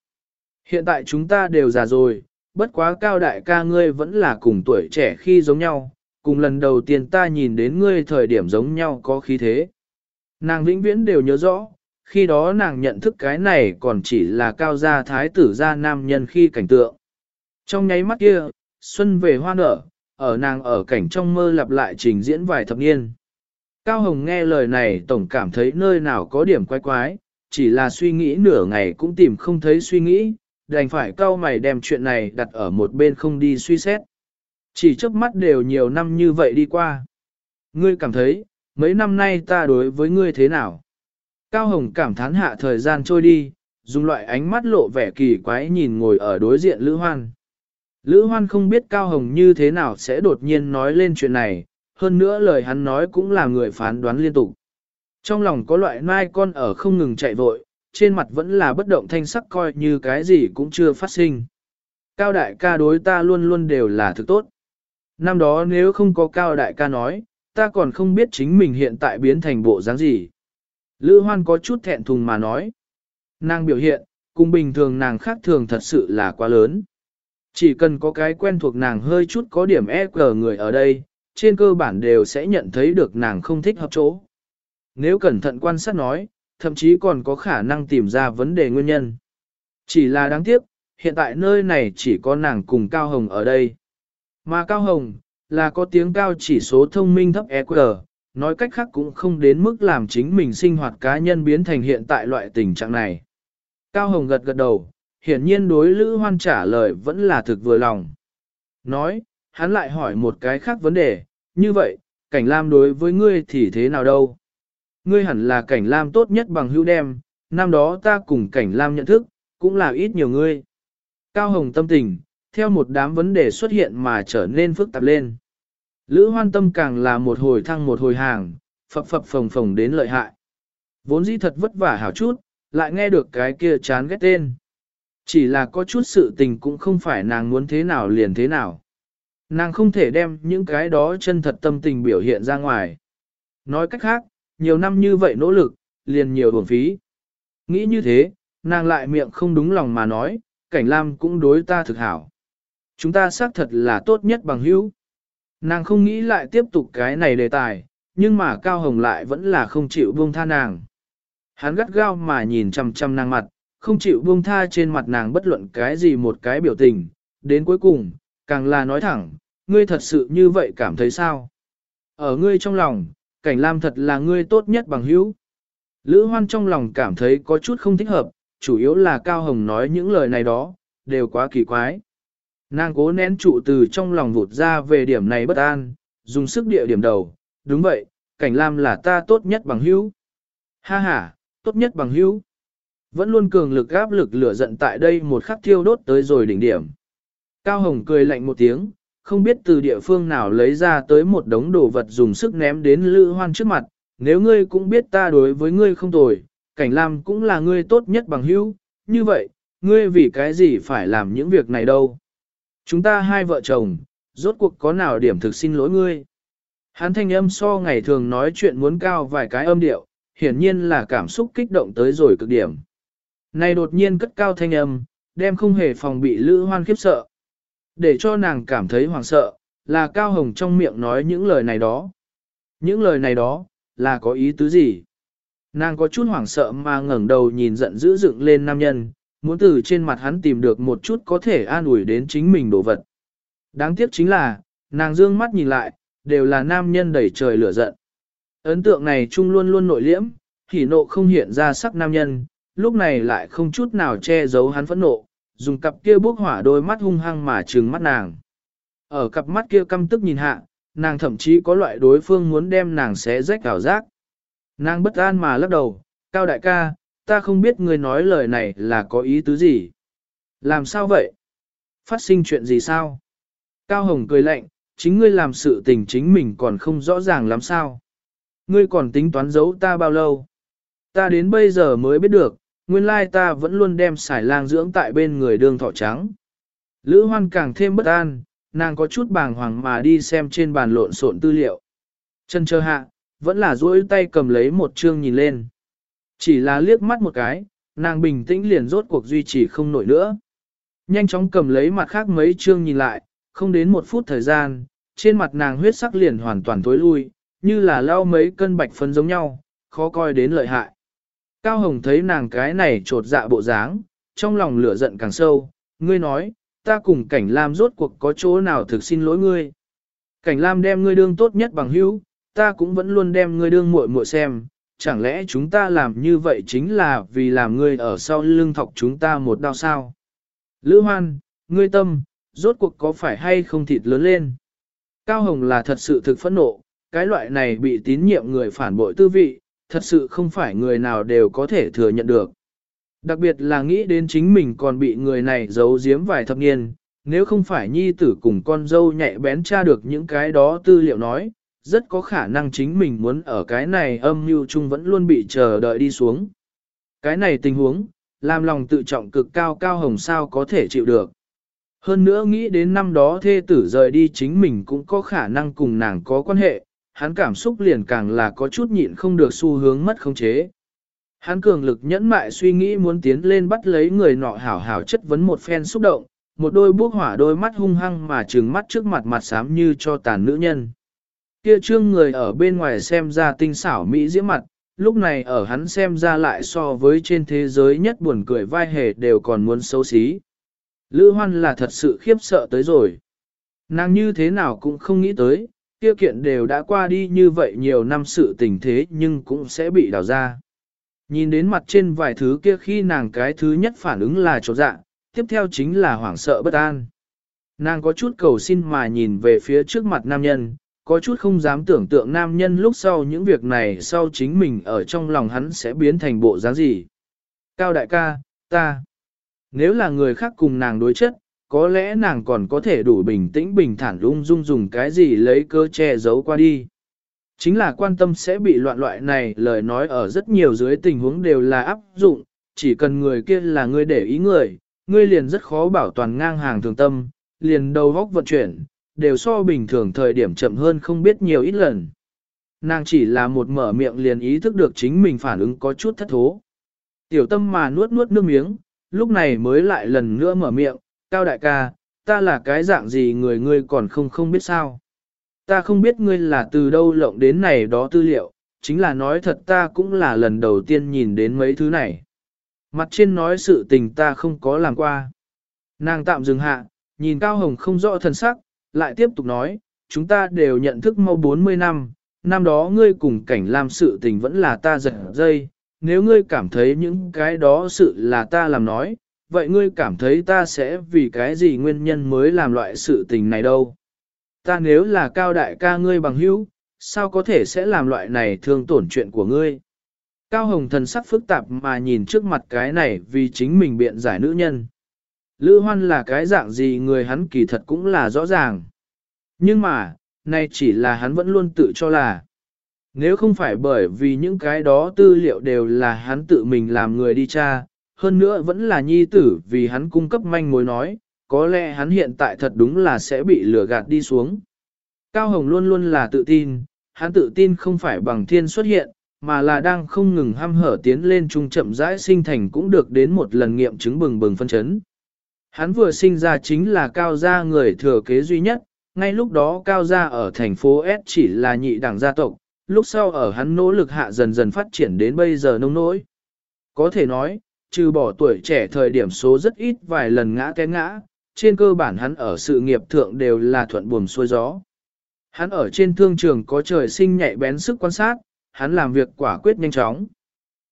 Hiện tại chúng ta đều già rồi, bất quá cao đại ca ngươi vẫn là cùng tuổi trẻ khi giống nhau, cùng lần đầu tiên ta nhìn đến ngươi thời điểm giống nhau có khí thế. Nàng vĩnh viễn đều nhớ rõ, khi đó nàng nhận thức cái này còn chỉ là cao gia thái tử gia nam nhân khi cảnh tượng. Trong nháy mắt kia, xuân về hoa nở, ở nàng ở cảnh trong mơ lặp lại trình diễn vài thập niên. Cao Hồng nghe lời này tổng cảm thấy nơi nào có điểm quái quái, chỉ là suy nghĩ nửa ngày cũng tìm không thấy suy nghĩ, đành phải Cao mày đem chuyện này đặt ở một bên không đi suy xét. Chỉ trước mắt đều nhiều năm như vậy đi qua. Ngươi cảm thấy, mấy năm nay ta đối với ngươi thế nào? Cao Hồng cảm thán hạ thời gian trôi đi, dùng loại ánh mắt lộ vẻ kỳ quái nhìn ngồi ở đối diện Lữ Hoan. Lữ Hoan không biết Cao Hồng như thế nào sẽ đột nhiên nói lên chuyện này, hơn nữa lời hắn nói cũng là người phán đoán liên tục. Trong lòng có loại nai con ở không ngừng chạy vội, trên mặt vẫn là bất động thanh sắc coi như cái gì cũng chưa phát sinh. Cao đại ca đối ta luôn luôn đều là thực tốt. Năm đó nếu không có cao đại ca nói, ta còn không biết chính mình hiện tại biến thành bộ dáng gì. Lữ hoan có chút thẹn thùng mà nói. Nàng biểu hiện, cùng bình thường nàng khác thường thật sự là quá lớn. Chỉ cần có cái quen thuộc nàng hơi chút có điểm e cờ người ở đây, trên cơ bản đều sẽ nhận thấy được nàng không thích hợp chỗ. Nếu cẩn thận quan sát nói, thậm chí còn có khả năng tìm ra vấn đề nguyên nhân. Chỉ là đáng tiếc, hiện tại nơi này chỉ có nàng cùng Cao Hồng ở đây. Mà Cao Hồng, là có tiếng cao chỉ số thông minh thấp EQ, nói cách khác cũng không đến mức làm chính mình sinh hoạt cá nhân biến thành hiện tại loại tình trạng này. Cao Hồng gật gật đầu, hiển nhiên đối Lữ Hoan trả lời vẫn là thực vừa lòng. Nói, hắn lại hỏi một cái khác vấn đề, như vậy, cảnh lam đối với ngươi thì thế nào đâu? Ngươi hẳn là cảnh lam tốt nhất bằng hữu đem, năm đó ta cùng cảnh lam nhận thức, cũng là ít nhiều ngươi. Cao Hồng tâm tình, theo một đám vấn đề xuất hiện mà trở nên phức tạp lên. Lữ hoan tâm càng là một hồi thăng một hồi hàng, phập phập phồng phồng đến lợi hại. Vốn dĩ thật vất vả hảo chút, lại nghe được cái kia chán ghét tên. Chỉ là có chút sự tình cũng không phải nàng muốn thế nào liền thế nào. Nàng không thể đem những cái đó chân thật tâm tình biểu hiện ra ngoài. Nói cách khác, nhiều năm như vậy nỗ lực, liền nhiều uổng phí. Nghĩ như thế, nàng lại miệng không đúng lòng mà nói, cảnh lam cũng đối ta thực hảo. Chúng ta xác thật là tốt nhất bằng hữu. Nàng không nghĩ lại tiếp tục cái này đề tài, nhưng mà Cao Hồng lại vẫn là không chịu buông tha nàng. Hắn gắt gao mà nhìn chăm chăm nàng mặt, không chịu buông tha trên mặt nàng bất luận cái gì một cái biểu tình, đến cuối cùng, càng là nói thẳng, ngươi thật sự như vậy cảm thấy sao? Ở ngươi trong lòng, cảnh lam thật là ngươi tốt nhất bằng hữu. Lữ hoan trong lòng cảm thấy có chút không thích hợp, chủ yếu là Cao Hồng nói những lời này đó, đều quá kỳ quái. Nàng cố nén trụ từ trong lòng vụt ra về điểm này bất an, dùng sức địa điểm đầu, đúng vậy, cảnh lam là ta tốt nhất bằng hữu. Ha ha, tốt nhất bằng hữu. Vẫn luôn cường lực áp lực lửa giận tại đây một khắc thiêu đốt tới rồi đỉnh điểm. Cao Hồng cười lạnh một tiếng, không biết từ địa phương nào lấy ra tới một đống đồ vật dùng sức ném đến Lữ Hoan trước mặt, nếu ngươi cũng biết ta đối với ngươi không tồi, cảnh lam cũng là ngươi tốt nhất bằng hữu, như vậy, ngươi vì cái gì phải làm những việc này đâu. Chúng ta hai vợ chồng, rốt cuộc có nào điểm thực xin lỗi ngươi. Hắn thanh âm so ngày thường nói chuyện muốn cao vài cái âm điệu, hiển nhiên là cảm xúc kích động tới rồi cực điểm. Này đột nhiên cất cao thanh âm, đem không hề phòng bị Lữ Hoan khiếp sợ. Để cho nàng cảm thấy hoảng sợ, là Cao Hồng trong miệng nói những lời này đó. Những lời này đó, là có ý tứ gì? Nàng có chút hoảng sợ mà ngẩng đầu nhìn giận dữ dựng lên nam nhân, muốn từ trên mặt hắn tìm được một chút có thể an ủi đến chính mình đồ vật. Đáng tiếc chính là, nàng dương mắt nhìn lại, đều là nam nhân đẩy trời lửa giận. Ấn tượng này chung luôn luôn nội liễm, hỉ nộ không hiện ra sắc nam nhân, lúc này lại không chút nào che giấu hắn phẫn nộ, dùng cặp kia bốc hỏa đôi mắt hung hăng mà trừng mắt nàng. Ở cặp mắt kia căm tức nhìn hạ, nàng thậm chí có loại đối phương muốn đem nàng xé rách ảo giác. Nàng bất an mà lắc đầu, cao đại ca, ta không biết ngươi nói lời này là có ý tứ gì. Làm sao vậy? Phát sinh chuyện gì sao? Cao Hồng cười lạnh, chính ngươi làm sự tình chính mình còn không rõ ràng lắm sao. Ngươi còn tính toán giấu ta bao lâu? Ta đến bây giờ mới biết được, nguyên lai ta vẫn luôn đem xài lang dưỡng tại bên người đường thọ trắng. Lữ hoan càng thêm bất an, nàng có chút bàng hoàng mà đi xem trên bàn lộn xộn tư liệu. Chân chờ hạ, vẫn là duỗi tay cầm lấy một chương nhìn lên. Chỉ là liếc mắt một cái, nàng bình tĩnh liền rốt cuộc duy trì không nổi nữa. Nhanh chóng cầm lấy mặt khác mấy chương nhìn lại, không đến một phút thời gian, trên mặt nàng huyết sắc liền hoàn toàn tối lui, như là lau mấy cân bạch phân giống nhau, khó coi đến lợi hại. Cao Hồng thấy nàng cái này trột dạ bộ dáng, trong lòng lửa giận càng sâu, ngươi nói, ta cùng cảnh Lam rốt cuộc có chỗ nào thực xin lỗi ngươi. Cảnh Lam đem ngươi đương tốt nhất bằng hữu, ta cũng vẫn luôn đem ngươi đương muội muội xem, chẳng lẽ chúng ta làm như vậy chính là vì làm ngươi ở sau lưng thọc chúng ta một đau sao? Lữ hoan, ngươi tâm, rốt cuộc có phải hay không thịt lớn lên? Cao Hồng là thật sự thực phẫn nộ, cái loại này bị tín nhiệm người phản bội tư vị, thật sự không phải người nào đều có thể thừa nhận được. Đặc biệt là nghĩ đến chính mình còn bị người này giấu giếm vài thập niên, nếu không phải nhi tử cùng con dâu nhạy bén tra được những cái đó tư liệu nói, rất có khả năng chính mình muốn ở cái này âm mưu chung vẫn luôn bị chờ đợi đi xuống. Cái này tình huống, làm lòng tự trọng cực cao cao hồng sao có thể chịu được. Hơn nữa nghĩ đến năm đó thê tử rời đi chính mình cũng có khả năng cùng nàng có quan hệ, hắn cảm xúc liền càng là có chút nhịn không được xu hướng mất khống chế. Hắn cường lực nhẫn mại suy nghĩ muốn tiến lên bắt lấy người nọ hảo hảo chất vấn một phen xúc động, một đôi bước hỏa đôi mắt hung hăng mà trừng mắt trước mặt mặt xám như cho tàn nữ nhân. Kia trương người ở bên ngoài xem ra tinh xảo mỹ diễm mặt, lúc này ở hắn xem ra lại so với trên thế giới nhất buồn cười vai hề đều còn muốn xấu xí. Lữ hoan là thật sự khiếp sợ tới rồi. Nàng như thế nào cũng không nghĩ tới, kia kiện đều đã qua đi như vậy nhiều năm sự tình thế nhưng cũng sẽ bị đào ra. Nhìn đến mặt trên vài thứ kia khi nàng cái thứ nhất phản ứng là chỗ dạ, tiếp theo chính là hoảng sợ bất an. Nàng có chút cầu xin mà nhìn về phía trước mặt nam nhân, có chút không dám tưởng tượng nam nhân lúc sau những việc này sau chính mình ở trong lòng hắn sẽ biến thành bộ dáng gì. Cao đại ca, ta. Nếu là người khác cùng nàng đối chất, có lẽ nàng còn có thể đủ bình tĩnh bình thản ung dung dùng cái gì lấy cơ che giấu qua đi. Chính là quan tâm sẽ bị loạn loại này lời nói ở rất nhiều dưới tình huống đều là áp dụng, chỉ cần người kia là người để ý người, ngươi liền rất khó bảo toàn ngang hàng thường tâm, liền đầu góc vận chuyển, đều so bình thường thời điểm chậm hơn không biết nhiều ít lần. Nàng chỉ là một mở miệng liền ý thức được chính mình phản ứng có chút thất thố. Tiểu tâm mà nuốt nuốt nước miếng, lúc này mới lại lần nữa mở miệng, cao đại ca, ta là cái dạng gì người ngươi còn không không biết sao. Ta không biết ngươi là từ đâu lộng đến này đó tư liệu, chính là nói thật ta cũng là lần đầu tiên nhìn đến mấy thứ này. Mặt trên nói sự tình ta không có làm qua. Nàng tạm dừng hạ, nhìn Cao Hồng không rõ thân sắc, lại tiếp tục nói, chúng ta đều nhận thức mau 40 năm, năm đó ngươi cùng cảnh làm sự tình vẫn là ta giật dây, nếu ngươi cảm thấy những cái đó sự là ta làm nói, vậy ngươi cảm thấy ta sẽ vì cái gì nguyên nhân mới làm loại sự tình này đâu? Ta nếu là cao đại ca ngươi bằng hữu, sao có thể sẽ làm loại này thương tổn chuyện của ngươi? Cao Hồng thần sắc phức tạp mà nhìn trước mặt cái này vì chính mình biện giải nữ nhân. Lữ hoan là cái dạng gì người hắn kỳ thật cũng là rõ ràng. Nhưng mà, nay chỉ là hắn vẫn luôn tự cho là. Nếu không phải bởi vì những cái đó tư liệu đều là hắn tự mình làm người đi tra, hơn nữa vẫn là nhi tử vì hắn cung cấp manh mối nói, có lẽ hắn hiện tại thật đúng là sẽ bị lừa gạt đi xuống. Cao Hồng luôn luôn là tự tin, hắn tự tin không phải bằng thiên xuất hiện, mà là đang không ngừng ham hở tiến lên trung chậm rãi sinh thành cũng được đến một lần nghiệm chứng bừng bừng phân chấn. Hắn vừa sinh ra chính là cao gia người thừa kế duy nhất, ngay lúc đó cao gia ở thành phố S chỉ là nhị đảng gia tộc, lúc sau ở hắn nỗ lực hạ dần dần phát triển đến bây giờ nông nỗi. Có thể nói, trừ bỏ tuổi trẻ thời điểm số rất ít vài lần ngã té ngã, trên cơ bản hắn ở sự nghiệp thượng đều là thuận buồm xuôi gió. Hắn ở trên thương trường có trời sinh nhạy bén sức quan sát, hắn làm việc quả quyết nhanh chóng.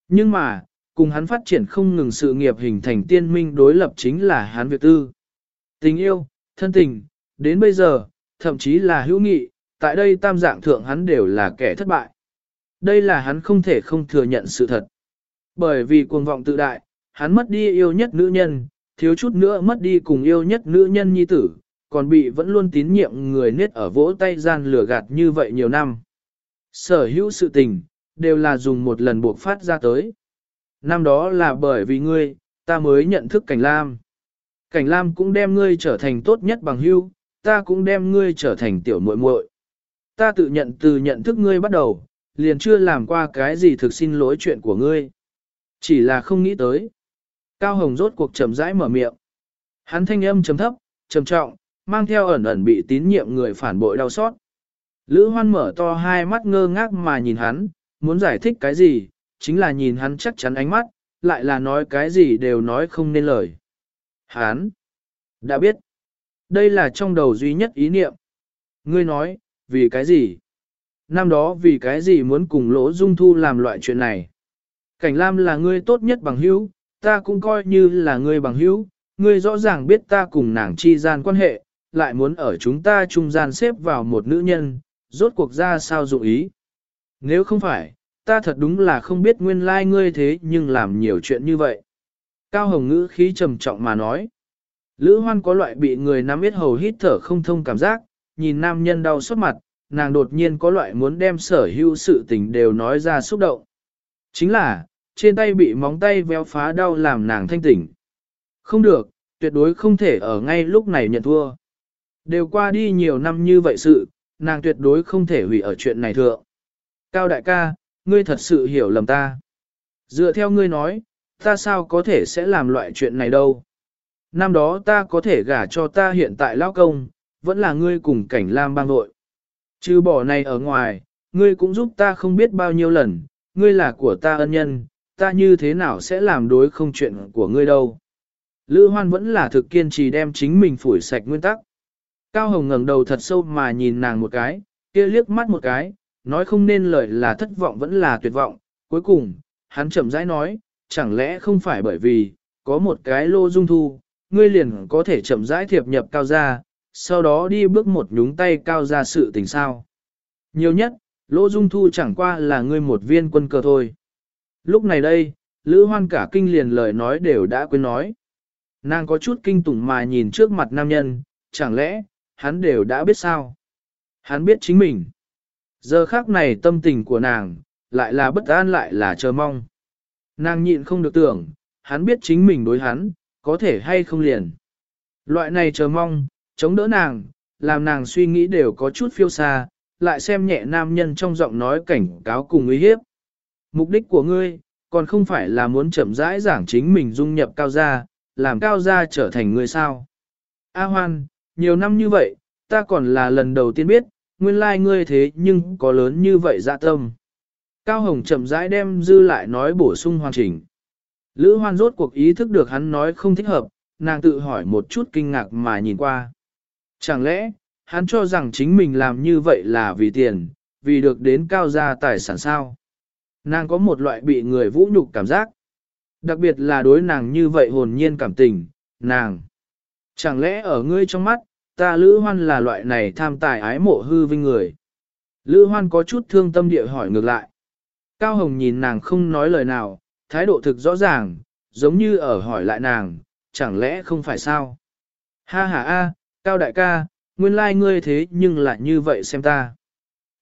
Nhưng mà, cùng hắn phát triển không ngừng sự nghiệp hình thành tiên minh đối lập chính là hắn việc tư. Tình yêu, thân tình, đến bây giờ, thậm chí là hữu nghị, tại đây tam dạng thượng hắn đều là kẻ thất bại. Đây là hắn không thể không thừa nhận sự thật. Bởi vì cuồng vọng tự đại, hắn mất đi yêu nhất nữ nhân, thiếu chút nữa mất đi cùng yêu nhất nữ nhân nhi tử, còn bị vẫn luôn tín nhiệm người niết ở vỗ tay gian lửa gạt như vậy nhiều năm. Sở hữu sự tình, đều là dùng một lần buộc phát ra tới. Năm đó là bởi vì ngươi, ta mới nhận thức Cảnh Lam. Cảnh Lam cũng đem ngươi trở thành tốt nhất bằng hữu, ta cũng đem ngươi trở thành tiểu muội muội. Ta tự nhận từ nhận thức ngươi bắt đầu, liền chưa làm qua cái gì thực xin lỗi chuyện của ngươi. Chỉ là không nghĩ tới. Cao Hồng rốt cuộc chậm rãi mở miệng. Hắn thanh âm trầm thấp, trầm trọng, mang theo ẩn ẩn bị tín nhiệm người phản bội đau xót. Lữ Hoan mở to hai mắt ngơ ngác mà nhìn hắn, muốn giải thích cái gì, chính là nhìn hắn chắc chắn ánh mắt, lại là nói cái gì đều nói không nên lời. Hắn đã biết. Đây là trong đầu duy nhất ý niệm. Ngươi nói, vì cái gì? năm đó vì cái gì muốn cùng Lỗ Dung Thu làm loại chuyện này. Cảnh Lam là ngươi tốt nhất bằng hữu, ta cũng coi như là ngươi bằng hữu, ngươi rõ ràng biết ta cùng nàng chi gian quan hệ, lại muốn ở chúng ta trung gian xếp vào một nữ nhân, rốt cuộc ra sao dụng ý. Nếu không phải, ta thật đúng là không biết nguyên lai like ngươi thế nhưng làm nhiều chuyện như vậy. Cao Hồng ngữ khí trầm trọng mà nói. Lữ hoan có loại bị người nắm biết hầu hít thở không thông cảm giác, nhìn nam nhân đau xót mặt, nàng đột nhiên có loại muốn đem sở hữu sự tình đều nói ra xúc động. Chính là, trên tay bị móng tay véo phá đau làm nàng thanh tỉnh. Không được, tuyệt đối không thể ở ngay lúc này nhận thua. Đều qua đi nhiều năm như vậy sự, nàng tuyệt đối không thể hủy ở chuyện này thượng. Cao đại ca, ngươi thật sự hiểu lầm ta. Dựa theo ngươi nói, ta sao có thể sẽ làm loại chuyện này đâu. Năm đó ta có thể gả cho ta hiện tại lao công, vẫn là ngươi cùng cảnh lam bang nội. Chứ bỏ này ở ngoài, ngươi cũng giúp ta không biết bao nhiêu lần, ngươi là của ta ân nhân, ta như thế nào sẽ làm đối không chuyện của ngươi đâu. Lữ hoan vẫn là thực kiên trì đem chính mình phủi sạch nguyên tắc. Cao Hồng ngẩng đầu thật sâu mà nhìn nàng một cái, kia liếc mắt một cái, nói không nên lời là thất vọng vẫn là tuyệt vọng. Cuối cùng, hắn chậm rãi nói, chẳng lẽ không phải bởi vì, có một cái lô dung thu, ngươi liền có thể chậm rãi thiệp nhập cao gia, sau đó đi bước một nhúng tay cao gia sự tình sao. Nhiều nhất, lô dung thu chẳng qua là ngươi một viên quân cờ thôi. Lúc này đây, Lữ Hoan cả kinh liền lời nói đều đã quên nói. Nàng có chút kinh tủng mà nhìn trước mặt nam nhân, chẳng lẽ, hắn đều đã biết sao? Hắn biết chính mình. Giờ khác này tâm tình của nàng, lại là bất an lại là chờ mong. Nàng nhịn không được tưởng, hắn biết chính mình đối hắn, có thể hay không liền. Loại này chờ mong, chống đỡ nàng, làm nàng suy nghĩ đều có chút phiêu xa, lại xem nhẹ nam nhân trong giọng nói cảnh cáo cùng uy hiếp. Mục đích của ngươi, còn không phải là muốn chậm rãi giảng chính mình dung nhập cao gia, làm cao gia trở thành người sao. A hoan, nhiều năm như vậy, ta còn là lần đầu tiên biết, nguyên lai like ngươi thế nhưng có lớn như vậy dạ tâm. Cao Hồng chậm rãi đem dư lại nói bổ sung hoàn chỉnh. Lữ hoan rốt cuộc ý thức được hắn nói không thích hợp, nàng tự hỏi một chút kinh ngạc mà nhìn qua. Chẳng lẽ, hắn cho rằng chính mình làm như vậy là vì tiền, vì được đến cao gia tài sản sao? Nàng có một loại bị người vũ nhục cảm giác. Đặc biệt là đối nàng như vậy hồn nhiên cảm tình, nàng. Chẳng lẽ ở ngươi trong mắt, ta Lữ Hoan là loại này tham tài ái mộ hư vinh người. Lữ Hoan có chút thương tâm địa hỏi ngược lại. Cao Hồng nhìn nàng không nói lời nào, thái độ thực rõ ràng, giống như ở hỏi lại nàng, chẳng lẽ không phải sao? Ha ha a, Cao đại ca, nguyên lai like ngươi thế nhưng lại như vậy xem ta.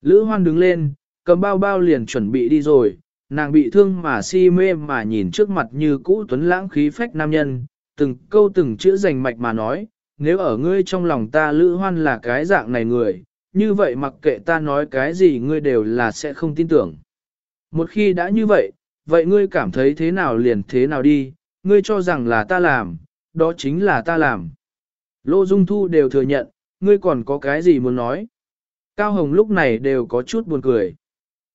Lữ Hoan đứng lên, cầm bao bao liền chuẩn bị đi rồi, nàng bị thương mà si mê mà nhìn trước mặt như cũ tuấn lãng khí phách nam nhân, từng câu từng chữ rành mạch mà nói, nếu ở ngươi trong lòng ta lữ hoan là cái dạng này người, như vậy mặc kệ ta nói cái gì ngươi đều là sẽ không tin tưởng. Một khi đã như vậy, vậy ngươi cảm thấy thế nào liền thế nào đi, ngươi cho rằng là ta làm, đó chính là ta làm. Lô Dung Thu đều thừa nhận, ngươi còn có cái gì muốn nói. Cao Hồng lúc này đều có chút buồn cười.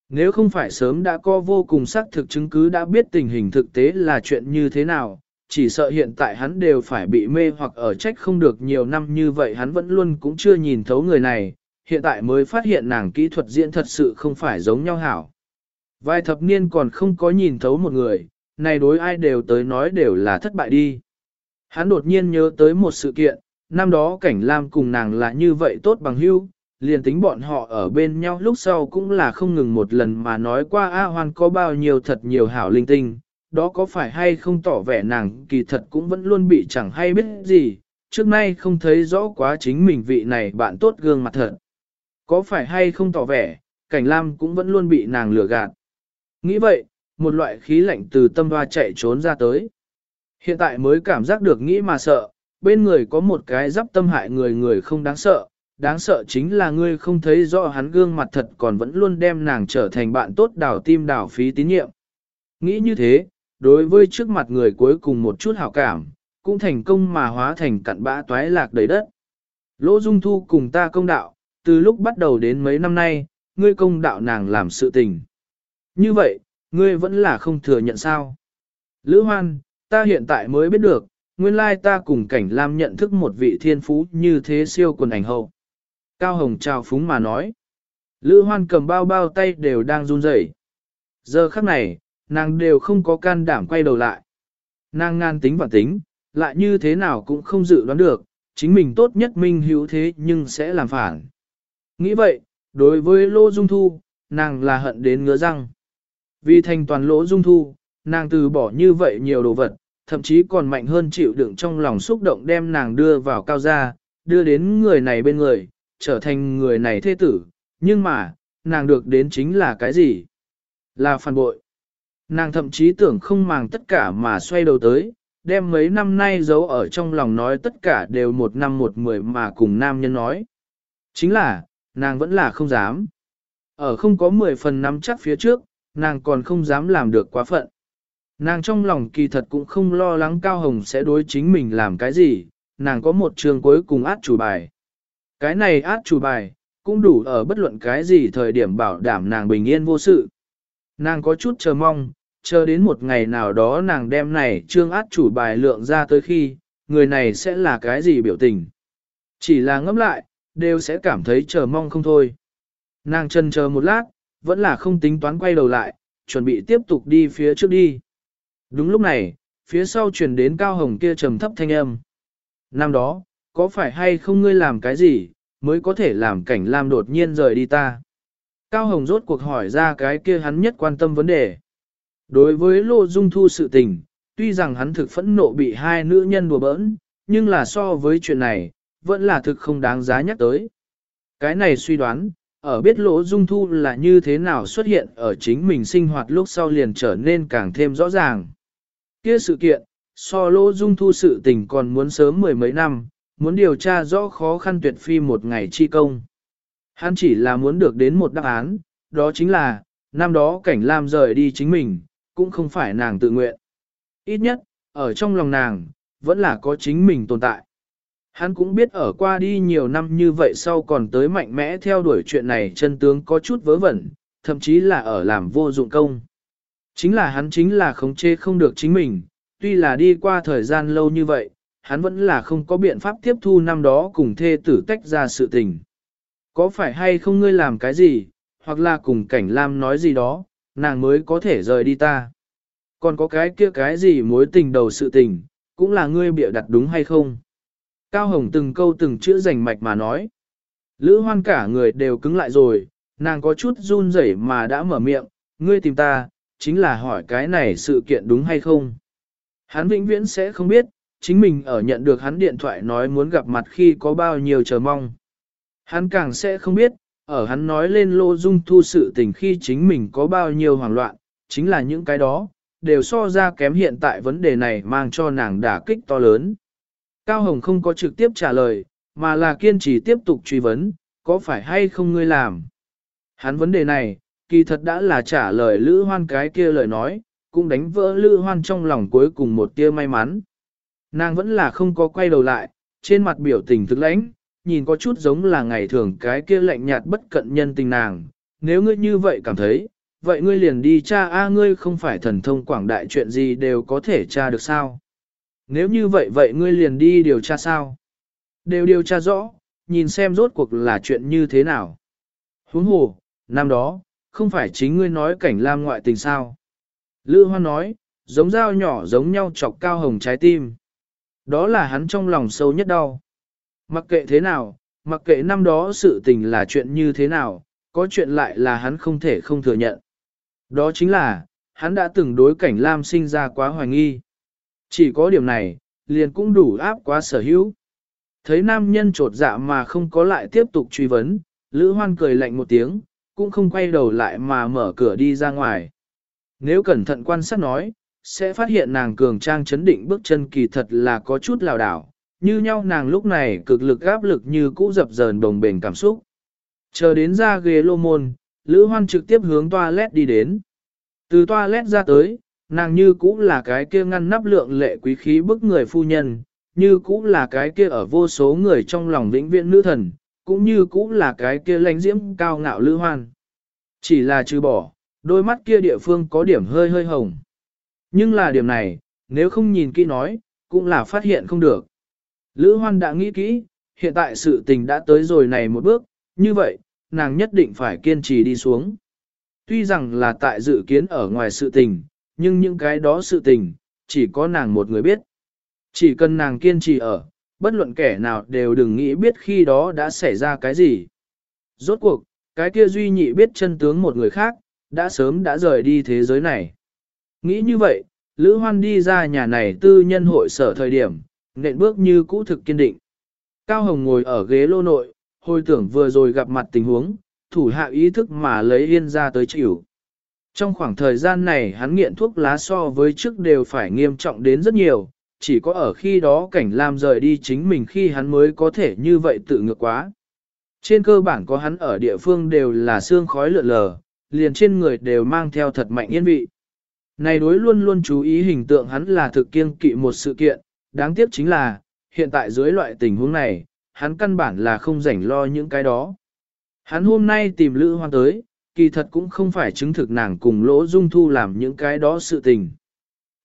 Nếu không phải sớm đã có vô cùng xác thực chứng cứ đã biết tình hình thực tế là chuyện như thế nào, chỉ sợ hiện tại hắn đều phải bị mê hoặc ở trách không được nhiều năm như vậy hắn vẫn luôn cũng chưa nhìn thấu người này, hiện tại mới phát hiện nàng kỹ thuật diễn thật sự không phải giống nhau hảo. Vài thập niên còn không có nhìn thấu một người, này đối ai đều tới nói đều là thất bại đi. Hắn đột nhiên nhớ tới một sự kiện, năm đó cảnh lam cùng nàng là như vậy tốt bằng hữu, liền tính bọn họ ở bên nhau lúc sau cũng là không ngừng một lần mà nói qua A Hoan có bao nhiêu thật nhiều hảo linh tinh, đó có phải hay không tỏ vẻ nàng kỳ thật cũng vẫn luôn bị chẳng hay biết gì, trước nay không thấy rõ quá chính mình vị này bạn tốt gương mặt thật. Có phải hay không tỏ vẻ, cảnh lam cũng vẫn luôn bị nàng lừa gạt. Nghĩ vậy, một loại khí lạnh từ tâm hoa chạy trốn ra tới. Hiện tại mới cảm giác được nghĩ mà sợ, bên người có một cái giáp tâm hại người người không đáng sợ, đáng sợ chính là ngươi không thấy rõ hắn gương mặt thật còn vẫn luôn đem nàng trở thành bạn tốt đảo tim đảo phí tín nhiệm. Nghĩ như thế, đối với trước mặt người cuối cùng một chút hảo cảm, cũng thành công mà hóa thành cặn bã toái lạc đầy đất. Lỗ Dung Thu cùng ta công đạo, từ lúc bắt đầu đến mấy năm nay, ngươi công đạo nàng làm sự tình. Như vậy, ngươi vẫn là không thừa nhận sao. Lữ Hoan, ta hiện tại mới biết được, nguyên lai ta cùng cảnh Lam nhận thức một vị thiên phú như thế siêu quần ảnh hậu. Cao Hồng chào phúng mà nói. Lữ hoan cầm bao bao tay đều đang run rẩy. Giờ khắc này, nàng đều không có can đảm quay đầu lại. Nàng ngan tính và tính, lại như thế nào cũng không dự đoán được, chính mình tốt nhất minh hữu thế nhưng sẽ làm phản. Nghĩ vậy, đối với Lô Dung Thu, nàng là hận đến ngứa răng. Vì thành toàn lỗ Dung Thu, nàng từ bỏ như vậy nhiều đồ vật, thậm chí còn mạnh hơn chịu đựng trong lòng xúc động đem nàng đưa vào cao gia, đưa đến người này bên người, trở thành người này thế tử. Nhưng mà, nàng được đến chính là cái gì? Là phản bội. Nàng thậm chí tưởng không màng tất cả mà xoay đầu tới, đem mấy năm nay giấu ở trong lòng nói tất cả đều một năm một mười mà cùng nam nhân nói. Chính là, nàng vẫn là không dám. Ở không có mười phần nắm chắc phía trước, nàng còn không dám làm được quá phận. Nàng trong lòng kỳ thật cũng không lo lắng Cao Hồng sẽ đối chính mình làm cái gì, nàng có một trường cuối cùng át chủ bài. Cái này át chủ bài, cũng đủ ở bất luận cái gì thời điểm bảo đảm nàng bình yên vô sự. Nàng có chút chờ mong, chờ đến một ngày nào đó nàng đem này trương át chủ bài lượng ra tới khi, người này sẽ là cái gì biểu tình. Chỉ là ngẫm lại, đều sẽ cảm thấy chờ mong không thôi. Nàng chân chờ một lát, vẫn là không tính toán quay đầu lại, chuẩn bị tiếp tục đi phía trước đi. Đúng lúc này, phía sau truyền đến cao hồng kia trầm thấp thanh âm. Năm đó, có phải hay không ngươi làm cái gì, mới có thể làm cảnh lam đột nhiên rời đi ta? Cao hồng rốt cuộc hỏi ra cái kia hắn nhất quan tâm vấn đề. Đối với Lô Dung Thu sự tình, tuy rằng hắn thực phẫn nộ bị hai nữ nhân đùa bỡn, nhưng là so với chuyện này, vẫn là thực không đáng giá nhắc tới. Cái này suy đoán, ở biết Lô Dung Thu là như thế nào xuất hiện ở chính mình sinh hoạt lúc sau liền trở nên càng thêm rõ ràng. Kia sự kiện, so Lô Dung Thu sự tình còn muốn sớm mười mấy năm, muốn điều tra rõ khó khăn tuyệt phi một ngày chi công. Hắn chỉ là muốn được đến một đáp án, đó chính là, năm đó cảnh Lam rời đi chính mình, cũng không phải nàng tự nguyện. Ít nhất, ở trong lòng nàng, vẫn là có chính mình tồn tại. Hắn cũng biết ở qua đi nhiều năm như vậy sau còn tới mạnh mẽ theo đuổi chuyện này chân tướng có chút vớ vẩn, thậm chí là ở làm vô dụng công. Chính là hắn chính là khống chế không được chính mình, tuy là đi qua thời gian lâu như vậy, hắn vẫn là không có biện pháp tiếp thu năm đó cùng thê tử tách ra sự tình. Có phải hay không ngươi làm cái gì, hoặc là cùng cảnh lam nói gì đó, nàng mới có thể rời đi ta. Còn có cái kia cái gì mối tình đầu sự tình, cũng là ngươi bịa đặt đúng hay không? Cao Hồng từng câu từng chữ rành mạch mà nói. Lữ hoan cả người đều cứng lại rồi, nàng có chút run rẩy mà đã mở miệng, ngươi tìm ta, chính là hỏi cái này sự kiện đúng hay không? Hắn vĩnh viễn sẽ không biết, chính mình ở nhận được hắn điện thoại nói muốn gặp mặt khi có bao nhiêu chờ mong. Hắn càng sẽ không biết, ở hắn nói lên lô dung thu sự tình khi chính mình có bao nhiêu hoảng loạn, chính là những cái đó, đều so ra kém hiện tại vấn đề này mang cho nàng đả kích to lớn. Cao Hồng không có trực tiếp trả lời, mà là kiên trì tiếp tục truy vấn, có phải hay không ngươi làm? Hắn vấn đề này, kỳ thật đã là trả lời Lữ Hoan cái kia lời nói, cũng đánh vỡ Lữ Hoan trong lòng cuối cùng một tia may mắn. Nàng vẫn là không có quay đầu lại, trên mặt biểu tình thực lãnh, nhìn có chút giống là ngày thường cái kia lạnh nhạt bất cận nhân tình nàng, nếu ngươi như vậy cảm thấy, vậy ngươi liền đi cha a ngươi không phải thần thông quảng đại chuyện gì đều có thể tra được sao? Nếu như vậy vậy ngươi liền đi điều tra sao? Đều điều tra rõ, nhìn xem rốt cuộc là chuyện như thế nào. Huống hồ, năm đó, không phải chính ngươi nói cảnh lam ngoại tình sao? Lữ Hoan nói, giống dao nhỏ giống nhau chọc cao hồng trái tim. Đó là hắn trong lòng sâu nhất đau. Mặc kệ thế nào, mặc kệ năm đó sự tình là chuyện như thế nào, có chuyện lại là hắn không thể không thừa nhận. Đó chính là, hắn đã từng đối cảnh Lam sinh ra quá hoài nghi. Chỉ có điểm này, liền cũng đủ áp quá sở hữu. Thấy nam nhân trột dạ mà không có lại tiếp tục truy vấn, Lữ Hoan cười lạnh một tiếng, cũng không quay đầu lại mà mở cửa đi ra ngoài. Nếu cẩn thận quan sát nói, sẽ phát hiện nàng cường trang chấn định bước chân kỳ thật là có chút lào đảo, như nhau nàng lúc này cực lực áp lực như cũ dập dờn đồng bền cảm xúc. Chờ đến ra ghế lô môn, Lữ Hoan trực tiếp hướng toilet đi đến. Từ toilet ra tới, nàng như cũ là cái kia ngăn nắp lượng lệ quý khí bức người phu nhân, như cũ là cái kia ở vô số người trong lòng vĩnh viễn nữ thần, cũng như cũ là cái kia lãnh diễm cao ngạo Lữ Hoan. Chỉ là trừ bỏ, đôi mắt kia địa phương có điểm hơi hơi hồng. Nhưng là điểm này, nếu không nhìn kỹ nói, cũng là phát hiện không được. Lữ Hoan đã nghĩ kỹ, hiện tại sự tình đã tới rồi này một bước, như vậy, nàng nhất định phải kiên trì đi xuống. Tuy rằng là tại dự kiến ở ngoài sự tình, nhưng những cái đó sự tình, chỉ có nàng một người biết. Chỉ cần nàng kiên trì ở, bất luận kẻ nào đều đừng nghĩ biết khi đó đã xảy ra cái gì. Rốt cuộc, cái kia duy nhị biết chân tướng một người khác, đã sớm đã rời đi thế giới này. Nghĩ như vậy, Lữ Hoan đi ra nhà này tư nhân hội sở thời điểm, nện bước như cũ thực kiên định. Cao Hồng ngồi ở ghế lô nội, hồi tưởng vừa rồi gặp mặt tình huống, thủ hạ ý thức mà lấy yên ra tới chịu. Trong khoảng thời gian này hắn nghiện thuốc lá so với trước đều phải nghiêm trọng đến rất nhiều, chỉ có ở khi đó cảnh Lam rời đi chính mình khi hắn mới có thể như vậy tự ngược quá. Trên cơ bản có hắn ở địa phương đều là xương khói lượn lờ, liền trên người đều mang theo thật mạnh yên vị. Này đối luôn luôn chú ý hình tượng hắn là thực kiên kỵ một sự kiện, đáng tiếc chính là, hiện tại dưới loại tình huống này, hắn căn bản là không rảnh lo những cái đó. Hắn hôm nay tìm Lữ Hoan tới, kỳ thật cũng không phải chứng thực nàng cùng Lỗ Dung Thu làm những cái đó sự tình.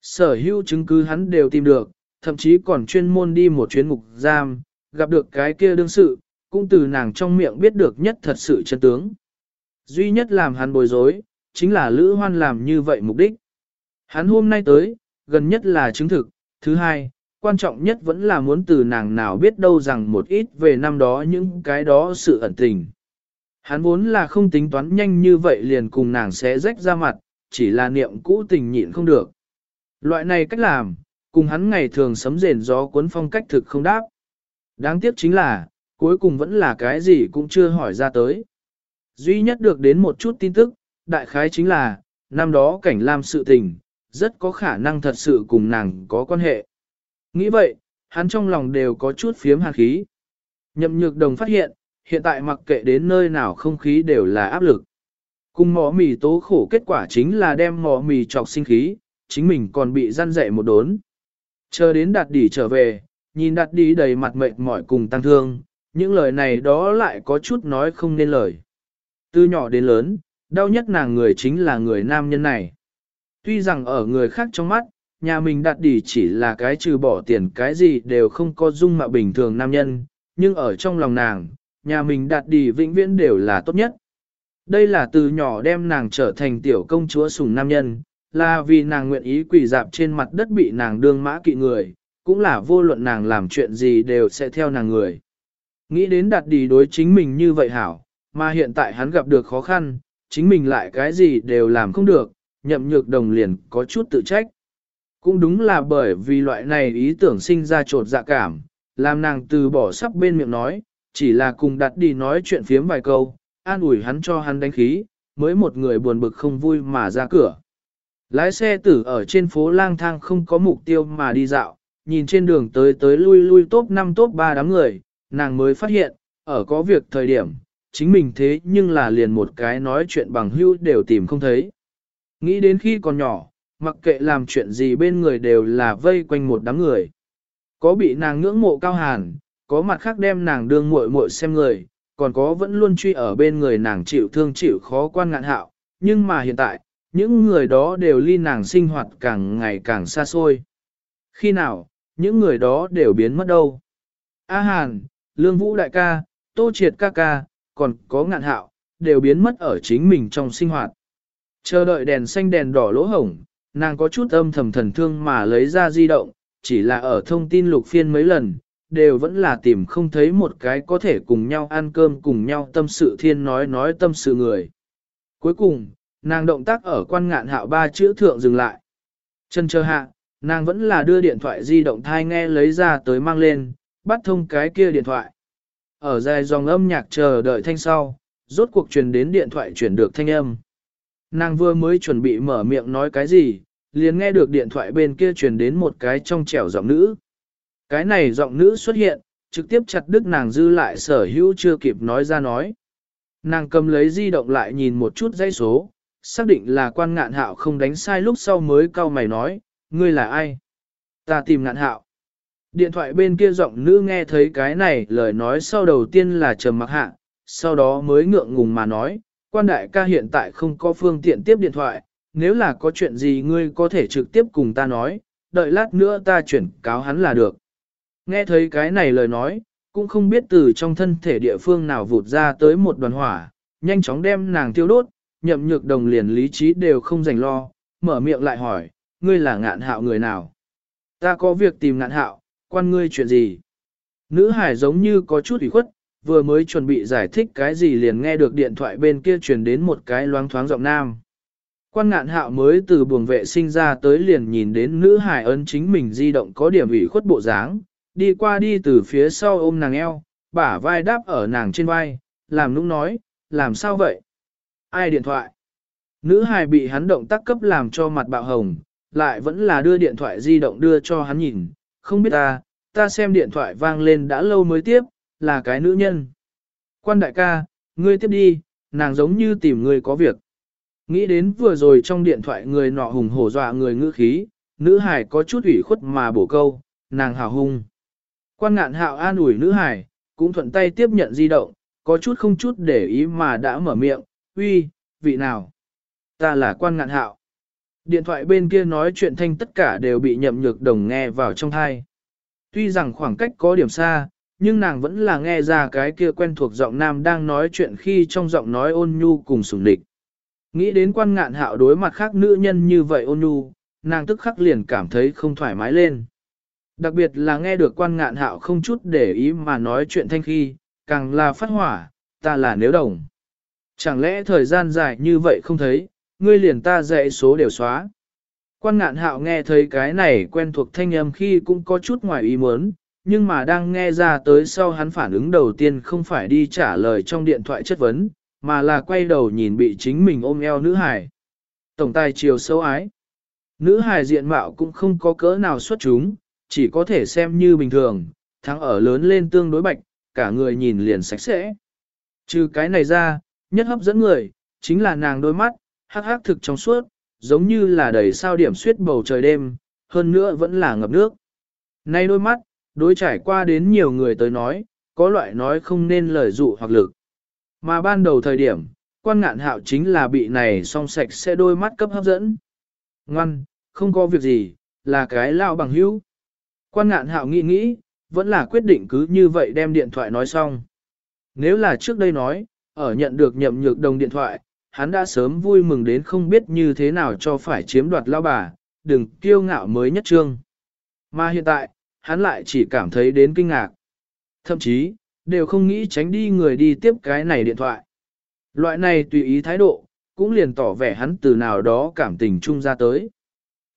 Sở hữu chứng cứ hắn đều tìm được, thậm chí còn chuyên môn đi một chuyến ngục giam, gặp được cái kia đương sự, cũng từ nàng trong miệng biết được nhất thật sự chân tướng. Duy nhất làm hắn bối rối, chính là Lữ Hoan làm như vậy mục đích. Hắn hôm nay tới, gần nhất là chứng thực, thứ hai, quan trọng nhất vẫn là muốn từ nàng nào biết đâu rằng một ít về năm đó những cái đó sự ẩn tình. Hắn vốn là không tính toán nhanh như vậy liền cùng nàng sẽ rách ra mặt, chỉ là niệm cũ tình nhịn không được. Loại này cách làm, cùng hắn ngày thường sấm rền gió cuốn phong cách thực không đáp. Đáng tiếc chính là, cuối cùng vẫn là cái gì cũng chưa hỏi ra tới. Duy nhất được đến một chút tin tức, đại khái chính là, năm đó cảnh lam sự tình, rất có khả năng thật sự cùng nàng có quan hệ. Nghĩ vậy, hắn trong lòng đều có chút phiếm hàn khí. Nhậm nhược đồng phát hiện, hiện tại mặc kệ đến nơi nào không khí đều là áp lực. Cùng mỏ mì tố khổ kết quả chính là đem mỏ mì trọc sinh khí, chính mình còn bị gian dậy một đốn. Chờ đến đạt đỉ trở về, nhìn đạt đỉ đầy mặt mệt mỏi cùng tăng thương, những lời này đó lại có chút nói không nên lời. Từ nhỏ đến lớn, đau nhất nàng người chính là người nam nhân này. Tuy rằng ở người khác trong mắt, nhà mình đạt đỉ chỉ là cái trừ bỏ tiền cái gì đều không có dung mạo bình thường nam nhân, nhưng ở trong lòng nàng, nhà mình đạt đỉ vĩnh viễn đều là tốt nhất. Đây là từ nhỏ đem nàng trở thành tiểu công chúa sùng nam nhân, là vì nàng nguyện ý quỳ dạp trên mặt đất bị nàng đương mã kỵ người, cũng là vô luận nàng làm chuyện gì đều sẽ theo nàng người. Nghĩ đến đạt đi đối chính mình như vậy hảo, mà hiện tại hắn gặp được khó khăn, chính mình lại cái gì đều làm không được, nhậm nhược đồng liền có chút tự trách. Cũng đúng là bởi vì loại này ý tưởng sinh ra trột dạ cảm, làm nàng từ bỏ sắp bên miệng nói, chỉ là cùng đặt đi nói chuyện phiếm vài câu, an ủi hắn cho hắn đánh khí, mới một người buồn bực không vui mà ra cửa. Lái xe tử ở trên phố lang thang không có mục tiêu mà đi dạo, nhìn trên đường tới tới lui lui top 5 top 3 đám người, nàng mới phát hiện, ở có việc thời điểm, chính mình thế nhưng là liền một cái nói chuyện bằng hữu đều tìm không thấy. Nghĩ đến khi còn nhỏ, mặc kệ làm chuyện gì bên người đều là vây quanh một đám người. Có bị nàng ngưỡng mộ cao hàn, có mặt khác đem nàng đương muội muội xem người, còn có vẫn luôn truy ở bên người nàng chịu thương chịu khó quan ngạn hạo, nhưng mà hiện tại, những người đó đều ly nàng sinh hoạt càng ngày càng xa xôi. Khi nào, những người đó đều biến mất đâu. A Hàn, Lương Vũ đại ca, Tô Triệt ca ca, còn có ngạn hạo, đều biến mất ở chính mình trong sinh hoạt. Chờ đợi đèn xanh đèn đỏ lỗ hổng, nàng có chút âm thầm thần thương mà lấy ra di động, chỉ là ở thông tin lục phiên mấy lần, đều vẫn là tìm không thấy một cái có thể cùng nhau ăn cơm cùng nhau tâm sự thiên nói nói tâm sự người. Cuối cùng, nàng động tác ở quan ngạn hạo ba chữ thượng dừng lại. Chân chờ hạ, nàng vẫn là đưa điện thoại di động thai nghe lấy ra tới mang lên, bắt thông cái kia điện thoại. Ở dài dòng âm nhạc chờ đợi thanh sau, rốt cuộc truyền đến điện thoại chuyển được thanh âm. Nàng vừa mới chuẩn bị mở miệng nói cái gì, liền nghe được điện thoại bên kia truyền đến một cái trong trẻo giọng nữ. Cái này giọng nữ xuất hiện, trực tiếp chặt đứt nàng dư lại sở hữu chưa kịp nói ra nói. Nàng cầm lấy di động lại nhìn một chút dây số, xác định là quan ngạn hạo không đánh sai lúc sau mới cau mày nói, ngươi là ai? Ta tìm ngạn hạo. Điện thoại bên kia giọng nữ nghe thấy cái này lời nói sau đầu tiên là trầm mặc hạ, sau đó mới ngượng ngùng mà nói, quan đại ca hiện tại không có phương tiện tiếp điện thoại, nếu là có chuyện gì ngươi có thể trực tiếp cùng ta nói, đợi lát nữa ta chuyển cáo hắn là được. Nghe thấy cái này lời nói, cũng không biết từ trong thân thể địa phương nào vụt ra tới một đoàn hỏa, nhanh chóng đem nàng tiêu đốt, nhậm nhược đồng liền lý trí đều không dành lo, mở miệng lại hỏi, ngươi là ngạn hạo người nào? Ta có việc tìm ngạn hạo, quan ngươi chuyện gì? Nữ hải giống như có chút ủy khuất, vừa mới chuẩn bị giải thích cái gì liền nghe được điện thoại bên kia truyền đến một cái loáng thoáng giọng nam. Quan ngạn hạo mới từ buồng vệ sinh ra tới liền nhìn đến nữ hải ấn chính mình di động có điểm ủy khuất bộ dáng, đi qua đi từ phía sau ôm nàng eo, bả vai đáp ở nàng trên vai, làm nũng nói, làm sao vậy? Ai điện thoại? Nữ hài bị hắn động tác cấp làm cho mặt bạo hồng, lại vẫn là đưa điện thoại di động đưa cho hắn nhìn, không biết ta, ta xem điện thoại vang lên đã lâu mới tiếp, là cái nữ nhân. Quan đại ca, ngươi tiếp đi, nàng giống như tìm ngươi có việc. Nghĩ đến vừa rồi trong điện thoại người nọ hùng hổ dọa người ngữ khí, nữ hải có chút ủy khuất mà bổ câu, nàng hào hung. Quan ngạn hạo an ủi nữ hải, cũng thuận tay tiếp nhận di động, có chút không chút để ý mà đã mở miệng, uy, vị nào? Ta là quan ngạn hạo. Điện thoại bên kia nói chuyện thanh tất cả đều bị nhậm nhược đồng nghe vào trong thai. Tuy rằng khoảng cách có điểm xa, nhưng nàng vẫn là nghe ra cái kia quen thuộc giọng nam đang nói chuyện khi trong giọng nói ôn nhu cùng sủng địch. Nghĩ đến quan ngạn hạo đối mặt khác nữ nhân như vậy ôn nhu, nàng tức khắc liền cảm thấy không thoải mái lên. Đặc biệt là nghe được quan ngạn hạo không chút để ý mà nói chuyện thanh khi, càng là phát hỏa, ta là nếu đồng. Chẳng lẽ thời gian dài như vậy không thấy, ngươi liền ta dạy số đều xóa. Quan ngạn hạo nghe thấy cái này quen thuộc thanh âm khi cũng có chút ngoài ý muốn, nhưng mà đang nghe ra tới sau hắn phản ứng đầu tiên không phải đi trả lời trong điện thoại chất vấn, mà là quay đầu nhìn bị chính mình ôm eo nữ hải. Tổng tài chiều sâu ái. Nữ hải diện mạo cũng không có cỡ nào xuất chúng, chỉ có thể xem như bình thường, thắng ở lớn lên tương đối bạch, cả người nhìn liền sạch sẽ. Trừ cái này ra, nhất hấp dẫn người, chính là nàng đôi mắt, hắc hắc thực trong suốt, giống như là đầy sao điểm suyết bầu trời đêm, hơn nữa vẫn là ngập nước. Nay đôi mắt, đối trải qua đến nhiều người tới nói, có loại nói không nên lời dụ hoặc lực. Mà ban đầu thời điểm, quan ngạn hạo chính là bị này song sạch sẽ đôi mắt cấp hấp dẫn. Ngoan, không có việc gì, là cái lao bằng hữu. Quan ngạn hạo nghĩ nghĩ, vẫn là quyết định cứ như vậy đem điện thoại nói xong. Nếu là trước đây nói, ở nhận được nhậm nhược đồng điện thoại, hắn đã sớm vui mừng đến không biết như thế nào cho phải chiếm đoạt lao bà, đừng kiêu ngạo mới nhất trương. Mà hiện tại, hắn lại chỉ cảm thấy đến kinh ngạc. Thậm chí, đều không nghĩ tránh đi người đi tiếp cái này điện thoại. Loại này tùy ý thái độ, cũng liền tỏ vẻ hắn từ nào đó cảm tình chung ra tới.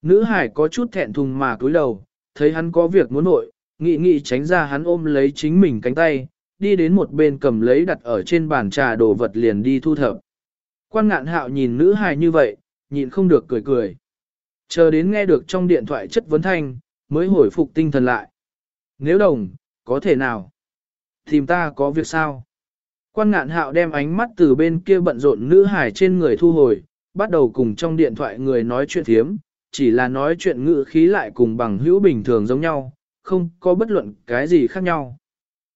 Nữ hải có chút thẹn thùng mà cúi đầu, thấy hắn có việc muốn nội, nghị nghị tránh ra hắn ôm lấy chính mình cánh tay, đi đến một bên cầm lấy đặt ở trên bàn trà đồ vật liền đi thu thập. Quan ngạn hạo nhìn nữ hài như vậy, nhịn không được cười cười. Chờ đến nghe được trong điện thoại chất vấn thanh, mới hồi phục tinh thần lại. Nếu đồng, có thể nào? Tìm ta có việc sao? Quan ngạn hạo đem ánh mắt từ bên kia bận rộn nữ hài trên người thu hồi, bắt đầu cùng trong điện thoại người nói chuyện thiếm, chỉ là nói chuyện ngữ khí lại cùng bằng hữu bình thường giống nhau, không có bất luận cái gì khác nhau.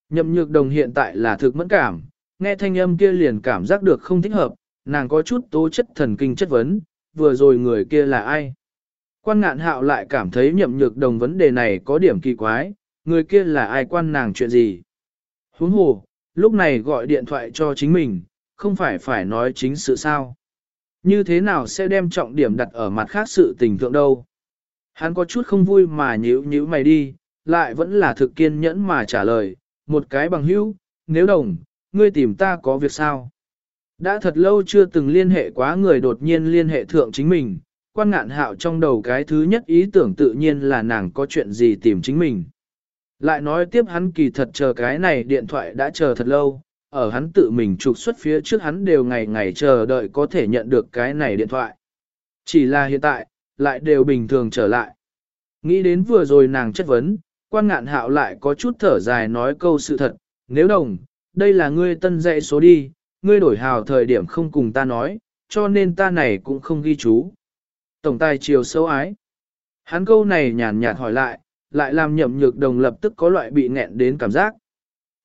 Nhậm nhược đồng hiện tại là thực mẫn cảm, nghe thanh âm kia liền cảm giác được không thích hợp, nàng có chút tố chất thần kinh chất vấn, vừa rồi người kia là ai. Quan ngạn hạo lại cảm thấy nhậm nhược đồng vấn đề này có điểm kỳ quái, người kia là ai quan nàng chuyện gì. Huống hồ, lúc này gọi điện thoại cho chính mình, không phải phải nói chính sự sao. Như thế nào sẽ đem trọng điểm đặt ở mặt khác sự tình thượng đâu. Hắn có chút không vui mà nhíu nhíu mày đi, lại vẫn là thực kiên nhẫn mà trả lời, một cái bằng hữu, nếu đồng, ngươi tìm ta có việc sao? Đã thật lâu chưa từng liên hệ quá người đột nhiên liên hệ thượng chính mình, quan ngạn hạo trong đầu cái thứ nhất ý tưởng tự nhiên là nàng có chuyện gì tìm chính mình. Lại nói tiếp hắn kỳ thật chờ cái này điện thoại đã chờ thật lâu, ở hắn tự mình trục xuất phía trước hắn đều ngày ngày chờ đợi có thể nhận được cái này điện thoại. Chỉ là hiện tại, lại đều bình thường trở lại. Nghĩ đến vừa rồi nàng chất vấn, quan ngạn hạo lại có chút thở dài nói câu sự thật, nếu đồng, đây là ngươi tân dạy số đi, ngươi đổi hào thời điểm không cùng ta nói, cho nên ta này cũng không ghi chú. Tổng tài chiều sâu ái. Hắn câu này nhàn nhạt hỏi lại, lại làm nhậm nhược đồng lập tức có loại bị nghẹn đến cảm giác.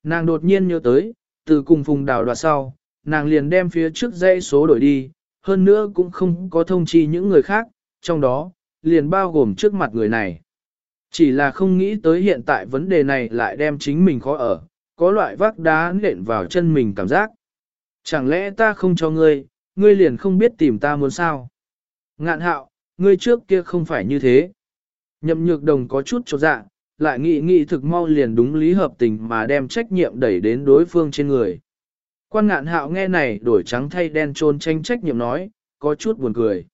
Nàng đột nhiên nhớ tới, từ cùng phùng đảo đoạt sau, nàng liền đem phía trước dãy số đổi đi, hơn nữa cũng không có thông chi những người khác, trong đó, liền bao gồm trước mặt người này. Chỉ là không nghĩ tới hiện tại vấn đề này lại đem chính mình khó ở, có loại vác đá nện vào chân mình cảm giác. Chẳng lẽ ta không cho ngươi, ngươi liền không biết tìm ta muốn sao? Ngạn hạo, ngươi trước kia không phải như thế. Nhậm nhược đồng có chút cho dạ, lại nghĩ nghĩ thực mau liền đúng lý hợp tình mà đem trách nhiệm đẩy đến đối phương trên người. Quan ngạn hạo nghe này đổi trắng thay đen trôn tranh trách nhiệm nói, có chút buồn cười.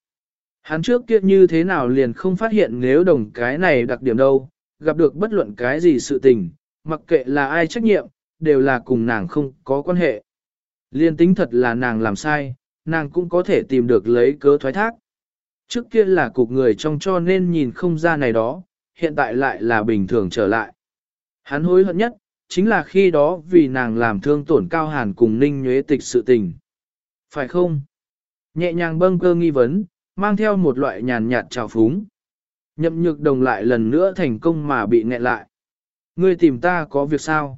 Hắn trước kia như thế nào liền không phát hiện nếu đồng cái này đặc điểm đâu, gặp được bất luận cái gì sự tình, mặc kệ là ai trách nhiệm, đều là cùng nàng không có quan hệ. Liên tính thật là nàng làm sai, nàng cũng có thể tìm được lấy cớ thoái thác. Trước kia là cục người trong cho nên nhìn không ra này đó, hiện tại lại là bình thường trở lại. Hắn hối hận nhất, chính là khi đó vì nàng làm thương tổn cao hàn cùng ninh nhuế tịch sự tình. Phải không? Nhẹ nhàng bâng cơ nghi vấn, mang theo một loại nhàn nhạt trào phúng. Nhậm nhược đồng lại lần nữa thành công mà bị nghẹn lại. Ngươi tìm ta có việc sao?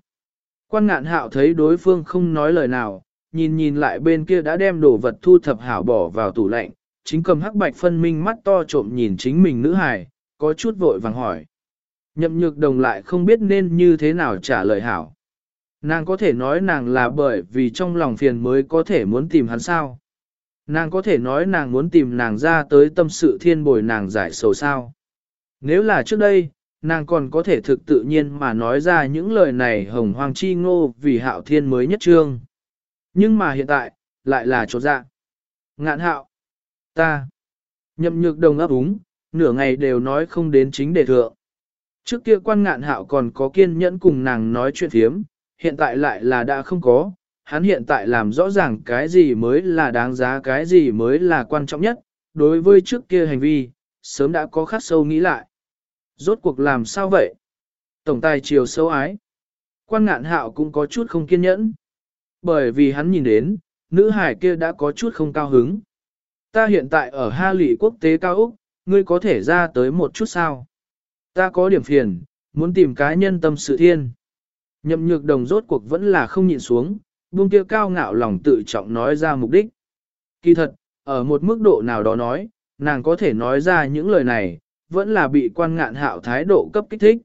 Quan ngạn hạo thấy đối phương không nói lời nào, nhìn nhìn lại bên kia đã đem đồ vật thu thập hảo bỏ vào tủ lạnh, chính cầm hắc bạch phân minh mắt to trộm nhìn chính mình nữ hài, có chút vội vàng hỏi. Nhậm nhược đồng lại không biết nên như thế nào trả lời hảo. Nàng có thể nói nàng là bởi vì trong lòng phiền mới có thể muốn tìm hắn sao. Nàng có thể nói nàng muốn tìm nàng ra tới tâm sự thiên bồi nàng giải sầu sao. Nếu là trước đây, nàng còn có thể thực tự nhiên mà nói ra những lời này hồng hoàng chi ngô vì hạo thiên mới nhất trương. Nhưng mà hiện tại, lại là chỗ dạ. Ngạn hạo. Ta. Nhậm nhược đồng ấp úng, nửa ngày đều nói không đến chính đề thượng. Trước kia quan ngạn hạo còn có kiên nhẫn cùng nàng nói chuyện thiếm, hiện tại lại là đã không có, hắn hiện tại làm rõ ràng cái gì mới là đáng giá cái gì mới là quan trọng nhất, đối với trước kia hành vi, sớm đã có khắc sâu nghĩ lại. Rốt cuộc làm sao vậy? Tổng tài chiều sâu ái. Quan ngạn hạo cũng có chút không kiên nhẫn. Bởi vì hắn nhìn đến, nữ hải kia đã có chút không cao hứng. Ta hiện tại ở Ha Lị quốc tế cao Úc, ngươi có thể ra tới một chút sao? Ta có điểm phiền, muốn tìm cá nhân tâm sự thiên. Nhậm nhược đồng rốt cuộc vẫn là không nhịn xuống, buông kia cao ngạo lòng tự trọng nói ra mục đích. Kỳ thật, ở một mức độ nào đó nói, nàng có thể nói ra những lời này, vẫn là bị quan ngạn hạo thái độ cấp kích thích.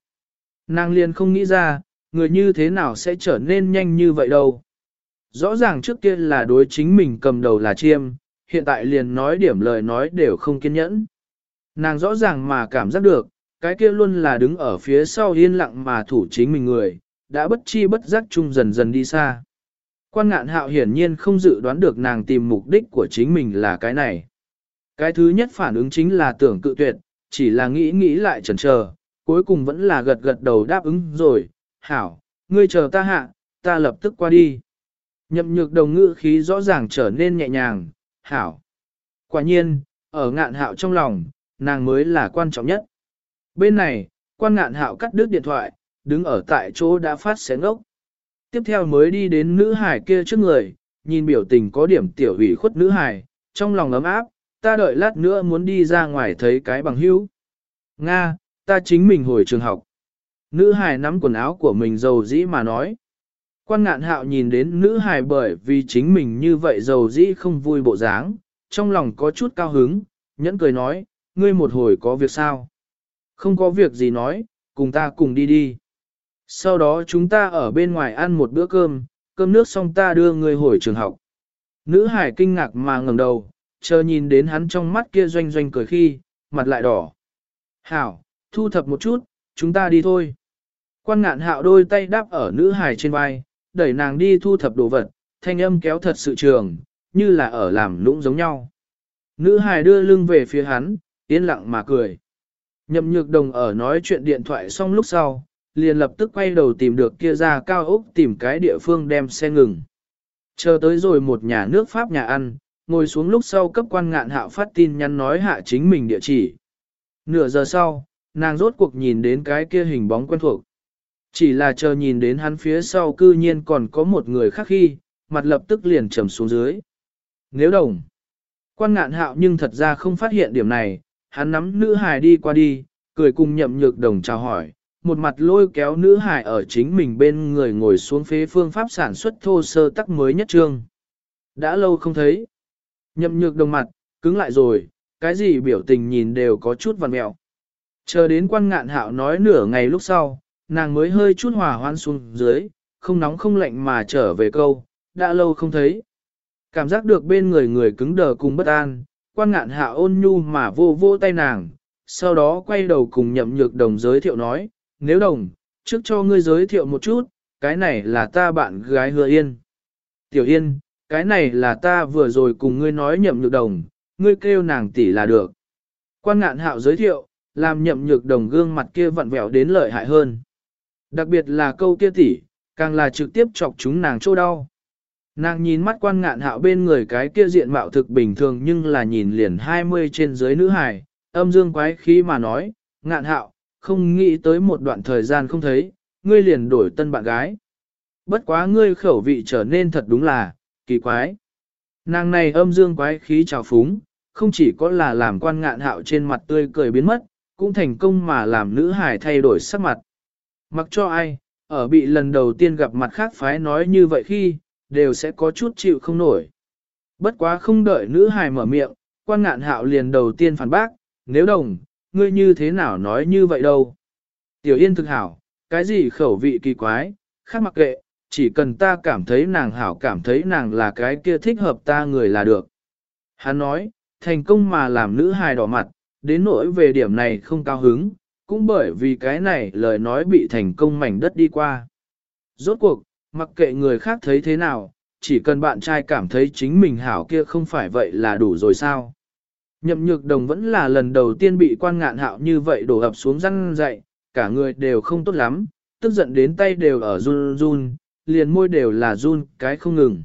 Nàng liền không nghĩ ra, người như thế nào sẽ trở nên nhanh như vậy đâu. Rõ ràng trước kia là đối chính mình cầm đầu là chiêm, hiện tại liền nói điểm lời nói đều không kiên nhẫn. Nàng rõ ràng mà cảm giác được, cái kia luôn là đứng ở phía sau yên lặng mà thủ chính mình người, đã bất chi bất giác chung dần dần đi xa. Quan ngạn hạo hiển nhiên không dự đoán được nàng tìm mục đích của chính mình là cái này. Cái thứ nhất phản ứng chính là tưởng cự tuyệt, chỉ là nghĩ nghĩ lại chần chờ, cuối cùng vẫn là gật gật đầu đáp ứng rồi, hảo, ngươi chờ ta hạ, ta lập tức qua đi. Nhậm nhược đồng ngữ khí rõ ràng trở nên nhẹ nhàng, hảo. Quả nhiên, ở ngạn hạo trong lòng, nàng mới là quan trọng nhất. Bên này, quan ngạn hạo cắt đứt điện thoại, đứng ở tại chỗ đã phát xé ngốc. Tiếp theo mới đi đến nữ hải kia trước người, nhìn biểu tình có điểm tiểu ủy khuất nữ hải, trong lòng ấm áp, ta đợi lát nữa muốn đi ra ngoài thấy cái bằng hữu. Nga, ta chính mình hồi trường học. Nữ hải nắm quần áo của mình dầu dĩ mà nói. Quan ngạn hạo nhìn đến nữ hải bởi vì chính mình như vậy dầu dĩ không vui bộ dáng, trong lòng có chút cao hứng, nhẫn cười nói, ngươi một hồi có việc sao? Không có việc gì nói, cùng ta cùng đi đi. Sau đó chúng ta ở bên ngoài ăn một bữa cơm, cơm nước xong ta đưa ngươi hồi trường học. Nữ hải kinh ngạc mà ngẩng đầu, chờ nhìn đến hắn trong mắt kia doanh doanh cười khi, mặt lại đỏ. Hảo, thu thập một chút, chúng ta đi thôi. Quan ngạn hạo đôi tay đáp ở nữ hải trên vai, đẩy nàng đi thu thập đồ vật, thanh âm kéo thật sự trường, như là ở làm lũng giống nhau. Nữ hài đưa lưng về phía hắn, yên lặng mà cười. Nhậm nhược đồng ở nói chuyện điện thoại xong lúc sau, liền lập tức quay đầu tìm được kia ra cao ốc tìm cái địa phương đem xe ngừng. Chờ tới rồi một nhà nước Pháp nhà ăn, ngồi xuống lúc sau cấp quan ngạn hạo phát tin nhắn nói hạ chính mình địa chỉ. Nửa giờ sau, nàng rốt cuộc nhìn đến cái kia hình bóng quen thuộc. Chỉ là chờ nhìn đến hắn phía sau cư nhiên còn có một người khác khi, mặt lập tức liền trầm xuống dưới. Nếu đồng, quan ngạn hạo nhưng thật ra không phát hiện điểm này, hắn nắm nữ hài đi qua đi, cười cùng nhậm nhược đồng chào hỏi, một mặt lôi kéo nữ hài ở chính mình bên người ngồi xuống phế phương pháp sản xuất thô sơ tắc mới nhất trương. Đã lâu không thấy. Nhậm nhược đồng mặt, cứng lại rồi, cái gì biểu tình nhìn đều có chút vằn mẹo. Chờ đến quan ngạn hạo nói nửa ngày lúc sau, nàng mới hơi chút hòa hoan xuống dưới, không nóng không lạnh mà trở về câu, đã lâu không thấy. Cảm giác được bên người người cứng đờ cùng bất an, quan ngạn hạ ôn nhu mà vô vô tay nàng, sau đó quay đầu cùng nhậm nhược đồng giới thiệu nói, nếu đồng, trước cho ngươi giới thiệu một chút, cái này là ta bạn gái hứa yên. Tiểu yên, cái này là ta vừa rồi cùng ngươi nói nhậm nhược đồng, ngươi kêu nàng tỷ là được. Quan ngạn hạo giới thiệu, làm nhậm nhược đồng gương mặt kia vặn vẹo đến lợi hại hơn. Đặc biệt là câu kia tỷ, càng là trực tiếp chọc chúng nàng chỗ đau. Nàng nhìn mắt quan ngạn hạo bên người cái kia diện mạo thực bình thường nhưng là nhìn liền 20 trên dưới nữ hài, âm dương quái khí mà nói, ngạn hạo, không nghĩ tới một đoạn thời gian không thấy, ngươi liền đổi tân bạn gái. Bất quá ngươi khẩu vị trở nên thật đúng là, kỳ quái. Nàng này âm dương quái khí trào phúng, không chỉ có là làm quan ngạn hạo trên mặt tươi cười biến mất, cũng thành công mà làm nữ hài thay đổi sắc mặt. Mặc cho ai, ở bị lần đầu tiên gặp mặt khác phái nói như vậy khi, đều sẽ có chút chịu không nổi. Bất quá không đợi nữ hài mở miệng, quan ngạn hạo liền đầu tiên phản bác, nếu đồng, ngươi như thế nào nói như vậy đâu. Tiểu yên thực hảo, cái gì khẩu vị kỳ quái, khác mặc kệ, chỉ cần ta cảm thấy nàng hảo cảm thấy nàng là cái kia thích hợp ta người là được. Hắn nói, thành công mà làm nữ hài đỏ mặt, đến nỗi về điểm này không cao hứng, cũng bởi vì cái này lời nói bị thành công mảnh đất đi qua. Rốt cuộc, mặc kệ người khác thấy thế nào, chỉ cần bạn trai cảm thấy chính mình hảo kia không phải vậy là đủ rồi sao. Nhậm nhược đồng vẫn là lần đầu tiên bị quan ngạn hạo như vậy đổ ập xuống răng dậy, cả người đều không tốt lắm, tức giận đến tay đều ở run run, liền môi đều là run cái không ngừng.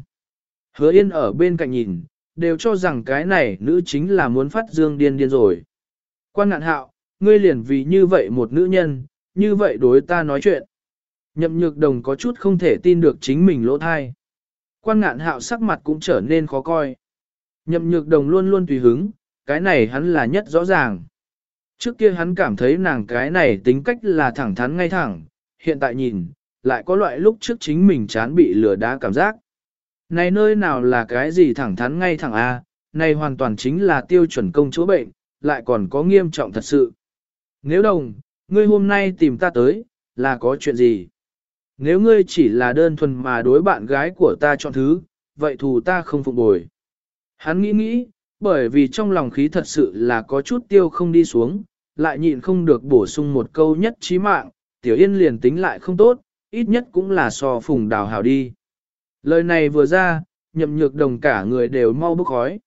Hứa yên ở bên cạnh nhìn, đều cho rằng cái này nữ chính là muốn phát dương điên điên rồi. Quan ngạn hạo, ngươi liền vì như vậy một nữ nhân, như vậy đối ta nói chuyện. Nhậm nhược đồng có chút không thể tin được chính mình lỗ thai. Quan ngạn hạo sắc mặt cũng trở nên khó coi. Nhậm nhược đồng luôn luôn tùy hứng, cái này hắn là nhất rõ ràng. Trước kia hắn cảm thấy nàng cái này tính cách là thẳng thắn ngay thẳng, hiện tại nhìn, lại có loại lúc trước chính mình chán bị lừa đá cảm giác. Này nơi nào là cái gì thẳng thắn ngay thẳng A, này hoàn toàn chính là tiêu chuẩn công chúa bệnh, lại còn có nghiêm trọng thật sự. Nếu đồng, ngươi hôm nay tìm ta tới, là có chuyện gì? Nếu ngươi chỉ là đơn thuần mà đối bạn gái của ta chọn thứ, vậy thù ta không phục bồi. Hắn nghĩ nghĩ, bởi vì trong lòng khí thật sự là có chút tiêu không đi xuống, lại nhịn không được bổ sung một câu nhất trí mạng, tiểu yên liền tính lại không tốt, ít nhất cũng là so phùng đào hào đi. Lời này vừa ra, nhậm nhược đồng cả người đều mau bức khói.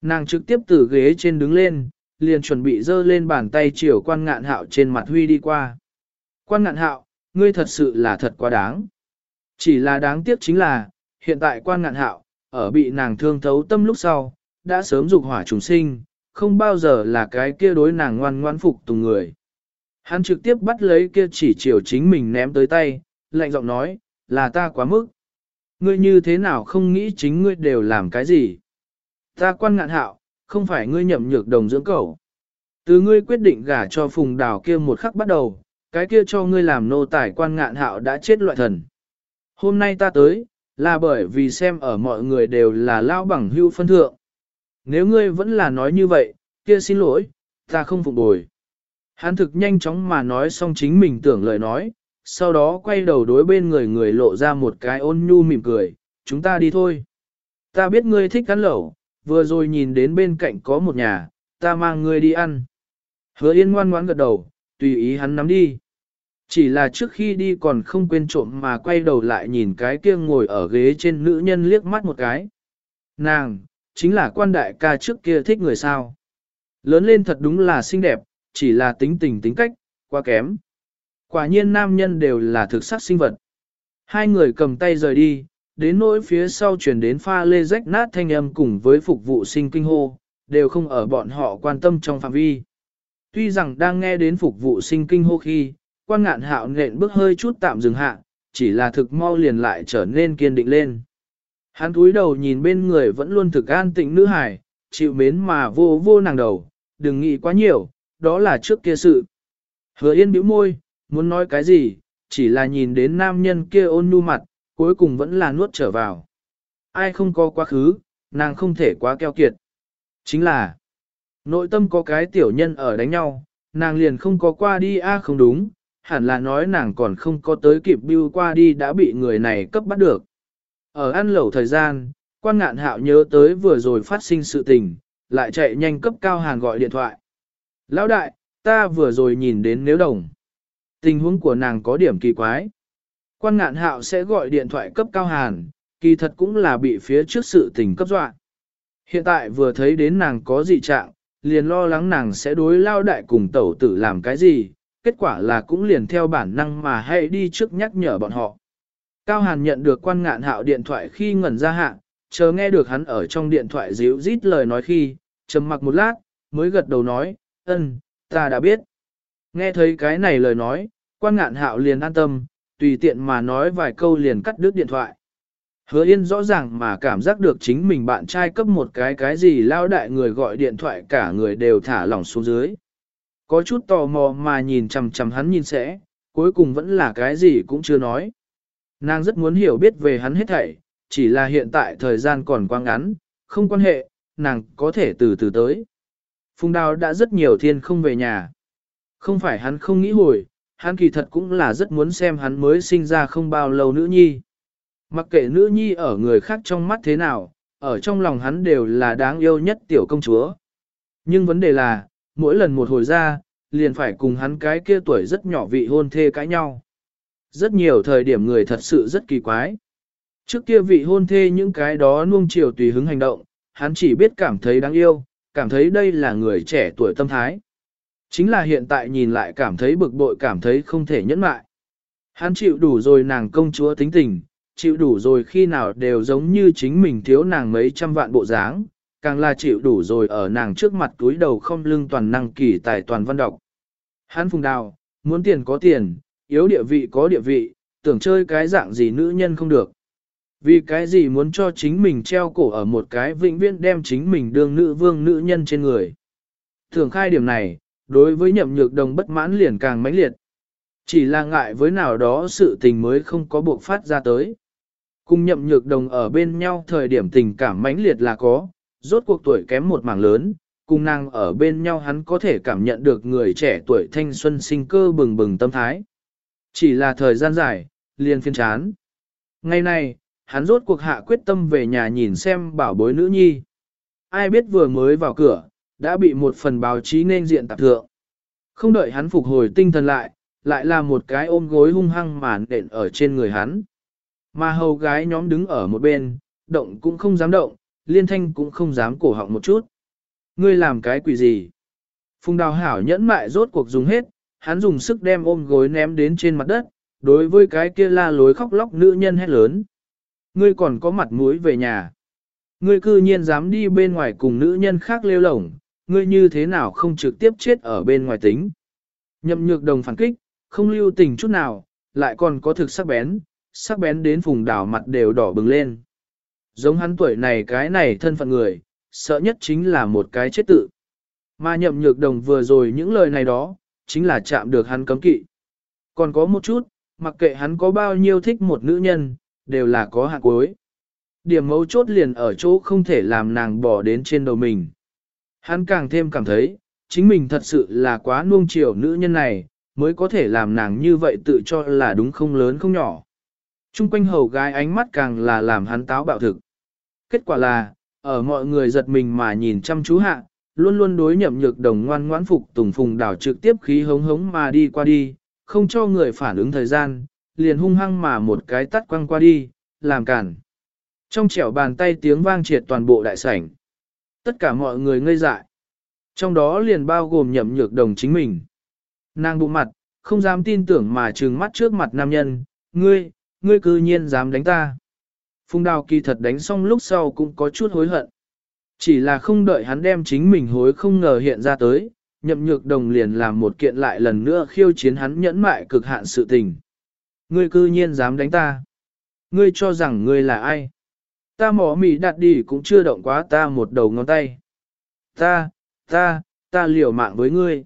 Nàng trực tiếp từ ghế trên đứng lên, liền chuẩn bị dơ lên bàn tay chiều quan ngạn hạo trên mặt huy đi qua. Quan ngạn hạo, ngươi thật sự là thật quá đáng. Chỉ là đáng tiếc chính là, hiện tại quan ngạn hạo, ở bị nàng thương thấu tâm lúc sau, đã sớm dục hỏa trùng sinh, không bao giờ là cái kia đối nàng ngoan ngoan phục tùng người. Hắn trực tiếp bắt lấy kia chỉ chiều chính mình ném tới tay, lạnh giọng nói, là ta quá mức. Ngươi như thế nào không nghĩ chính ngươi đều làm cái gì? Ta quan ngạn hạo, không phải ngươi nhậm nhược đồng dưỡng cầu. Từ ngươi quyết định gả cho phùng đào kia một khắc bắt đầu, cái kia cho ngươi làm nô tài quan ngạn hạo đã chết loại thần. Hôm nay ta tới, là bởi vì xem ở mọi người đều là lao bằng hưu phân thượng. Nếu ngươi vẫn là nói như vậy, kia xin lỗi, ta không phục bồi. Hắn thực nhanh chóng mà nói xong chính mình tưởng lời nói, sau đó quay đầu đối bên người người lộ ra một cái ôn nhu mỉm cười, chúng ta đi thôi. Ta biết ngươi thích cắn lẩu, vừa rồi nhìn đến bên cạnh có một nhà, ta mang ngươi đi ăn. Hứa yên ngoan ngoãn gật đầu, tùy ý hắn nắm đi. Chỉ là trước khi đi còn không quên trộm mà quay đầu lại nhìn cái kia ngồi ở ghế trên nữ nhân liếc mắt một cái. Nàng, chính là quan đại ca trước kia thích người sao. Lớn lên thật đúng là xinh đẹp, chỉ là tính tình tính cách, quá kém. Quả nhiên nam nhân đều là thực sắc sinh vật. Hai người cầm tay rời đi, đến nỗi phía sau chuyển đến pha lê rách nát thanh âm cùng với phục vụ sinh kinh hô, đều không ở bọn họ quan tâm trong phạm vi. Tuy rằng đang nghe đến phục vụ sinh kinh hô khi, quan ngạn hạo nện bước hơi chút tạm dừng hạ, chỉ là thực mau liền lại trở nên kiên định lên. Hắn cúi đầu nhìn bên người vẫn luôn thực an tịnh nữ hải, chịu mến mà vô vô nàng đầu, đừng nghĩ quá nhiều, đó là trước kia sự. Hứa yên bĩu môi, muốn nói cái gì, chỉ là nhìn đến nam nhân kia ôn nhu mặt, cuối cùng vẫn là nuốt trở vào. Ai không có quá khứ, nàng không thể quá keo kiệt. Chính là, nội tâm có cái tiểu nhân ở đánh nhau, nàng liền không có qua đi a không đúng, hẳn là nói nàng còn không có tới kịp bưu qua đi đã bị người này cấp bắt được. Ở ăn lẩu thời gian, Quan ngạn hạo nhớ tới vừa rồi phát sinh sự tình, lại chạy nhanh cấp cao hàng gọi điện thoại. Lão đại, ta vừa rồi nhìn đến nếu đồng. Tình huống của nàng có điểm kỳ quái. Quan ngạn hạo sẽ gọi điện thoại cấp cao hàn, kỳ thật cũng là bị phía trước sự tình cấp dọa. Hiện tại vừa thấy đến nàng có dị trạng, liền lo lắng nàng sẽ đối lao đại cùng tẩu tử làm cái gì, kết quả là cũng liền theo bản năng mà hay đi trước nhắc nhở bọn họ. Cao Hàn nhận được quan ngạn hạo điện thoại khi ngẩn ra hạ, chờ nghe được hắn ở trong điện thoại díu rít lời nói khi, trầm mặc một lát, mới gật đầu nói, ân, ta đã biết. Nghe thấy cái này lời nói, quan ngạn hạo liền an tâm, tùy tiện mà nói vài câu liền cắt đứt điện thoại. Hứa Yên rõ ràng mà cảm giác được chính mình bạn trai cấp một cái cái gì lao đại người gọi điện thoại cả người đều thả lỏng xuống dưới. Có chút tò mò mà nhìn chằm chằm hắn nhìn sẽ, cuối cùng vẫn là cái gì cũng chưa nói. Nàng rất muốn hiểu biết về hắn hết thảy, chỉ là hiện tại thời gian còn quá ngắn, không quan hệ, nàng có thể từ từ tới. Phùng Đào đã rất nhiều thiên không về nhà. Không phải hắn không nghĩ hồi, hắn kỳ thật cũng là rất muốn xem hắn mới sinh ra không bao lâu nữ nhi. Mặc kệ nữ nhi ở người khác trong mắt thế nào, ở trong lòng hắn đều là đáng yêu nhất tiểu công chúa. Nhưng vấn đề là, mỗi lần một hồi ra, liền phải cùng hắn cái kia tuổi rất nhỏ vị hôn thê cãi nhau. Rất nhiều thời điểm người thật sự rất kỳ quái. Trước kia vị hôn thê những cái đó nuông chiều tùy hứng hành động, hắn chỉ biết cảm thấy đáng yêu, cảm thấy đây là người trẻ tuổi tâm thái. Chính là hiện tại nhìn lại cảm thấy bực bội cảm thấy không thể nhẫn mại. Hắn chịu đủ rồi nàng công chúa tính tình, chịu đủ rồi khi nào đều giống như chính mình thiếu nàng mấy trăm vạn bộ dáng, càng là chịu đủ rồi ở nàng trước mặt túi đầu không lưng toàn năng kỳ tài toàn văn độc. Hắn phùng đào, muốn tiền có tiền, yếu địa vị có địa vị, tưởng chơi cái dạng gì nữ nhân không được. Vì cái gì muốn cho chính mình treo cổ ở một cái vĩnh viễn đem chính mình đương nữ vương nữ nhân trên người. Thường khai điểm này, đối với nhậm nhược đồng bất mãn liền càng mãnh liệt. Chỉ là ngại với nào đó sự tình mới không có buộc phát ra tới. Cùng nhậm nhược đồng ở bên nhau thời điểm tình cảm mãnh liệt là có, rốt cuộc tuổi kém một mảng lớn, cùng nàng ở bên nhau hắn có thể cảm nhận được người trẻ tuổi thanh xuân sinh cơ bừng bừng tâm thái. Chỉ là thời gian dài, liền phiên chán. Ngày nay, hắn rốt cuộc hạ quyết tâm về nhà nhìn xem bảo bối nữ nhi. Ai biết vừa mới vào cửa, đã bị một phần báo chí nên diện tạp thượng. Không đợi hắn phục hồi tinh thần lại, lại là một cái ôm gối hung hăng màn đện ở trên người hắn. Mà hầu gái nhóm đứng ở một bên, động cũng không dám động, liên thanh cũng không dám cổ họng một chút. Ngươi làm cái quỷ gì? Phùng đào hảo nhẫn mại rốt cuộc dùng hết, hắn dùng sức đem ôm gối ném đến trên mặt đất, đối với cái kia la lối khóc lóc nữ nhân hét lớn. Ngươi còn có mặt mũi về nhà. Ngươi cư nhiên dám đi bên ngoài cùng nữ nhân khác lêu lổng, ngươi như thế nào không trực tiếp chết ở bên ngoài tính. Nhậm nhược đồng phản kích, không lưu tình chút nào, lại còn có thực sắc bén, sắc bén đến vùng đảo mặt đều đỏ bừng lên. Giống hắn tuổi này cái này thân phận người, sợ nhất chính là một cái chết tự. Mà nhậm nhược đồng vừa rồi những lời này đó, chính là chạm được hắn cấm kỵ. Còn có một chút, mặc kệ hắn có bao nhiêu thích một nữ nhân, đều là có hạn cuối. Điểm mấu chốt liền ở chỗ không thể làm nàng bỏ đến trên đầu mình. Hắn càng thêm cảm thấy, chính mình thật sự là quá nuông chiều nữ nhân này, mới có thể làm nàng như vậy tự cho là đúng không lớn không nhỏ. Trung quanh hầu gái ánh mắt càng là làm hắn táo bạo thực. Kết quả là, ở mọi người giật mình mà nhìn chăm chú hạ, luôn luôn đối nhậm nhược đồng ngoan ngoãn phục tùng phùng đảo trực tiếp khí hống hống mà đi qua đi, không cho người phản ứng thời gian, liền hung hăng mà một cái tắt quăng qua đi, làm cản. Trong chẻo bàn tay tiếng vang triệt toàn bộ đại sảnh. Tất cả mọi người ngây dại. Trong đó liền bao gồm nhậm nhược đồng chính mình. Nàng bụng mặt, không dám tin tưởng mà trừng mắt trước mặt nam nhân, ngươi, ngươi cư nhiên dám đánh ta. Phùng đào kỳ thật đánh xong lúc sau cũng có chút hối hận. Chỉ là không đợi hắn đem chính mình hối không ngờ hiện ra tới, nhậm nhược đồng liền làm một kiện lại lần nữa khiêu chiến hắn nhẫn mại cực hạn sự tình. Ngươi cư nhiên dám đánh ta. Ngươi cho rằng ngươi là ai? Ta mỏ mỉ đặt đi cũng chưa động quá ta một đầu ngón tay. Ta, ta, ta liều mạng với ngươi.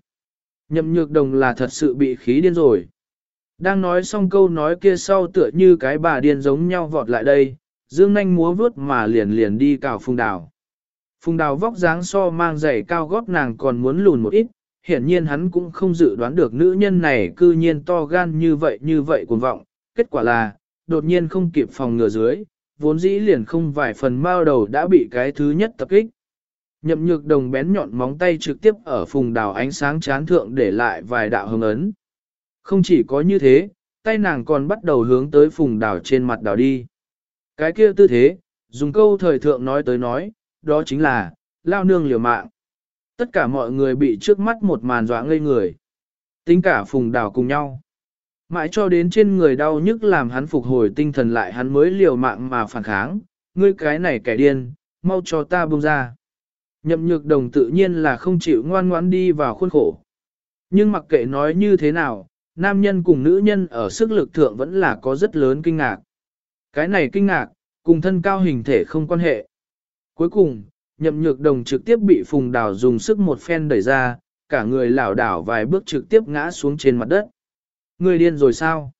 Nhậm nhược đồng là thật sự bị khí điên rồi. Đang nói xong câu nói kia sau tựa như cái bà điên giống nhau vọt lại đây, dương nanh múa vướt mà liền liền đi cào phùng đào. Phùng đào vóc dáng so mang giày cao gót nàng còn muốn lùn một ít, hiển nhiên hắn cũng không dự đoán được nữ nhân này cư nhiên to gan như vậy như vậy cuồng vọng, kết quả là, đột nhiên không kịp phòng ngừa dưới, vốn dĩ liền không vài phần mao đầu đã bị cái thứ nhất tập kích. Nhậm nhược đồng bén nhọn móng tay trực tiếp ở phùng đào ánh sáng chán thượng để lại vài đạo hồng ấn. Không chỉ có như thế, tay nàng còn bắt đầu hướng tới phùng đào trên mặt đào đi. Cái kia tư thế, dùng câu thời thượng nói tới nói, đó chính là, lao nương liều mạng. Tất cả mọi người bị trước mắt một màn dọa ngây người. Tính cả phùng đào cùng nhau. Mãi cho đến trên người đau nhức làm hắn phục hồi tinh thần lại hắn mới liều mạng mà phản kháng, ngươi cái này kẻ điên, mau cho ta buông ra. Nhậm nhược đồng tự nhiên là không chịu ngoan ngoãn đi vào khuôn khổ. Nhưng mặc kệ nói như thế nào, nam nhân cùng nữ nhân ở sức lực thượng vẫn là có rất lớn kinh ngạc. Cái này kinh ngạc, cùng thân cao hình thể không quan hệ. Cuối cùng, nhậm nhược đồng trực tiếp bị phùng đào dùng sức một phen đẩy ra, cả người lảo đảo vài bước trực tiếp ngã xuống trên mặt đất. Người điên rồi sao?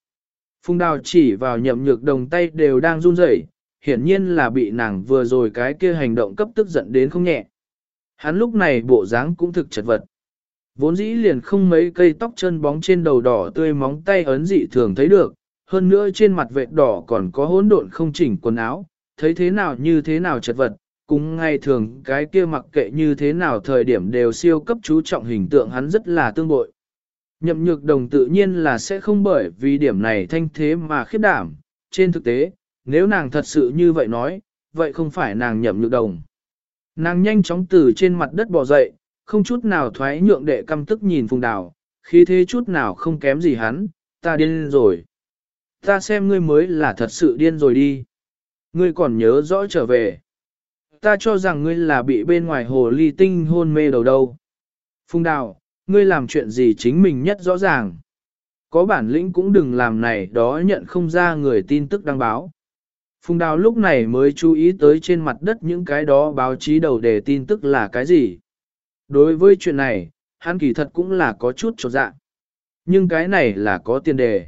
Phùng đào chỉ vào nhậm nhược đồng tay đều đang run rẩy, hiển nhiên là bị nàng vừa rồi cái kia hành động cấp tức giận đến không nhẹ. Hắn lúc này bộ dáng cũng thực chật vật. Vốn dĩ liền không mấy cây tóc chân bóng trên đầu đỏ tươi móng tay ấn dị thường thấy được, hơn nữa trên mặt vệt đỏ còn có hỗn độn không chỉnh quần áo, thấy thế nào như thế nào chật vật, cũng ngay thường cái kia mặc kệ như thế nào thời điểm đều siêu cấp chú trọng hình tượng hắn rất là tương bội. Nhậm nhược đồng tự nhiên là sẽ không bởi vì điểm này thanh thế mà khiếp đảm, trên thực tế, nếu nàng thật sự như vậy nói, vậy không phải nàng nhậm nhược đồng. Nàng nhanh chóng từ trên mặt đất bò dậy, không chút nào thoái nhượng đệ căm tức nhìn phùng đào, khi thế chút nào không kém gì hắn, ta điên rồi. Ta xem ngươi mới là thật sự điên rồi đi. Ngươi còn nhớ rõ trở về. Ta cho rằng ngươi là bị bên ngoài hồ ly tinh hôn mê đầu đâu. Phùng đào, ngươi làm chuyện gì chính mình nhất rõ ràng. Có bản lĩnh cũng đừng làm này đó nhận không ra người tin tức đăng báo. Phùng đào lúc này mới chú ý tới trên mặt đất những cái đó báo chí đầu đề tin tức là cái gì. Đối với chuyện này, hắn kỳ thật cũng là có chút trột dạ. Nhưng cái này là có tiền đề.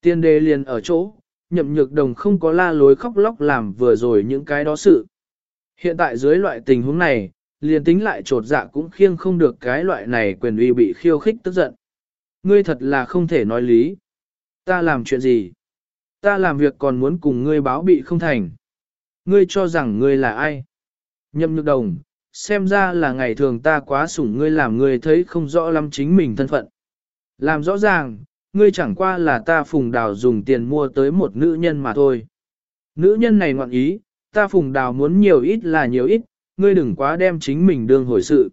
Tiền đề liền ở chỗ, nhậm nhược đồng không có la lối khóc lóc làm vừa rồi những cái đó sự. Hiện tại dưới loại tình huống này, liền tính lại trột dạ cũng khiêng không được cái loại này quyền uy bị khiêu khích tức giận. Ngươi thật là không thể nói lý. Ta làm chuyện gì? Ta làm việc còn muốn cùng ngươi báo bị không thành. Ngươi cho rằng ngươi là ai? Nhậm nhược đồng, xem ra là ngày thường ta quá sủng ngươi làm ngươi thấy không rõ lắm chính mình thân phận. Làm rõ ràng, ngươi chẳng qua là ta phùng đào dùng tiền mua tới một nữ nhân mà thôi. Nữ nhân này ngoạn ý, ta phùng đào muốn nhiều ít là nhiều ít, ngươi đừng quá đem chính mình đương hồi sự.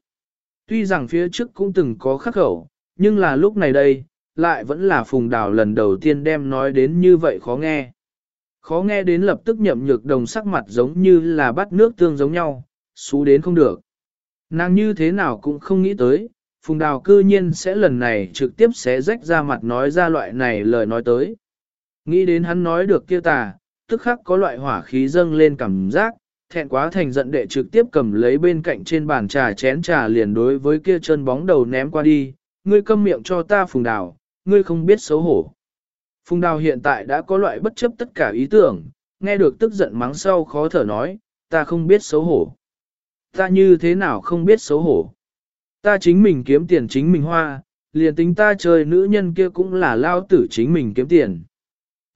Tuy rằng phía trước cũng từng có khắc khẩu, nhưng là lúc này đây, lại vẫn là phùng đào lần đầu tiên đem nói đến như vậy khó nghe. Khó nghe đến lập tức nhậm nhược đồng sắc mặt giống như là bắt nước tương giống nhau, xú đến không được. Nàng như thế nào cũng không nghĩ tới, phùng đào cư nhiên sẽ lần này trực tiếp sẽ rách ra mặt nói ra loại này lời nói tới. Nghĩ đến hắn nói được kia tà, tức khắc có loại hỏa khí dâng lên cảm giác, thẹn quá thành giận đệ trực tiếp cầm lấy bên cạnh trên bàn trà chén trà liền đối với kia chân bóng đầu ném qua đi, ngươi câm miệng cho ta phùng đào, ngươi không biết xấu hổ. Phùng đào hiện tại đã có loại bất chấp tất cả ý tưởng, nghe được tức giận mắng sau khó thở nói, ta không biết xấu hổ. Ta như thế nào không biết xấu hổ. Ta chính mình kiếm tiền chính mình hoa, liền tính ta chơi nữ nhân kia cũng là lao tử chính mình kiếm tiền.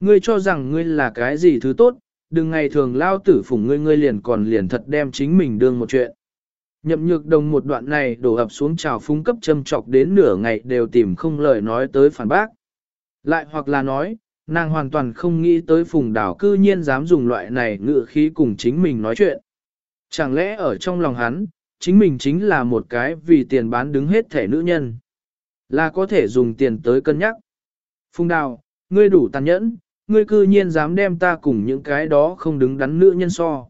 Ngươi cho rằng ngươi là cái gì thứ tốt, đừng ngày thường lao tử phủng ngươi ngươi liền còn liền thật đem chính mình đương một chuyện. Nhậm nhược đồng một đoạn này đổ ập xuống trào phúng cấp châm trọc đến nửa ngày đều tìm không lời nói tới phản bác. Lại hoặc là nói, nàng hoàn toàn không nghĩ tới phùng đảo cư nhiên dám dùng loại này ngự khí cùng chính mình nói chuyện. Chẳng lẽ ở trong lòng hắn, chính mình chính là một cái vì tiền bán đứng hết thể nữ nhân. Là có thể dùng tiền tới cân nhắc. Phùng đào, ngươi đủ tàn nhẫn, ngươi cư nhiên dám đem ta cùng những cái đó không đứng đắn nữ nhân so.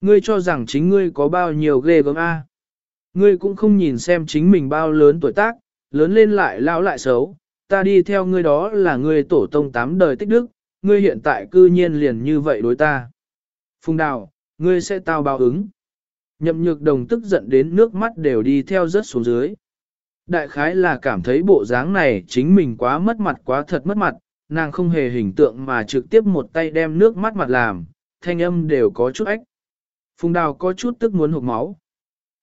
Ngươi cho rằng chính ngươi có bao nhiêu ghê gớm a? Ngươi cũng không nhìn xem chính mình bao lớn tuổi tác, lớn lên lại lão lại xấu, ta đi theo ngươi đó là ngươi tổ tông tám đời tích đức, ngươi hiện tại cư nhiên liền như vậy đối ta. Phùng đào, ngươi sẽ tao báo ứng. Nhậm nhược đồng tức giận đến nước mắt đều đi theo rớt xuống dưới. Đại khái là cảm thấy bộ dáng này chính mình quá mất mặt quá thật mất mặt, nàng không hề hình tượng mà trực tiếp một tay đem nước mắt mặt làm, thanh âm đều có chút ách. Phùng đào có chút tức muốn hụt máu.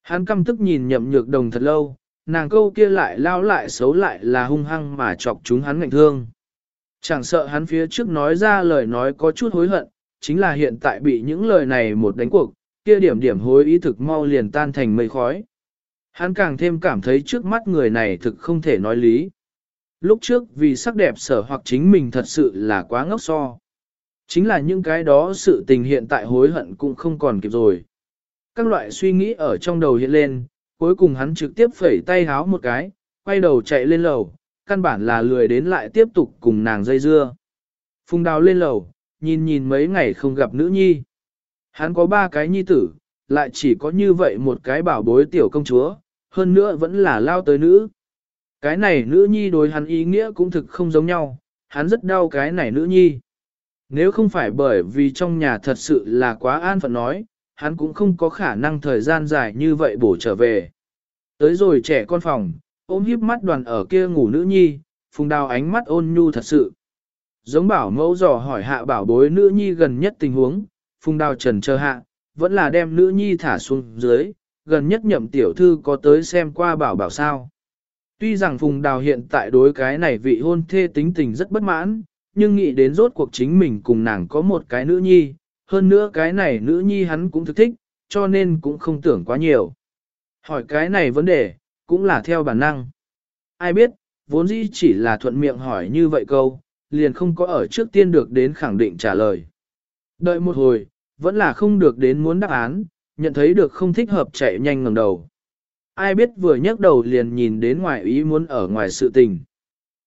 Hắn căm tức nhìn nhậm nhược đồng thật lâu, nàng câu kia lại lao lại xấu lại là hung hăng mà chọc chúng hắn ngạnh thương. Chẳng sợ hắn phía trước nói ra lời nói có chút hối hận, chính là hiện tại bị những lời này một đánh cuộc, kia điểm điểm hối ý thực mau liền tan thành mây khói. Hắn càng thêm cảm thấy trước mắt người này thực không thể nói lý. Lúc trước vì sắc đẹp sở hoặc chính mình thật sự là quá ngốc so. Chính là những cái đó sự tình hiện tại hối hận cũng không còn kịp rồi. Các loại suy nghĩ ở trong đầu hiện lên, cuối cùng hắn trực tiếp phẩy tay háo một cái, quay đầu chạy lên lầu, căn bản là lười đến lại tiếp tục cùng nàng dây dưa. Phùng đào lên lầu, nhìn nhìn mấy ngày không gặp nữ nhi. Hắn có ba cái nhi tử, lại chỉ có như vậy một cái bảo bối tiểu công chúa, hơn nữa vẫn là lao tới nữ. Cái này nữ nhi đối hắn ý nghĩa cũng thực không giống nhau, hắn rất đau cái này nữ nhi. Nếu không phải bởi vì trong nhà thật sự là quá an phận nói, hắn cũng không có khả năng thời gian dài như vậy bổ trở về. Tới rồi trẻ con phòng, ôm híp mắt đoàn ở kia ngủ nữ nhi, phùng đào ánh mắt ôn nhu thật sự. Giống bảo mẫu dò hỏi hạ bảo bối nữ nhi gần nhất tình huống, phùng đào trần chờ hạ, vẫn là đem nữ nhi thả xuống dưới, gần nhất nhậm tiểu thư có tới xem qua bảo bảo sao. Tuy rằng phùng đào hiện tại đối cái này vị hôn thê tính tình rất bất mãn, nhưng nghĩ đến rốt cuộc chính mình cùng nàng có một cái nữ nhi, hơn nữa cái này nữ nhi hắn cũng thực thích, cho nên cũng không tưởng quá nhiều. Hỏi cái này vấn đề, cũng là theo bản năng. Ai biết, vốn dĩ chỉ là thuận miệng hỏi như vậy câu, liền không có ở trước tiên được đến khẳng định trả lời. Đợi một hồi, vẫn là không được đến muốn đáp án, nhận thấy được không thích hợp chạy nhanh ngẩng đầu. Ai biết vừa nhấc đầu liền nhìn đến ngoài ý muốn ở ngoài sự tình.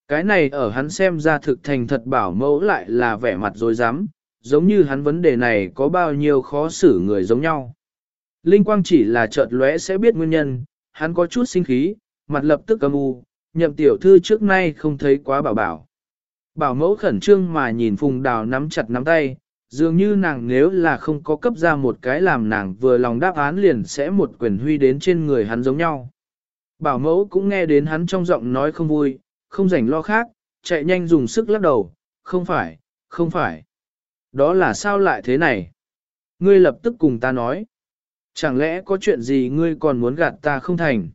Cái này ở hắn xem ra thực thành thật bảo mẫu lại là vẻ mặt dối rắm giống như hắn vấn đề này có bao nhiêu khó xử người giống nhau. Linh quang chỉ là chợt lóe sẽ biết nguyên nhân, hắn có chút sinh khí, mặt lập tức âm u, nhậm tiểu thư trước nay không thấy quá bảo bảo. Bảo mẫu khẩn trương mà nhìn phùng đào nắm chặt nắm tay, dường như nàng nếu là không có cấp ra một cái làm nàng vừa lòng đáp án liền sẽ một quyền huy đến trên người hắn giống nhau. Bảo mẫu cũng nghe đến hắn trong giọng nói không vui, không rảnh lo khác, chạy nhanh dùng sức lắc đầu, không phải, không phải. Đó là sao lại thế này? Ngươi lập tức cùng ta nói. Chẳng lẽ có chuyện gì ngươi còn muốn gạt ta không thành?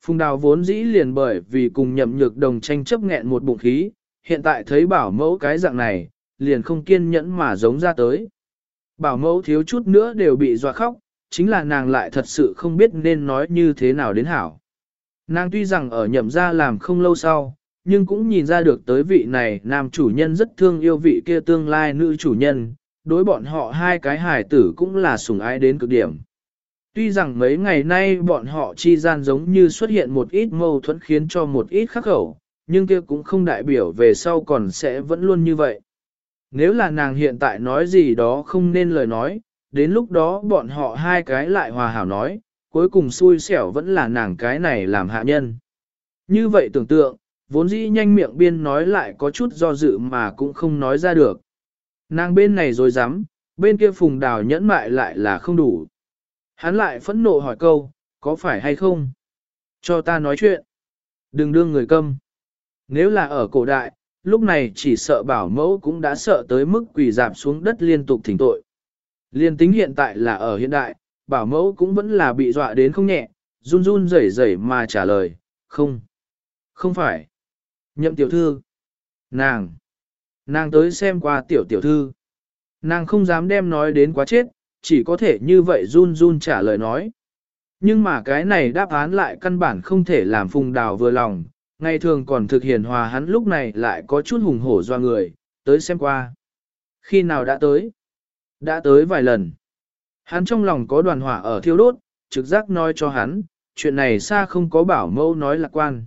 Phùng đào vốn dĩ liền bởi vì cùng nhậm nhược đồng tranh chấp nghẹn một bụng khí, hiện tại thấy bảo mẫu cái dạng này, liền không kiên nhẫn mà giống ra tới. Bảo mẫu thiếu chút nữa đều bị dọa khóc, chính là nàng lại thật sự không biết nên nói như thế nào đến hảo. Nàng tuy rằng ở nhậm gia làm không lâu sau, nhưng cũng nhìn ra được tới vị này nam chủ nhân rất thương yêu vị kia tương lai nữ chủ nhân, đối bọn họ hai cái hài tử cũng là sủng ái đến cực điểm. Tuy rằng mấy ngày nay bọn họ chi gian giống như xuất hiện một ít mâu thuẫn khiến cho một ít khắc khẩu, nhưng kia cũng không đại biểu về sau còn sẽ vẫn luôn như vậy. Nếu là nàng hiện tại nói gì đó không nên lời nói, đến lúc đó bọn họ hai cái lại hòa hảo nói, cuối cùng xui xẻo vẫn là nàng cái này làm hạ nhân. Như vậy tưởng tượng, vốn dĩ nhanh miệng biên nói lại có chút do dự mà cũng không nói ra được. Nàng bên này rồi dám, bên kia phùng đào nhẫn mại lại là không đủ. Hắn lại phẫn nộ hỏi câu, có phải hay không? Cho ta nói chuyện. Đừng đương người câm. Nếu là ở cổ đại, lúc này chỉ sợ bảo mẫu cũng đã sợ tới mức quỳ dạp xuống đất liên tục thỉnh tội. Liên tính hiện tại là ở hiện đại, bảo mẫu cũng vẫn là bị dọa đến không nhẹ, run run rẩy rẩy mà trả lời, không, không phải. Nhậm tiểu thư, nàng, nàng tới xem qua tiểu tiểu thư. Nàng không dám đem nói đến quá chết, chỉ có thể như vậy run run trả lời nói. Nhưng mà cái này đáp án lại căn bản không thể làm phùng đào vừa lòng, ngày thường còn thực hiền hòa hắn lúc này lại có chút hùng hổ do người, tới xem qua. Khi nào đã tới? Đã tới vài lần. Hắn trong lòng có đoàn hỏa ở thiêu đốt, trực giác nói cho hắn, chuyện này xa không có bảo mẫu nói lạc quan.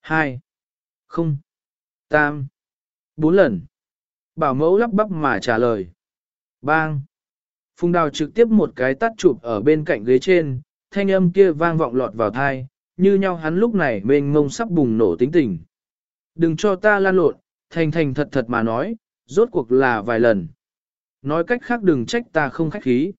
Hai, không, tam, bốn lần. Bảo mẫu lắp bắp mà trả lời. Bang. Phùng đào trực tiếp một cái tắt chụp ở bên cạnh ghế trên, thanh âm kia vang vọng lọt vào thai, như nhau hắn lúc này mênh mông sắp bùng nổ tính tình. Đừng cho ta lan lộn, thành thành thật thật mà nói, rốt cuộc là vài lần. Nói cách khác đừng trách ta không khách khí.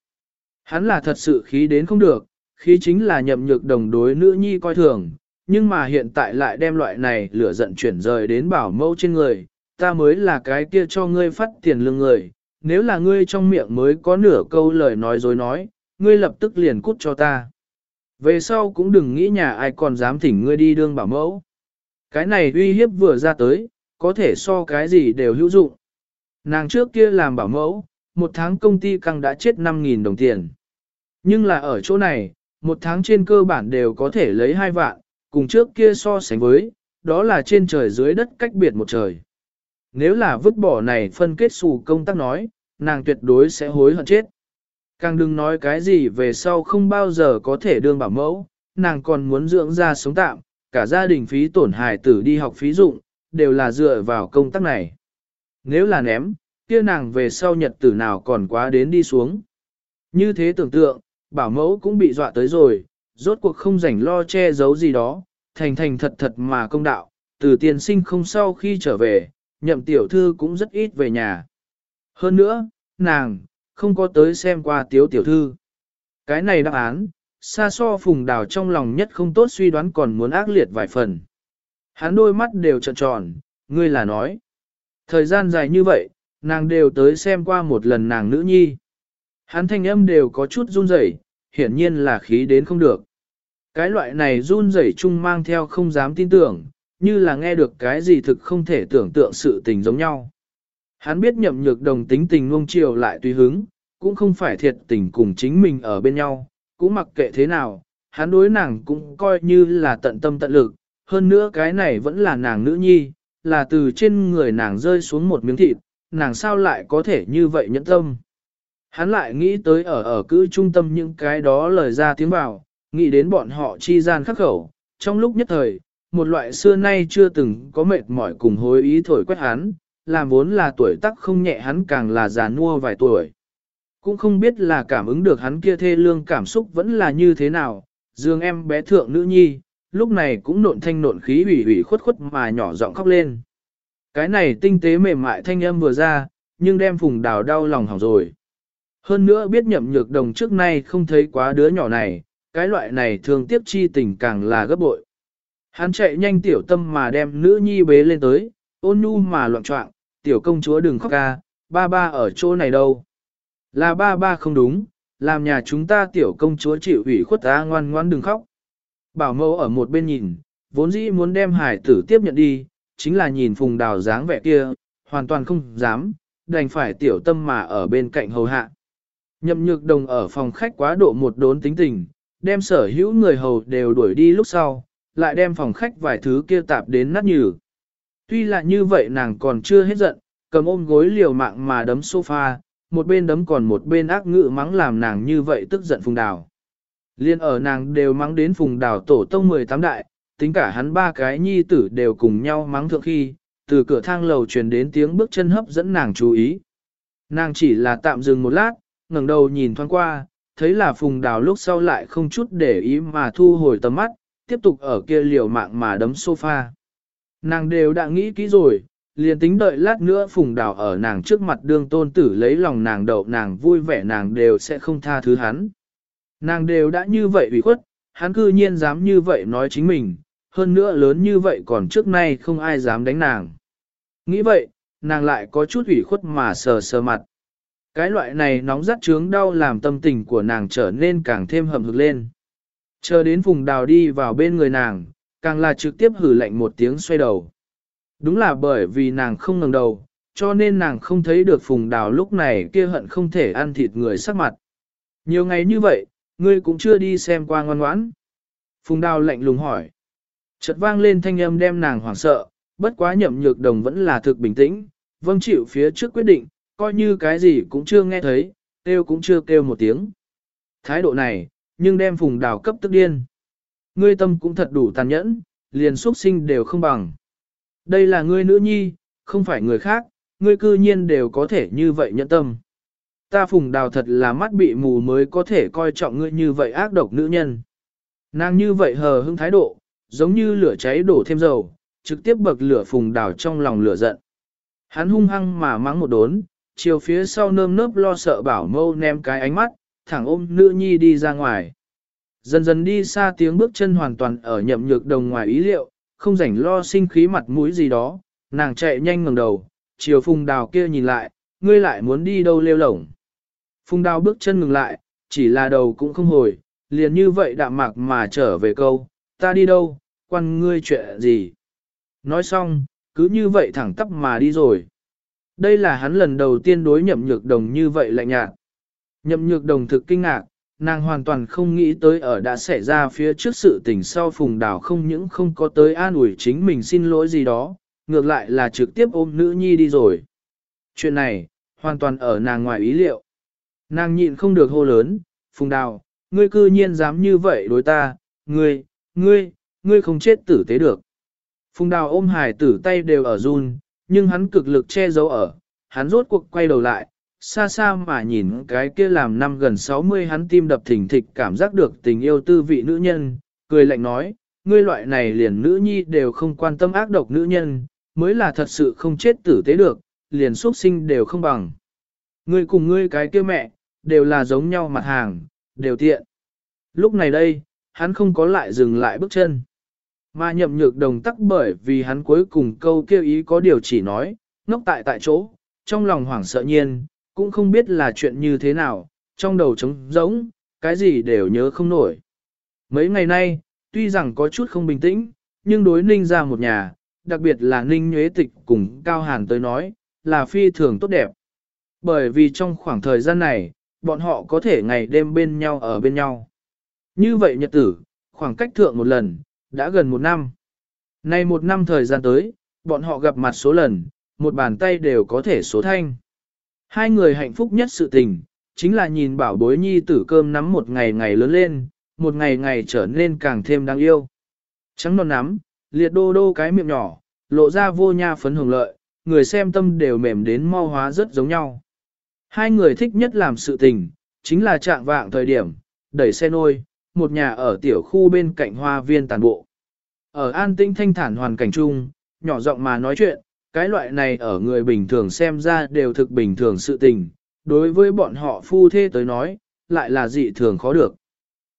Hắn là thật sự khí đến không được, khí chính là nhậm nhược đồng đối nữ nhi coi thường, nhưng mà hiện tại lại đem loại này lửa giận chuyển rời đến bảo mẫu trên người, ta mới là cái kia cho ngươi phát tiền lương người, nếu là ngươi trong miệng mới có nửa câu lời nói dối nói, ngươi lập tức liền cút cho ta. Về sau cũng đừng nghĩ nhà ai còn dám thỉnh ngươi đi đương bảo mẫu. Cái này uy hiếp vừa ra tới, có thể so cái gì đều hữu dụng. Nàng trước kia làm bảo mẫu, một tháng công ty căng đã chết 5.000 đồng tiền. Nhưng là ở chỗ này, một tháng trên cơ bản đều có thể lấy hai vạn, cùng trước kia so sánh với, đó là trên trời dưới đất cách biệt một trời. Nếu là vứt bỏ này phân kết xù công tác nói, nàng tuyệt đối sẽ hối hận chết. Càng đừng nói cái gì về sau không bao giờ có thể đương bảo mẫu, nàng còn muốn dưỡng ra sống tạm, cả gia đình phí tổn hài tử đi học phí dụng, đều là dựa vào công tác này. Nếu là ném, kia nàng về sau nhật tử nào còn quá đến đi xuống. Như thế tưởng tượng, bảo mẫu cũng bị dọa tới rồi, rốt cuộc không rảnh lo che giấu gì đó, thành thành thật thật mà công đạo, từ tiền sinh không sau khi trở về, nhậm tiểu thư cũng rất ít về nhà. Hơn nữa, nàng, không có tới xem qua tiếu tiểu thư. Cái này đáp án, xa so phùng đào trong lòng nhất không tốt suy đoán còn muốn ác liệt vài phần. Hắn đôi mắt đều trợn tròn, ngươi là nói. Thời gian dài như vậy, nàng đều tới xem qua một lần nàng nữ nhi. Hắn thanh âm đều có chút run rẩy, hiển nhiên là khí đến không được. Cái loại này run rẩy chung mang theo không dám tin tưởng, như là nghe được cái gì thực không thể tưởng tượng sự tình giống nhau. Hắn biết nhậm nhược đồng tính tình ngông chiều lại tùy hứng, cũng không phải thiệt tình cùng chính mình ở bên nhau, cũng mặc kệ thế nào, hắn đối nàng cũng coi như là tận tâm tận lực, hơn nữa cái này vẫn là nàng nữ nhi, là từ trên người nàng rơi xuống một miếng thịt, nàng sao lại có thể như vậy nhẫn tâm. Hắn lại nghĩ tới ở ở cứ trung tâm những cái đó lời ra tiếng vào, nghĩ đến bọn họ chi gian khắc khẩu, trong lúc nhất thời, một loại xưa nay chưa từng có mệt mỏi cùng hối ý thổi quét hắn, làm vốn là tuổi tác không nhẹ hắn càng là già nua vài tuổi. Cũng không biết là cảm ứng được hắn kia thê lương cảm xúc vẫn là như thế nào, dương em bé thượng nữ nhi, lúc này cũng nộn thanh nộn khí ủy ủy khuất khuất mà nhỏ giọng khóc lên. Cái này tinh tế mềm mại thanh âm vừa ra, nhưng đem phùng đào đau lòng hỏng rồi. Hơn nữa biết nhậm nhược đồng trước nay không thấy quá đứa nhỏ này, cái loại này thường tiếp chi tình càng là gấp bội. Hắn chạy nhanh tiểu tâm mà đem nữ nhi bế lên tới, ôn nhu mà loạn trọng, tiểu công chúa đừng khóc ca, ba ba ở chỗ này đâu. Là ba ba không đúng, làm nhà chúng ta tiểu công chúa chịu ủy khuất ta ngoan ngoan đừng khóc. Bảo mẫu ở một bên nhìn, vốn dĩ muốn đem hải tử tiếp nhận đi, chính là nhìn phùng đào dáng vẻ kia, hoàn toàn không dám, đành phải tiểu tâm mà ở bên cạnh hầu hạ. Nhậm nhược đồng ở phòng khách quá độ một đốn tính tình, đem sở hữu người hầu đều đuổi đi lúc sau, lại đem phòng khách vài thứ kia tạp đến nát nhừ. Tuy là như vậy nàng còn chưa hết giận, cầm ôm gối liều mạng mà đấm sofa, một bên đấm còn một bên ác ngự mắng làm nàng như vậy tức giận phùng đào. Liên ở nàng đều mắng đến phùng đào tổ tông 18 đại, tính cả hắn ba cái nhi tử đều cùng nhau mắng thượng khi, từ cửa thang lầu truyền đến tiếng bước chân hấp dẫn nàng chú ý. Nàng chỉ là tạm dừng một lát, ngẩng đầu nhìn thoáng qua, thấy là phùng đào lúc sau lại không chút để ý mà thu hồi tầm mắt, tiếp tục ở kia liều mạng mà đấm sofa. Nàng đều đã nghĩ kỹ rồi, liền tính đợi lát nữa phùng đào ở nàng trước mặt đương tôn tử lấy lòng nàng đậu nàng vui vẻ nàng đều sẽ không tha thứ hắn. Nàng đều đã như vậy ủy khuất, hắn cư nhiên dám như vậy nói chính mình, hơn nữa lớn như vậy còn trước nay không ai dám đánh nàng. Nghĩ vậy, nàng lại có chút ủy khuất mà sờ sờ mặt. Cái loại này nóng rát trướng đau làm tâm tình của nàng trở nên càng thêm hầm hực lên. Chờ đến phùng đào đi vào bên người nàng, càng là trực tiếp hử lạnh một tiếng xoay đầu. Đúng là bởi vì nàng không ngẩng đầu, cho nên nàng không thấy được phùng đào lúc này kia hận không thể ăn thịt người sắc mặt. Nhiều ngày như vậy, ngươi cũng chưa đi xem qua ngoan ngoãn. Phùng đào lạnh lùng hỏi. Chợt vang lên thanh âm đem nàng hoảng sợ, bất quá nhậm nhược đồng vẫn là thực bình tĩnh, vâng chịu phía trước quyết định, coi như cái gì cũng chưa nghe thấy, kêu cũng chưa kêu một tiếng. Thái độ này, nhưng đem phùng đào cấp tức điên. Ngươi tâm cũng thật đủ tàn nhẫn, liền xuất sinh đều không bằng. Đây là ngươi nữ nhi, không phải người khác, ngươi cư nhiên đều có thể như vậy nhẫn tâm. Ta phùng đào thật là mắt bị mù mới có thể coi trọng ngươi như vậy ác độc nữ nhân. Nàng như vậy hờ hững thái độ, giống như lửa cháy đổ thêm dầu, trực tiếp bậc lửa phùng đào trong lòng lửa giận. Hắn hung hăng mà mắng một đốn, chiều phía sau nơm nớp lo sợ bảo mâu ném cái ánh mắt, thẳng ôm nữ nhi đi ra ngoài. Dần dần đi xa tiếng bước chân hoàn toàn ở nhậm nhược đồng ngoài ý liệu, không rảnh lo sinh khí mặt mũi gì đó, nàng chạy nhanh ngẩng đầu, chiều phùng đào kia nhìn lại, ngươi lại muốn đi đâu lêu lổng. Phùng đào bước chân ngừng lại, chỉ là đầu cũng không hồi, liền như vậy đạm mạc mà trở về câu, ta đi đâu, quan ngươi chuyện gì. Nói xong, cứ như vậy thẳng tắp mà đi rồi. Đây là hắn lần đầu tiên đối nhậm nhược đồng như vậy lạnh nhạt. Nhậm nhược đồng thực kinh ngạc, nàng hoàn toàn không nghĩ tới ở đã xảy ra phía trước sự tình sau phùng đảo không những không có tới an ủi chính mình xin lỗi gì đó, ngược lại là trực tiếp ôm nữ nhi đi rồi. Chuyện này, hoàn toàn ở nàng ngoài ý liệu. Nàng nhịn không được hô lớn, phùng đào, ngươi cư nhiên dám như vậy đối ta, ngươi, ngươi, ngươi không chết tử tế được. Phùng đào ôm hải tử tay đều ở run, nhưng hắn cực lực che giấu ở, hắn rốt cuộc quay đầu lại, xa xa mà nhìn cái kia làm năm gần 60 hắn tim đập thình thịch cảm giác được tình yêu tư vị nữ nhân, cười lạnh nói, ngươi loại này liền nữ nhi đều không quan tâm ác độc nữ nhân, mới là thật sự không chết tử tế được, liền xuất sinh đều không bằng. Ngươi cùng ngươi cái kia mẹ, đều là giống nhau mặt hàng, đều tiện. Lúc này đây, hắn không có lại dừng lại bước chân. Mà nhậm nhược đồng tắc bởi vì hắn cuối cùng câu kêu ý có điều chỉ nói, ngốc tại tại chỗ, trong lòng hoảng sợ nhiên, cũng không biết là chuyện như thế nào, trong đầu trống rỗng, cái gì đều nhớ không nổi. Mấy ngày nay, tuy rằng có chút không bình tĩnh, nhưng đối ninh ra một nhà, đặc biệt là ninh nhuế tịch cùng Cao Hàn tới nói, là phi thường tốt đẹp. Bởi vì trong khoảng thời gian này, bọn họ có thể ngày đêm bên nhau ở bên nhau. Như vậy nhật tử, khoảng cách thượng một lần, đã gần một năm. Nay một năm thời gian tới, bọn họ gặp mặt số lần, một bàn tay đều có thể số thanh. Hai người hạnh phúc nhất sự tình, chính là nhìn bảo bối nhi tử cơm nắm một ngày ngày lớn lên, một ngày ngày trở nên càng thêm đáng yêu. Trắng non nắm, liệt đô đô cái miệng nhỏ, lộ ra vô nha phấn hưởng lợi, người xem tâm đều mềm đến mau hóa rất giống nhau. Hai người thích nhất làm sự tình, chính là trạng vạng thời điểm, đẩy xe nôi, một nhà ở tiểu khu bên cạnh hoa viên tàn bộ. Ở an tĩnh thanh thản hoàn cảnh chung, nhỏ giọng mà nói chuyện, cái loại này ở người bình thường xem ra đều thực bình thường sự tình, đối với bọn họ phu thê tới nói, lại là dị thường khó được.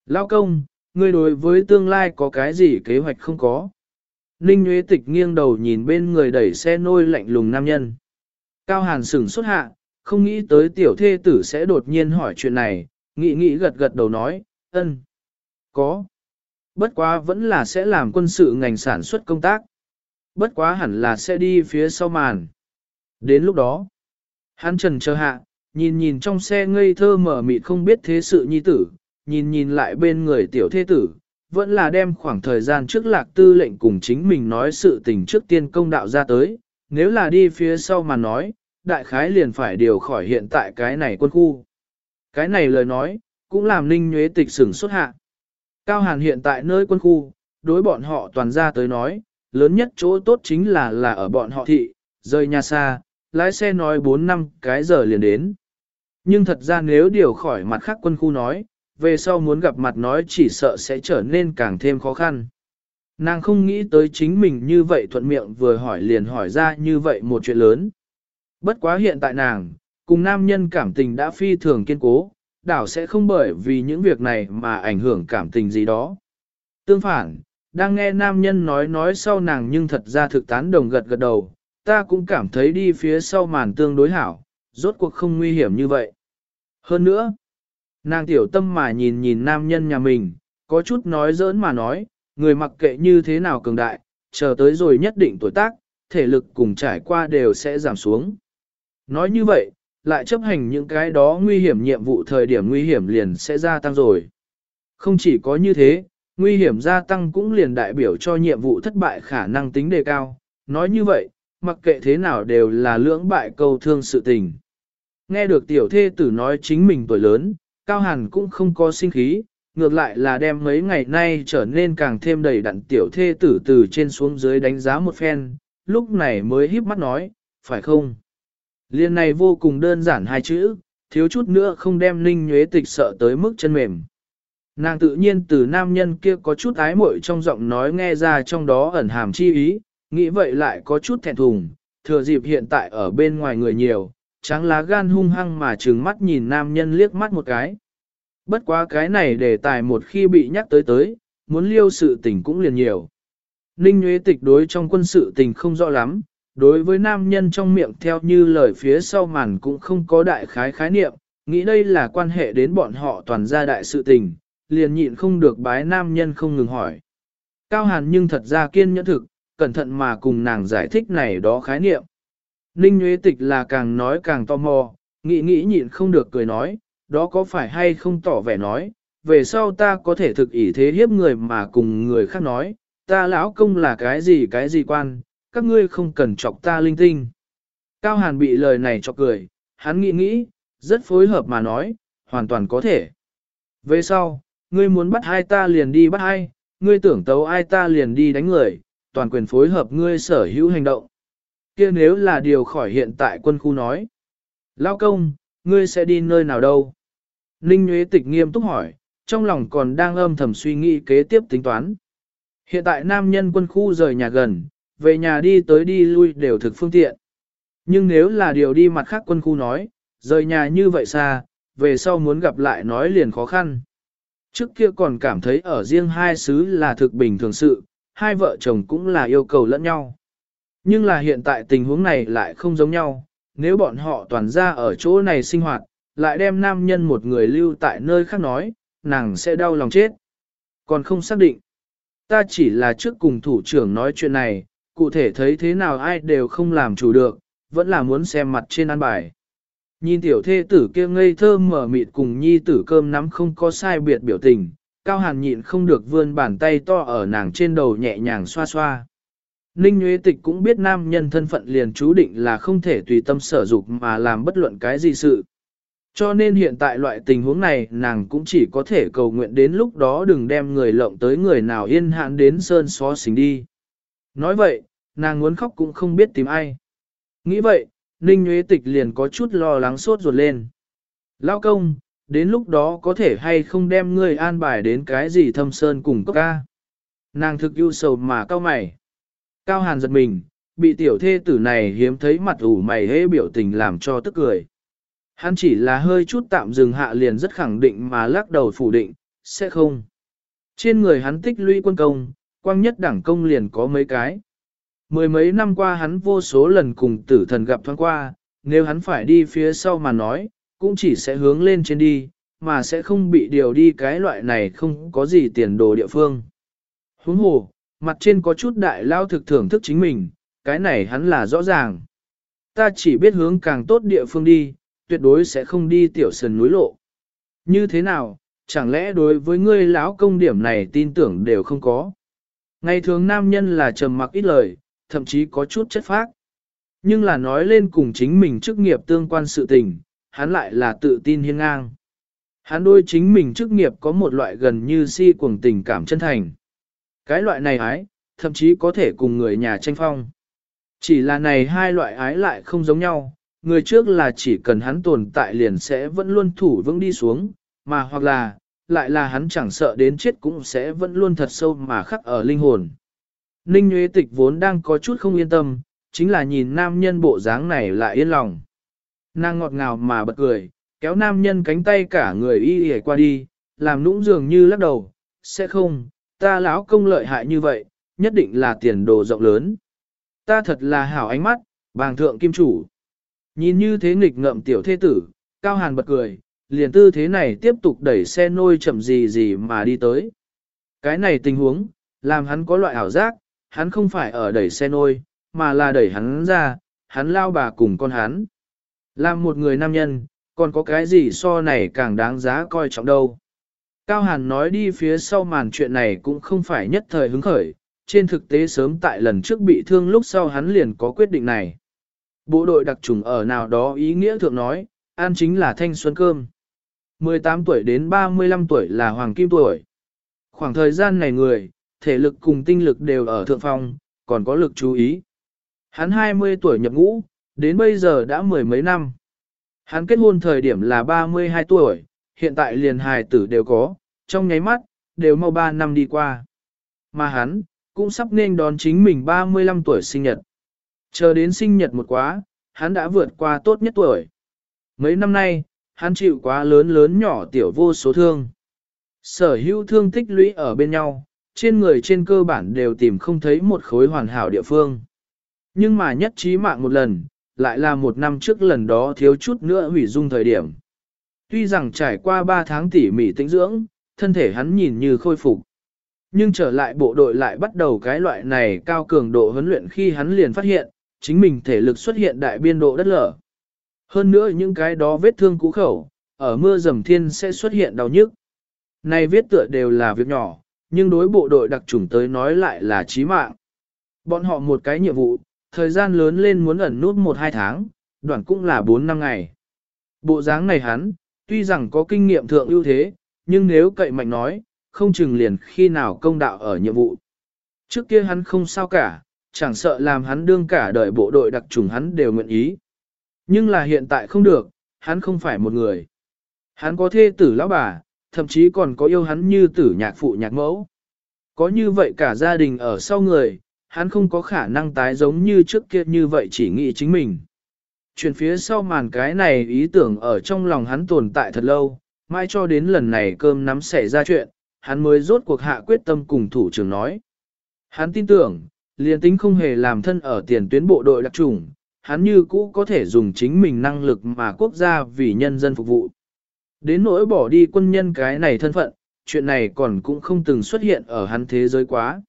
Lao công, ngươi đối với tương lai có cái gì kế hoạch không có? Ninh Nguyễn Tịch nghiêng đầu nhìn bên người đẩy xe nôi lạnh lùng nam nhân. Cao Hàn sửng xuất hạ, không nghĩ tới tiểu thê tử sẽ đột nhiên hỏi chuyện này, nghĩ nghĩ gật gật đầu nói, ân, có. Bất quá vẫn là sẽ làm quân sự ngành sản xuất công tác. Bất quá hẳn là sẽ đi phía sau màn. Đến lúc đó, hắn trần chờ hạ, nhìn nhìn trong xe ngây thơ mở mịt không biết thế sự nhi tử, nhìn nhìn lại bên người tiểu thế tử, vẫn là đem khoảng thời gian trước lạc tư lệnh cùng chính mình nói sự tình trước tiên công đạo ra tới, nếu là đi phía sau mà nói, đại khái liền phải điều khỏi hiện tại cái này quân khu. Cái này lời nói, cũng làm ninh nhuế tịch sửng xuất hạ. Cao Hàn hiện tại nơi quân khu, đối bọn họ toàn ra tới nói, lớn nhất chỗ tốt chính là là ở bọn họ thị, rời nhà xa, lái xe nói 4 năm cái giờ liền đến. Nhưng thật ra nếu điều khỏi mặt khác quân khu nói, về sau muốn gặp mặt nói chỉ sợ sẽ trở nên càng thêm khó khăn. Nàng không nghĩ tới chính mình như vậy thuận miệng vừa hỏi liền hỏi ra như vậy một chuyện lớn. Bất quá hiện tại nàng, cùng nam nhân cảm tình đã phi thường kiên cố, đảo sẽ không bởi vì những việc này mà ảnh hưởng cảm tình gì đó. Tương phản, đang nghe nam nhân nói nói sau nàng nhưng thật ra thực tán đồng gật gật đầu, ta cũng cảm thấy đi phía sau màn tương đối hảo, rốt cuộc không nguy hiểm như vậy. Hơn nữa, nàng tiểu tâm mà nhìn nhìn nam nhân nhà mình, có chút nói giỡn mà nói, người mặc kệ như thế nào cường đại, chờ tới rồi nhất định tuổi tác, thể lực cùng trải qua đều sẽ giảm xuống. Nói như vậy, lại chấp hành những cái đó nguy hiểm nhiệm vụ thời điểm nguy hiểm liền sẽ gia tăng rồi. Không chỉ có như thế, nguy hiểm gia tăng cũng liền đại biểu cho nhiệm vụ thất bại khả năng tính đề cao. Nói như vậy, mặc kệ thế nào đều là lưỡng bại câu thương sự tình. Nghe được tiểu thê tử nói chính mình tuổi lớn, Cao Hàn cũng không có sinh khí, ngược lại là đem mấy ngày nay trở nên càng thêm đầy đặn tiểu thê tử từ trên xuống dưới đánh giá một phen, lúc này mới híp mắt nói, phải không? Liên này vô cùng đơn giản hai chữ, thiếu chút nữa không đem ninh nhuế tịch sợ tới mức chân mềm. Nàng tự nhiên từ nam nhân kia có chút ái muội trong giọng nói nghe ra trong đó ẩn hàm chi ý, nghĩ vậy lại có chút thẹn thùng, thừa dịp hiện tại ở bên ngoài người nhiều, trắng lá gan hung hăng mà trừng mắt nhìn nam nhân liếc mắt một cái. Bất quá cái này để tài một khi bị nhắc tới tới, muốn liêu sự tình cũng liền nhiều. Ninh Nguyễn Tịch đối trong quân sự tình không rõ lắm, đối với nam nhân trong miệng theo như lời phía sau màn cũng không có đại khái khái niệm, nghĩ đây là quan hệ đến bọn họ toàn gia đại sự tình, liền nhịn không được bái nam nhân không ngừng hỏi. Cao Hàn nhưng thật ra kiên nhẫn thực, cẩn thận mà cùng nàng giải thích này đó khái niệm. Ninh Nguyễn Tịch là càng nói càng tò mò, nghĩ nghĩ nhịn không được cười nói, đó có phải hay không tỏ vẻ nói, về sau ta có thể thực ý thế hiếp người mà cùng người khác nói, ta lão công là cái gì cái gì quan, các ngươi không cần chọc ta linh tinh. Cao Hàn bị lời này chọc cười, hắn nghĩ nghĩ, rất phối hợp mà nói, hoàn toàn có thể. Về sau, ngươi muốn bắt hai ta liền đi bắt hai, ngươi tưởng tấu ai ta liền đi đánh người, toàn quyền phối hợp ngươi sở hữu hành động. kia nếu là điều khỏi hiện tại quân khu nói. Lao công, ngươi sẽ đi nơi nào đâu? Ninh Nguyễn Tịch nghiêm túc hỏi, trong lòng còn đang âm thầm suy nghĩ kế tiếp tính toán. Hiện tại nam nhân quân khu rời nhà gần, về nhà đi tới đi lui đều thực phương tiện. Nhưng nếu là điều đi mặt khác quân khu nói, rời nhà như vậy xa, về sau muốn gặp lại nói liền khó khăn. Trước kia còn cảm thấy ở riêng hai xứ là thực bình thường sự, hai vợ chồng cũng là yêu cầu lẫn nhau. Nhưng là hiện tại tình huống này lại không giống nhau, nếu bọn họ toàn ra ở chỗ này sinh hoạt, lại đem nam nhân một người lưu tại nơi khác nói, nàng sẽ đau lòng chết. Còn không xác định. Ta chỉ là trước cùng thủ trưởng nói chuyện này, cụ thể thấy thế nào ai đều không làm chủ được, vẫn là muốn xem mặt trên ăn bài. Nhìn tiểu thê tử kia ngây thơ mở mịt cùng nhi tử cơm nắm không có sai biệt biểu tình, cao hàn nhịn không được vươn bàn tay to ở nàng trên đầu nhẹ nhàng xoa xoa. Ninh Nguyễn Tịch cũng biết nam nhân thân phận liền chú định là không thể tùy tâm sở dục mà làm bất luận cái gì sự. Cho nên hiện tại loại tình huống này nàng cũng chỉ có thể cầu nguyện đến lúc đó đừng đem người lộng tới người nào yên hạn đến sơn xó xính đi. Nói vậy, nàng muốn khóc cũng không biết tìm ai. Nghĩ vậy, Ninh Nguyễn Tịch liền có chút lo lắng sốt ruột lên. Lao công, đến lúc đó có thể hay không đem ngươi an bài đến cái gì thâm sơn cùng cốc ca. Nàng thực ưu sầu mà cao mày. Cao hàn giật mình, bị tiểu thê tử này hiếm thấy mặt ủ mày hế biểu tình làm cho tức cười. Hắn chỉ là hơi chút tạm dừng hạ liền rất khẳng định mà lắc đầu phủ định, sẽ không. Trên người hắn tích lũy quân công, quang nhất đẳng công liền có mấy cái. Mười mấy năm qua hắn vô số lần cùng tử thần gặp thoáng qua, nếu hắn phải đi phía sau mà nói, cũng chỉ sẽ hướng lên trên đi, mà sẽ không bị điều đi cái loại này không có gì tiền đồ địa phương. Huống hồ, mặt trên có chút đại lao thực thưởng thức chính mình, cái này hắn là rõ ràng. Ta chỉ biết hướng càng tốt địa phương đi, tuyệt đối sẽ không đi tiểu sần núi lộ. Như thế nào, chẳng lẽ đối với ngươi lão công điểm này tin tưởng đều không có. Ngày thường nam nhân là trầm mặc ít lời, thậm chí có chút chất phác. Nhưng là nói lên cùng chính mình chức nghiệp tương quan sự tình, hắn lại là tự tin hiên ngang. Hắn đôi chính mình chức nghiệp có một loại gần như si cuồng tình cảm chân thành. Cái loại này ái, thậm chí có thể cùng người nhà tranh phong. Chỉ là này hai loại ái lại không giống nhau, người trước là chỉ cần hắn tồn tại liền sẽ vẫn luôn thủ vững đi xuống, mà hoặc là, lại là hắn chẳng sợ đến chết cũng sẽ vẫn luôn thật sâu mà khắc ở linh hồn. Ninh Nguyễn Tịch vốn đang có chút không yên tâm, chính là nhìn nam nhân bộ dáng này lại yên lòng. Nàng ngọt ngào mà bật cười, kéo nam nhân cánh tay cả người y y qua đi, làm nũng dường như lắc đầu, sẽ không, ta lão công lợi hại như vậy, nhất định là tiền đồ rộng lớn. Ta thật là hảo ánh mắt, bàng thượng kim chủ. Nhìn như thế nghịch ngợm tiểu thế tử, cao hàn bật cười, liền tư thế này tiếp tục đẩy xe nôi chậm gì gì mà đi tới. Cái này tình huống, làm hắn có loại ảo giác, hắn không phải ở đẩy xe nôi, mà là đẩy hắn ra, hắn lao bà cùng con hắn. Làm một người nam nhân, còn có cái gì so này càng đáng giá coi trọng đâu. Cao Hàn nói đi phía sau màn chuyện này cũng không phải nhất thời hứng khởi, trên thực tế sớm tại lần trước bị thương lúc sau hắn liền có quyết định này. Bộ đội đặc trùng ở nào đó ý nghĩa thượng nói, an chính là thanh xuân cơm. 18 tuổi đến 35 tuổi là hoàng kim tuổi. Khoảng thời gian này người, thể lực cùng tinh lực đều ở thượng phong, còn có lực chú ý. Hắn 20 tuổi nhập ngũ, đến bây giờ đã mười mấy năm. Hắn kết hôn thời điểm là 32 tuổi, hiện tại liền hài tử đều có, trong nháy mắt, đều mau 3 năm đi qua. Mà hắn, cũng sắp nên đón chính mình 35 tuổi sinh nhật. Chờ đến sinh nhật một quá, hắn đã vượt qua tốt nhất tuổi. Mấy năm nay, hắn chịu quá lớn lớn nhỏ tiểu vô số thương. Sở hữu thương tích lũy ở bên nhau, trên người trên cơ bản đều tìm không thấy một khối hoàn hảo địa phương. Nhưng mà nhất trí mạng một lần, lại là một năm trước lần đó thiếu chút nữa hủy dung thời điểm. Tuy rằng trải qua 3 tháng tỉ mỉ tĩnh dưỡng, thân thể hắn nhìn như khôi phục. Nhưng trở lại bộ đội lại bắt đầu cái loại này cao cường độ huấn luyện khi hắn liền phát hiện, chính mình thể lực xuất hiện đại biên độ đất lở. Hơn nữa những cái đó vết thương cũ khẩu, ở mưa dầm thiên sẽ xuất hiện đau nhức. Này viết tựa đều là việc nhỏ, nhưng đối bộ đội đặc chủng tới nói lại là chí mạng. Bọn họ một cái nhiệm vụ, thời gian lớn lên muốn ẩn nút một hai tháng, đoạn cũng là 4 năm ngày. Bộ dáng này hắn, tuy rằng có kinh nghiệm thượng ưu thế, nhưng nếu cậy mạnh nói, không chừng liền khi nào công đạo ở nhiệm vụ. Trước kia hắn không sao cả, chẳng sợ làm hắn đương cả đời bộ đội đặc trùng hắn đều nguyện ý. Nhưng là hiện tại không được, hắn không phải một người. Hắn có thê tử lão bà, thậm chí còn có yêu hắn như tử nhạc phụ nhạc mẫu. Có như vậy cả gia đình ở sau người, hắn không có khả năng tái giống như trước kia như vậy chỉ nghĩ chính mình. Chuyện phía sau màn cái này ý tưởng ở trong lòng hắn tồn tại thật lâu, mãi cho đến lần này cơm nắm xảy ra chuyện, hắn mới rốt cuộc hạ quyết tâm cùng thủ trưởng nói. Hắn tin tưởng, liền tính không hề làm thân ở tiền tuyến bộ đội đặc trùng, hắn như cũ có thể dùng chính mình năng lực mà quốc gia vì nhân dân phục vụ. Đến nỗi bỏ đi quân nhân cái này thân phận, chuyện này còn cũng không từng xuất hiện ở hắn thế giới quá.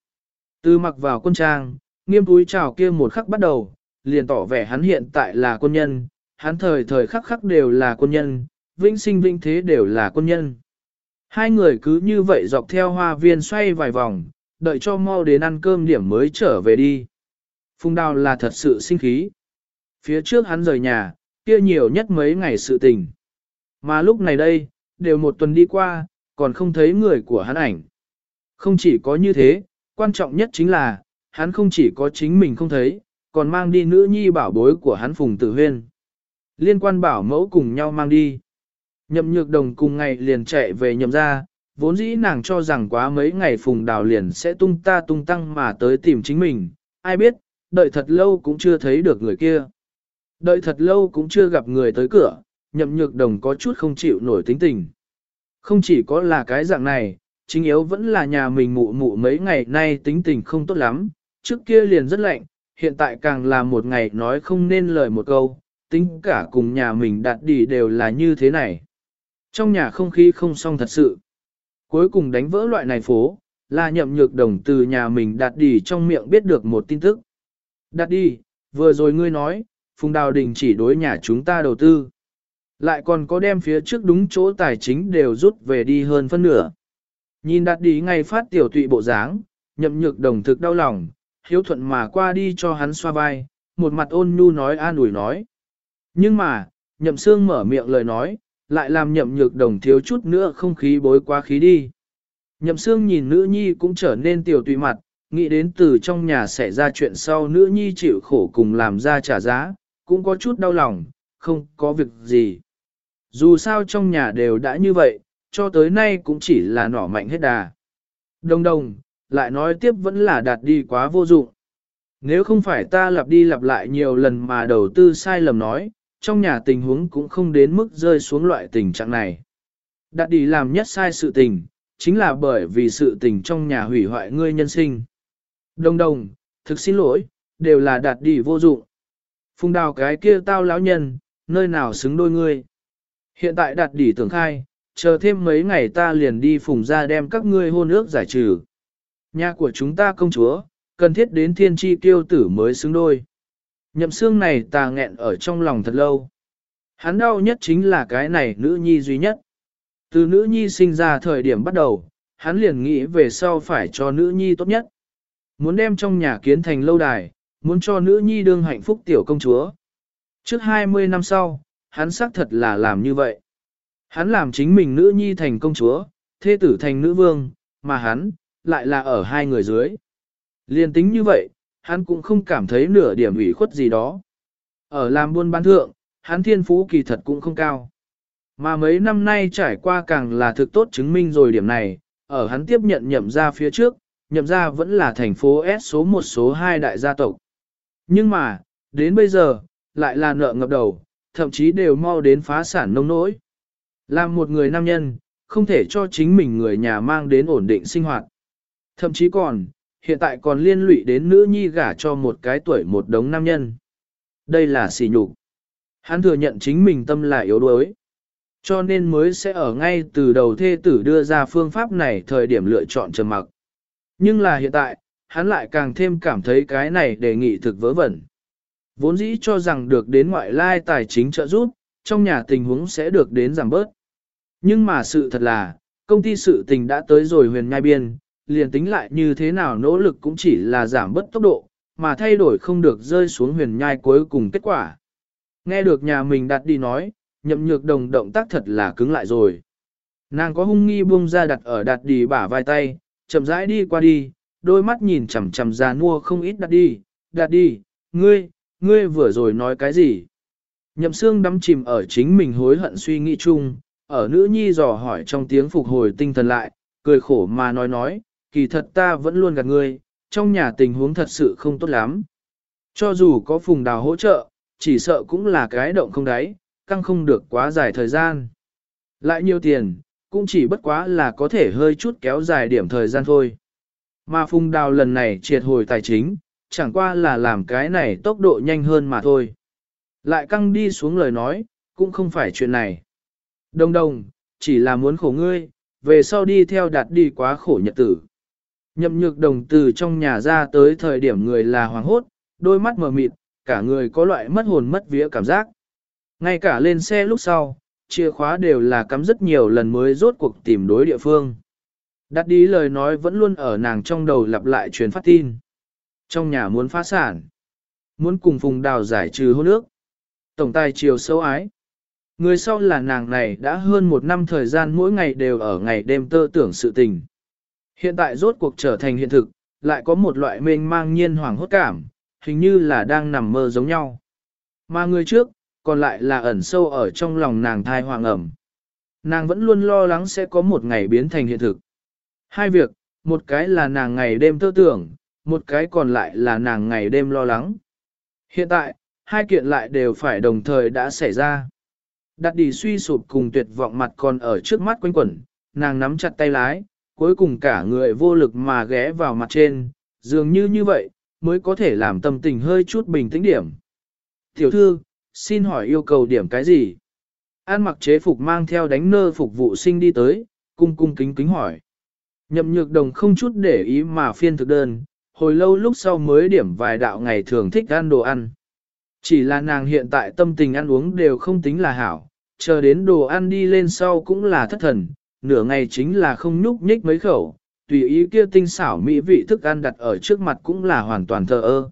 Từ mặc vào quân trang, nghiêm túi chào kia một khắc bắt đầu, liền tỏ vẻ hắn hiện tại là quân nhân, hắn thời thời khắc khắc đều là quân nhân, vĩnh sinh vĩnh thế đều là quân nhân. Hai người cứ như vậy dọc theo hoa viên xoay vài vòng, đợi cho mau đến ăn cơm điểm mới trở về đi. Phùng đào là thật sự sinh khí. Phía trước hắn rời nhà, kia nhiều nhất mấy ngày sự tình. Mà lúc này đây, đều một tuần đi qua, còn không thấy người của hắn ảnh. Không chỉ có như thế, quan trọng nhất chính là, hắn không chỉ có chính mình không thấy, còn mang đi nữ nhi bảo bối của hắn Phùng Tử Huyên. Liên quan bảo mẫu cùng nhau mang đi. Nhậm nhược đồng cùng ngày liền chạy về nhậm ra, vốn dĩ nàng cho rằng quá mấy ngày Phùng Đào liền sẽ tung ta tung tăng mà tới tìm chính mình, ai biết, đợi thật lâu cũng chưa thấy được người kia. Đợi thật lâu cũng chưa gặp người tới cửa, nhậm nhược đồng có chút không chịu nổi tính tình. Không chỉ có là cái dạng này, chính yếu vẫn là nhà mình mụ mụ mấy ngày nay tính tình không tốt lắm, trước kia liền rất lạnh, hiện tại càng là một ngày nói không nên lời một câu, tính cả cùng nhà mình đạt đi đều là như thế này. Trong nhà không khí không xong thật sự. Cuối cùng đánh vỡ loại này phố, là nhậm nhược đồng từ nhà mình đạt đi trong miệng biết được một tin tức. Đạt đi, vừa rồi ngươi nói, Phùng Đào Đình chỉ đối nhà chúng ta đầu tư. Lại còn có đem phía trước đúng chỗ tài chính đều rút về đi hơn phân nửa. Nhìn đạt đi ngay phát tiểu tụy bộ dáng, nhậm nhược đồng thực đau lòng, hiếu thuận mà qua đi cho hắn xoa vai, một mặt ôn nhu nói an ủi nói. Nhưng mà, nhậm xương mở miệng lời nói, lại làm nhậm nhược đồng thiếu chút nữa không khí bối quá khí đi. Nhậm xương nhìn nữ nhi cũng trở nên tiểu tùy mặt, nghĩ đến từ trong nhà xảy ra chuyện sau nữ nhi chịu khổ cùng làm ra trả giá, cũng có chút đau lòng, không có việc gì. Dù sao trong nhà đều đã như vậy, cho tới nay cũng chỉ là nỏ mạnh hết đà. Đồng đồng, lại nói tiếp vẫn là đạt đi quá vô dụng. Nếu không phải ta lặp đi lặp lại nhiều lần mà đầu tư sai lầm nói, trong nhà tình huống cũng không đến mức rơi xuống loại tình trạng này. Đạt đi làm nhất sai sự tình, chính là bởi vì sự tình trong nhà hủy hoại ngươi nhân sinh. Đồng đồng, thực xin lỗi, đều là đạt đi vô dụng. Phùng đào cái kia tao lão nhân, nơi nào xứng đôi ngươi. Hiện tại đạt đỉ tưởng khai, chờ thêm mấy ngày ta liền đi phùng ra đem các ngươi hôn ước giải trừ. Nhà của chúng ta công chúa, cần thiết đến thiên tri tiêu tử mới xứng đôi. Nhậm xương này ta nghẹn ở trong lòng thật lâu. Hắn đau nhất chính là cái này nữ nhi duy nhất. Từ nữ nhi sinh ra thời điểm bắt đầu, hắn liền nghĩ về sau phải cho nữ nhi tốt nhất. Muốn đem trong nhà kiến thành lâu đài, muốn cho nữ nhi đương hạnh phúc tiểu công chúa. Trước 20 năm sau, hắn xác thật là làm như vậy. Hắn làm chính mình nữ nhi thành công chúa, thê tử thành nữ vương, mà hắn, lại là ở hai người dưới. Liên tính như vậy, hắn cũng không cảm thấy nửa điểm ủy khuất gì đó. Ở làm buôn bán thượng, hắn thiên phú kỳ thật cũng không cao. Mà mấy năm nay trải qua càng là thực tốt chứng minh rồi điểm này, ở hắn tiếp nhận nhậm ra phía trước, nhậm ra vẫn là thành phố S số 1 số 2 đại gia tộc. Nhưng mà, đến bây giờ, lại là nợ ngập đầu, thậm chí đều mau đến phá sản nông nỗi. Làm một người nam nhân, không thể cho chính mình người nhà mang đến ổn định sinh hoạt. Thậm chí còn, hiện tại còn liên lụy đến nữ nhi gả cho một cái tuổi một đống nam nhân. Đây là xỉ nhục. Hắn thừa nhận chính mình tâm là yếu đuối. Cho nên mới sẽ ở ngay từ đầu thê tử đưa ra phương pháp này thời điểm lựa chọn trầm mặc. Nhưng là hiện tại, hắn lại càng thêm cảm thấy cái này đề nghị thực vớ vẩn. Vốn dĩ cho rằng được đến ngoại lai tài chính trợ giúp, trong nhà tình huống sẽ được đến giảm bớt. Nhưng mà sự thật là, công ty sự tình đã tới rồi huyền nhai biên, liền tính lại như thế nào nỗ lực cũng chỉ là giảm bớt tốc độ, mà thay đổi không được rơi xuống huyền nhai cuối cùng kết quả. Nghe được nhà mình đặt đi nói, nhậm nhược đồng động tác thật là cứng lại rồi. Nàng có hung nghi buông ra đặt ở đặt đi bả vai tay, chậm rãi đi qua đi, đôi mắt nhìn chằm chằm ra mua không ít đặt đi, đặt đi, ngươi, ngươi vừa rồi nói cái gì? Nhậm xương đắm chìm ở chính mình hối hận suy nghĩ chung, ở nữ nhi dò hỏi trong tiếng phục hồi tinh thần lại, cười khổ mà nói nói, kỳ thật ta vẫn luôn gạt ngươi, trong nhà tình huống thật sự không tốt lắm. Cho dù có phùng đào hỗ trợ, chỉ sợ cũng là cái động không đáy, căng không được quá dài thời gian. Lại nhiều tiền, cũng chỉ bất quá là có thể hơi chút kéo dài điểm thời gian thôi. Mà phùng đào lần này triệt hồi tài chính, chẳng qua là làm cái này tốc độ nhanh hơn mà thôi. Lại căng đi xuống lời nói, cũng không phải chuyện này. Đồng đồng, chỉ là muốn khổ ngươi, về sau đi theo đạt đi quá khổ nhật tử. Nhậm nhược đồng từ trong nhà ra tới thời điểm người là hoàng hốt, đôi mắt mờ mịt, cả người có loại mất hồn mất vía cảm giác. Ngay cả lên xe lúc sau, chìa khóa đều là cắm rất nhiều lần mới rốt cuộc tìm đối địa phương. Đặt đi lời nói vẫn luôn ở nàng trong đầu lặp lại truyền phát tin. Trong nhà muốn phá sản. Muốn cùng phùng đào giải trừ hôn ước. Tổng tài chiều sâu ái. Người sau là nàng này đã hơn một năm thời gian mỗi ngày đều ở ngày đêm tơ tưởng sự tình. Hiện tại rốt cuộc trở thành hiện thực, lại có một loại mênh mang nhiên hoàng hốt cảm, hình như là đang nằm mơ giống nhau. Mà người trước, còn lại là ẩn sâu ở trong lòng nàng thai hoàng ẩm. Nàng vẫn luôn lo lắng sẽ có một ngày biến thành hiện thực. Hai việc, một cái là nàng ngày đêm tơ tưởng, một cái còn lại là nàng ngày đêm lo lắng. Hiện tại, hai kiện lại đều phải đồng thời đã xảy ra. Đặt đi suy sụp cùng tuyệt vọng mặt còn ở trước mắt quanh quẩn, nàng nắm chặt tay lái, cuối cùng cả người vô lực mà ghé vào mặt trên, dường như như vậy, mới có thể làm tâm tình hơi chút bình tĩnh điểm. Tiểu thư, xin hỏi yêu cầu điểm cái gì? An mặc chế phục mang theo đánh nơ phục vụ sinh đi tới, cung cung kính kính hỏi. Nhậm nhược đồng không chút để ý mà phiên thực đơn, hồi lâu lúc sau mới điểm vài đạo ngày thường thích ăn đồ ăn. Chỉ là nàng hiện tại tâm tình ăn uống đều không tính là hảo, chờ đến đồ ăn đi lên sau cũng là thất thần, nửa ngày chính là không nhúc nhích mấy khẩu, tùy ý kia tinh xảo mỹ vị thức ăn đặt ở trước mặt cũng là hoàn toàn thờ ơ.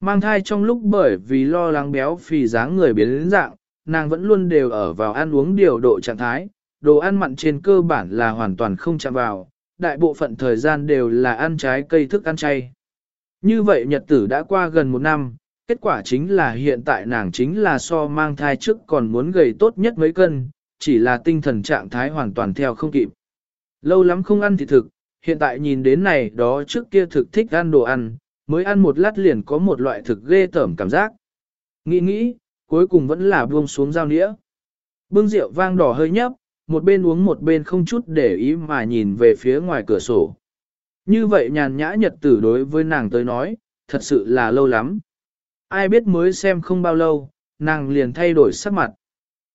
Mang thai trong lúc bởi vì lo lắng béo phì dáng người biến đến dạng, nàng vẫn luôn đều ở vào ăn uống điều độ trạng thái, đồ ăn mặn trên cơ bản là hoàn toàn không chạm vào, đại bộ phận thời gian đều là ăn trái cây thức ăn chay. Như vậy nhật tử đã qua gần một năm, kết quả chính là hiện tại nàng chính là so mang thai trước còn muốn gầy tốt nhất mấy cân, chỉ là tinh thần trạng thái hoàn toàn theo không kịp. Lâu lắm không ăn thì thực, hiện tại nhìn đến này đó trước kia thực thích ăn đồ ăn, mới ăn một lát liền có một loại thực ghê tởm cảm giác. Nghĩ nghĩ, cuối cùng vẫn là buông xuống dao nĩa. Bưng rượu vang đỏ hơi nhấp, một bên uống một bên không chút để ý mà nhìn về phía ngoài cửa sổ. Như vậy nhàn nhã nhật tử đối với nàng tới nói, thật sự là lâu lắm. Ai biết mới xem không bao lâu, nàng liền thay đổi sắc mặt.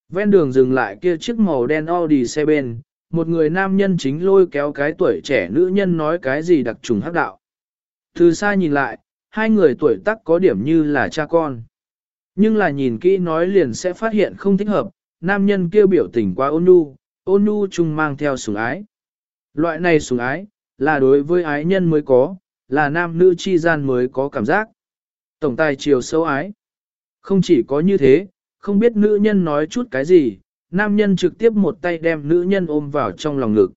Ven đường dừng lại kia chiếc màu đen Audi xe bên, một người nam nhân chính lôi kéo cái tuổi trẻ nữ nhân nói cái gì đặc trùng hắc đạo. Từ xa nhìn lại, hai người tuổi tác có điểm như là cha con. Nhưng là nhìn kỹ nói liền sẽ phát hiện không thích hợp, nam nhân kia biểu tình quá ôn nhu, ôn nhu chung mang theo sủng ái. Loại này sủng ái, là đối với ái nhân mới có, là nam nữ chi gian mới có cảm giác. Tổng tài chiều sâu ái. Không chỉ có như thế, không biết nữ nhân nói chút cái gì, nam nhân trực tiếp một tay đem nữ nhân ôm vào trong lòng ngực.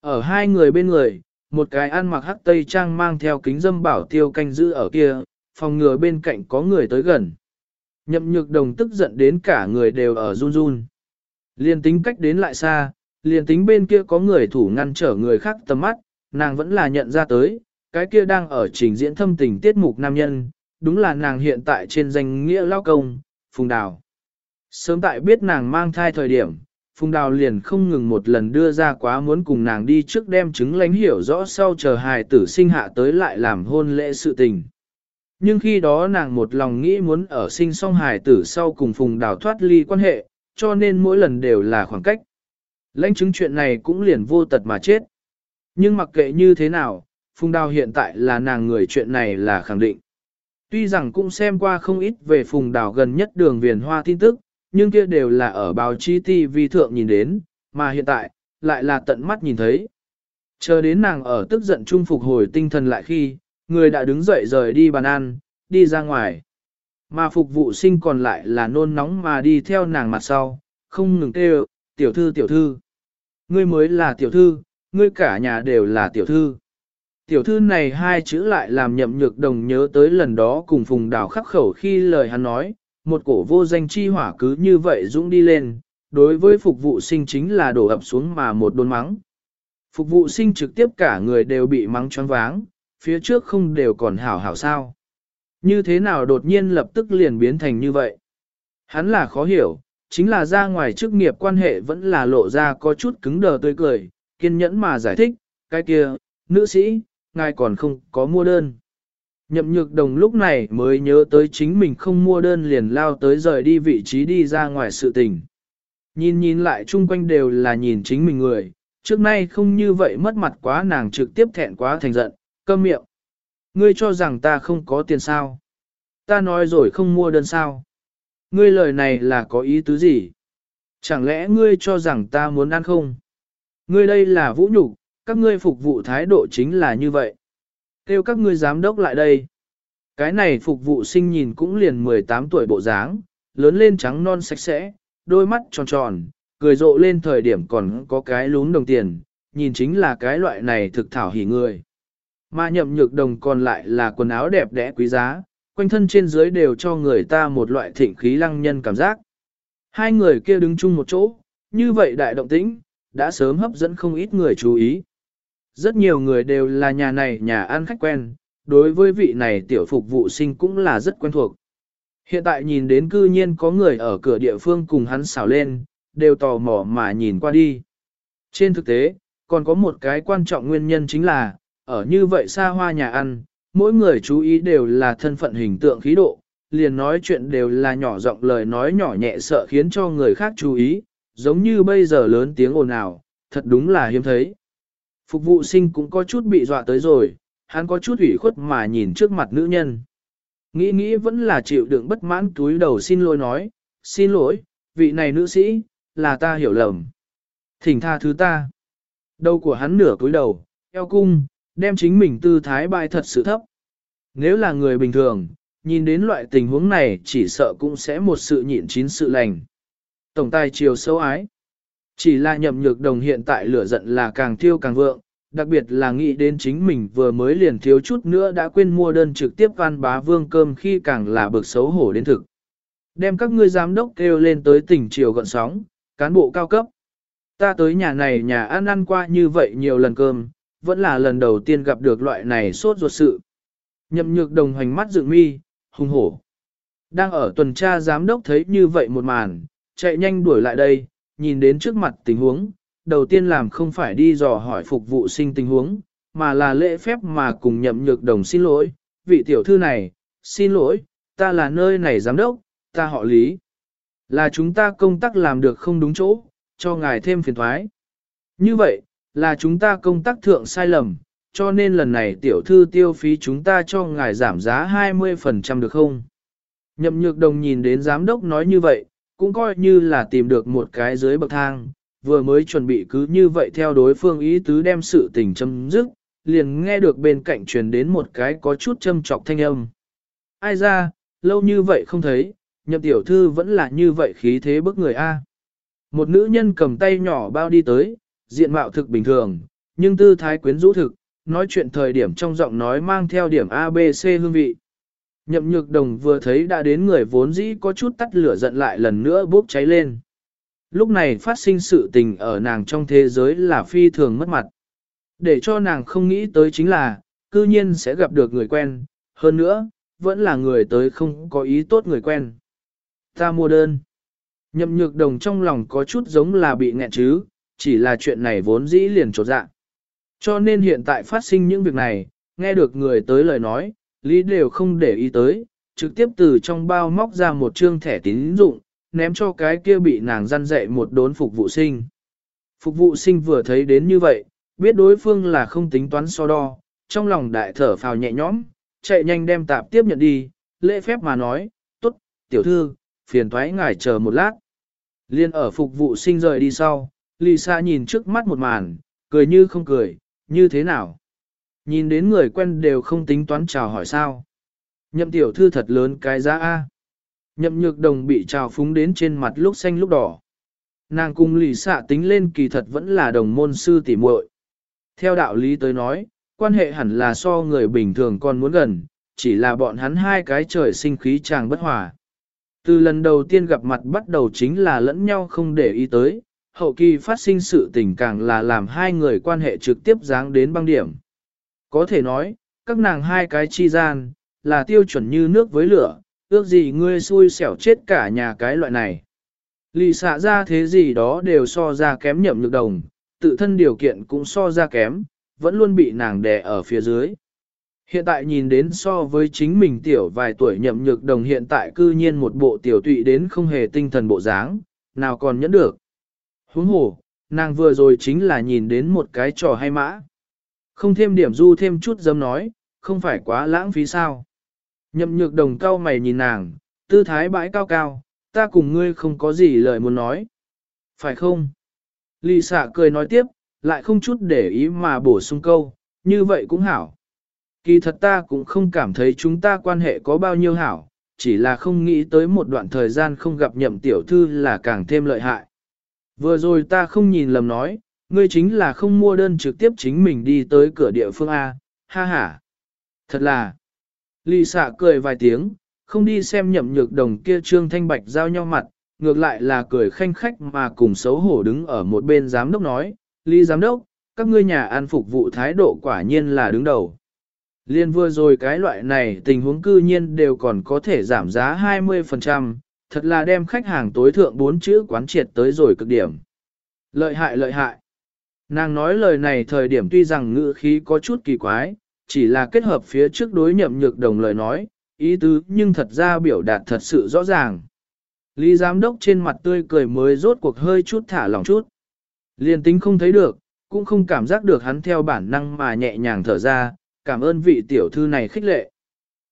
Ở hai người bên người, một cái ăn mặc hắc tây trang mang theo kính dâm bảo tiêu canh giữ ở kia, phòng ngừa bên cạnh có người tới gần. Nhậm nhược đồng tức giận đến cả người đều ở run run liền tính cách đến lại xa, liền tính bên kia có người thủ ngăn trở người khác tầm mắt, nàng vẫn là nhận ra tới, cái kia đang ở trình diễn thâm tình tiết mục nam nhân, đúng là nàng hiện tại trên danh nghĩa lao công, Phùng Đào. Sớm tại biết nàng mang thai thời điểm, Phùng Đào liền không ngừng một lần đưa ra quá muốn cùng nàng đi trước đem chứng lãnh hiểu rõ sau chờ hài tử sinh hạ tới lại làm hôn lễ sự tình. Nhưng khi đó nàng một lòng nghĩ muốn ở sinh song hài tử sau cùng Phùng Đào thoát ly quan hệ, cho nên mỗi lần đều là khoảng cách. Lãnh chứng chuyện này cũng liền vô tật mà chết. Nhưng mặc kệ như thế nào, Phùng Đào hiện tại là nàng người chuyện này là khẳng định. Tuy rằng cũng xem qua không ít về phùng Đào gần nhất đường viền hoa tin tức, nhưng kia đều là ở báo chí TV thượng nhìn đến, mà hiện tại, lại là tận mắt nhìn thấy. Chờ đến nàng ở tức giận trung phục hồi tinh thần lại khi, người đã đứng dậy rời đi bàn ăn, đi ra ngoài. Mà phục vụ sinh còn lại là nôn nóng mà đi theo nàng mặt sau, không ngừng kêu, tiểu thư tiểu thư. Ngươi mới là tiểu thư, ngươi cả nhà đều là tiểu thư. Tiểu thư này hai chữ lại làm nhậm nhược đồng nhớ tới lần đó cùng phùng đào khắc khẩu khi lời hắn nói, một cổ vô danh chi hỏa cứ như vậy dũng đi lên, đối với phục vụ sinh chính là đổ ập xuống mà một đôn mắng. Phục vụ sinh trực tiếp cả người đều bị mắng choáng váng, phía trước không đều còn hảo hảo sao. Như thế nào đột nhiên lập tức liền biến thành như vậy? Hắn là khó hiểu, chính là ra ngoài chức nghiệp quan hệ vẫn là lộ ra có chút cứng đờ tươi cười, kiên nhẫn mà giải thích, cái kia, nữ sĩ, ngài còn không có mua đơn. Nhậm nhược đồng lúc này mới nhớ tới chính mình không mua đơn liền lao tới rời đi vị trí đi ra ngoài sự tình. Nhìn nhìn lại chung quanh đều là nhìn chính mình người, trước nay không như vậy mất mặt quá nàng trực tiếp thẹn quá thành giận, câm miệng. Ngươi cho rằng ta không có tiền sao? Ta nói rồi không mua đơn sao? Ngươi lời này là có ý tứ gì? Chẳng lẽ ngươi cho rằng ta muốn ăn không? Ngươi đây là vũ nhục, các ngươi phục vụ thái độ chính là như vậy. Kêu các ngươi giám đốc lại đây. Cái này phục vụ sinh nhìn cũng liền 18 tuổi bộ dáng, lớn lên trắng non sạch sẽ, đôi mắt tròn tròn, cười rộ lên thời điểm còn có cái lún đồng tiền, nhìn chính là cái loại này thực thảo hỉ người. Mà nhậm nhược đồng còn lại là quần áo đẹp đẽ quý giá, quanh thân trên dưới đều cho người ta một loại thịnh khí lăng nhân cảm giác. Hai người kia đứng chung một chỗ, như vậy đại động tĩnh, đã sớm hấp dẫn không ít người chú ý. Rất nhiều người đều là nhà này nhà ăn khách quen, đối với vị này tiểu phục vụ sinh cũng là rất quen thuộc. Hiện tại nhìn đến cư nhiên có người ở cửa địa phương cùng hắn xảo lên, đều tò mò mà nhìn qua đi. Trên thực tế, còn có một cái quan trọng nguyên nhân chính là, ở như vậy xa hoa nhà ăn, mỗi người chú ý đều là thân phận hình tượng khí độ, liền nói chuyện đều là nhỏ giọng lời nói nhỏ nhẹ sợ khiến cho người khác chú ý, giống như bây giờ lớn tiếng ồn ào, thật đúng là hiếm thấy. Phục vụ sinh cũng có chút bị dọa tới rồi, hắn có chút ủy khuất mà nhìn trước mặt nữ nhân. Nghĩ nghĩ vẫn là chịu đựng bất mãn túi đầu xin lỗi nói, xin lỗi, vị này nữ sĩ, là ta hiểu lầm. Thỉnh tha thứ ta. Đầu của hắn nửa cúi đầu, eo cung, đem chính mình tư thái bại thật sự thấp. Nếu là người bình thường, nhìn đến loại tình huống này chỉ sợ cũng sẽ một sự nhịn chín sự lành. Tổng tài chiều sâu ái. Chỉ là nhậm nhược đồng hiện tại lửa giận là càng thiêu càng vượng, đặc biệt là nghĩ đến chính mình vừa mới liền thiếu chút nữa đã quên mua đơn trực tiếp văn bá vương cơm khi càng là bực xấu hổ đến thực. Đem các ngươi giám đốc kêu lên tới tỉnh triều gọn sóng, cán bộ cao cấp. Ta tới nhà này nhà ăn ăn qua như vậy nhiều lần cơm, vẫn là lần đầu tiên gặp được loại này sốt ruột sự. Nhậm nhược đồng hành mắt dựng mi, hùng hổ. Đang ở tuần tra giám đốc thấy như vậy một màn, chạy nhanh đuổi lại đây, nhìn đến trước mặt tình huống, đầu tiên làm không phải đi dò hỏi phục vụ sinh tình huống, mà là lễ phép mà cùng nhậm nhược đồng xin lỗi, vị tiểu thư này, xin lỗi, ta là nơi này giám đốc, ta họ lý. Là chúng ta công tác làm được không đúng chỗ, cho ngài thêm phiền thoái. Như vậy, là chúng ta công tác thượng sai lầm, cho nên lần này tiểu thư tiêu phí chúng ta cho ngài giảm giá 20% được không? Nhậm nhược đồng nhìn đến giám đốc nói như vậy, cũng coi như là tìm được một cái dưới bậc thang, vừa mới chuẩn bị cứ như vậy theo đối phương ý tứ đem sự tình châm dứt, liền nghe được bên cạnh truyền đến một cái có chút châm trọc thanh âm. Ai ra, lâu như vậy không thấy, nhậm tiểu thư vẫn là như vậy khí thế bức người A. Một nữ nhân cầm tay nhỏ bao đi tới, diện mạo thực bình thường, nhưng tư thái quyến rũ thực, nói chuyện thời điểm trong giọng nói mang theo điểm ABC hương vị. Nhậm nhược đồng vừa thấy đã đến người vốn dĩ có chút tắt lửa giận lại lần nữa bốc cháy lên. Lúc này phát sinh sự tình ở nàng trong thế giới là phi thường mất mặt. Để cho nàng không nghĩ tới chính là, cư nhiên sẽ gặp được người quen, hơn nữa, vẫn là người tới không có ý tốt người quen. Ta mua đơn. Nhậm nhược đồng trong lòng có chút giống là bị nghẹn chứ, chỉ là chuyện này vốn dĩ liền trột dạ. Cho nên hiện tại phát sinh những việc này, nghe được người tới lời nói, Lý đều không để ý tới, trực tiếp từ trong bao móc ra một trương thẻ tín dụng, ném cho cái kia bị nàng răn dạy một đốn phục vụ sinh. Phục vụ sinh vừa thấy đến như vậy, biết đối phương là không tính toán so đo, trong lòng đại thở phào nhẹ nhõm, chạy nhanh đem tạp tiếp nhận đi, lễ phép mà nói, tốt, tiểu thư, phiền thoái ngài chờ một lát. Liên ở phục vụ sinh rời đi sau, Lisa nhìn trước mắt một màn, cười như không cười, như thế nào? Nhìn đến người quen đều không tính toán chào hỏi sao. Nhậm tiểu thư thật lớn cái giá A. Nhậm nhược đồng bị trào phúng đến trên mặt lúc xanh lúc đỏ. Nàng cùng lì xạ tính lên kỳ thật vẫn là đồng môn sư tỉ muội. Theo đạo lý tới nói, quan hệ hẳn là so người bình thường còn muốn gần, chỉ là bọn hắn hai cái trời sinh khí chàng bất hòa. Từ lần đầu tiên gặp mặt bắt đầu chính là lẫn nhau không để ý tới, hậu kỳ phát sinh sự tình càng là làm hai người quan hệ trực tiếp dáng đến băng điểm. Có thể nói, các nàng hai cái chi gian, là tiêu chuẩn như nước với lửa, ước gì ngươi xui xẻo chết cả nhà cái loại này. Lì xạ ra thế gì đó đều so ra kém nhậm nhược đồng, tự thân điều kiện cũng so ra kém, vẫn luôn bị nàng đè ở phía dưới. Hiện tại nhìn đến so với chính mình tiểu vài tuổi nhậm nhược đồng hiện tại cư nhiên một bộ tiểu tụy đến không hề tinh thần bộ dáng, nào còn nhẫn được. Huống hồ, nàng vừa rồi chính là nhìn đến một cái trò hay mã. Không thêm điểm du thêm chút dâm nói, không phải quá lãng phí sao. Nhậm nhược đồng cao mày nhìn nàng, tư thái bãi cao cao, ta cùng ngươi không có gì lời muốn nói. Phải không? Lì xạ cười nói tiếp, lại không chút để ý mà bổ sung câu, như vậy cũng hảo. Kỳ thật ta cũng không cảm thấy chúng ta quan hệ có bao nhiêu hảo, chỉ là không nghĩ tới một đoạn thời gian không gặp nhậm tiểu thư là càng thêm lợi hại. Vừa rồi ta không nhìn lầm nói, ngươi chính là không mua đơn trực tiếp chính mình đi tới cửa địa phương A, ha ha. Thật là, lì xạ cười vài tiếng, không đi xem nhậm nhược đồng kia trương thanh bạch giao nhau mặt, ngược lại là cười khanh khách mà cùng xấu hổ đứng ở một bên giám đốc nói, Lý giám đốc, các ngươi nhà ăn phục vụ thái độ quả nhiên là đứng đầu. Liên vừa rồi cái loại này tình huống cư nhiên đều còn có thể giảm giá 20%, thật là đem khách hàng tối thượng bốn chữ quán triệt tới rồi cực điểm. Lợi hại lợi hại. Nàng nói lời này thời điểm tuy rằng ngữ khí có chút kỳ quái, chỉ là kết hợp phía trước đối nhậm nhược đồng lời nói, ý tứ nhưng thật ra biểu đạt thật sự rõ ràng. Lý giám đốc trên mặt tươi cười mới rốt cuộc hơi chút thả lỏng chút. Liên tính không thấy được, cũng không cảm giác được hắn theo bản năng mà nhẹ nhàng thở ra, cảm ơn vị tiểu thư này khích lệ.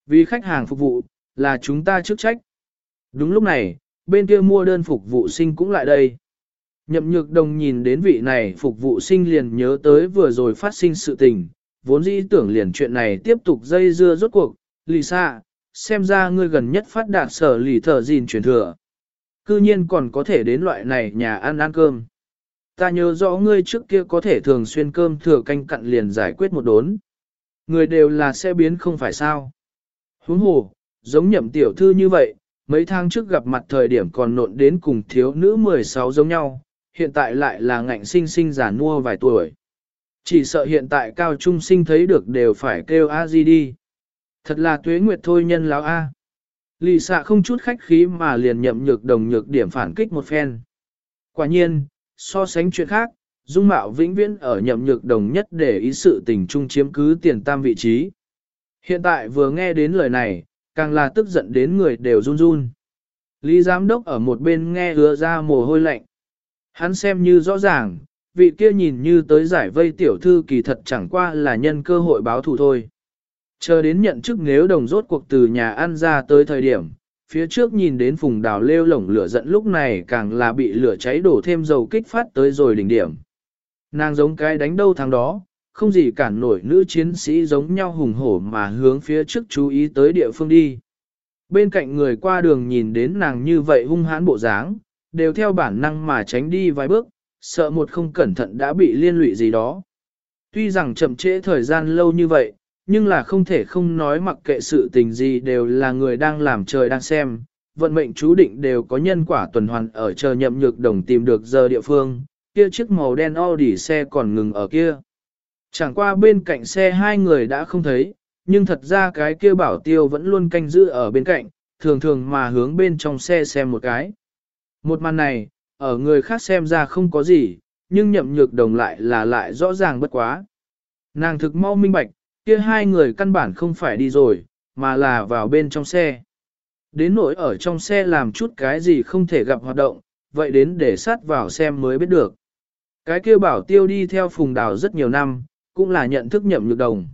Vì khách hàng phục vụ, là chúng ta chức trách. Đúng lúc này, bên kia mua đơn phục vụ sinh cũng lại đây. Nhậm nhược đồng nhìn đến vị này phục vụ sinh liền nhớ tới vừa rồi phát sinh sự tình, vốn dĩ tưởng liền chuyện này tiếp tục dây dưa rốt cuộc, lì xa, xem ra ngươi gần nhất phát đạt sở lì thở gìn truyền thừa. Cư nhiên còn có thể đến loại này nhà ăn ăn cơm. Ta nhớ rõ ngươi trước kia có thể thường xuyên cơm thừa canh cặn liền giải quyết một đốn. Người đều là sẽ biến không phải sao. Huống hồ, giống nhậm tiểu thư như vậy, mấy tháng trước gặp mặt thời điểm còn nộn đến cùng thiếu nữ 16 giống nhau, hiện tại lại là ngạnh sinh sinh giả nua vài tuổi. Chỉ sợ hiện tại cao trung sinh thấy được đều phải kêu a di đi. Thật là tuế nguyệt thôi nhân lão A. Lì xạ không chút khách khí mà liền nhậm nhược đồng nhược điểm phản kích một phen. Quả nhiên, so sánh chuyện khác, dung mạo vĩnh viễn ở nhậm nhược đồng nhất để ý sự tình trung chiếm cứ tiền tam vị trí. Hiện tại vừa nghe đến lời này, càng là tức giận đến người đều run run. Lý giám đốc ở một bên nghe hứa ra mồ hôi lạnh. Hắn xem như rõ ràng, vị kia nhìn như tới giải vây tiểu thư kỳ thật chẳng qua là nhân cơ hội báo thù thôi. Chờ đến nhận chức nếu đồng rốt cuộc từ nhà ăn ra tới thời điểm, phía trước nhìn đến phùng đào lêu lổng lửa giận lúc này càng là bị lửa cháy đổ thêm dầu kích phát tới rồi đỉnh điểm. Nàng giống cái đánh đâu thằng đó, không gì cản nổi nữ chiến sĩ giống nhau hùng hổ mà hướng phía trước chú ý tới địa phương đi. Bên cạnh người qua đường nhìn đến nàng như vậy hung hãn bộ dáng, đều theo bản năng mà tránh đi vài bước, sợ một không cẩn thận đã bị liên lụy gì đó. Tuy rằng chậm trễ thời gian lâu như vậy, nhưng là không thể không nói mặc kệ sự tình gì đều là người đang làm trời đang xem, vận mệnh chú định đều có nhân quả tuần hoàn ở chờ nhậm nhược đồng tìm được giờ địa phương, kia chiếc màu đen Audi xe còn ngừng ở kia. Chẳng qua bên cạnh xe hai người đã không thấy, nhưng thật ra cái kia bảo tiêu vẫn luôn canh giữ ở bên cạnh, thường thường mà hướng bên trong xe xem một cái. Một màn này, ở người khác xem ra không có gì, nhưng nhậm nhược đồng lại là lại rõ ràng bất quá. Nàng thực mau minh bạch, kia hai người căn bản không phải đi rồi, mà là vào bên trong xe. Đến nỗi ở trong xe làm chút cái gì không thể gặp hoạt động, vậy đến để sát vào xem mới biết được. Cái kia bảo tiêu đi theo phùng đào rất nhiều năm, cũng là nhận thức nhậm nhược đồng.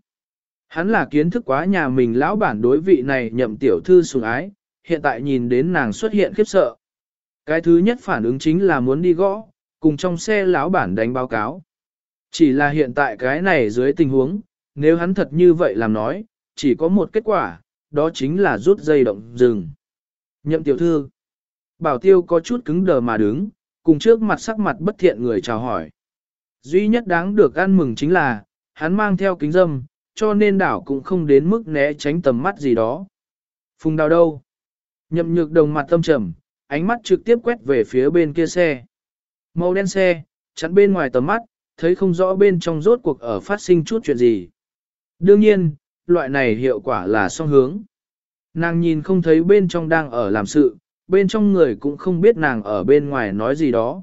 Hắn là kiến thức quá nhà mình lão bản đối vị này nhậm tiểu thư sủng ái, hiện tại nhìn đến nàng xuất hiện khiếp sợ. Cái thứ nhất phản ứng chính là muốn đi gõ, cùng trong xe lão bản đánh báo cáo. Chỉ là hiện tại cái này dưới tình huống, nếu hắn thật như vậy làm nói, chỉ có một kết quả, đó chính là rút dây động rừng. Nhậm tiểu thư, bảo tiêu có chút cứng đờ mà đứng, cùng trước mặt sắc mặt bất thiện người chào hỏi. Duy nhất đáng được ăn mừng chính là, hắn mang theo kính dâm, cho nên đảo cũng không đến mức né tránh tầm mắt gì đó. Phùng đào đâu? Nhậm nhược đồng mặt tâm trầm, ánh mắt trực tiếp quét về phía bên kia xe. Màu đen xe, chắn bên ngoài tầm mắt, thấy không rõ bên trong rốt cuộc ở phát sinh chút chuyện gì. Đương nhiên, loại này hiệu quả là song hướng. Nàng nhìn không thấy bên trong đang ở làm sự, bên trong người cũng không biết nàng ở bên ngoài nói gì đó.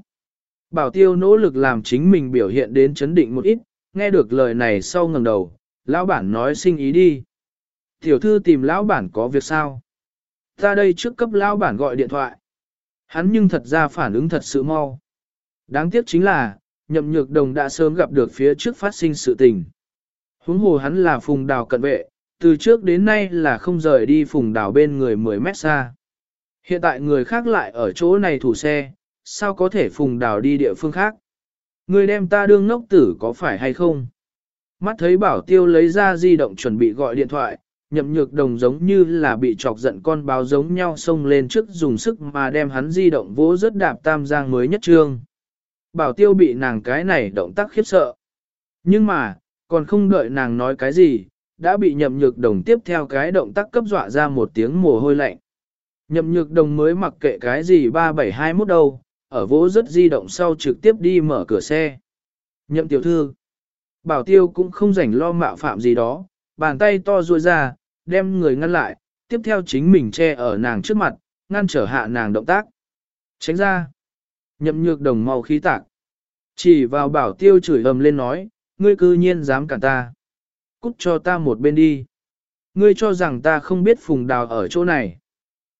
Bảo tiêu nỗ lực làm chính mình biểu hiện đến chấn định một ít, nghe được lời này sau ngẩng đầu, lão bản nói sinh ý đi. Tiểu thư tìm lão bản có việc sao? Ta đây trước cấp lão bản gọi điện thoại. Hắn nhưng thật ra phản ứng thật sự mau. Đáng tiếc chính là, nhậm nhược đồng đã sớm gặp được phía trước phát sinh sự tình. Huống hồ hắn là phùng đào cận vệ, từ trước đến nay là không rời đi phùng đào bên người 10 mét xa. Hiện tại người khác lại ở chỗ này thủ xe, sao có thể phùng đào đi địa phương khác? Người đem ta đương ngốc tử có phải hay không? Mắt thấy bảo tiêu lấy ra di động chuẩn bị gọi điện thoại, nhậm nhược đồng giống như là bị chọc giận con báo giống nhau xông lên trước dùng sức mà đem hắn di động vỗ rất đạp tam giang mới nhất trương. Bảo tiêu bị nàng cái này động tác khiếp sợ. Nhưng mà, còn không đợi nàng nói cái gì, đã bị nhậm nhược đồng tiếp theo cái động tác cấp dọa ra một tiếng mồ hôi lạnh. Nhậm nhược đồng mới mặc kệ cái gì 3721 đâu, ở vỗ rất di động sau trực tiếp đi mở cửa xe. Nhậm tiểu thư, bảo tiêu cũng không rảnh lo mạo phạm gì đó, bàn tay to ruôi ra, đem người ngăn lại, tiếp theo chính mình che ở nàng trước mặt, ngăn trở hạ nàng động tác. Tránh ra. Nhậm nhược đồng mau khí tạc. Chỉ vào bảo tiêu chửi ầm lên nói, ngươi cư nhiên dám cản ta. Cút cho ta một bên đi. Ngươi cho rằng ta không biết phùng đào ở chỗ này.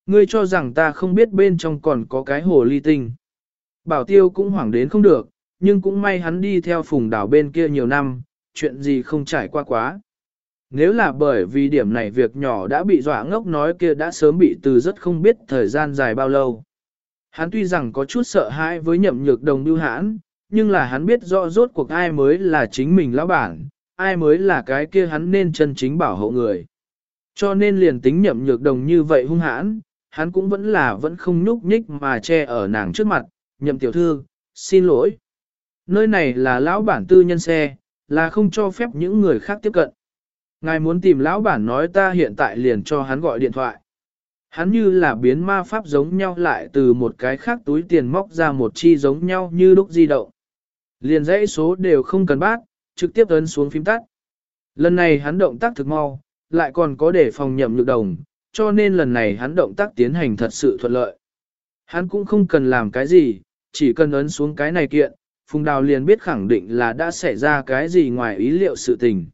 Ngươi cho rằng ta không biết bên trong còn có cái hồ ly tinh. Bảo tiêu cũng hoảng đến không được, nhưng cũng may hắn đi theo phùng Đảo bên kia nhiều năm, chuyện gì không trải qua quá. Nếu là bởi vì điểm này việc nhỏ đã bị dọa ngốc nói kia đã sớm bị từ rất không biết thời gian dài bao lâu. Hắn tuy rằng có chút sợ hãi với nhậm nhược đồng bưu hãn, nhưng là hắn biết rõ rốt cuộc ai mới là chính mình lão bản, ai mới là cái kia hắn nên chân chính bảo hộ người. Cho nên liền tính nhậm nhược đồng như vậy hung hãn, hắn cũng vẫn là vẫn không nhúc nhích mà che ở nàng trước mặt, nhậm tiểu thư, xin lỗi. Nơi này là lão bản tư nhân xe, là không cho phép những người khác tiếp cận. Ngài muốn tìm lão bản nói ta hiện tại liền cho hắn gọi điện thoại. Hắn như là biến ma pháp giống nhau lại từ một cái khác túi tiền móc ra một chi giống nhau như lúc di động. Liền dãy số đều không cần bát, trực tiếp ấn xuống phím tắt. Lần này hắn động tác thực mau, lại còn có để phòng nhậm lực đồng, cho nên lần này hắn động tác tiến hành thật sự thuận lợi. Hắn cũng không cần làm cái gì, chỉ cần ấn xuống cái này kiện, Phùng Đào liền biết khẳng định là đã xảy ra cái gì ngoài ý liệu sự tình.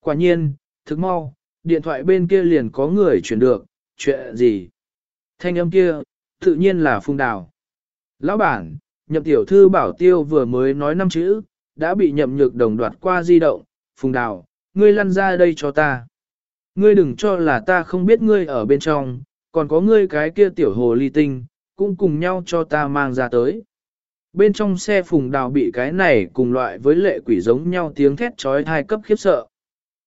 Quả nhiên, thực mau, điện thoại bên kia liền có người chuyển được, chuyện gì? Thanh âm kia, tự nhiên là Phùng Đào. Lão bản, nhậm tiểu thư bảo tiêu vừa mới nói năm chữ, đã bị nhậm nhược đồng đoạt qua di động, Phùng Đào, ngươi lăn ra đây cho ta. Ngươi đừng cho là ta không biết ngươi ở bên trong, còn có ngươi cái kia tiểu hồ ly tinh, cũng cùng nhau cho ta mang ra tới. Bên trong xe phùng đào bị cái này cùng loại với lệ quỷ giống nhau tiếng thét trói thai cấp khiếp sợ.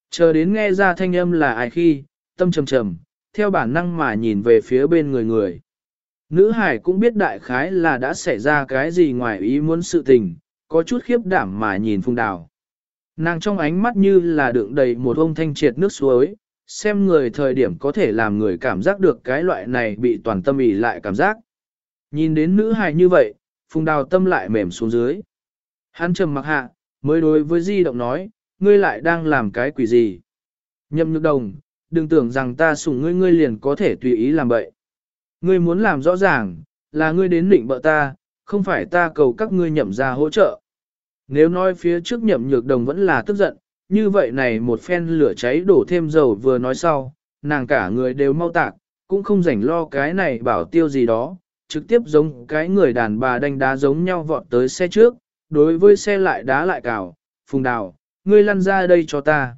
Chờ đến nghe ra thanh âm là ai khi, tâm trầm trầm, theo bản năng mà nhìn về phía bên người người. Nữ hải cũng biết đại khái là đã xảy ra cái gì ngoài ý muốn sự tình, có chút khiếp đảm mà nhìn phùng đào. Nàng trong ánh mắt như là đựng đầy một ông thanh triệt nước suối, xem người thời điểm có thể làm người cảm giác được cái loại này bị toàn tâm ỉ lại cảm giác. Nhìn đến nữ hài như vậy, phùng đào tâm lại mềm xuống dưới. Hắn trầm mặc hạ, mới đối với di động nói, ngươi lại đang làm cái quỷ gì. Nhậm nhược đồng, đừng tưởng rằng ta sủng ngươi ngươi liền có thể tùy ý làm vậy. Ngươi muốn làm rõ ràng, là ngươi đến định bợ ta, không phải ta cầu các ngươi nhậm ra hỗ trợ. Nếu nói phía trước nhậm nhược đồng vẫn là tức giận, như vậy này một phen lửa cháy đổ thêm dầu vừa nói sau, nàng cả người đều mau tạc, cũng không rảnh lo cái này bảo tiêu gì đó, trực tiếp giống cái người đàn bà đánh đá giống nhau vọt tới xe trước, đối với xe lại đá lại cào, phùng đào, ngươi lăn ra đây cho ta.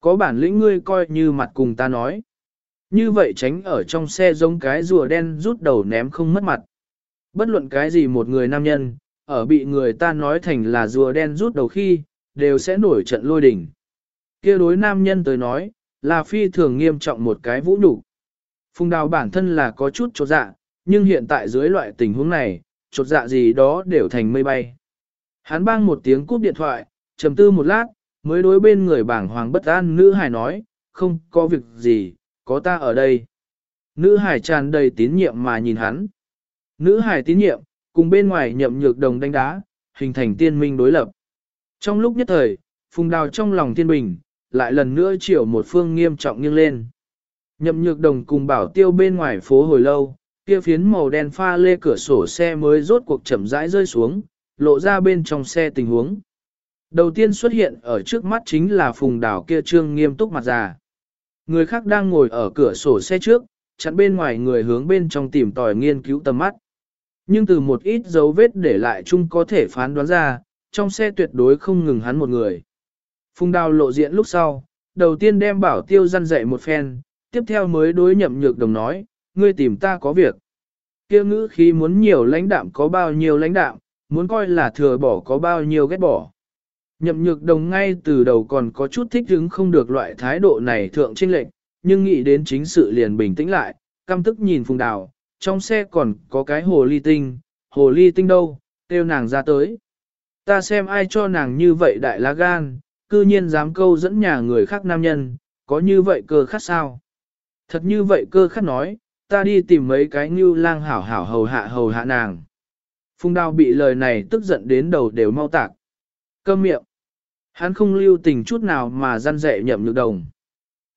có bản lĩnh ngươi coi như mặt cùng ta nói. Như vậy tránh ở trong xe giống cái rùa đen rút đầu ném không mất mặt. Bất luận cái gì một người nam nhân, ở bị người ta nói thành là rùa đen rút đầu khi, đều sẽ nổi trận lôi đỉnh. kia đối nam nhân tới nói, là phi thường nghiêm trọng một cái vũ nhục Phùng đào bản thân là có chút chỗ dạ, nhưng hiện tại dưới loại tình huống này, chột dạ gì đó đều thành mây bay. Hắn bang một tiếng cúp điện thoại, trầm tư một lát, mới đối bên người bảng hoàng bất an nữ hải nói, không có việc gì, có ta ở đây. Nữ hải tràn đầy tín nhiệm mà nhìn hắn. Nữ hải tín nhiệm, cùng bên ngoài nhậm nhược đồng đánh đá, hình thành tiên minh đối lập. Trong lúc nhất thời, phùng đào trong lòng thiên bình, lại lần nữa chiều một phương nghiêm trọng nghiêng lên. Nhậm nhược đồng cùng bảo tiêu bên ngoài phố hồi lâu, kia phiến màu đen pha lê cửa sổ xe mới rốt cuộc chậm rãi rơi xuống, lộ ra bên trong xe tình huống. Đầu tiên xuất hiện ở trước mắt chính là phùng đảo kia trương nghiêm túc mặt già. Người khác đang ngồi ở cửa sổ xe trước, chặn bên ngoài người hướng bên trong tìm tòi nghiên cứu tầm mắt. Nhưng từ một ít dấu vết để lại chung có thể phán đoán ra, trong xe tuyệt đối không ngừng hắn một người. Phùng đào lộ diện lúc sau, đầu tiên đem bảo tiêu răn dạy một phen, tiếp theo mới đối nhậm nhược đồng nói, ngươi tìm ta có việc. kia ngữ khi muốn nhiều lãnh đạm có bao nhiêu lãnh đạm, muốn coi là thừa bỏ có bao nhiêu ghét bỏ. Nhậm nhược đồng ngay từ đầu còn có chút thích hứng không được loại thái độ này thượng trinh lệnh, nhưng nghĩ đến chính sự liền bình tĩnh lại, căm tức nhìn phùng đào, trong xe còn có cái hồ ly tinh, hồ ly tinh đâu, kêu nàng ra tới. Ta xem ai cho nàng như vậy đại lá gan, cư nhiên dám câu dẫn nhà người khác nam nhân, có như vậy cơ khát sao? Thật như vậy cơ khát nói, ta đi tìm mấy cái như lang hảo hảo hầu hạ hầu hạ nàng. Phùng đào bị lời này tức giận đến đầu đều mau tạc. Câm miệng. Hắn không lưu tình chút nào mà gian dạy nhậm nhược đồng.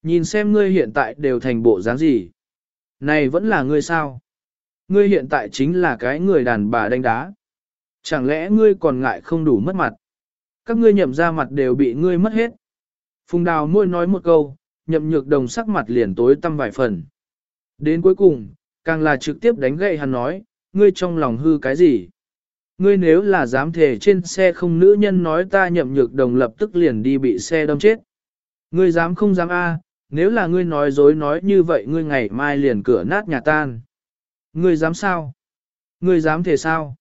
Nhìn xem ngươi hiện tại đều thành bộ dáng gì. Này vẫn là ngươi sao? Ngươi hiện tại chính là cái người đàn bà đánh đá. Chẳng lẽ ngươi còn ngại không đủ mất mặt? Các ngươi nhậm ra mặt đều bị ngươi mất hết. Phùng đào môi nói một câu, nhậm nhược đồng sắc mặt liền tối tăm vài phần. Đến cuối cùng, càng là trực tiếp đánh gậy hắn nói, ngươi trong lòng hư cái gì? Ngươi nếu là dám thể trên xe không nữ nhân nói ta nhậm nhược đồng lập tức liền đi bị xe đâm chết. Ngươi dám không dám a? nếu là ngươi nói dối nói như vậy ngươi ngày mai liền cửa nát nhà tan. Ngươi dám sao? Ngươi dám thể sao?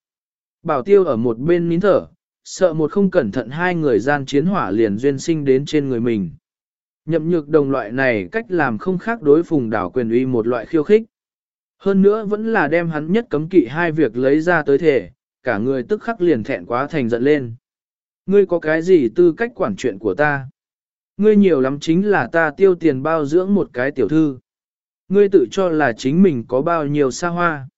Bảo tiêu ở một bên nín thở, sợ một không cẩn thận hai người gian chiến hỏa liền duyên sinh đến trên người mình. Nhậm nhược đồng loại này cách làm không khác đối phùng đảo quyền uy một loại khiêu khích. Hơn nữa vẫn là đem hắn nhất cấm kỵ hai việc lấy ra tới thể, cả người tức khắc liền thẹn quá thành giận lên. Ngươi có cái gì tư cách quản chuyện của ta? Ngươi nhiều lắm chính là ta tiêu tiền bao dưỡng một cái tiểu thư. Ngươi tự cho là chính mình có bao nhiêu xa hoa.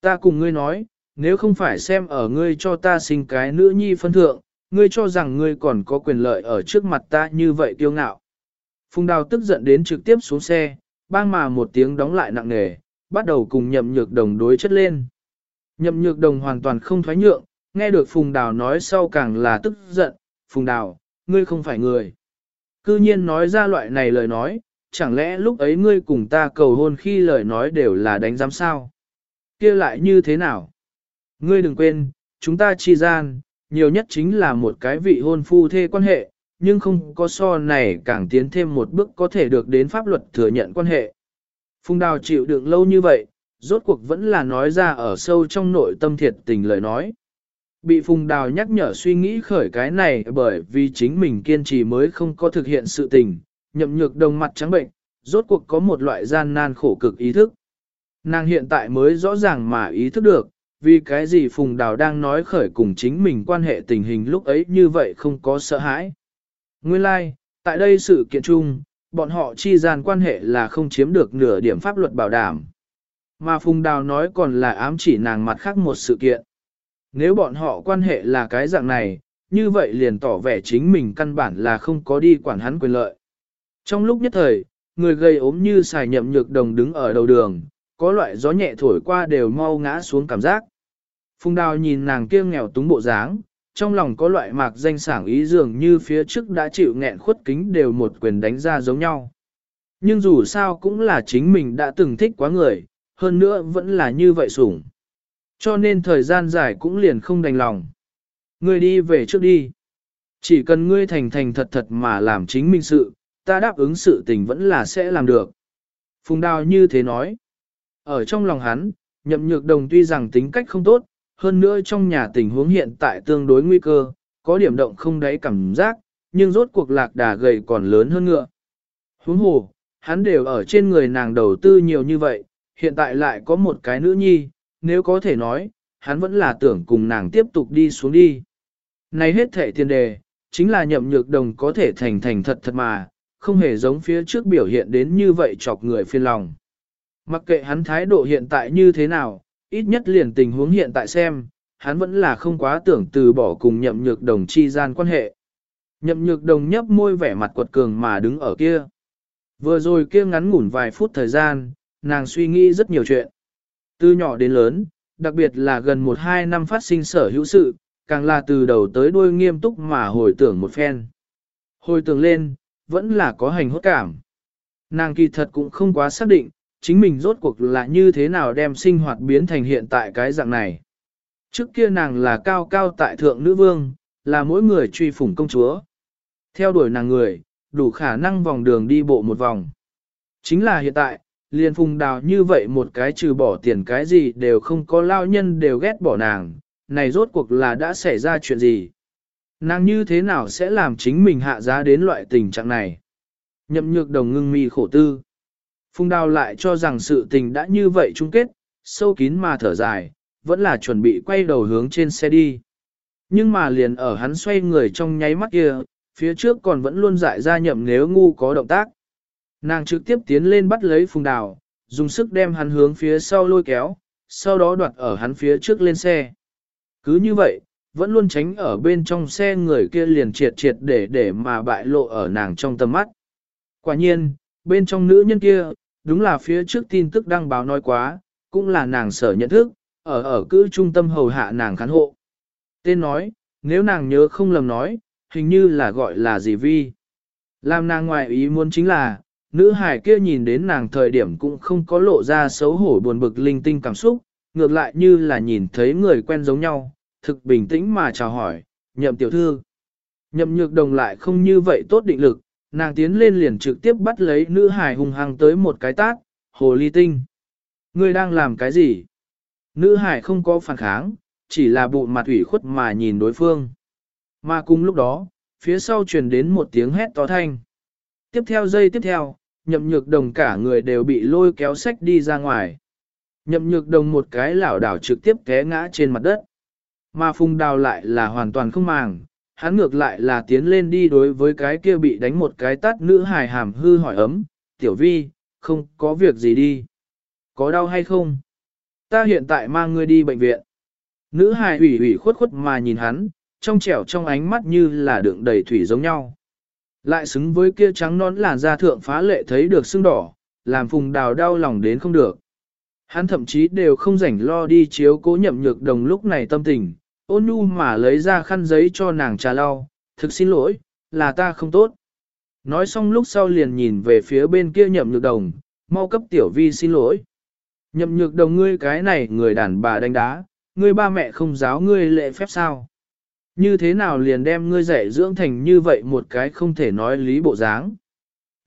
Ta cùng ngươi nói, nếu không phải xem ở ngươi cho ta sinh cái nữ nhi phân thượng, ngươi cho rằng ngươi còn có quyền lợi ở trước mặt ta như vậy kiêu ngạo. Phùng đào tức giận đến trực tiếp xuống xe, bang mà một tiếng đóng lại nặng nề, bắt đầu cùng nhậm nhược đồng đối chất lên. Nhậm nhược đồng hoàn toàn không thoái nhượng, nghe được Phùng Đào nói sau càng là tức giận, Phùng Đào, ngươi không phải người. Cư nhiên nói ra loại này lời nói, chẳng lẽ lúc ấy ngươi cùng ta cầu hôn khi lời nói đều là đánh giám sao? kia lại như thế nào? Ngươi đừng quên, chúng ta chi gian, nhiều nhất chính là một cái vị hôn phu thê quan hệ, nhưng không có so này càng tiến thêm một bước có thể được đến pháp luật thừa nhận quan hệ. Phùng Đào chịu đựng lâu như vậy, rốt cuộc vẫn là nói ra ở sâu trong nội tâm thiệt tình lời nói. Bị Phùng Đào nhắc nhở suy nghĩ khởi cái này bởi vì chính mình kiên trì mới không có thực hiện sự tình, nhậm nhược đồng mặt trắng bệnh, rốt cuộc có một loại gian nan khổ cực ý thức. Nàng hiện tại mới rõ ràng mà ý thức được, vì cái gì Phùng Đào đang nói khởi cùng chính mình quan hệ tình hình lúc ấy như vậy không có sợ hãi. Nguyên lai, like, tại đây sự kiện chung, bọn họ chi gian quan hệ là không chiếm được nửa điểm pháp luật bảo đảm. Mà Phùng Đào nói còn là ám chỉ nàng mặt khác một sự kiện. Nếu bọn họ quan hệ là cái dạng này, như vậy liền tỏ vẻ chính mình căn bản là không có đi quản hắn quyền lợi. Trong lúc nhất thời, người gây ốm như xài nhậm nhược đồng đứng ở đầu đường, có loại gió nhẹ thổi qua đều mau ngã xuống cảm giác. Phùng Đào nhìn nàng kia nghèo túng bộ dáng, trong lòng có loại mạc danh sảng ý dường như phía trước đã chịu nghẹn khuất kính đều một quyền đánh ra giống nhau. Nhưng dù sao cũng là chính mình đã từng thích quá người, hơn nữa vẫn là như vậy sủng. Cho nên thời gian dài cũng liền không đành lòng. Ngươi đi về trước đi. Chỉ cần ngươi thành thành thật thật mà làm chính mình sự, ta đáp ứng sự tình vẫn là sẽ làm được. Phùng đào như thế nói. Ở trong lòng hắn, nhậm nhược đồng tuy rằng tính cách không tốt, hơn nữa trong nhà tình huống hiện tại tương đối nguy cơ, có điểm động không đáy cảm giác, nhưng rốt cuộc lạc đà gầy còn lớn hơn ngựa. Huống hồ, hắn đều ở trên người nàng đầu tư nhiều như vậy, hiện tại lại có một cái nữ nhi, nếu có thể nói, hắn vẫn là tưởng cùng nàng tiếp tục đi xuống đi. Này hết thệ tiền đề, chính là nhậm nhược đồng có thể thành thành thật thật mà, không hề giống phía trước biểu hiện đến như vậy chọc người phiền lòng. Mặc kệ hắn thái độ hiện tại như thế nào, ít nhất liền tình huống hiện tại xem, hắn vẫn là không quá tưởng từ bỏ cùng nhậm nhược đồng chi gian quan hệ. Nhậm nhược đồng nhấp môi vẻ mặt quật cường mà đứng ở kia. Vừa rồi kia ngắn ngủn vài phút thời gian, nàng suy nghĩ rất nhiều chuyện. Từ nhỏ đến lớn, đặc biệt là gần 1-2 năm phát sinh sở hữu sự, càng là từ đầu tới đuôi nghiêm túc mà hồi tưởng một phen. Hồi tưởng lên, vẫn là có hành hốt cảm. Nàng kỳ thật cũng không quá xác định, chính mình rốt cuộc là như thế nào đem sinh hoạt biến thành hiện tại cái dạng này. Trước kia nàng là cao cao tại thượng nữ vương, là mỗi người truy phủng công chúa. Theo đuổi nàng người, đủ khả năng vòng đường đi bộ một vòng. Chính là hiện tại, liền phùng đào như vậy một cái trừ bỏ tiền cái gì đều không có lao nhân đều ghét bỏ nàng, này rốt cuộc là đã xảy ra chuyện gì. Nàng như thế nào sẽ làm chính mình hạ giá đến loại tình trạng này? Nhậm nhược đồng ngưng mi khổ tư. Phùng đào lại cho rằng sự tình đã như vậy chung kết, sâu kín mà thở dài, vẫn là chuẩn bị quay đầu hướng trên xe đi. Nhưng mà liền ở hắn xoay người trong nháy mắt kia, phía trước còn vẫn luôn dại ra nhậm nếu ngu có động tác. Nàng trực tiếp tiến lên bắt lấy phùng đào, dùng sức đem hắn hướng phía sau lôi kéo, sau đó đoạt ở hắn phía trước lên xe. Cứ như vậy, vẫn luôn tránh ở bên trong xe người kia liền triệt triệt để để mà bại lộ ở nàng trong tầm mắt. Quả nhiên, bên trong nữ nhân kia, đúng là phía trước tin tức đăng báo nói quá, cũng là nàng sở nhận thức, ở ở cư trung tâm hầu hạ nàng khán hộ. Tên nói, nếu nàng nhớ không lầm nói, hình như là gọi là gì vi. Làm nàng ngoại ý muốn chính là, nữ hải kia nhìn đến nàng thời điểm cũng không có lộ ra xấu hổ buồn bực linh tinh cảm xúc, ngược lại như là nhìn thấy người quen giống nhau, thực bình tĩnh mà chào hỏi, nhậm tiểu thư. Nhậm nhược đồng lại không như vậy tốt định lực, nàng tiến lên liền trực tiếp bắt lấy nữ hải hung hăng tới một cái tát, hồ ly tinh. Ngươi đang làm cái gì? Nữ hải không có phản kháng, chỉ là bụng mặt ủy khuất mà nhìn đối phương. Mà cùng lúc đó, phía sau truyền đến một tiếng hét to thanh. Tiếp theo giây tiếp theo, nhậm nhược đồng cả người đều bị lôi kéo sách đi ra ngoài. Nhậm nhược đồng một cái lảo đảo trực tiếp té ngã trên mặt đất. Mà phùng đào lại là hoàn toàn không màng, hắn ngược lại là tiến lên đi đối với cái kia bị đánh một cái tát nữ hài hàm hư hỏi ấm, tiểu vi, không có việc gì đi. Có đau hay không? Ta hiện tại mang ngươi đi bệnh viện. Nữ hài ủy ủy khuất khuất mà nhìn hắn, trong trẻo trong ánh mắt như là đựng đầy thủy giống nhau. Lại xứng với kia trắng nón làn da thượng phá lệ thấy được sưng đỏ, làm phùng đào đau lòng đến không được. Hắn thậm chí đều không rảnh lo đi chiếu cố nhậm nhược đồng lúc này tâm tình, ôn nhu mà lấy ra khăn giấy cho nàng trà lau, thực xin lỗi, là ta không tốt. Nói xong lúc sau liền nhìn về phía bên kia nhậm nhược đồng, mau cấp tiểu vi xin lỗi. Nhậm nhược đồng ngươi cái này người đàn bà đánh đá, ngươi ba mẹ không giáo ngươi lệ phép sao. Như thế nào liền đem ngươi dạy dưỡng thành như vậy một cái không thể nói lý bộ dáng.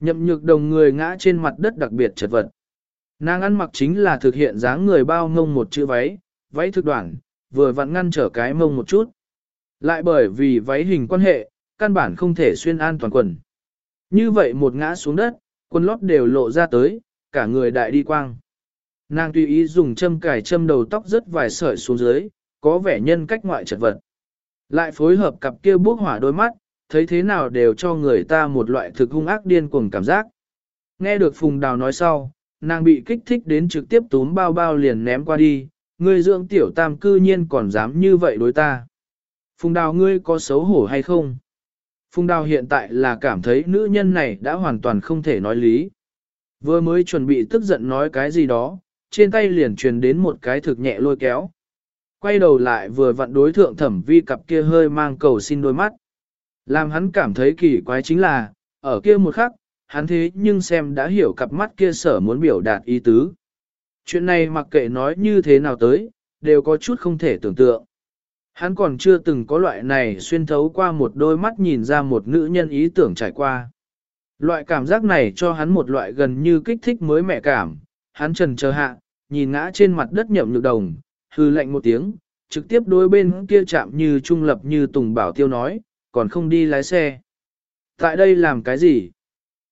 Nhậm nhược đồng người ngã trên mặt đất đặc biệt chật vật. Nàng ăn mặc chính là thực hiện dáng người bao ngông một chữ váy, váy thực đoạn, vừa vặn ngăn trở cái mông một chút. Lại bởi vì váy hình quan hệ, căn bản không thể xuyên an toàn quần. Như vậy một ngã xuống đất, quần lót đều lộ ra tới, cả người đại đi quang. Nàng tùy ý dùng châm cài châm đầu tóc rất vài sợi xuống dưới, có vẻ nhân cách ngoại chật vật. Lại phối hợp cặp kia bước hỏa đôi mắt, thấy thế nào đều cho người ta một loại thực hung ác điên cuồng cảm giác. Nghe được Phùng Đào nói sau, nàng bị kích thích đến trực tiếp túm bao bao liền ném qua đi, ngươi dưỡng tiểu tam cư nhiên còn dám như vậy đối ta. Phùng Đào ngươi có xấu hổ hay không? Phùng Đào hiện tại là cảm thấy nữ nhân này đã hoàn toàn không thể nói lý. Vừa mới chuẩn bị tức giận nói cái gì đó, trên tay liền truyền đến một cái thực nhẹ lôi kéo. Quay đầu lại vừa vặn đối thượng thẩm vi cặp kia hơi mang cầu xin đôi mắt. Làm hắn cảm thấy kỳ quái chính là, ở kia một khắc, hắn thế nhưng xem đã hiểu cặp mắt kia sở muốn biểu đạt ý tứ. Chuyện này mặc kệ nói như thế nào tới, đều có chút không thể tưởng tượng. Hắn còn chưa từng có loại này xuyên thấu qua một đôi mắt nhìn ra một nữ nhân ý tưởng trải qua. Loại cảm giác này cho hắn một loại gần như kích thích mới mẻ cảm, hắn trần chờ hạ, nhìn ngã trên mặt đất nhậm nhược đồng, hư lạnh một tiếng, trực tiếp đối bên kia chạm như trung lập như Tùng Bảo Tiêu nói, còn không đi lái xe. Tại đây làm cái gì?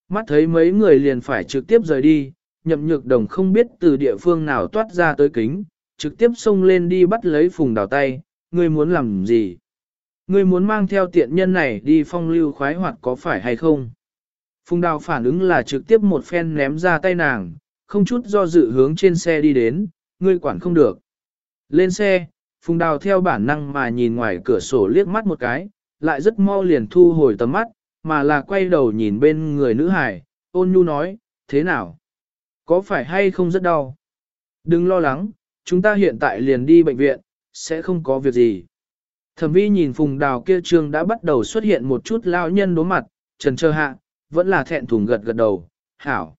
Mắt thấy mấy người liền phải trực tiếp rời đi, nhậm nhược đồng không biết từ địa phương nào toát ra tới kính, trực tiếp xông lên đi bắt lấy phùng đào tay, ngươi muốn làm gì? Ngươi muốn mang theo tiện nhân này đi phong lưu khoái hoạt có phải hay không? Phùng đào phản ứng là trực tiếp một phen ném ra tay nàng, không chút do dự hướng trên xe đi đến, ngươi quản không được. Lên xe, phùng đào theo bản năng mà nhìn ngoài cửa sổ liếc mắt một cái, lại rất mau liền thu hồi tầm mắt, mà là quay đầu nhìn bên người nữ hải, ôn nhu nói, thế nào? Có phải hay không rất đau? Đừng lo lắng, chúng ta hiện tại liền đi bệnh viện, sẽ không có việc gì. Thẩm vi nhìn phùng đào kia trương đã bắt đầu xuất hiện một chút lao nhân đố mặt, trần trơ hạ, vẫn là thẹn thùng gật gật đầu, hảo.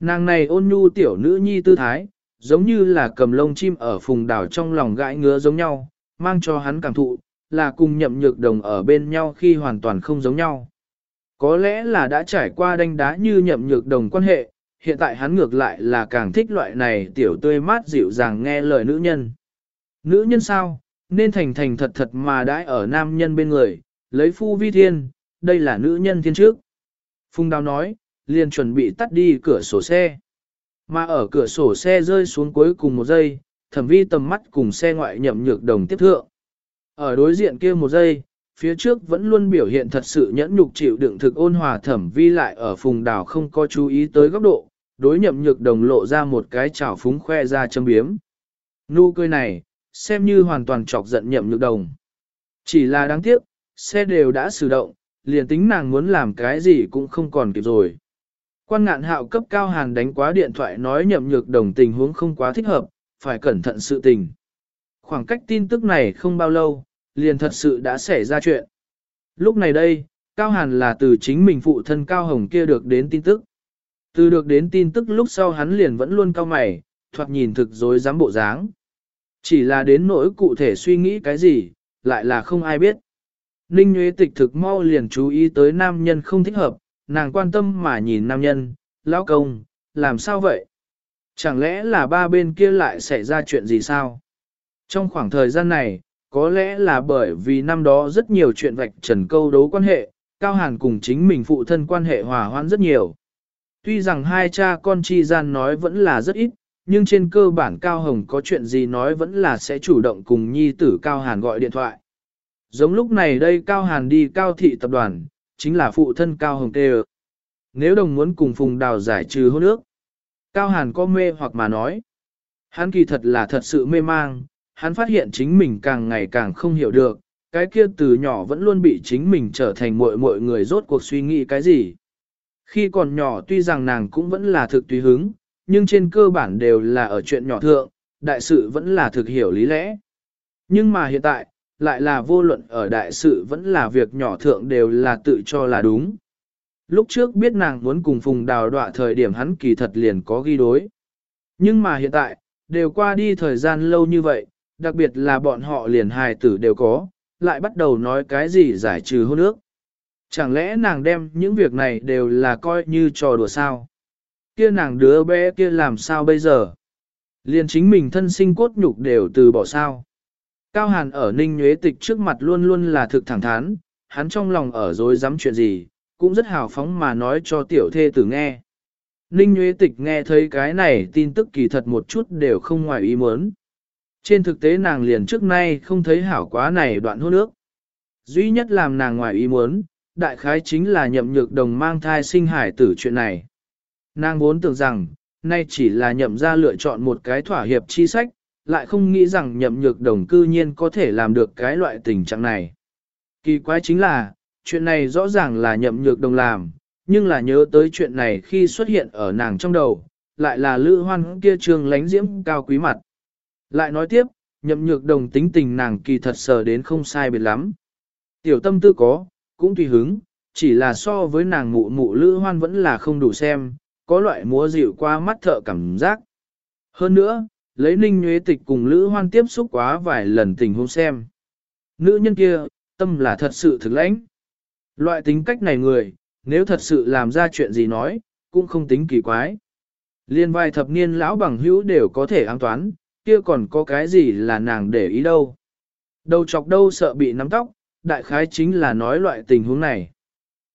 Nàng này ôn nhu tiểu nữ nhi tư thái, giống như là cầm lông chim ở phùng đào trong lòng gãi ngứa giống nhau, mang cho hắn cảm thụ, là cùng nhậm nhược đồng ở bên nhau khi hoàn toàn không giống nhau. Có lẽ là đã trải qua đánh đá như nhậm nhược đồng quan hệ, hiện tại hắn ngược lại là càng thích loại này tiểu tươi mát dịu dàng nghe lời nữ nhân. Nữ nhân sao, nên thành thành thật thật mà đãi ở nam nhân bên người, lấy phu vi thiên, đây là nữ nhân thiên trước. Phùng Đào nói, liền chuẩn bị tắt đi cửa sổ xe. Mà ở cửa sổ xe rơi xuống cuối cùng một giây, thẩm vi tầm mắt cùng xe ngoại nhậm nhược đồng tiếp thượng. Ở đối diện kia một giây, phía trước vẫn luôn biểu hiện thật sự nhẫn nhục chịu đựng thực ôn hòa thẩm vi lại ở phùng đào không có chú ý tới góc độ, đối nhậm nhược đồng lộ ra một cái chảo phúng khoe ra châm biếm. Nụ cười này, xem như hoàn toàn chọc giận nhậm nhược đồng. Chỉ là đáng tiếc, xe đều đã sử động, liền tính nàng muốn làm cái gì cũng không còn kịp rồi. Quan ngạn hạo cấp cao hàn đánh quá điện thoại nói nhậm nhược đồng tình huống không quá thích hợp, phải cẩn thận sự tình. Khoảng cách tin tức này không bao lâu, liền thật sự đã xảy ra chuyện. Lúc này đây, Cao Hàn là từ chính mình phụ thân Cao Hồng kia được đến tin tức. Từ được đến tin tức lúc sau hắn liền vẫn luôn cao mày, thoạt nhìn thực dối dám bộ dáng. Chỉ là đến nỗi cụ thể suy nghĩ cái gì, lại là không ai biết. Ninh Nguyễn Tịch thực mau liền chú ý tới nam nhân không thích hợp, nàng quan tâm mà nhìn nam nhân, lão công, làm sao vậy? Chẳng lẽ là ba bên kia lại xảy ra chuyện gì sao? Trong khoảng thời gian này, có lẽ là bởi vì năm đó rất nhiều chuyện vạch trần câu đấu quan hệ, Cao Hàn cùng chính mình phụ thân quan hệ hòa hoãn rất nhiều. Tuy rằng hai cha con chi gian nói vẫn là rất ít, nhưng trên cơ bản Cao Hồng có chuyện gì nói vẫn là sẽ chủ động cùng nhi tử Cao Hàn gọi điện thoại. Giống lúc này đây Cao Hàn đi Cao Thị Tập đoàn, chính là phụ thân Cao Hồng Tê Nếu đồng muốn cùng Phùng Đào giải trừ hôn ước, Cao Hàn có mê hoặc mà nói. Hắn kỳ thật là thật sự mê mang, hắn phát hiện chính mình càng ngày càng không hiểu được, cái kia từ nhỏ vẫn luôn bị chính mình trở thành muội muội người rốt cuộc suy nghĩ cái gì. Khi còn nhỏ tuy rằng nàng cũng vẫn là thực tùy hứng, nhưng trên cơ bản đều là ở chuyện nhỏ thượng, đại sự vẫn là thực hiểu lý lẽ. Nhưng mà hiện tại, lại là vô luận ở đại sự vẫn là việc nhỏ thượng đều là tự cho là đúng. Lúc trước biết nàng muốn cùng Phùng Đào đọa thời điểm hắn kỳ thật liền có ghi đối. Nhưng mà hiện tại, đều qua đi thời gian lâu như vậy, đặc biệt là bọn họ liền hài tử đều có, lại bắt đầu nói cái gì giải trừ hôn ước. Chẳng lẽ nàng đem những việc này đều là coi như trò đùa sao? Kia nàng đứa bé kia làm sao bây giờ? Liền chính mình thân sinh cốt nhục đều từ bỏ sao? Cao Hàn ở Ninh Nhuế Tịch trước mặt luôn luôn là thực thẳng thắn, hắn trong lòng ở dối dám chuyện gì, cũng rất hào phóng mà nói cho tiểu thê tử nghe. Ninh Nhuế Tịch nghe thấy cái này tin tức kỳ thật một chút đều không ngoài ý muốn. Trên thực tế nàng liền trước nay không thấy hảo quá này đoạn hôn nước. Duy nhất làm nàng ngoài ý muốn, đại khái chính là nhậm nhược đồng mang thai sinh hải tử chuyện này. Nàng vốn tưởng rằng, nay chỉ là nhậm ra lựa chọn một cái thỏa hiệp chi sách, lại không nghĩ rằng nhậm nhược đồng cư nhiên có thể làm được cái loại tình trạng này. Kỳ quái chính là, chuyện này rõ ràng là nhậm nhược đồng làm, nhưng là nhớ tới chuyện này khi xuất hiện ở nàng trong đầu, lại là lữ hoan kia trường lánh diễm cao quý mặt. Lại nói tiếp, nhậm nhược đồng tính tình nàng kỳ thật sờ đến không sai biệt lắm. Tiểu tâm tư có, cũng tùy hứng, chỉ là so với nàng mụ mụ lữ hoan vẫn là không đủ xem, có loại múa dịu qua mắt thợ cảm giác. Hơn nữa, lấy ninh nhuế tịch cùng lữ hoan tiếp xúc quá vài lần tình huống xem. Nữ nhân kia, tâm là thật sự thực lãnh. Loại tính cách này người, nếu thật sự làm ra chuyện gì nói, cũng không tính kỳ quái. Liên vài thập niên lão bằng hữu đều có thể an toán, kia còn có cái gì là nàng để ý đâu. Đầu chọc đâu sợ bị nắm tóc, đại khái chính là nói loại tình huống này.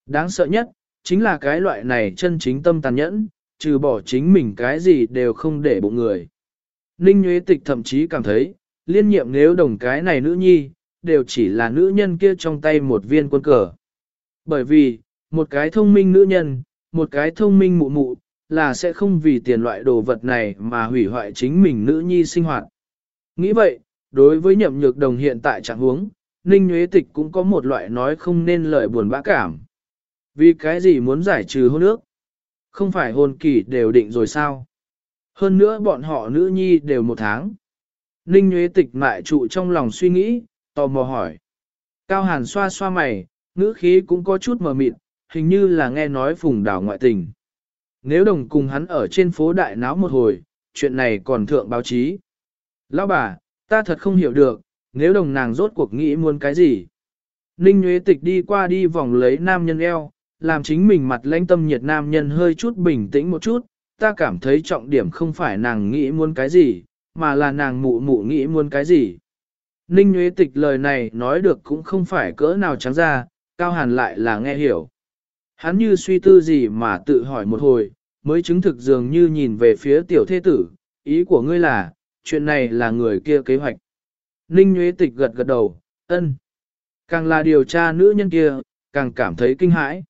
Đáng sợ nhất, chính là cái loại này chân chính tâm tàn nhẫn, trừ bỏ chính mình cái gì đều không để bụng người. Ninh Nguyễn Tịch thậm chí cảm thấy, liên nhiệm nếu đồng cái này nữ nhi, đều chỉ là nữ nhân kia trong tay một viên quân cờ. Bởi vì, một cái thông minh nữ nhân, một cái thông minh mụ mụ, là sẽ không vì tiền loại đồ vật này mà hủy hoại chính mình nữ nhi sinh hoạt. Nghĩ vậy, đối với nhậm nhược đồng hiện tại trạng huống, Ninh Nguyễn Tịch cũng có một loại nói không nên lời buồn bã cảm. Vì cái gì muốn giải trừ hôn ước? Không phải hôn kỳ đều định rồi sao? Hơn nữa bọn họ nữ nhi đều một tháng. Ninh Nguyễn Tịch mại trụ trong lòng suy nghĩ, tò mò hỏi. Cao Hàn xoa xoa mày, ngữ khí cũng có chút mờ mịt, hình như là nghe nói phùng đảo ngoại tình. Nếu đồng cùng hắn ở trên phố đại náo một hồi, chuyện này còn thượng báo chí. Lão bà, ta thật không hiểu được, nếu đồng nàng rốt cuộc nghĩ muốn cái gì. Ninh Nguyễn Tịch đi qua đi vòng lấy nam nhân eo, làm chính mình mặt lãnh tâm nhiệt nam nhân hơi chút bình tĩnh một chút, ta cảm thấy trọng điểm không phải nàng nghĩ muốn cái gì, mà là nàng mụ mụ nghĩ muốn cái gì. Ninh Nguyễn Tịch lời này nói được cũng không phải cỡ nào trắng ra, Cao Hàn lại là nghe hiểu. Hắn như suy tư gì mà tự hỏi một hồi, mới chứng thực dường như nhìn về phía tiểu thế tử, ý của ngươi là, chuyện này là người kia kế hoạch. Ninh Nguyễn Tịch gật gật đầu, ân. Càng là điều tra nữ nhân kia, càng cảm thấy kinh hãi.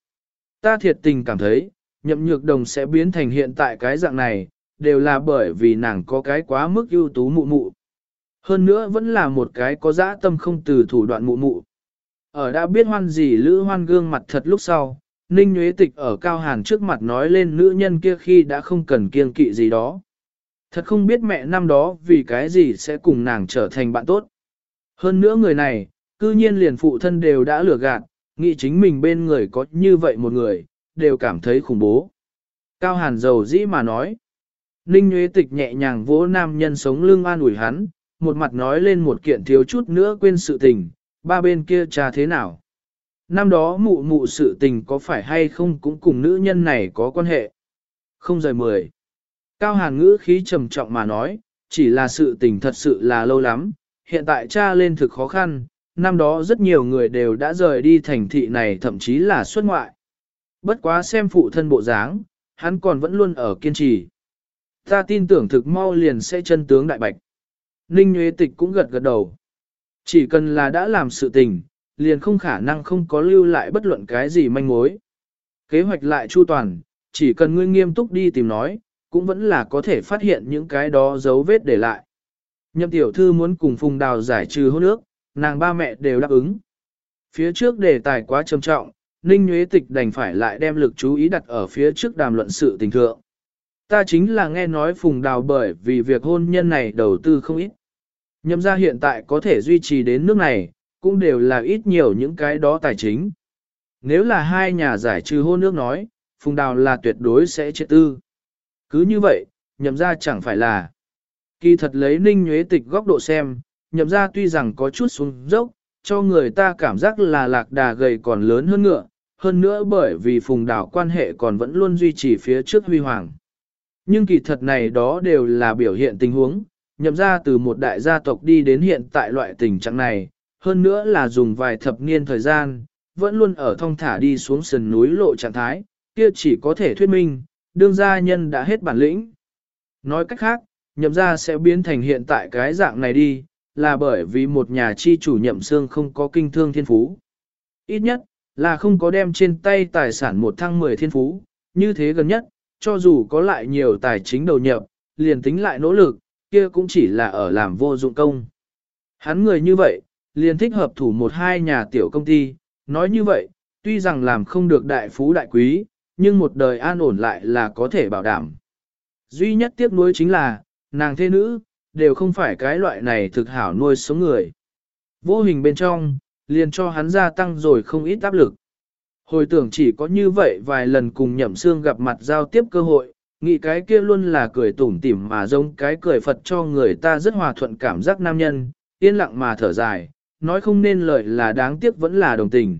Ta thiệt tình cảm thấy, nhậm nhược đồng sẽ biến thành hiện tại cái dạng này, đều là bởi vì nàng có cái quá mức ưu tú mụ mụ. Hơn nữa vẫn là một cái có dã tâm không từ thủ đoạn mụ mụ. Ở đã biết hoan gì lữ hoan gương mặt thật lúc sau, Ninh Nguyễn Tịch ở Cao Hàn trước mặt nói lên nữ nhân kia khi đã không cần kiêng kỵ gì đó. Thật không biết mẹ năm đó vì cái gì sẽ cùng nàng trở thành bạn tốt. Hơn nữa người này, cư nhiên liền phụ thân đều đã lừa gạt, nghĩ chính mình bên người có như vậy một người, đều cảm thấy khủng bố. Cao Hàn dầu dĩ mà nói. Ninh Nguyễn Tịch nhẹ nhàng vỗ nam nhân sống lưng an ủi hắn, một mặt nói lên một kiện thiếu chút nữa quên sự tình, ba bên kia trà thế nào. Năm đó mụ mụ sự tình có phải hay không cũng cùng nữ nhân này có quan hệ. Không rời mười. Cao Hàn ngữ khí trầm trọng mà nói, chỉ là sự tình thật sự là lâu lắm, hiện tại cha lên thực khó khăn, năm đó rất nhiều người đều đã rời đi thành thị này thậm chí là xuất ngoại. Bất quá xem phụ thân bộ dáng, hắn còn vẫn luôn ở kiên trì. Ta tin tưởng thực mau liền sẽ chân tướng đại bạch. Ninh Nguyễn Tịch cũng gật gật đầu. Chỉ cần là đã làm sự tình, liền không khả năng không có lưu lại bất luận cái gì manh mối. Kế hoạch lại chu toàn, chỉ cần ngươi nghiêm túc đi tìm nói, cũng vẫn là có thể phát hiện những cái đó dấu vết để lại. Nhậm tiểu thư muốn cùng Phùng Đào giải trừ hôn ước, nàng ba mẹ đều đáp ứng. Phía trước đề tài quá trầm trọng, Ninh Nguyễn Tịch đành phải lại đem lực chú ý đặt ở phía trước đàm luận sự tình thượng. Ta chính là nghe nói Phùng Đào bởi vì việc hôn nhân này đầu tư không ít. Nhậm ra hiện tại có thể duy trì đến nước này, cũng đều là ít nhiều những cái đó tài chính. Nếu là hai nhà giải trừ hôn nước nói, Phùng Đào là tuyệt đối sẽ chết tư. Cứ như vậy, nhậm ra chẳng phải là. Kỳ thật lấy ninh nhuế tịch góc độ xem, nhậm ra tuy rằng có chút xuống dốc, cho người ta cảm giác là lạc đà gầy còn lớn hơn ngựa, hơn nữa bởi vì phùng đảo quan hệ còn vẫn luôn duy trì phía trước huy hoàng. Nhưng kỳ thật này đó đều là biểu hiện tình huống, nhậm ra từ một đại gia tộc đi đến hiện tại loại tình trạng này, hơn nữa là dùng vài thập niên thời gian, vẫn luôn ở thong thả đi xuống sườn núi lộ trạng thái, kia chỉ có thể thuyết minh, đương gia nhân đã hết bản lĩnh. Nói cách khác, nhậm gia sẽ biến thành hiện tại cái dạng này đi, là bởi vì một nhà chi chủ nhậm xương không có kinh thương thiên phú. Ít nhất, là không có đem trên tay tài sản một thăng mười thiên phú, như thế gần nhất, cho dù có lại nhiều tài chính đầu nhập, liền tính lại nỗ lực, kia cũng chỉ là ở làm vô dụng công. Hắn người như vậy, liền thích hợp thủ một hai nhà tiểu công ty, nói như vậy, tuy rằng làm không được đại phú đại quý, nhưng một đời an ổn lại là có thể bảo đảm. Duy nhất tiếc nuối chính là, nàng thế nữ, đều không phải cái loại này thực hảo nuôi sống người. Vô hình bên trong, liền cho hắn gia tăng rồi không ít áp lực. Hồi tưởng chỉ có như vậy vài lần cùng nhậm xương gặp mặt giao tiếp cơ hội, nghĩ cái kia luôn là cười tủm tỉm mà giống cái cười Phật cho người ta rất hòa thuận cảm giác nam nhân, yên lặng mà thở dài, nói không nên lời là đáng tiếc vẫn là đồng tình.